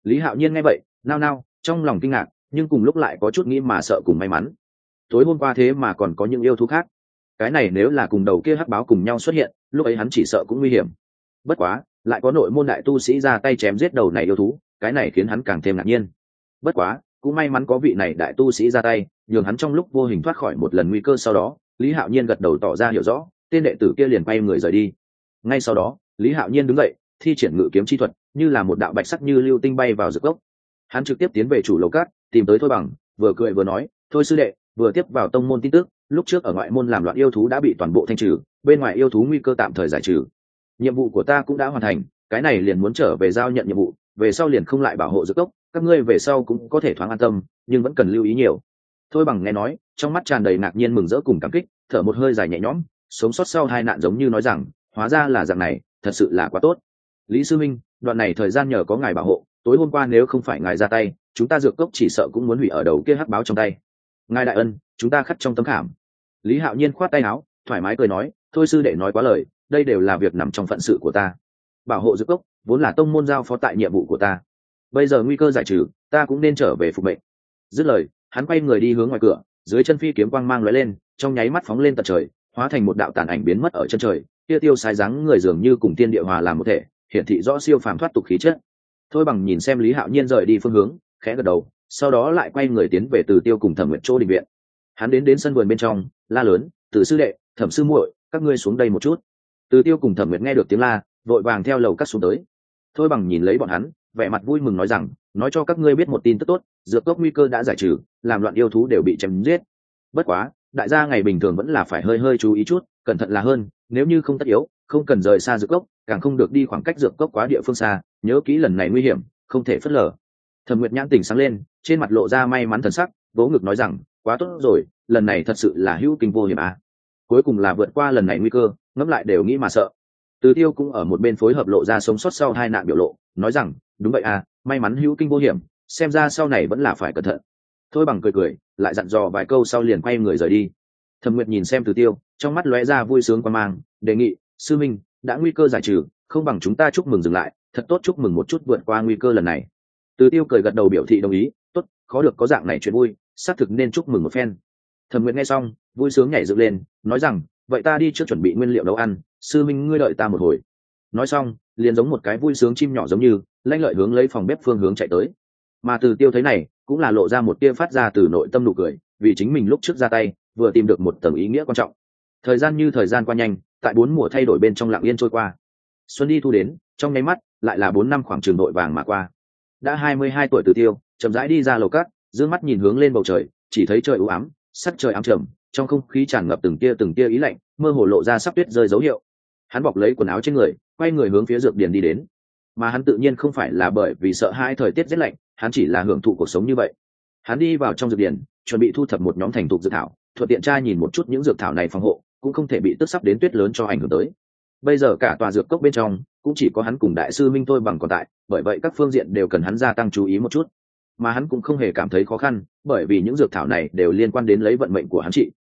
Lý hạo nhiên nghe vậy, nao nao, trong lòng kinh ngạc, nhưng cùng lúc lại có chút nghĩ mà sợ cùng may mắn. Tối hôm qua thế mà còn có những yêu thú khác. Cái này nếu là cùng đầu kia hắc báo cùng nhau xuất hiện, lúc ấy hắn chỉ sợ cũng nguy hiểm. Bất quá, lại có nội môn đại tu sĩ ra tay chém giết đầu này yêu thú, cái này khiến hắn càng thêm ngạc nhiên. Bất quá, cũng may mắn có vị này đại tu sĩ ra tay, nhường hắn trong lúc vô hình thoát khỏi một lần nguy cơ sau đó, lý hạo nhiên gật đầu tỏ ra hiểu rõ, tên đệ tử kia liền bay người rời đi. Ngay sau đó lý hạo nhiên đứng dậy thi triển ngự kiếm chi thuật như là một đạo bạch sắc như lưu tinh bay vào rực gốc. Hắn trực tiếp tiến về chủ lầu cát tìm tới thôi bằng vừa cười vừa nói thôi sư đệ vừa tiếp vào tông môn tin tức lúc trước ở ngoại môn làm loạn yêu thú đã bị toàn bộ thanh trừ bên ngoài yêu thú nguy cơ tạm thời giải trừ. Nhiệm vụ của ta cũng đã hoàn thành cái này liền muốn trở về giao nhận nhiệm vụ về sau liền không lại bảo hộ rực gốc, các ngươi về sau cũng có thể thoáng an tâm nhưng vẫn cần lưu ý nhiều. Thôi bằng nghe nói trong mắt tràn đầy ngạc nhiên mừng rỡ cùng cảm kích thở một hơi dài nhẹ nhõm sống sót sau hai nạn giống như nói rằng hóa ra là dạng này thật sự là quá tốt. Lý sư minh, đoạn này thời gian nhờ có ngài bảo hộ, tối hôm qua nếu không phải ngài ra tay, chúng ta dược cốc chỉ sợ cũng muốn hủy ở đầu kia hắc báo trong tay. Ngài đại ân, chúng ta khắc trong tấm khảm. Lý hạo nhiên khoát tay áo, thoải mái cười nói, thôi sư đệ nói quá lời, đây đều là việc nằm trong phận sự của ta. Bảo hộ dược cốc, vốn là tông môn giao phó tại nhiệm vụ của ta. Bây giờ nguy cơ giải trừ, ta cũng nên trở về phục mệnh. Dứt lời, hắn quay người đi hướng ngoài cửa, dưới chân phi kiếm quang mang lóe lên, trong nháy mắt phóng lên tận trời, hóa thành một đạo tàn ảnh biến mất ở chân trời kia tiêu sai dáng người dường như cùng tiên địa hòa làm một thể, hiển thị rõ siêu phàm thoát tục khí chất. Thôi bằng nhìn xem lý hạo nhiên rời đi phương hướng, khẽ gật đầu, sau đó lại quay người tiến về từ tiêu cùng thẩm nguyện chỗ định viện. Hắn đến đến sân vườn bên trong, la lớn từ sư đệ, thẩm sư muội, các ngươi xuống đây một chút. Từ tiêu cùng thẩm nguyệt nghe được tiếng la, vội vàng theo lầu cắt xuống tới. Thôi bằng nhìn lấy bọn hắn, vẻ mặt vui mừng nói rằng, nói cho các ngươi biết một tin tức tốt, dược cốc nguy cơ đã giải trừ, làm loạn yêu thú đều bị chém giết. Bất quá, đại gia ngày bình thường vẫn là phải hơi hơi chú ý chút cẩn thận là hơn, nếu như không tất yếu, không cần rời xa dược cốc càng không được đi khoảng cách dược cốc quá địa phương xa, nhớ kỹ lần này nguy hiểm, không thể phớt lờ. Thẩm nguyệt nhãn tỉnh sáng lên, trên mặt lộ ra may mắn thần sắc, vỗ ngực nói rằng, quá tốt rồi, lần này thật sự là hữu kinh vô hiểm à. cuối cùng là vượt qua lần này nguy cơ, ngẫm lại đều nghĩ mà sợ. Từ tiêu cũng ở một bên phối hợp lộ ra sống sót sau hai nạn biểu lộ, nói rằng, đúng vậy à may mắn hữu kinh vô hiểm, xem ra sau này vẫn là phải cẩn thận. Thôi bằng cười cười, lại dặn dò vài câu sau liền quay người rời đi. Thẩm nguyệt nhìn xem từ tiêu trong mắt lóe ra vui sướng qua mang, đề nghị, sư minh, đã nguy cơ giải trừ, không bằng chúng ta chúc mừng dừng lại, thật tốt chúc mừng một chút vượt qua nguy cơ lần này. Từ tiêu cười gật đầu biểu thị đồng ý, tốt, khó được có dạng này chuyện vui, xác thực nên chúc mừng một phen. Thẩm nguyệt nghe xong, vui sướng nhảy dựng lên, nói rằng, vậy ta đi trước chuẩn bị nguyên liệu nấu ăn, sư minh ngươi đợi ta một hồi. Nói xong, liền giống một cái vui sướng chim nhỏ giống như, lanh lợi hướng lấy phòng bếp phương hướng chạy tới. Mà từ tiêu thấy này, cũng là lộ ra một tia phát ra từ nội tâm nụ cười, vì chính mình lúc trước ra tay, vừa tìm được một tầng ý nghĩa quan trọng thời gian như thời gian qua nhanh, tại bốn mùa thay đổi bên trong lặng yên trôi qua. Xuân đi thu đến, trong nháy mắt, lại là bốn năm khoảng trường đội vàng mà qua. Đã hai mươi hai tuổi từ tiêu, chậm rãi đi ra lầu cát d mắt nhìn hướng lên bầu trời, chỉ thấy trời u ám, sắc trời ám trầm, trong không khí tràn ngập từng tia từng tia ý lạnh, mơ hồ lộ ra sắp tuyết rơi dấu hiệu. Hắn bọc lấy quần áo trên người, quay người hướng phía dược điền đi đến. Mà hắn tự nhiên không phải là bởi vì sợ hai thời tiết rét lạnh, hắn chỉ là hưởng thụ cuộc sống như vậy. Hắn đi vào trong dược điển chuẩn bị thu thập một nhóm thành thục dược thảo, thuận tiện tra nhìn một chút những dược thảo này phòng hộ cũng không thể bị tức sắp đến tuyết lớn cho ảnh hưởng tới. Bây giờ cả tòa dược cốc bên trong, cũng chỉ có hắn cùng đại sư minh thôi bằng còn tại, bởi vậy các phương diện đều cần hắn gia tăng chú ý một chút. Mà hắn cũng không hề cảm thấy khó khăn, bởi vì những dược thảo này đều liên quan đến lấy vận mệnh của hắn chị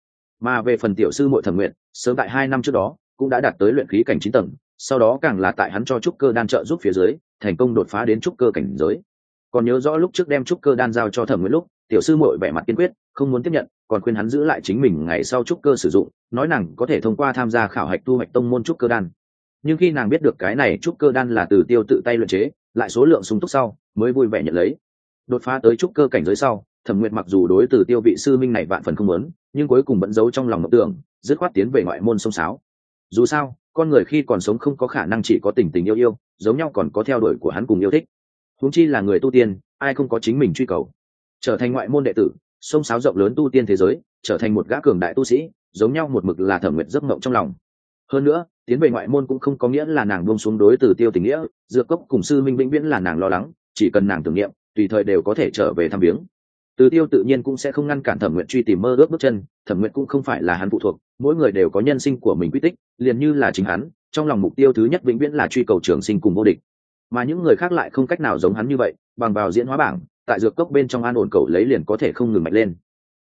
mà về phần tiểu sư mội thẩm nguyện sớm tại hai năm trước đó, cũng đã đạt tới luyện khí cảnh chín tầng, sau đó càng là tại hắn cho trúc cơ đan trợ giúp phía dưới, thành công đột phá đến trúc cơ cảnh giới. Còn nhớ rõ lúc trước đem trúc cơ đan giao cho thẩm nguyện lúc, tiểu sư mội vẻ mặt kiên quyết, không muốn tiếp nhận còn khuyên hắn giữ lại chính mình ngày sau trúc cơ sử dụng, nói nàng có thể thông qua tham gia khảo hạch thu hoạch tông môn trúc cơ đan. Nhưng khi nàng biết được cái này trúc cơ đan là từ tiêu tự tay luyện chế, lại số lượng sung túc sau, mới vui vẻ nhận lấy. Đột phá tới trúc cơ cảnh giới sau, thẩm nguyệt mặc dù đối từ tiêu vị sư minh này vạn phần không muốn, nhưng cuối cùng vẫn giấu trong lòng mộng tưởng, dứt khoát tiến về ngoại môn sông sáo. Dù sao, con người khi còn sống không có khả năng chỉ có tình tình yêu yêu, giống nhau còn có theo đuổi của hắn cùng yêu thích. Huống chi là người tu tiên, ai không có chính mình truy cầu? Trở thành ngoại môn đệ tử sông sáo rộng lớn tu tiên thế giới, trở thành một gã cường đại tu sĩ, giống nhau một mực là thẩm nguyện giấc mộng trong lòng. Hơn nữa, tiến về ngoại môn cũng không có nghĩa là nàng buông xuống đối từ tiêu tình nghĩa, dược cốc cùng sư minh vĩnh viễn là nàng lo lắng, chỉ cần nàng tưởng niệm, tùy thời đều có thể trở về thăm viếng. Từ tiêu tự nhiên cũng sẽ không ngăn cản thẩm nguyện truy tìm mơ ước bước chân, thẩm nguyện cũng không phải là hắn phụ thuộc, mỗi người đều có nhân sinh của mình quy tích, liền như là chính hắn, trong lòng mục tiêu thứ nhất vĩnh viễn là truy cầu trường sinh cùng vô địch. Mà những người khác lại không cách nào giống hắn như vậy, bằng vào diễn hóa bảng tại dược cốc bên trong an ổn cầu lấy liền có thể không ngừng mạnh lên.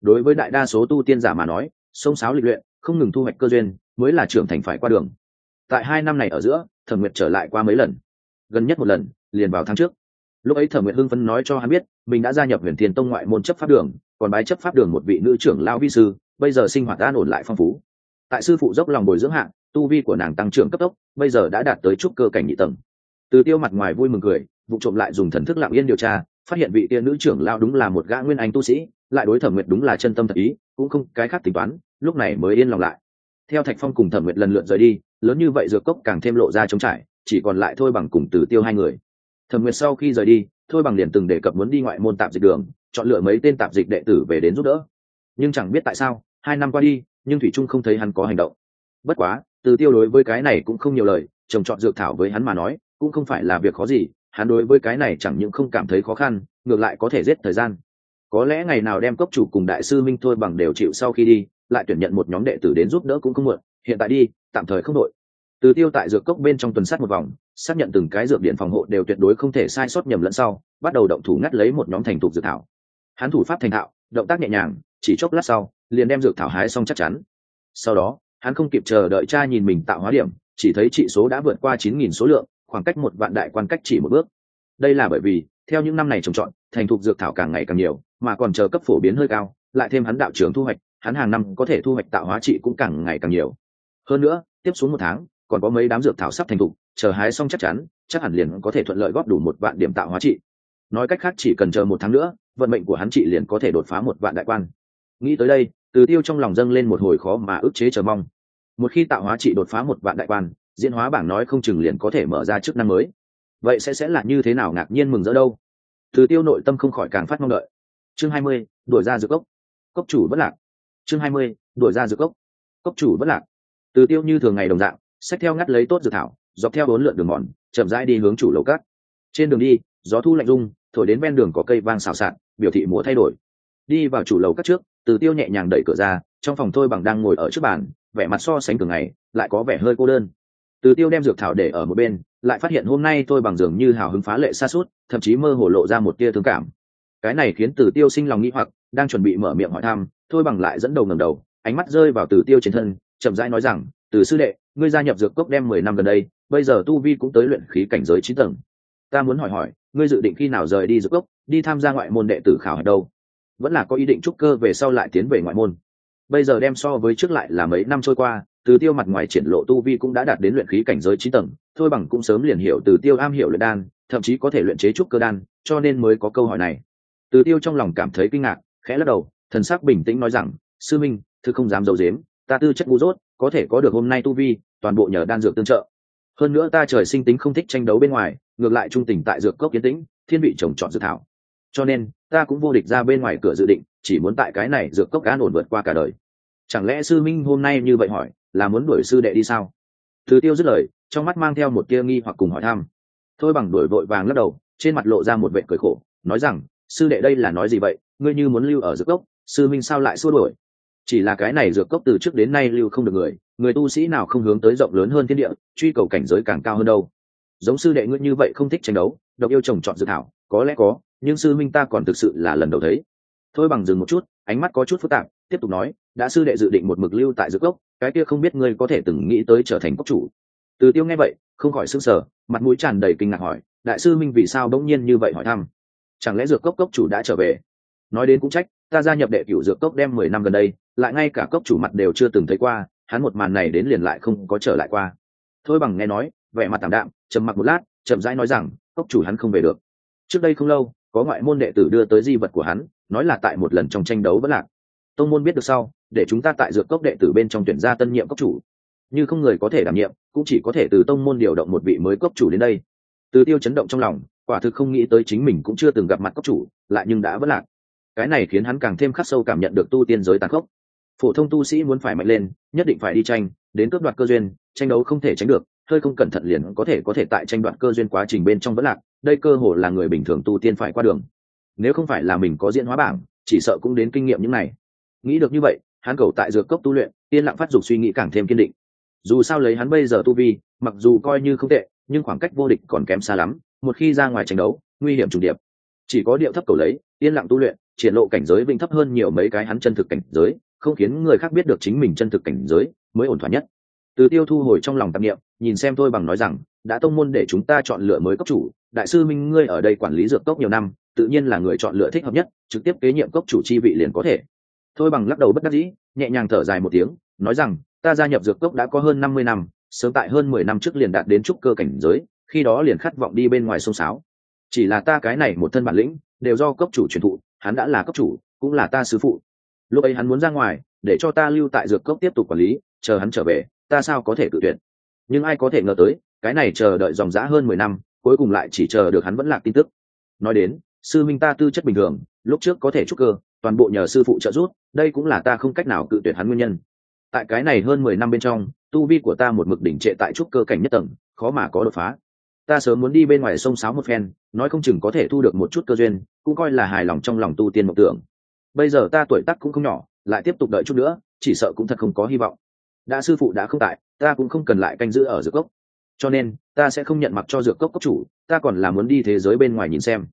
Đối với đại đa số tu tiên giả mà nói, sông sáo lịch luyện, không ngừng thu hoạch cơ duyên, mới là trưởng thành phải qua đường. Tại hai năm này ở giữa, thẩm nguyệt trở lại qua mấy lần. Gần nhất một lần, liền vào tháng trước. Lúc ấy thẩm nguyệt hưng phấn nói cho hắn biết, mình đã gia nhập huyền thiên tông ngoại môn chấp pháp đường, còn bái chấp pháp đường một vị nữ trưởng lao vi sư, bây giờ sinh hoạt an ổn lại phong phú. Tại sư phụ dốc lòng bồi dưỡng hạng tu vi của nàng tăng trưởng cấp tốc, bây giờ đã đạt tới trúc cơ cảnh nhị tầng. Từ tiêu mặt ngoài vui mừng cười, vụ trộm lại dùng thần thức lặng yên điều tra phát hiện vị tiên nữ trưởng lao đúng là một gã nguyên anh tu sĩ, lại đối thẩm nguyệt đúng là chân tâm thật ý, cũng không cái khác tính toán, lúc này mới yên lòng lại. Theo thạch phong cùng thẩm nguyệt lần lượt rời đi, lớn như vậy dược cốc càng thêm lộ ra trống trải, chỉ còn lại thôi bằng cùng từ tiêu hai người. Thẩm nguyệt sau khi rời đi, thôi bằng liền từng đề cập muốn đi ngoại môn tạp dịch đường, chọn lựa mấy tên tạp dịch đệ tử về đến giúp đỡ. Nhưng chẳng biết tại sao, hai năm qua đi, nhưng thủy trung không thấy hắn có hành động. Bất quá, từ tiêu đối với cái này cũng không nhiều lời, trồng trọt dược thảo với hắn mà nói, cũng không phải là việc khó gì hắn đối với cái này chẳng những không cảm thấy khó khăn, ngược lại có thể giết thời gian. Có lẽ ngày nào đem cốc chủ cùng đại sư minh thôi bằng đều chịu sau khi đi, lại tuyển nhận một nhóm đệ tử đến giúp đỡ cũng không muộn, hiện tại đi, tạm thời không đội. Từ tiêu tại dược cốc bên trong tuần sát một vòng, xác nhận từng cái dược điện phòng hộ đều tuyệt đối không thể sai sót nhầm lẫn sau, bắt đầu động thủ ngắt lấy một nhóm thành thục dược thảo. Hắn thủ pháp thành thạo, động tác nhẹ nhàng, chỉ chốc lát sau, liền đem dược thảo hái xong chắc chắn. Sau đó, hắn không kịp chờ đợi cha nhìn mình tạo hóa điểm, chỉ thấy trị số đã vượt qua chín nghìn số lượng khoảng cách một vạn đại quan cách chỉ một bước. Đây là bởi vì, theo những năm này trồng trọt, thành thục dược thảo càng ngày càng nhiều, mà còn chờ cấp phổ biến hơi cao, lại thêm hắn đạo trưởng thu hoạch, hắn hàng năm có thể thu hoạch tạo hóa trị cũng càng ngày càng nhiều. Hơn nữa, tiếp xuống một tháng, còn có mấy đám dược thảo sắp thành thục, chờ hái xong chắc chắn, chắc hẳn liền có thể thuận lợi góp đủ một vạn điểm tạo hóa trị. Nói cách khác chỉ cần chờ một tháng nữa, vận mệnh của hắn trị liền có thể đột phá một vạn đại quan. Nghĩ tới đây, từ tiêu trong lòng dâng lên một hồi khó mà ức chế chờ mong. Một khi tạo hóa trị đột phá một vạn đại quan diễn hóa bảng nói không chừng liền có thể mở ra chức năng mới. Vậy sẽ sẽ là như thế nào ngạc nhiên mừng rỡ đâu? Từ tiêu nội tâm không khỏi càng phát mong đợi. Chương hai mươi, đuổi ra dược cốc. Cốc chủ bất lạc. Chương hai mươi, đuổi ra dược cốc. Cốc chủ bất lạc. Từ tiêu như thường ngày đồng dạng sách theo ngắt lấy tốt dược thảo, dọc theo bốn lượn đường mòn, chậm rãi đi hướng chủ lầu cát. Trên đường đi, gió thu lạnh rung, thổi đến ven đường có cây vang xào xạc, biểu thị mùa thay đổi. Đi vào chủ lầu cát trước, từ tiêu nhẹ nhàng đẩy cửa ra, trong phòng thôi bằng đang ngồi ở trước bàn, vẻ mặt so sánh thường ngày, lại có vẻ hơi cô đơn từ tiêu đem dược thảo để ở một bên, lại phát hiện hôm nay tôi bằng dường như hào hứng phá lệ xa suốt, thậm chí mơ hồ lộ ra một tia thương cảm. Cái này khiến từ tiêu sinh lòng nghĩ hoặc, đang chuẩn bị mở miệng hỏi thăm thôi bằng lại dẫn đầu ngầm đầu, ánh mắt rơi vào từ tiêu trên thân, chậm rãi nói rằng, từ sư đệ, ngươi gia nhập dược cốc đem mười năm gần đây, bây giờ tu vi cũng tới luyện khí cảnh giới chín tầng. Ta muốn hỏi hỏi, ngươi dự định khi nào rời đi dược cốc, đi tham gia ngoại môn đệ tử khảo ở đâu? Vẫn là có ý định trúc cơ về sau lại tiến về ngoại môn. Bây giờ đem so với trước lại là mấy năm trôi qua từ tiêu mặt ngoài triển lộ tu vi cũng đã đạt đến luyện khí cảnh giới trí tầng, thôi bằng cũng sớm liền hiểu từ tiêu am hiểu luyện đan, thậm chí có thể luyện chế trúc cơ đan, cho nên mới có câu hỏi này. Từ tiêu trong lòng cảm thấy kinh ngạc, khẽ lắc đầu, thần sắc bình tĩnh nói rằng, sư minh thư không dám d i ấ u dếm ta tư chất ngu dốt, có thể có được hôm nay tu vi, toàn bộ nhờ đan dược tương trợ. Hơn nữa ta trời sinh tính không thích tranh đấu bên ngoài, ngược lại trung tình tại dược cốc kiến tĩnh, thiên vị trồng trọt dự thảo. Cho nên, ta cũng vô địch ra bên ngoài cửa dự định, chỉ muốn tại cái này dược cốc an ổn vượt qua cả đời. Chẳng lẽ sư minh hôm nay như vậy hỏi? Là muốn đuổi sư đệ đi sao? Thứ tiêu dứt lời, trong mắt mang theo một tia nghi hoặc cùng hỏi thăm. Thôi bằng đuổi vội vàng lắc đầu, trên mặt lộ ra một vệ cười khổ, nói rằng, sư đệ đây là nói gì vậy? Ngươi như muốn lưu ở dược cốc, sư minh sao lại xua đuổi? Chỉ là cái này dược cốc từ trước đến nay lưu không được người người tu sĩ nào không hướng tới rộng lớn hơn thiên địa, truy cầu cảnh giới càng cao hơn đâu. Giống sư đệ ngươi như vậy không thích tranh đấu, độc yêu chồng chọn dự thảo, có lẽ có, nhưng sư minh ta còn thực sự là lần đầu thấy. Thôi bằng dừng một chút, ánh mắt có chút phức tạp, tiếp tục nói đã sư đệ dự định một mực lưu tại dược cốc, cái kia không biết ngươi có thể từng nghĩ tới trở thành cốc chủ. Từ tiêu nghe vậy, không khỏi sững sờ, mặt mũi tràn đầy kinh ngạc hỏi, đại sư minh vì sao bỗng nhiên như vậy hỏi thăm? Chẳng lẽ dược cốc cốc chủ đã trở về? Nói đến cũng trách, ta gia nhập đệ cửu dược cốc đem mười năm gần đây, lại ngay cả cốc chủ mặt đều chưa từng thấy qua, hắn một màn này đến liền lại không có trở lại qua. Thôi bằng nghe nói, vẻ mặt tảm đạm, trầm mặc một lát, chậm rãi nói rằng, cốc chủ hắn không về được. Trước đây không lâu, có ngoại môn đệ tử đưa tới di vật của hắn, nói là tại một lần trong tranh đấu vẫn lạc. Tông môn biết được sau để chúng ta tại dược cốc đệ tử bên trong tuyển ra tân nhiệm cốc chủ. Như không người có thể đảm nhiệm, cũng chỉ có thể từ tông môn điều động một vị mới cốc chủ đến đây. Từ tiêu chấn động trong lòng, quả thực không nghĩ tới chính mình cũng chưa từng gặp mặt cốc chủ, lại nhưng đã vất lạc. Cái này khiến hắn càng thêm khắc sâu cảm nhận được tu tiên giới tàn khốc. Phổ thông tu sĩ muốn phải mạnh lên, nhất định phải đi tranh, đến cướp đoạt cơ duyên, tranh đấu không thể tránh được, hơi không cẩn thận liền có thể có thể tại tranh đoạt cơ duyên quá trình bên trong vẫn lạc, đây cơ hồ là người bình thường tu tiên phải qua đường. Nếu không phải là mình có diễn hóa bảng, chỉ sợ cũng đến kinh nghiệm những này. Nghĩ được như vậy hắn cầu tại dược cốc tu luyện tiên lặng phát dục suy nghĩ càng thêm kiên định. Dù sao lấy hắn bây giờ tu vi, mặc dù coi như không tệ, nhưng khoảng cách vô địch còn kém xa lắm, một khi ra ngoài tranh đấu, nguy hiểm trùng điệp. Chỉ có điệu thấp cầu lấy, yên lặng tu luyện, triển lộ cảnh giới vinh thấp hơn nhiều mấy cái hắn chân thực cảnh giới, không khiến người khác biết được chính mình chân thực cảnh giới, mới ổn thỏa nhất. Từ tiêu thu hồi trong lòng tạp nghiệm nhìn xem tôi bằng nói rằng, đã tông môn để chúng ta chọn lựa mới cấp chủ, đại sư minh ngươi ở đây quản lý dược cốc nhiều năm, tự nhiên là người chọn lựa thích hợp nhất, trực tiếp kế nhiệm cốc chủ chi vị liền có thể thôi bằng lắc đầu bất đắc dĩ, nhẹ nhàng thở dài một tiếng, nói rằng, ta gia nhập dược cốc đã có hơn năm mươi năm, sớm tại hơn mười năm trước liền đạt đến trúc cơ cảnh giới, khi đó liền khát vọng đi bên ngoài sông sáo. Chỉ là ta cái này một thân bản lĩnh, đều do cấp chủ truyền thụ, hắn đã là cấp chủ, cũng là ta sư phụ. Lúc ấy hắn muốn ra ngoài, để cho ta lưu tại dược cốc tiếp tục quản lý, chờ hắn trở về, ta sao có thể tự tuyển nhưng ai có thể ngờ tới, cái này chờ đợi dòng dã hơn mười năm, cuối cùng lại chỉ chờ được hắn vẫn lạc tin tức. Nói đến, sư minh ta tư chất bình thường, lúc trước có thể trúc cơ toàn bộ nhờ sư phụ trợ giúp, đây cũng là ta không cách nào cự tuyệt hắn nguyên nhân. Tại cái này hơn mười năm bên trong, tu vi của ta một mực đỉnh trệ tại trúc cơ cảnh nhất tầng, khó mà có đột phá. Ta sớm muốn đi bên ngoài sông sáo một phen, nói không chừng có thể thu được một chút cơ duyên, cũng coi là hài lòng trong lòng tu tiên mộng tưởng. Bây giờ ta tuổi tác cũng không nhỏ, lại tiếp tục đợi chút nữa, chỉ sợ cũng thật không có hy vọng. Đã sư phụ đã không tại, ta cũng không cần lại canh giữ ở dược cốc. Cho nên, ta sẽ không nhận mặc cho dược cốc cốc chủ, ta còn là muốn đi thế giới bên ngoài nhìn xem.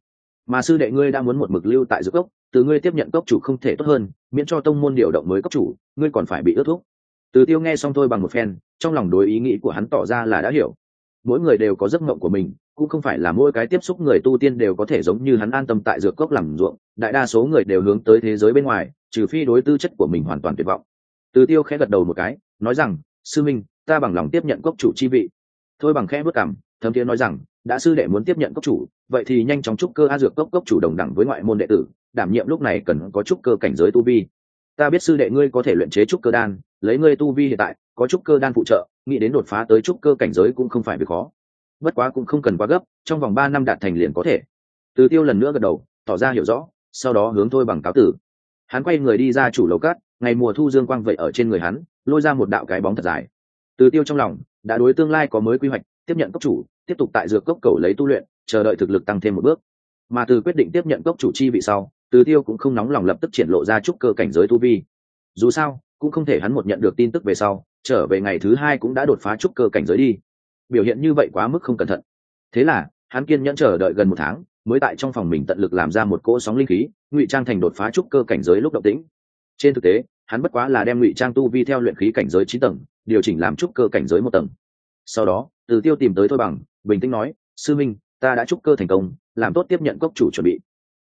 Mà sư đệ ngươi đã muốn một mực lưu tại dược cốc từ ngươi tiếp nhận cốc chủ không thể tốt hơn, miễn cho tông môn điều động mới cốc chủ, ngươi còn phải bị ước thúc. Từ tiêu nghe xong thôi bằng một phen, trong lòng đối ý nghĩ của hắn tỏ ra là đã hiểu. Mỗi người đều có giấc mộng của mình, cũng không phải là mỗi cái tiếp xúc người tu tiên đều có thể giống như hắn an tâm tại dược cốc làm ruộng, đại đa số người đều hướng tới thế giới bên ngoài, trừ phi đối tư chất của mình hoàn toàn tuyệt vọng. Từ tiêu khẽ gật đầu một cái, nói rằng, sư minh, ta bằng lòng tiếp nhận cốc chủ chi vị. Thôi bằng khẽ bước cảm thấm thiế nói rằng, đã sư đệ muốn tiếp nhận cốc chủ, vậy thì nhanh chóng trúc cơ a dược cốc cốc chủ đồng đẳng với ngoại môn đệ tử, đảm nhiệm lúc này cần có trúc cơ cảnh giới tu vi. Ta biết sư đệ ngươi có thể luyện chế trúc cơ đan, lấy ngươi tu vi hiện tại, có trúc cơ đan phụ trợ, nghĩ đến đột phá tới trúc cơ cảnh giới cũng không phải việc khó. Bất quá cũng không cần quá gấp, trong vòng ba năm đạt thành liền có thể. Từ tiêu lần nữa gật đầu, tỏ ra hiểu rõ, sau đó hướng thôi bằng cáo tử. Hắn quay người đi ra chủ lầu cát, ngày mùa thu dương quang vậy ở trên người hắn, lôi ra một đạo cái bóng thật dài. Từ tiêu trong lòng, đã đối tương lai có mới quy hoạch tiếp nhận cốc chủ, tiếp tục tại dược cốc cầu lấy tu luyện, chờ đợi thực lực tăng thêm một bước. Mà từ quyết định tiếp nhận cốc chủ chi vị sau, từ tiêu cũng không nóng lòng lập tức triển lộ ra chúc cơ cảnh giới tu vi. Dù sao, cũng không thể hắn một nhận được tin tức về sau, trở về ngày thứ hai cũng đã đột phá chúc cơ cảnh giới đi. Biểu hiện như vậy quá mức không cẩn thận. Thế là, hắn kiên nhẫn chờ đợi gần một tháng, mới tại trong phòng mình tận lực làm ra một cỗ sóng linh khí, ngụy trang thành đột phá trúc cơ cảnh giới lúc động tĩnh. Trên thực tế, hắn bất quá là đem ngụy trang tu vi theo luyện khí cảnh giới chín tầng, điều chỉnh làm trúc cơ cảnh giới một tầng. Sau đó từ tiêu tìm tới thôi bằng, bình tĩnh nói, sư minh, ta đã trúc cơ thành công, làm tốt tiếp nhận cốc chủ chuẩn bị.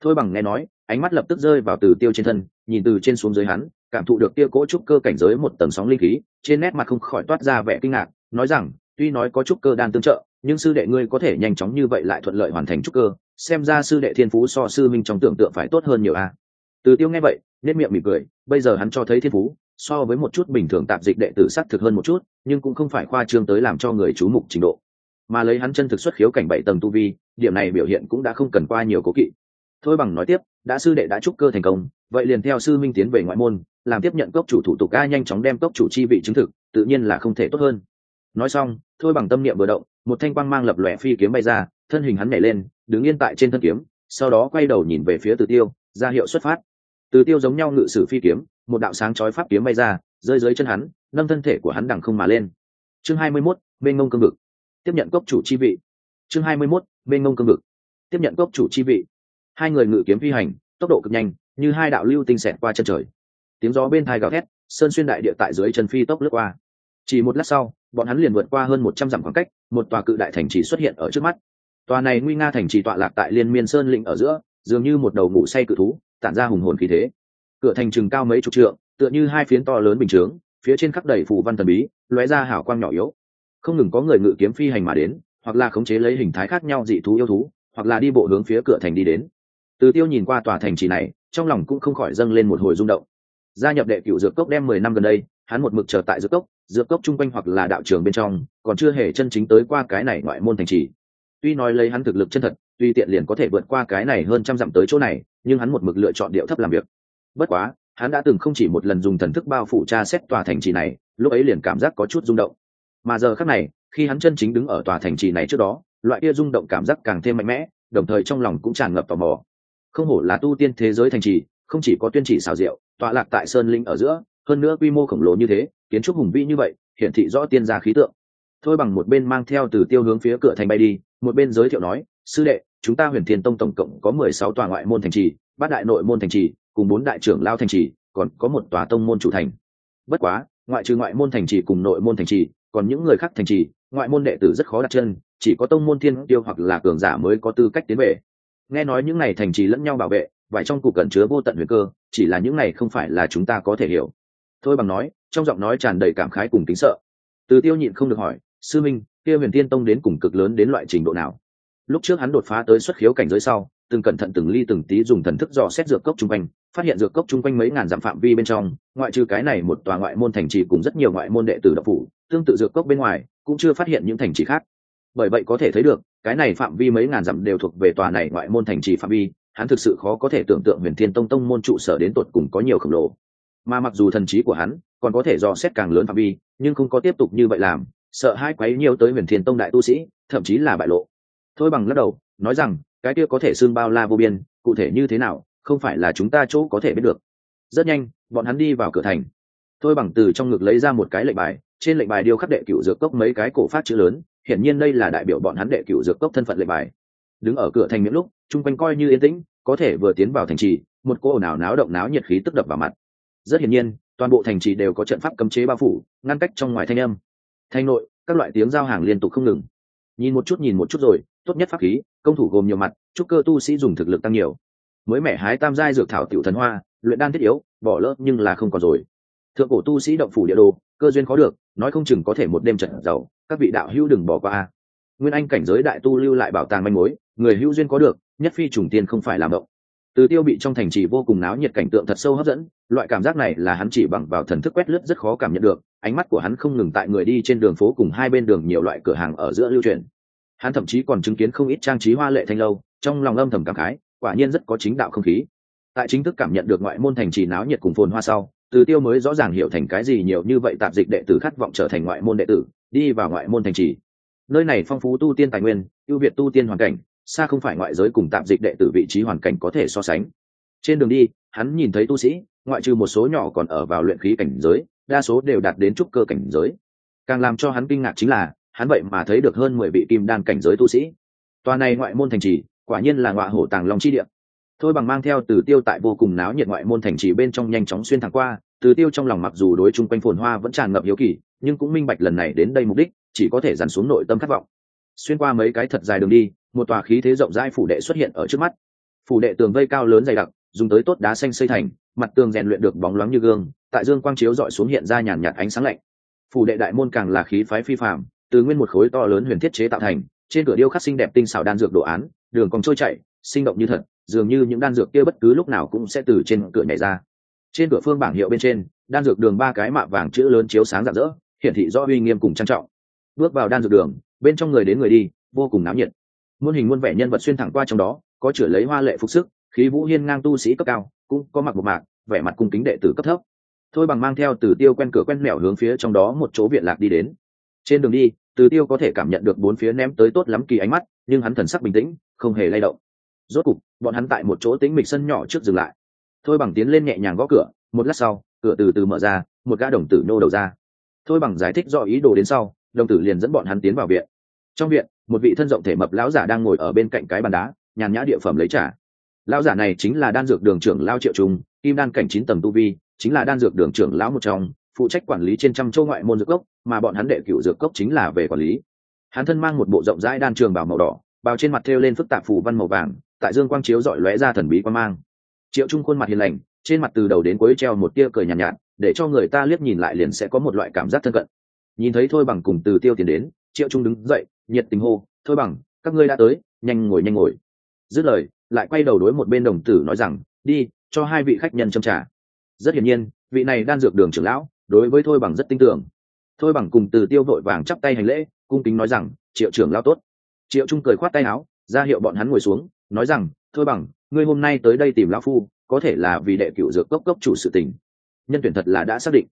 Thôi bằng nghe nói, ánh mắt lập tức rơi vào từ tiêu trên thân, nhìn từ trên xuống dưới hắn, cảm thụ được tiêu cỗ trúc cơ cảnh giới một tầng sóng linh khí, trên nét mặt không khỏi toát ra vẻ kinh ngạc, nói rằng, tuy nói có trúc cơ đan tương trợ, nhưng sư đệ ngươi có thể nhanh chóng như vậy lại thuận lợi hoàn thành trúc cơ, xem ra sư đệ thiên phú so sư minh trong tưởng tượng phải tốt hơn nhiều a. Từ tiêu nghe vậy nết miệng mỉm cười, bây giờ hắn cho thấy thiên phú so với một chút bình thường tạp dịch đệ tử s thực hơn một chút, nhưng cũng không phải khoa trương tới làm cho người chú mục trình độ. Mà lấy hắn chân thực xuất khiếu cảnh bảy tầng tu vi, điểm này biểu hiện cũng đã không cần qua nhiều cố kỵ. Thôi bằng nói tiếp, đã sư đệ đã trúc cơ thành công, vậy liền theo sư minh tiến về ngoại môn, làm tiếp nhận cốc chủ thủ tục ca nhanh chóng đem cốc chủ chi vị chứng thực, tự nhiên là không thể tốt hơn. Nói xong, thôi bằng tâm niệm vừa động, một thanh quang mang lập lòe phi kiếm bay ra, thân hình hắn nhảy lên, đứng yên tại trên thân kiếm, sau đó quay đầu nhìn về phía từ tiêu, ra hiệu xuất phát. Từ tiêu giống nhau ngự sử phi kiếm một đạo sáng chói pháp kiếm bay ra rơi dưới chân hắn nâng thân thể của hắn đằng không mà lên. Chương hai mươi 21, bên ngông cương vực. Tiếp nhận cốc chủ chi vị. Chương hai mươi 21, bên ngông cương vực. Tiếp nhận cốc chủ chi vị. Hai người ngự kiếm phi hành tốc độ cực nhanh như hai đạo lưu tinh xẹt qua chân trời. Tiếng gió bên thai gào thét sơn xuyên đại địa tại dưới chân phi tốc lướt qua. Chỉ một lát sau bọn hắn liền vượt qua hơn một trăm dặm khoảng cách một tòa cự đại thành trì xuất hiện ở trước mắt. Tòa này nguy nga thành trì tọa lạc tại liên miên sơn lĩnh ở giữa dường như một đầu ngủ say cự thú tản ra hùng hồn khí thế cửa thành chừng cao mấy chục trượng, tựa như hai phiến to lớn bình chướng, phía trên khắp đầy phù văn thần bí, lóe ra hảo quang nhỏ yếu. Không ngừng có người ngự kiếm phi hành mà đến, hoặc là khống chế lấy hình thái khác nhau dị thú yêu thú, hoặc là đi bộ hướng phía cửa thành đi đến. Từ tiêu nhìn qua tòa thành trì này, trong lòng cũng không khỏi dâng lên một hồi rung động. Gia nhập đệ cựu dược cốc đem mười năm gần đây, hắn một mực chờ tại dược cốc dược cốc chung quanh hoặc là đạo trường bên trong, còn chưa hề chân chính tới qua cái này ngoại môn thành trì. Tuy nói lấy hắn thực lực chân thật, tuy tiện liền có thể vượt qua cái này hơn trăm dặm tới chỗ này, nhưng hắn một mực lựa chọn điệu thấp làm việc bất quá, hắn đã từng không chỉ một lần dùng thần thức bao phủ tra xét tòa thành trì này, lúc ấy liền cảm giác có chút rung động. Mà giờ khác này, khi hắn chân chính đứng ở tòa thành trì này trước đó, loại kia rung động cảm giác càng thêm mạnh mẽ, đồng thời trong lòng cũng tràn ngập tò mò. Không hổ là tu tiên thế giới thành trì, không chỉ có tuyên chỉ xào rượu tọa lạc tại sơn linh ở giữa, hơn nữa quy mô khổng lồ như thế, kiến trúc hùng vĩ như vậy, hiển thị rõ tiên gia khí tượng. Thôi bằng một bên mang theo từ tiêu hướng phía cửa thành bay đi, một bên giới thiệu nói, sư đệ, chúng ta huyền thiên tông tổng cộng có mười sáu tòa ngoại môn thành trì, bát đại nội môn thành trì cùng bốn đại trưởng lao thành trì, còn có một tòa tông môn chủ thành. Bất quá, ngoại trừ ngoại môn thành trì cùng nội môn thành trì, còn những người khác thành trì, ngoại môn đệ tử rất khó đặt chân, chỉ có tông môn thiên tiêu hoặc là cường giả mới có tư cách tiến về. Nghe nói những này thành trì lẫn nhau bảo vệ vải trong cục cẩn chứa vô tận huyền cơ, chỉ là những này không phải là chúng ta có thể hiểu. Thôi bằng nói, trong giọng nói tràn đầy cảm khái cùng tính sợ. Từ tiêu nhịn không được hỏi, sư minh, kia huyền tiên tông đến cùng cực lớn đến loại trình độ nào? Lúc trước hắn đột phá tới xuất khiếu cảnh giới sau, từng cẩn thận từng ly từng tí dùng thần thức dò xét dược cốc chung quanh phát hiện dược cốc chung quanh mấy ngàn dặm phạm vi bên trong, ngoại trừ cái này một tòa ngoại môn thành trì cùng rất nhiều ngoại môn đệ tử độc phủ, tương tự dược cốc bên ngoài, cũng chưa phát hiện những thành trì khác. Bởi vậy có thể thấy được, cái này phạm vi mấy ngàn dặm đều thuộc về tòa này ngoại môn thành trì phạm vi, hắn thực sự khó có thể tưởng tượng huyền thiên tông tông môn trụ sở đến tột cùng có nhiều khổng lồ. Mà mặc dù thần trí của hắn còn có thể dò xét càng lớn phạm vi, nhưng không có tiếp tục như vậy làm, sợ hai quấy nhiều tới huyền thiên tông đại tu sĩ, thậm chí là bại lộ. Thôi bằng lắc đầu, nói rằng, cái kia có thể xương bao la vô biên, cụ thể như thế nào không phải là chúng ta chỗ có thể biết được. Rất nhanh, bọn hắn đi vào cửa thành. Thôi bằng từ trong ngực lấy ra một cái lệnh bài, trên lệnh bài điêu khắc đệ cựu dược cốc mấy cái cổ phát chữ lớn, hiển nhiên đây là đại biểu bọn hắn đệ cựu dược cốc thân phận lệnh bài. Đứng ở cửa thành miệng lúc, chung quanh coi như yên tĩnh, có thể vừa tiến vào thành trì, một cô ồn ào náo động náo nhiệt khí tức đập vào mặt. Rất hiển nhiên, toàn bộ thành trì đều có trận pháp cấm chế bao phủ, ngăn cách trong ngoài thanh âm. Thanh nội, các loại tiếng giao hàng liên tục không ngừng. Nhìn một chút, nhìn một chút rồi, tốt nhất pháp khí, công thủ gồm nhiều mặt, chúc cơ tu sĩ dùng thực lực tăng nhiều mới mẻ hái tam giai dược thảo tiểu thần hoa, luyện đan thiết yếu, bỏ lỡ nhưng là không còn rồi. Thượng cổ tu sĩ động phủ địa đồ, cơ duyên khó được, nói không chừng có thể một đêm trận giàu, các vị đạo hữu đừng bỏ qua. Nguyên anh cảnh giới đại tu lưu lại bảo tàng manh mối, người hữu duyên có được, nhất phi trùng tiên không phải làm động. Từ tiêu bị trong thành trì vô cùng náo nhiệt cảnh tượng thật sâu hấp dẫn, loại cảm giác này là hắn chỉ bằng vào thần thức quét lướt rất khó cảm nhận được, ánh mắt của hắn không ngừng tại người đi trên đường phố cùng hai bên đường nhiều loại cửa hàng ở giữa lưu truyền. Hắn thậm chí còn chứng kiến không ít trang trí hoa lệ thanh lâu, trong lòng âm thầm cảm khái quả nhiên rất có chính đạo không khí. Tại chính thức cảm nhận được ngoại môn thành trì náo nhiệt cùng phồn hoa sau, từ tiêu mới rõ ràng hiểu thành cái gì nhiều như vậy tạp dịch đệ tử khát vọng trở thành ngoại môn đệ tử, đi vào ngoại môn thành trì. Nơi này phong phú tu tiên tài nguyên, ưu việt tu tiên hoàn cảnh, xa không phải ngoại giới cùng tạp dịch đệ tử vị trí hoàn cảnh có thể so sánh. Trên đường đi, hắn nhìn thấy tu sĩ, ngoại trừ một số nhỏ còn ở vào luyện khí cảnh giới, đa số đều đạt đến trúc cơ cảnh giới. Càng làm cho hắn kinh ngạc chính là, hắn vậy mà thấy được hơn mười vị kim đan cảnh giới tu sĩ. Tòa này ngoại môn thành trì quả nhiên là ngọa hổ tàng long chi địa. Thôi bằng mang theo từ tiêu tại vô cùng náo nhiệt ngoại môn thành trì bên trong nhanh chóng xuyên thẳng qua, từ tiêu trong lòng mặc dù đối chung quanh phồn hoa vẫn tràn ngập hiếu kỳ, nhưng cũng minh bạch lần này đến đây mục đích, chỉ có thể dằn xuống nội tâm khát vọng. Xuyên qua mấy cái thật dài đường đi, một tòa khí thế rộng rãi phủ đệ xuất hiện ở trước mắt. Phủ đệ tường vây cao lớn dày đặc, dùng tới tốt đá xanh xây thành, mặt tường rèn luyện được bóng loáng như gương, tại dương quang chiếu dọi xuống hiện ra nhàn nhạt ánh sáng lạnh. Phủ đệ đại môn càng là khí phái phi phạm từ nguyên một khối to lớn huyền thiết chế tạo thành, trên cửa điêu khắc xinh đẹp tinh xảo đan dược đồ án đường còn trôi chảy, sinh động như thật, dường như những đan dược kia bất cứ lúc nào cũng sẽ từ trên cửa nhảy ra. Trên cửa phương bảng hiệu bên trên, đan dược đường ba cái mạ vàng chữ lớn chiếu sáng rạng rỡ, hiển thị rõ uy nghiêm cùng trang trọng. Bước vào đan dược đường, bên trong người đến người đi, vô cùng náo nhiệt. Muôn hình muôn vẻ nhân vật xuyên thẳng qua trong đó, có chửa lấy hoa lệ phục sức, khí vũ hiên ngang tu sĩ cấp cao, cũng có mặc một mạc, vẻ mặt cung kính đệ tử cấp thấp. Thôi bằng mang theo từ tiêu quen cửa quen mẻo hướng phía trong đó một chỗ viện lạc đi đến. Trên đường đi từ tiêu có thể cảm nhận được bốn phía ném tới tốt lắm kỳ ánh mắt, nhưng hắn thần sắc bình tĩnh, không hề lay động. Rốt cục, bọn hắn tại một chỗ tĩnh mịch sân nhỏ trước dừng lại. Thôi bằng tiến lên nhẹ nhàng gõ cửa, một lát sau, cửa từ từ mở ra, một gã đồng tử nô đầu ra. Thôi bằng giải thích do ý đồ đến sau, đồng tử liền dẫn bọn hắn tiến vào viện. Trong viện, một vị thân rộng thể mập lão giả đang ngồi ở bên cạnh cái bàn đá, nhàn nhã địa phẩm lấy trả lão giả này chính là đan dược đường trưởng lao triệu trung, kim đan cảnh chín tầng tu vi, chính là đan dược đường trưởng lão một trong phụ trách quản lý trên trăm châu ngoại môn dược cốc mà bọn hắn đệ cựu dược cốc chính là về quản lý. Hắn thân mang một bộ rộng rãi đan trường bào màu đỏ bào trên mặt thêu lên phức tạp phù văn màu vàng tại dương quang chiếu dọi lóe ra thần bí quan mang. Triệu trung khuôn mặt hiền lành trên mặt từ đầu đến cuối treo một tia cười nhàn nhạt, nhạt để cho người ta liếc nhìn lại liền sẽ có một loại cảm giác thân cận. Nhìn thấy thôi bằng cùng từ tiêu tiền đến triệu trung đứng dậy nhiệt tình hô thôi bằng các ngươi đã tới nhanh ngồi nhanh ngồi. Dứt lời lại quay đầu đối một bên đồng tử nói rằng đi cho hai vị khách nhân châm trả rất hiển nhiên vị này đan dược đường trưởng lão đối với thôi bằng rất tin tưởng. Thôi bằng cùng từ tiêu vội vàng chắp tay hành lễ, cung kính nói rằng, triệu trưởng lao tốt. Triệu trung cười khoát tay áo, ra hiệu bọn hắn ngồi xuống, nói rằng, thôi bằng, ngươi hôm nay tới đây tìm lão phu, có thể là vì đệ cựu dược cốc cốc chủ sự tình. Nhân tuyển thật là đã xác định.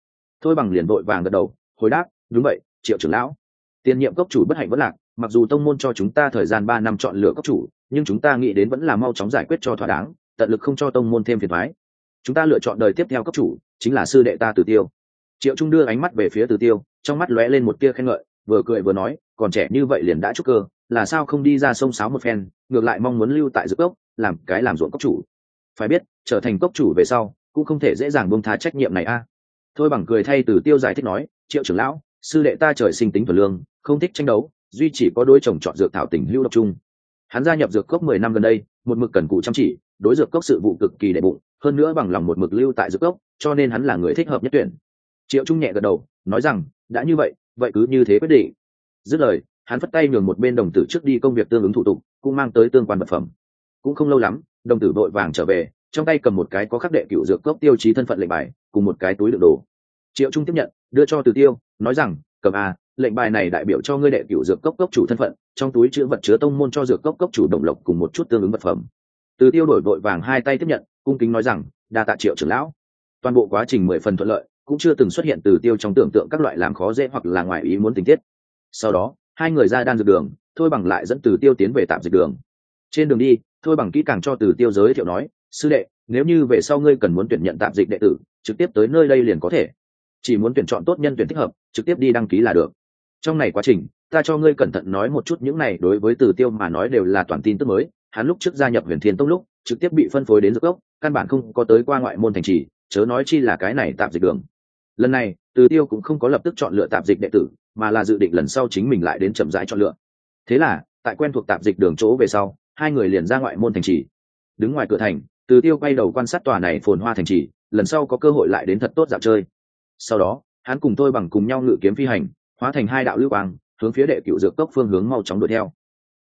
Thôi bằng liền vội vàng gật đầu, hồi đáp, đúng vậy, triệu trưởng lão. Tiền nhiệm cốc chủ bất hạnh vẫn lạc, mặc dù tông môn cho chúng ta thời gian ba năm chọn lựa cốc chủ, nhưng chúng ta nghĩ đến vẫn là mau chóng giải quyết cho thỏa đáng, tận lực không cho tông môn thêm phiền thoái. Chúng ta lựa chọn đời tiếp theo cốc chủ, chính là sư đệ ta tử tiêu triệu trung đưa ánh mắt về phía tử tiêu, trong mắt lóe lên một tia khen ngợi, vừa cười vừa nói, còn trẻ như vậy liền đã chúc cơ, là sao không đi ra sông sáo một phen, ngược lại mong muốn lưu tại giữa cốc, làm cái làm ruộng cốc chủ. Phải biết, trở thành cốc chủ về sau, cũng không thể dễ dàng bông tha trách nhiệm này a. Thôi bằng cười thay từ tiêu giải thích nói, triệu trưởng lão, sư đệ ta trời sinh tính thuần lương, không thích tranh đấu, duy chỉ có đôi chồng chọn dược thảo tình lưu độc trung hắn gia nhập dược cốc mười năm gần đây, một mực cần cụ chăm chỉ, đối dược cốc sự vụ cực kỳ đệ bụng, hơn nữa bằng lòng một mực lưu tại dược cốc, cho nên hắn là người thích hợp nhất tuyển triệu trung nhẹ gật đầu, nói rằng, đã như vậy vậy cứ như thế quyết định. Dứt lời, hắn phất tay nhường một bên đồng tử trước đi công việc tương ứng thủ tục, cũng mang tới tương quan vật phẩm. Cũng không lâu lắm, đồng tử vội vàng trở về, trong tay cầm một cái có khắc đệ cựu dược cốc tiêu chí thân phận lệnh bài, cùng một cái túi đựng đồ. Triệu trung tiếp nhận, đưa cho từ tiêu, nói rằng, cầm a lệnh bài này đại biểu cho ngươi đệ cựu dược cốc cốc chủ thân phận, trong túi chứa vật chứa tông môn cho dược cốc cốc chủ động lộc cùng một chút tương ứng vật phẩm. Từ tiêu đổi vội vàng hai tay tiếp nhận, cung kính nói rằng, đa tạ triệu trưởng lão. Toàn bộ quá trình mười phần thuận lợi cũng chưa từng xuất hiện từ tiêu trong tưởng tượng các loại làm khó dễ hoặc là ngoài ý muốn tình tiết. Sau đó, hai người ra đan dược đường, thôi bằng lại dẫn từ tiêu tiến về tạm dịch đường. Trên đường đi, thôi bằng kỹ càng cho từ tiêu giới thiệu nói, sư đệ, nếu như về sau ngươi cần muốn tuyển nhận tạm dịch đệ tử, trực tiếp tới nơi đây liền có thể. Chỉ muốn tuyển chọn tốt nhân tuyển thích hợp, trực tiếp đi đăng ký là được. Trong này quá trình, ta cho ngươi cẩn thận nói một chút những này đối với từ tiêu mà nói đều là toàn tin tức mới. Hắn lúc trước gia nhập huyền thiên tông lúc, trực tiếp bị phân phối đến dược gốc, căn bản không có tới qua ngoại môn thành trì, chớ nói chi là cái này tạm dịch đường lần này, từ tiêu cũng không có lập tức chọn lựa tạm dịch đệ tử, mà là dự định lần sau chính mình lại đến chậm rãi chọn lựa. Thế là, tại quen thuộc tạm dịch đường chỗ về sau, hai người liền ra ngoại môn thành trì. Đứng ngoài cửa thành, từ tiêu quay đầu quan sát tòa này phồn hoa thành trì, lần sau có cơ hội lại đến thật tốt dạo chơi. Sau đó, hắn cùng tôi bằng cùng nhau ngự kiếm phi hành, hóa thành hai đạo lưu quang, hướng phía đệ cựu dược cốc phương hướng mau chóng đuổi theo.